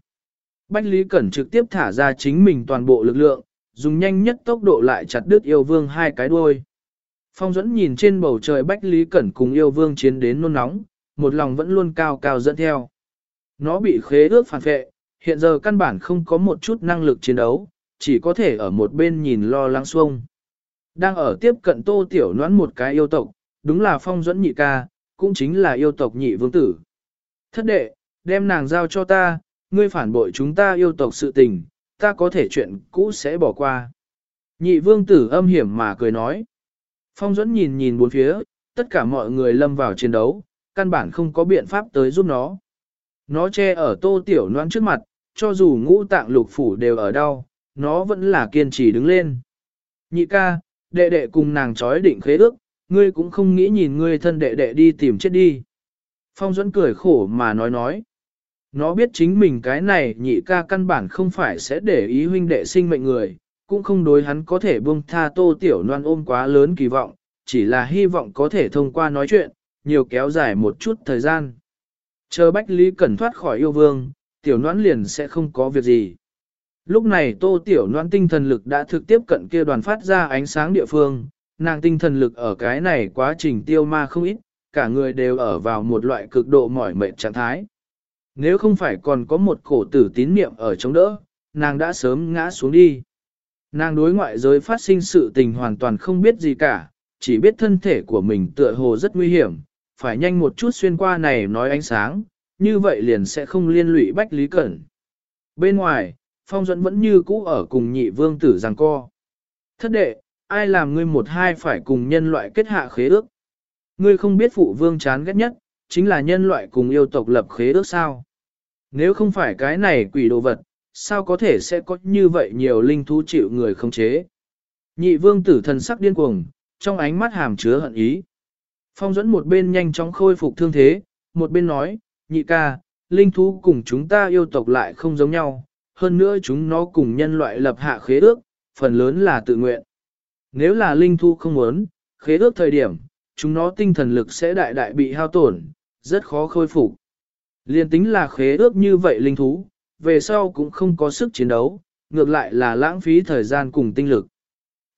Bách Lý Cẩn trực tiếp thả ra chính mình toàn bộ lực lượng, dùng nhanh nhất tốc độ lại chặt đứt yêu vương hai cái đuôi. Phong dẫn nhìn trên bầu trời Bách Lý Cẩn cùng yêu vương chiến đến nôn nóng, một lòng vẫn luôn cao cao dẫn theo. Nó bị khế ước phản vệ, hiện giờ căn bản không có một chút năng lực chiến đấu, chỉ có thể ở một bên nhìn lo lắng xuông. Đang ở tiếp cận tô tiểu noãn một cái yêu tộc, đúng là phong dẫn nhị ca, cũng chính là yêu tộc nhị vương tử. Thất đệ, đem nàng giao cho ta, ngươi phản bội chúng ta yêu tộc sự tình, ta có thể chuyện cũ sẽ bỏ qua. Nhị vương tử âm hiểm mà cười nói. Phong dẫn nhìn nhìn bốn phía, tất cả mọi người lâm vào chiến đấu, căn bản không có biện pháp tới giúp nó. Nó che ở tô tiểu noan trước mặt, cho dù ngũ tạng lục phủ đều ở đau, nó vẫn là kiên trì đứng lên. Nhị ca, đệ đệ cùng nàng trói định khế ước, ngươi cũng không nghĩ nhìn ngươi thân đệ đệ đi tìm chết đi. Phong Duẫn cười khổ mà nói nói. Nó biết chính mình cái này nhị ca căn bản không phải sẽ để ý huynh đệ sinh mệnh người, cũng không đối hắn có thể buông tha tô tiểu loan ôm quá lớn kỳ vọng, chỉ là hy vọng có thể thông qua nói chuyện, nhiều kéo dài một chút thời gian. Chờ Bách Lý Cẩn thoát khỏi yêu vương, tiểu noãn liền sẽ không có việc gì. Lúc này tô tiểu noãn tinh thần lực đã thực tiếp cận kia đoàn phát ra ánh sáng địa phương, nàng tinh thần lực ở cái này quá trình tiêu ma không ít, cả người đều ở vào một loại cực độ mỏi mệt trạng thái. Nếu không phải còn có một cổ tử tín niệm ở chống đỡ, nàng đã sớm ngã xuống đi. Nàng đối ngoại giới phát sinh sự tình hoàn toàn không biết gì cả, chỉ biết thân thể của mình tựa hồ rất nguy hiểm, phải nhanh một chút xuyên qua này nói ánh sáng, như vậy liền sẽ không liên lụy Bách Lý Cẩn. Bên ngoài, Phong Duẫn vẫn như cũ ở cùng nhị vương tử giằng co. Thất đệ, ai làm ngươi một hai phải cùng nhân loại kết hạ khế ước? Ngươi không biết phụ vương chán ghét nhất, chính là nhân loại cùng yêu tộc lập khế ước sao? Nếu không phải cái này quỷ đồ vật, sao có thể sẽ có như vậy nhiều linh thú chịu người không chế? Nhị vương tử thần sắc điên cuồng, trong ánh mắt hàm chứa hận ý. Phong dẫn một bên nhanh chóng khôi phục thương thế, một bên nói, nhị ca, linh thú cùng chúng ta yêu tộc lại không giống nhau, hơn nữa chúng nó cùng nhân loại lập hạ khế ước, phần lớn là tự nguyện. Nếu là linh thú không muốn, khế ước thời điểm, chúng nó tinh thần lực sẽ đại đại bị hao tổn, rất khó khôi phục. Liên tính là khế ước như vậy linh thú, về sau cũng không có sức chiến đấu, ngược lại là lãng phí thời gian cùng tinh lực.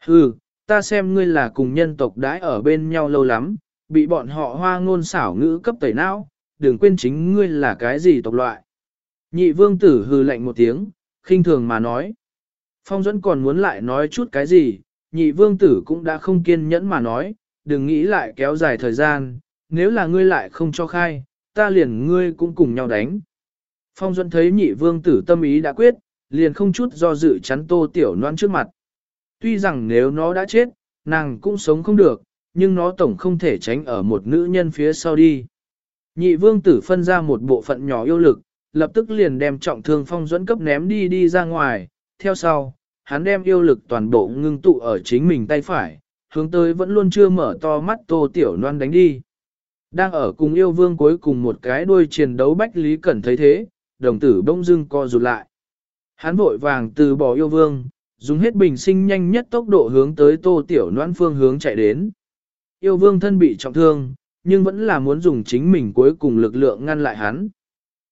Hừ, ta xem ngươi là cùng nhân tộc đãi ở bên nhau lâu lắm, bị bọn họ hoa ngôn xảo ngữ cấp tẩy não, đừng quên chính ngươi là cái gì tộc loại. Nhị vương tử hừ lạnh một tiếng, khinh thường mà nói. Phong dẫn còn muốn lại nói chút cái gì, nhị vương tử cũng đã không kiên nhẫn mà nói, đừng nghĩ lại kéo dài thời gian, nếu là ngươi lại không cho khai, ta liền ngươi cũng cùng nhau đánh. Phong Duẫn thấy nhị vương tử tâm ý đã quyết, liền không chút do dự chắn tô tiểu noan trước mặt. Tuy rằng nếu nó đã chết, nàng cũng sống không được, nhưng nó tổng không thể tránh ở một nữ nhân phía sau đi. Nhị vương tử phân ra một bộ phận nhỏ yêu lực, lập tức liền đem trọng thương phong Duẫn cấp ném đi đi ra ngoài, theo sau, hắn đem yêu lực toàn bộ ngưng tụ ở chính mình tay phải, hướng tới vẫn luôn chưa mở to mắt tô tiểu noan đánh đi. Đang ở cùng yêu vương cuối cùng một cái đuôi chiến đấu Bách Lý Cẩn thấy thế, đồng tử bỗng dưng co rụt lại. Hắn vội vàng từ bỏ yêu vương, dùng hết bình sinh nhanh nhất tốc độ hướng tới tô tiểu noan phương hướng chạy đến. Yêu vương thân bị trọng thương, nhưng vẫn là muốn dùng chính mình cuối cùng lực lượng ngăn lại hắn.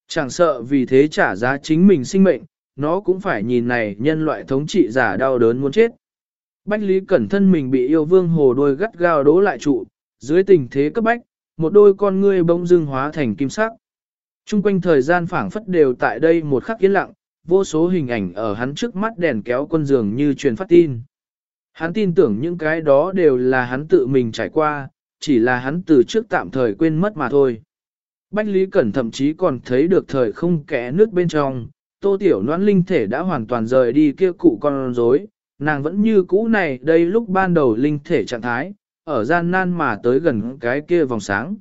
Chẳng sợ vì thế trả giá chính mình sinh mệnh, nó cũng phải nhìn này nhân loại thống trị giả đau đớn muốn chết. Bách Lý Cẩn thân mình bị yêu vương hồ đôi gắt gao đố lại trụ, dưới tình thế cấp bách, một đôi con ngươi bỗng dưng hóa thành kim sắc. Trung quanh thời gian phảng phất đều tại đây một khắc yên lặng, vô số hình ảnh ở hắn trước mắt đèn kéo quân giường như truyền phát tin. Hắn tin tưởng những cái đó đều là hắn tự mình trải qua, chỉ là hắn từ trước tạm thời quên mất mà thôi. Bách Lý Cẩn thậm chí còn thấy được thời không kẽ nước bên trong, tô tiểu noãn linh thể đã hoàn toàn rời đi kia cụ con rối, nàng vẫn như cũ này đây lúc ban đầu linh thể trạng thái, ở gian nan mà tới gần cái kia vòng sáng.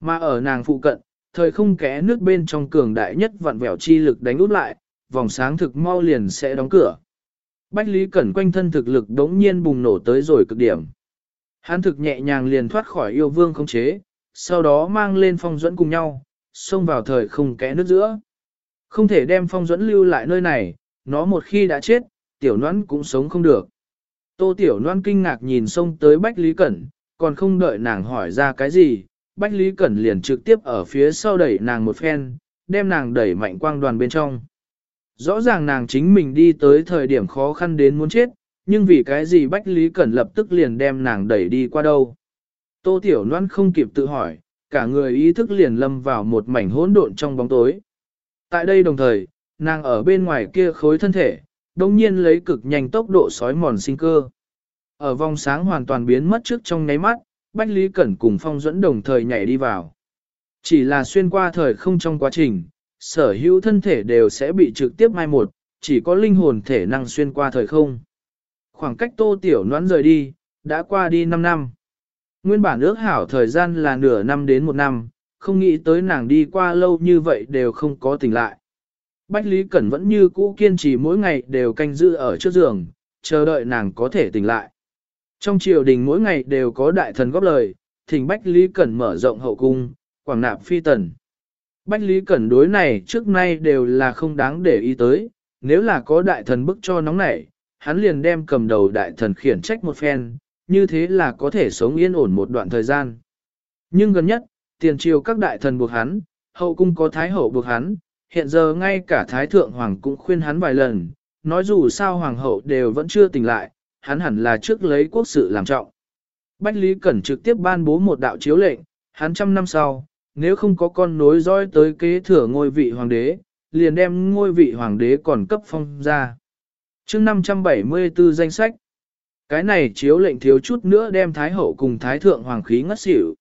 Mà ở nàng phụ cận, thời không kẽ nước bên trong cường đại nhất vặn vẹo chi lực đánh út lại, vòng sáng thực mau liền sẽ đóng cửa. Bách Lý Cẩn quanh thân thực lực đống nhiên bùng nổ tới rồi cực điểm. Hắn thực nhẹ nhàng liền thoát khỏi yêu vương khống chế, sau đó mang lên phong dẫn cùng nhau, xông vào thời không kẽ nước giữa. Không thể đem phong dẫn lưu lại nơi này, nó một khi đã chết, tiểu noãn cũng sống không được. Tô tiểu noan kinh ngạc nhìn xông tới Bách Lý Cẩn, còn không đợi nàng hỏi ra cái gì, Bách Lý Cẩn liền trực tiếp ở phía sau đẩy nàng một phen, đem nàng đẩy mạnh quang đoàn bên trong. Rõ ràng nàng chính mình đi tới thời điểm khó khăn đến muốn chết, nhưng vì cái gì Bách Lý Cẩn lập tức liền đem nàng đẩy đi qua đâu. Tô Tiểu Loan không kịp tự hỏi, cả người ý thức liền lâm vào một mảnh hỗn độn trong bóng tối. Tại đây đồng thời, nàng ở bên ngoài kia khối thân thể, đồng nhiên lấy cực nhanh tốc độ sói mòn sinh cơ. Ở vòng sáng hoàn toàn biến mất trước trong nháy mắt, Bách Lý Cẩn cùng Phong Duẫn đồng thời nhảy đi vào. Chỉ là xuyên qua thời không trong quá trình, sở hữu thân thể đều sẽ bị trực tiếp mai một, chỉ có linh hồn thể năng xuyên qua thời không. Khoảng cách tô tiểu noãn rời đi, đã qua đi 5 năm. Nguyên bản ước hảo thời gian là nửa năm đến một năm, không nghĩ tới nàng đi qua lâu như vậy đều không có tỉnh lại. Bách Lý Cẩn vẫn như cũ kiên trì mỗi ngày đều canh giữ ở trước giường, chờ đợi nàng có thể tỉnh lại. Trong triều đình mỗi ngày đều có đại thần góp lời, thỉnh Bách Lý Cẩn mở rộng hậu cung, quảng nạp phi tần. Bách Lý Cẩn đối này trước nay đều là không đáng để ý tới, nếu là có đại thần bức cho nóng nảy, hắn liền đem cầm đầu đại thần khiển trách một phen, như thế là có thể sống yên ổn một đoạn thời gian. Nhưng gần nhất, tiền triều các đại thần buộc hắn, hậu cung có thái hậu buộc hắn, hiện giờ ngay cả thái thượng hoàng cũng khuyên hắn vài lần, nói dù sao hoàng hậu đều vẫn chưa tỉnh lại, hắn hẳn là trước lấy quốc sự làm trọng. Bách Lý Cẩn trực tiếp ban bố một đạo chiếu lệnh, hắn trăm năm sau, nếu không có con nối dõi tới kế thừa ngôi vị hoàng đế, liền đem ngôi vị hoàng đế còn cấp phong ra chương 574 danh sách, cái này chiếu lệnh thiếu chút nữa đem Thái Hậu cùng Thái Thượng Hoàng khí ngất xỉu.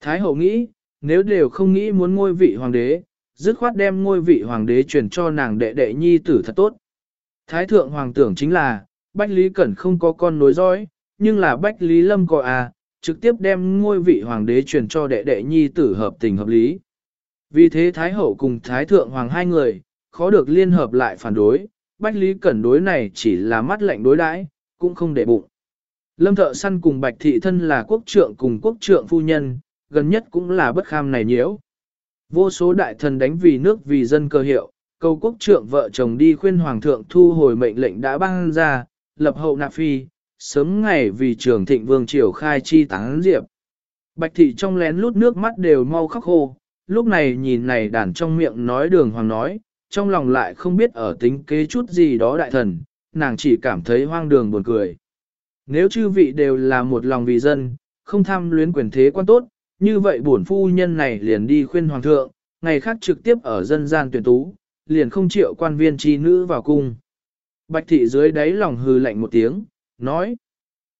Thái Hậu nghĩ, nếu đều không nghĩ muốn ngôi vị hoàng đế, dứt khoát đem ngôi vị hoàng đế truyền cho nàng đệ đệ nhi tử thật tốt. Thái Thượng Hoàng tưởng chính là, Bách Lý Cẩn không có con nối dõi, nhưng là Bách Lý Lâm có à, trực tiếp đem ngôi vị hoàng đế truyền cho đệ đệ nhi tử hợp tình hợp lý. Vì thế Thái Hậu cùng Thái Thượng Hoàng hai người, khó được liên hợp lại phản đối, Bách Lý Cẩn đối này chỉ là mắt lạnh đối đãi, cũng không để bụng. Lâm thợ săn cùng Bạch Thị Thân là quốc trượng cùng quốc trượng phu nhân, gần nhất cũng là bất kham này nhiễu. Vô số đại thần đánh vì nước vì dân cơ hiệu, cầu quốc trượng vợ chồng đi khuyên hoàng thượng thu hồi mệnh lệnh đã ban ra, lập hậu nạp phi, sớm ngày vì trường thịnh vương triều khai chi tán diệp. Bạch thị trong lén lút nước mắt đều mau khóc khô, lúc này nhìn này đàn trong miệng nói đường hoàng nói, trong lòng lại không biết ở tính kế chút gì đó đại thần, nàng chỉ cảm thấy hoang đường buồn cười. Nếu chư vị đều là một lòng vì dân, không tham luyến quyền thế quan tốt, như vậy bổn phu nhân này liền đi khuyên hoàng thượng, ngày khác trực tiếp ở dân gian tuyển tú, liền không chịu quan viên chi nữ vào cung. Bạch thị dưới đáy lòng hừ lạnh một tiếng, nói.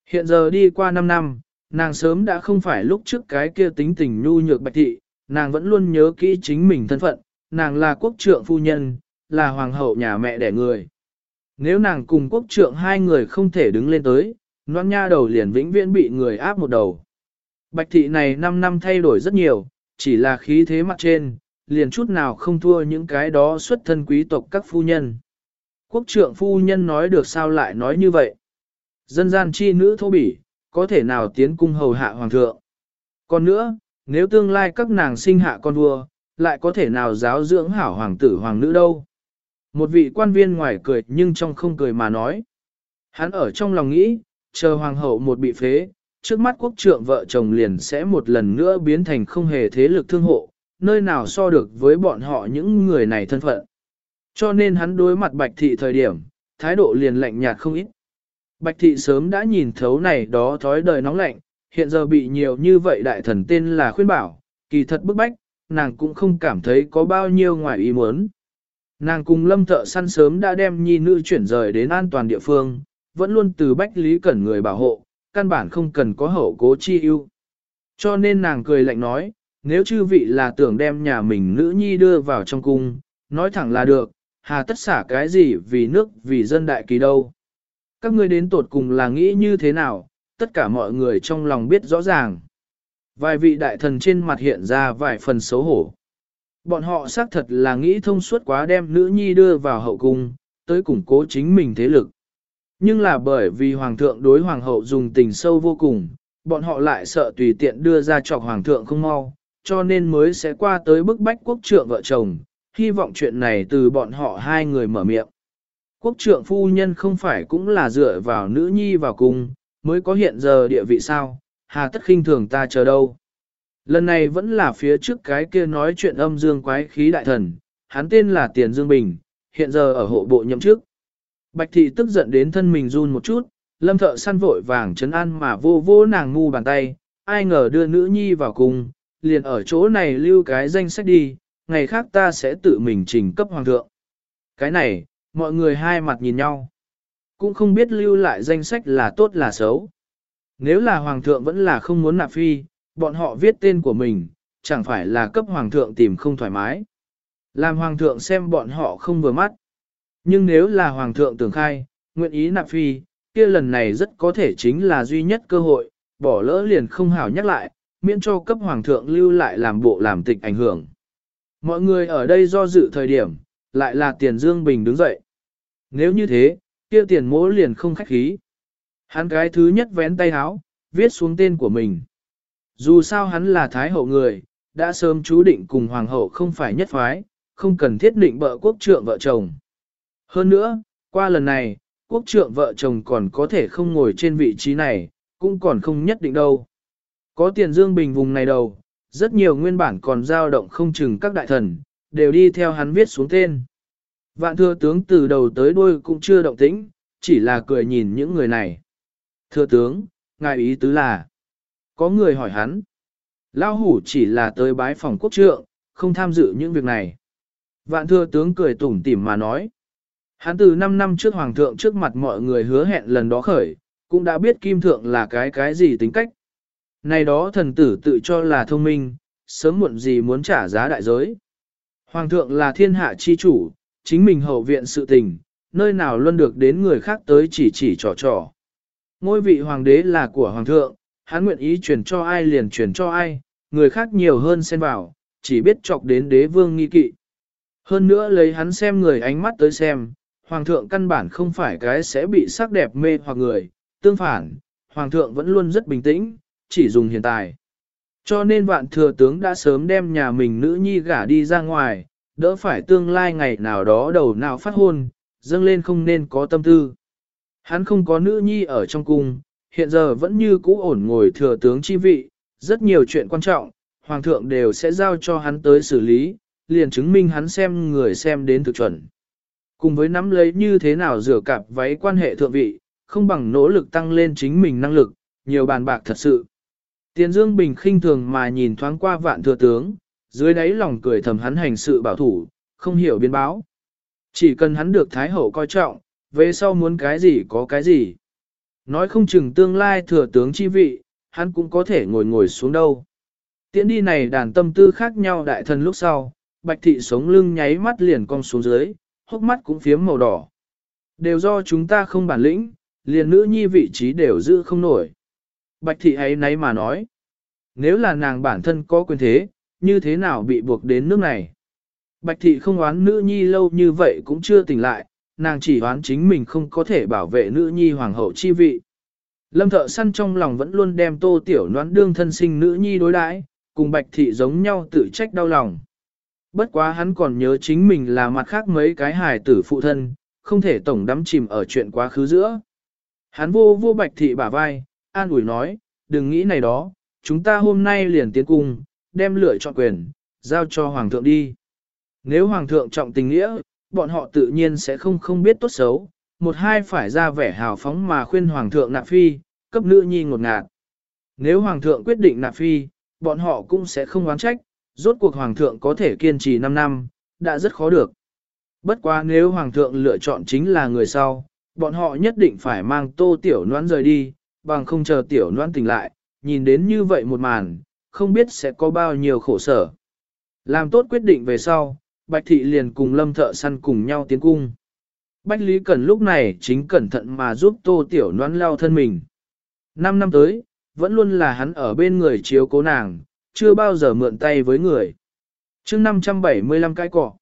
Hiện giờ đi qua 5 năm, nàng sớm đã không phải lúc trước cái kia tính tình nhu nhược bạch thị, nàng vẫn luôn nhớ kỹ chính mình thân phận, nàng là quốc trượng phu nhân, là hoàng hậu nhà mẹ đẻ người. Nếu nàng cùng quốc trượng hai người không thể đứng lên tới, noan nha đầu liền vĩnh viễn bị người áp một đầu. Bạch thị này 5 năm thay đổi rất nhiều, chỉ là khí thế mặt trên, liền chút nào không thua những cái đó xuất thân quý tộc các phu nhân. Quốc trượng phu nhân nói được sao lại nói như vậy? Dân gian chi nữ thô bỉ, có thể nào tiến cung hầu hạ hoàng thượng? Còn nữa, nếu tương lai các nàng sinh hạ con vua, lại có thể nào giáo dưỡng hảo hoàng tử hoàng nữ đâu? Một vị quan viên ngoài cười nhưng trong không cười mà nói. Hắn ở trong lòng nghĩ, chờ hoàng hậu một bị phế, trước mắt quốc trượng vợ chồng liền sẽ một lần nữa biến thành không hề thế lực thương hộ, nơi nào so được với bọn họ những người này thân phận. Cho nên hắn đối mặt bạch thị thời điểm, thái độ liền lạnh nhạt không ít. Bạch thị sớm đã nhìn thấu này đó thói đời nóng lạnh, hiện giờ bị nhiều như vậy đại thần tên là khuyên bảo, kỳ thật bức bách, nàng cũng không cảm thấy có bao nhiêu ngoài ý muốn. Nàng cùng lâm thợ săn sớm đã đem nhi nữ chuyển rời đến an toàn địa phương, vẫn luôn từ bách lý cẩn người bảo hộ, căn bản không cần có hậu cố chi ưu. Cho nên nàng cười lạnh nói, nếu chư vị là tưởng đem nhà mình nữ nhi đưa vào trong cung, nói thẳng là được, hà tất xả cái gì vì nước vì dân đại kỳ đâu. Các ngươi đến tột cùng là nghĩ như thế nào, tất cả mọi người trong lòng biết rõ ràng. Vài vị đại thần trên mặt hiện ra vài phần xấu hổ. Bọn họ xác thật là nghĩ thông suốt quá đem nữ nhi đưa vào hậu cung, tới củng cố chính mình thế lực. Nhưng là bởi vì hoàng thượng đối hoàng hậu dùng tình sâu vô cùng, bọn họ lại sợ tùy tiện đưa ra chọc hoàng thượng không mau, cho nên mới sẽ qua tới bức bách quốc trượng vợ chồng, hy vọng chuyện này từ bọn họ hai người mở miệng. Quốc trượng phu nhân không phải cũng là dựa vào nữ nhi vào cung, mới có hiện giờ địa vị sao, hà tất khinh thường ta chờ đâu. Lần này vẫn là phía trước cái kia nói chuyện âm dương quái khí đại thần, hắn tên là Tiền Dương Bình, hiện giờ ở hộ bộ nhậm chức. Bạch thị tức giận đến thân mình run một chút, lâm thợ săn vội vàng chấn an mà vô vô nàng ngu bàn tay, ai ngờ đưa nữ nhi vào cung, liền ở chỗ này lưu cái danh sách đi, ngày khác ta sẽ tự mình trình cấp hoàng thượng. Cái này, mọi người hai mặt nhìn nhau. Cũng không biết lưu lại danh sách là tốt là xấu. Nếu là hoàng thượng vẫn là không muốn nạp phi, bọn họ viết tên của mình, chẳng phải là cấp hoàng thượng tìm không thoải mái. Làm hoàng thượng xem bọn họ không vừa mắt. Nhưng nếu là hoàng thượng tưởng khai, nguyện ý nạp phi, kia lần này rất có thể chính là duy nhất cơ hội, bỏ lỡ liền không hảo nhắc lại, miễn cho cấp hoàng thượng lưu lại làm bộ làm tịch ảnh hưởng. Mọi người ở đây do dự thời điểm, lại là tiền Dương Bình đứng dậy. Nếu như thế, kia tiền mỗ liền không khách khí. Hắn cái thứ nhất vén tay háo, viết xuống tên của mình. Dù sao hắn là thái hậu người, đã sớm chú định cùng hoàng hậu không phải nhất phái, không cần thiết định bợ quốc trượng vợ chồng. Hơn nữa, qua lần này, quốc trượng vợ chồng còn có thể không ngồi trên vị trí này, cũng còn không nhất định đâu. Có tiền dương bình vùng này đầu, rất nhiều nguyên bản còn dao động không chừng các đại thần, đều đi theo hắn viết xuống tên. Vạn thừa tướng từ đầu tới đuôi cũng chưa động tĩnh, chỉ là cười nhìn những người này. Thưa tướng, ngài ý tứ là, có người hỏi hắn. Lao hủ chỉ là tới bái phòng quốc trượng, không tham dự những việc này. Vạn thưa tướng cười tủm tỉm mà nói. Hắn từ 5 năm trước hoàng thượng trước mặt mọi người hứa hẹn lần đó khởi, cũng đã biết kim thượng là cái cái gì tính cách. Này đó thần tử tự cho là thông minh, sớm muộn gì muốn trả giá đại giới. Hoàng thượng là thiên hạ chi chủ, chính mình hậu viện sự tình, nơi nào luôn được đến người khác tới chỉ chỉ trò trò. Ngôi vị hoàng đế là của hoàng thượng, hắn nguyện ý truyền cho ai liền truyền cho ai, người khác nhiều hơn xen vào, chỉ biết chọc đến đế vương nghi kỵ. Hơn nữa lấy hắn xem người ánh mắt tới xem, hoàng thượng căn bản không phải cái sẽ bị sắc đẹp mê hoặc người, tương phản, hoàng thượng vẫn luôn rất bình tĩnh, chỉ dùng hiện tại. Cho nên vạn thừa tướng đã sớm đem nhà mình nữ nhi gả đi ra ngoài, đỡ phải tương lai ngày nào đó đầu nào phát hôn, dâng lên không nên có tâm tư. Hắn không có nữ nhi ở trong cung, hiện giờ vẫn như cũ ổn ngồi thừa tướng chi vị, rất nhiều chuyện quan trọng, hoàng thượng đều sẽ giao cho hắn tới xử lý, liền chứng minh hắn xem người xem đến thực chuẩn. Cùng với nắm lấy như thế nào rửa cặp váy quan hệ thượng vị, không bằng nỗ lực tăng lên chính mình năng lực, nhiều bàn bạc thật sự. Tiền Dương Bình khinh thường mà nhìn thoáng qua vạn thừa tướng, dưới đáy lòng cười thầm hắn hành sự bảo thủ, không hiểu biến báo. Chỉ cần hắn được Thái Hậu coi trọng, về sau muốn cái gì có cái gì. Nói không chừng tương lai thừa tướng chi vị, hắn cũng có thể ngồi ngồi xuống đâu. Tiễn đi này đàn tâm tư khác nhau đại thần lúc sau, bạch thị sống lưng nháy mắt liền cong xuống dưới, hốc mắt cũng phiếm màu đỏ. Đều do chúng ta không bản lĩnh, liền nữ nhi vị trí đều giữ không nổi. Bạch thị ấy nấy mà nói, nếu là nàng bản thân có quyền thế, như thế nào bị buộc đến nước này? Bạch thị không oán nữ nhi lâu như vậy cũng chưa tỉnh lại, nàng chỉ hoán chính mình không có thể bảo vệ nữ nhi hoàng hậu chi vị. Lâm thợ săn trong lòng vẫn luôn đem tô tiểu noán đương thân sinh nữ nhi đối đãi, cùng bạch thị giống nhau tự trách đau lòng. Bất quá hắn còn nhớ chính mình là mặt khác mấy cái hài tử phụ thân, không thể tổng đắm chìm ở chuyện quá khứ giữa. Hắn vô vô bạch thị bả vai, an ủi nói, đừng nghĩ này đó, chúng ta hôm nay liền tiến cung, đem lựa chọn quyền, giao cho hoàng thượng đi. Nếu hoàng thượng trọng tình nghĩa, bọn họ tự nhiên sẽ không không biết tốt xấu, một hai phải ra vẻ hào phóng mà khuyên hoàng thượng nạp phi, cấp nữ nhi ngột ngạt. Nếu hoàng thượng quyết định nạp phi, bọn họ cũng sẽ không oán trách, rốt cuộc hoàng thượng có thể kiên trì 5 năm, đã rất khó được. Bất quá nếu hoàng thượng lựa chọn chính là người sau, bọn họ nhất định phải mang tô tiểu noãn rời đi, bằng không chờ tiểu noãn tỉnh lại, nhìn đến như vậy một màn, không biết sẽ có bao nhiêu khổ sở. Làm tốt quyết định về sau, Bạch Thị liền cùng lâm thợ săn cùng nhau tiến cung. Bách Lý Cẩn lúc này chính cẩn thận mà giúp tô tiểu noãn lao thân mình. Năm năm tới, vẫn luôn là hắn ở bên người chiếu cố nàng, chưa bao giờ mượn tay với người. chương 575 cái cỏ.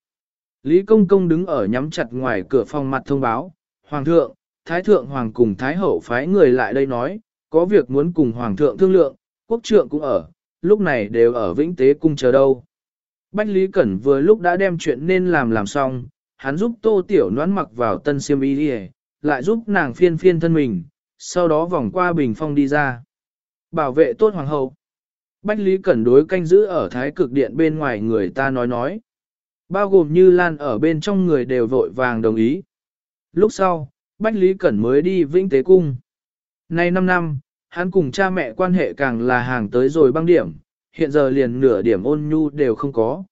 Lý Công Công đứng ở nhắm chặt ngoài cửa phòng mặt thông báo, Hoàng thượng, Thái thượng Hoàng cùng Thái hậu phái người lại đây nói, có việc muốn cùng Hoàng thượng thương lượng, quốc trượng cũng ở, lúc này đều ở Vĩnh Tế Cung chờ đâu. Bách Lý Cẩn vừa lúc đã đem chuyện nên làm làm xong, hắn giúp tô tiểu noãn mặc vào tân siêm y đi lại giúp nàng phiên phiên thân mình, sau đó vòng qua bình phong đi ra. Bảo vệ tốt hoàng hậu. Bách Lý Cẩn đối canh giữ ở thái cực điện bên ngoài người ta nói nói. Bao gồm như Lan ở bên trong người đều vội vàng đồng ý. Lúc sau, Bách Lý Cẩn mới đi Vĩnh Tế Cung. Nay 5 năm, hắn cùng cha mẹ quan hệ càng là hàng tới rồi băng điểm, hiện giờ liền nửa điểm ôn nhu đều không có.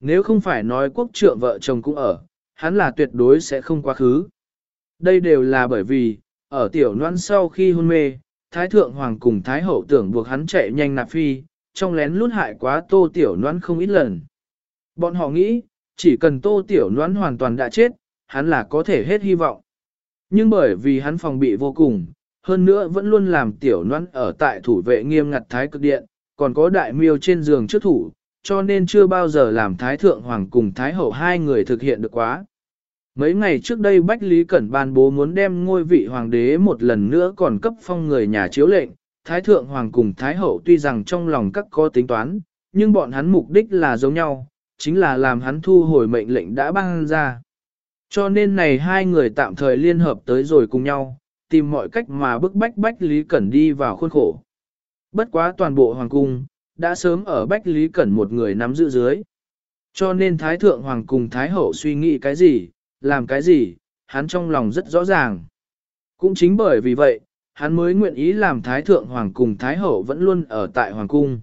Nếu không phải nói quốc trượng vợ chồng cũng ở, hắn là tuyệt đối sẽ không quá khứ. Đây đều là bởi vì, ở tiểu noan sau khi hôn mê, Thái Thượng Hoàng cùng Thái Hậu tưởng buộc hắn chạy nhanh nạp phi, trong lén lút hại quá tô tiểu noan không ít lần. Bọn họ nghĩ, chỉ cần tô tiểu noan hoàn toàn đã chết, hắn là có thể hết hy vọng. Nhưng bởi vì hắn phòng bị vô cùng, hơn nữa vẫn luôn làm tiểu noan ở tại thủ vệ nghiêm ngặt thái cực điện, còn có đại miêu trên giường trước thủ, cho nên chưa bao giờ làm thái thượng hoàng cùng thái hậu hai người thực hiện được quá. Mấy ngày trước đây Bách Lý Cẩn ban bố muốn đem ngôi vị hoàng đế một lần nữa còn cấp phong người nhà chiếu lệnh, Thái Thượng Hoàng cùng Thái Hậu tuy rằng trong lòng các có tính toán, nhưng bọn hắn mục đích là giống nhau, chính là làm hắn thu hồi mệnh lệnh đã ban ra. Cho nên này hai người tạm thời liên hợp tới rồi cùng nhau, tìm mọi cách mà bức bách Bách Lý Cẩn đi vào khuôn khổ. Bất quá toàn bộ Hoàng cung, đã sớm ở Bách Lý Cẩn một người nắm giữ dưới. Cho nên Thái Thượng Hoàng cùng Thái Hậu suy nghĩ cái gì, làm cái gì, hắn trong lòng rất rõ ràng. Cũng chính bởi vì vậy, hắn mới nguyện ý làm Thái Thượng Hoàng cùng Thái Hậu vẫn luôn ở tại Hoàng Cung.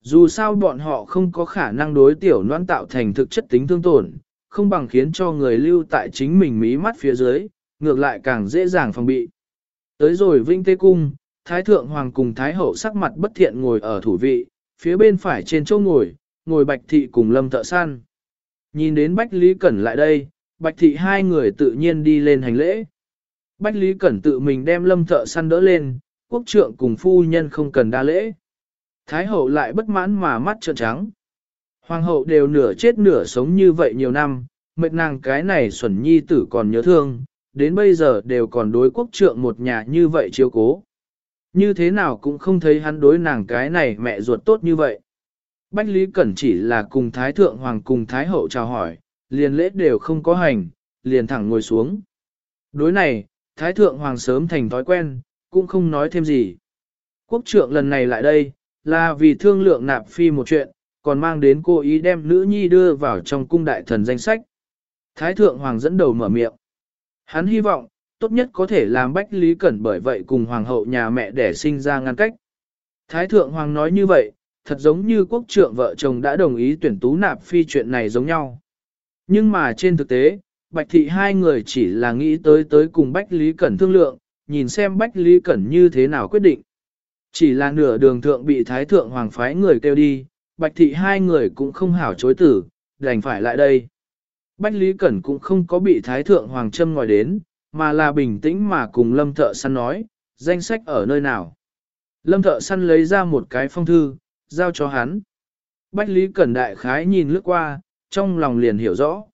Dù sao bọn họ không có khả năng đối tiểu noan tạo thành thực chất tính thương tổn, không bằng khiến cho người lưu tại chính mình mí mắt phía dưới, ngược lại càng dễ dàng phòng bị. Tới rồi Vinh Tê Cung, Thái Thượng Hoàng cùng Thái Hậu sắc mặt bất thiện ngồi ở thủ vị, phía bên phải trên chỗ ngồi, ngồi Bạch Thị cùng Lâm Thợ Săn. Nhìn đến Bách Lý Cẩn lại đây, Bạch Thị hai người tự nhiên đi lên hành lễ. Bách Lý Cẩn tự mình đem lâm thợ săn đỡ lên, quốc trượng cùng phu nhân không cần đa lễ. Thái hậu lại bất mãn mà mắt trợn trắng. Hoàng hậu đều nửa chết nửa sống như vậy nhiều năm, mệt nàng cái này xuẩn nhi tử còn nhớ thương, đến bây giờ đều còn đối quốc trượng một nhà như vậy chiếu cố. Như thế nào cũng không thấy hắn đối nàng cái này mẹ ruột tốt như vậy. Bách Lý Cẩn chỉ là cùng Thái Thượng Hoàng cùng Thái Hậu chào hỏi, liền lễ đều không có hành, liền thẳng ngồi xuống. Đối này, Thái Thượng Hoàng sớm thành thói quen, cũng không nói thêm gì. Quốc trượng lần này lại đây, là vì thương lượng nạp phi một chuyện, còn mang đến cô ý đem nữ nhi đưa vào trong cung đại thần danh sách. Thái Thượng Hoàng dẫn đầu mở miệng. Hắn hy vọng, tốt nhất có thể làm Bách Lý Cẩn bởi vậy cùng Hoàng hậu nhà mẹ để sinh ra ngăn cách. Thái Thượng Hoàng nói như vậy, thật giống như quốc trượng vợ chồng đã đồng ý tuyển tú nạp phi chuyện này giống nhau. Nhưng mà trên thực tế, Bạch Thị hai người chỉ là nghĩ tới tới cùng Bách Lý Cẩn thương lượng, nhìn xem Bách Lý Cẩn như thế nào quyết định. Chỉ là nửa đường thượng bị Thái Thượng Hoàng phái người kêu đi, Bạch Thị hai người cũng không hảo chối tử, đành phải lại đây. Bách Lý Cẩn cũng không có bị Thái Thượng Hoàng châm ngòi đến, mà là bình tĩnh mà cùng Lâm Thợ Săn nói, danh sách ở nơi nào. Lâm Thợ Săn lấy ra một cái phong thư, giao cho hắn. Bách Lý Cẩn đại khái nhìn lướt qua, trong lòng liền hiểu rõ.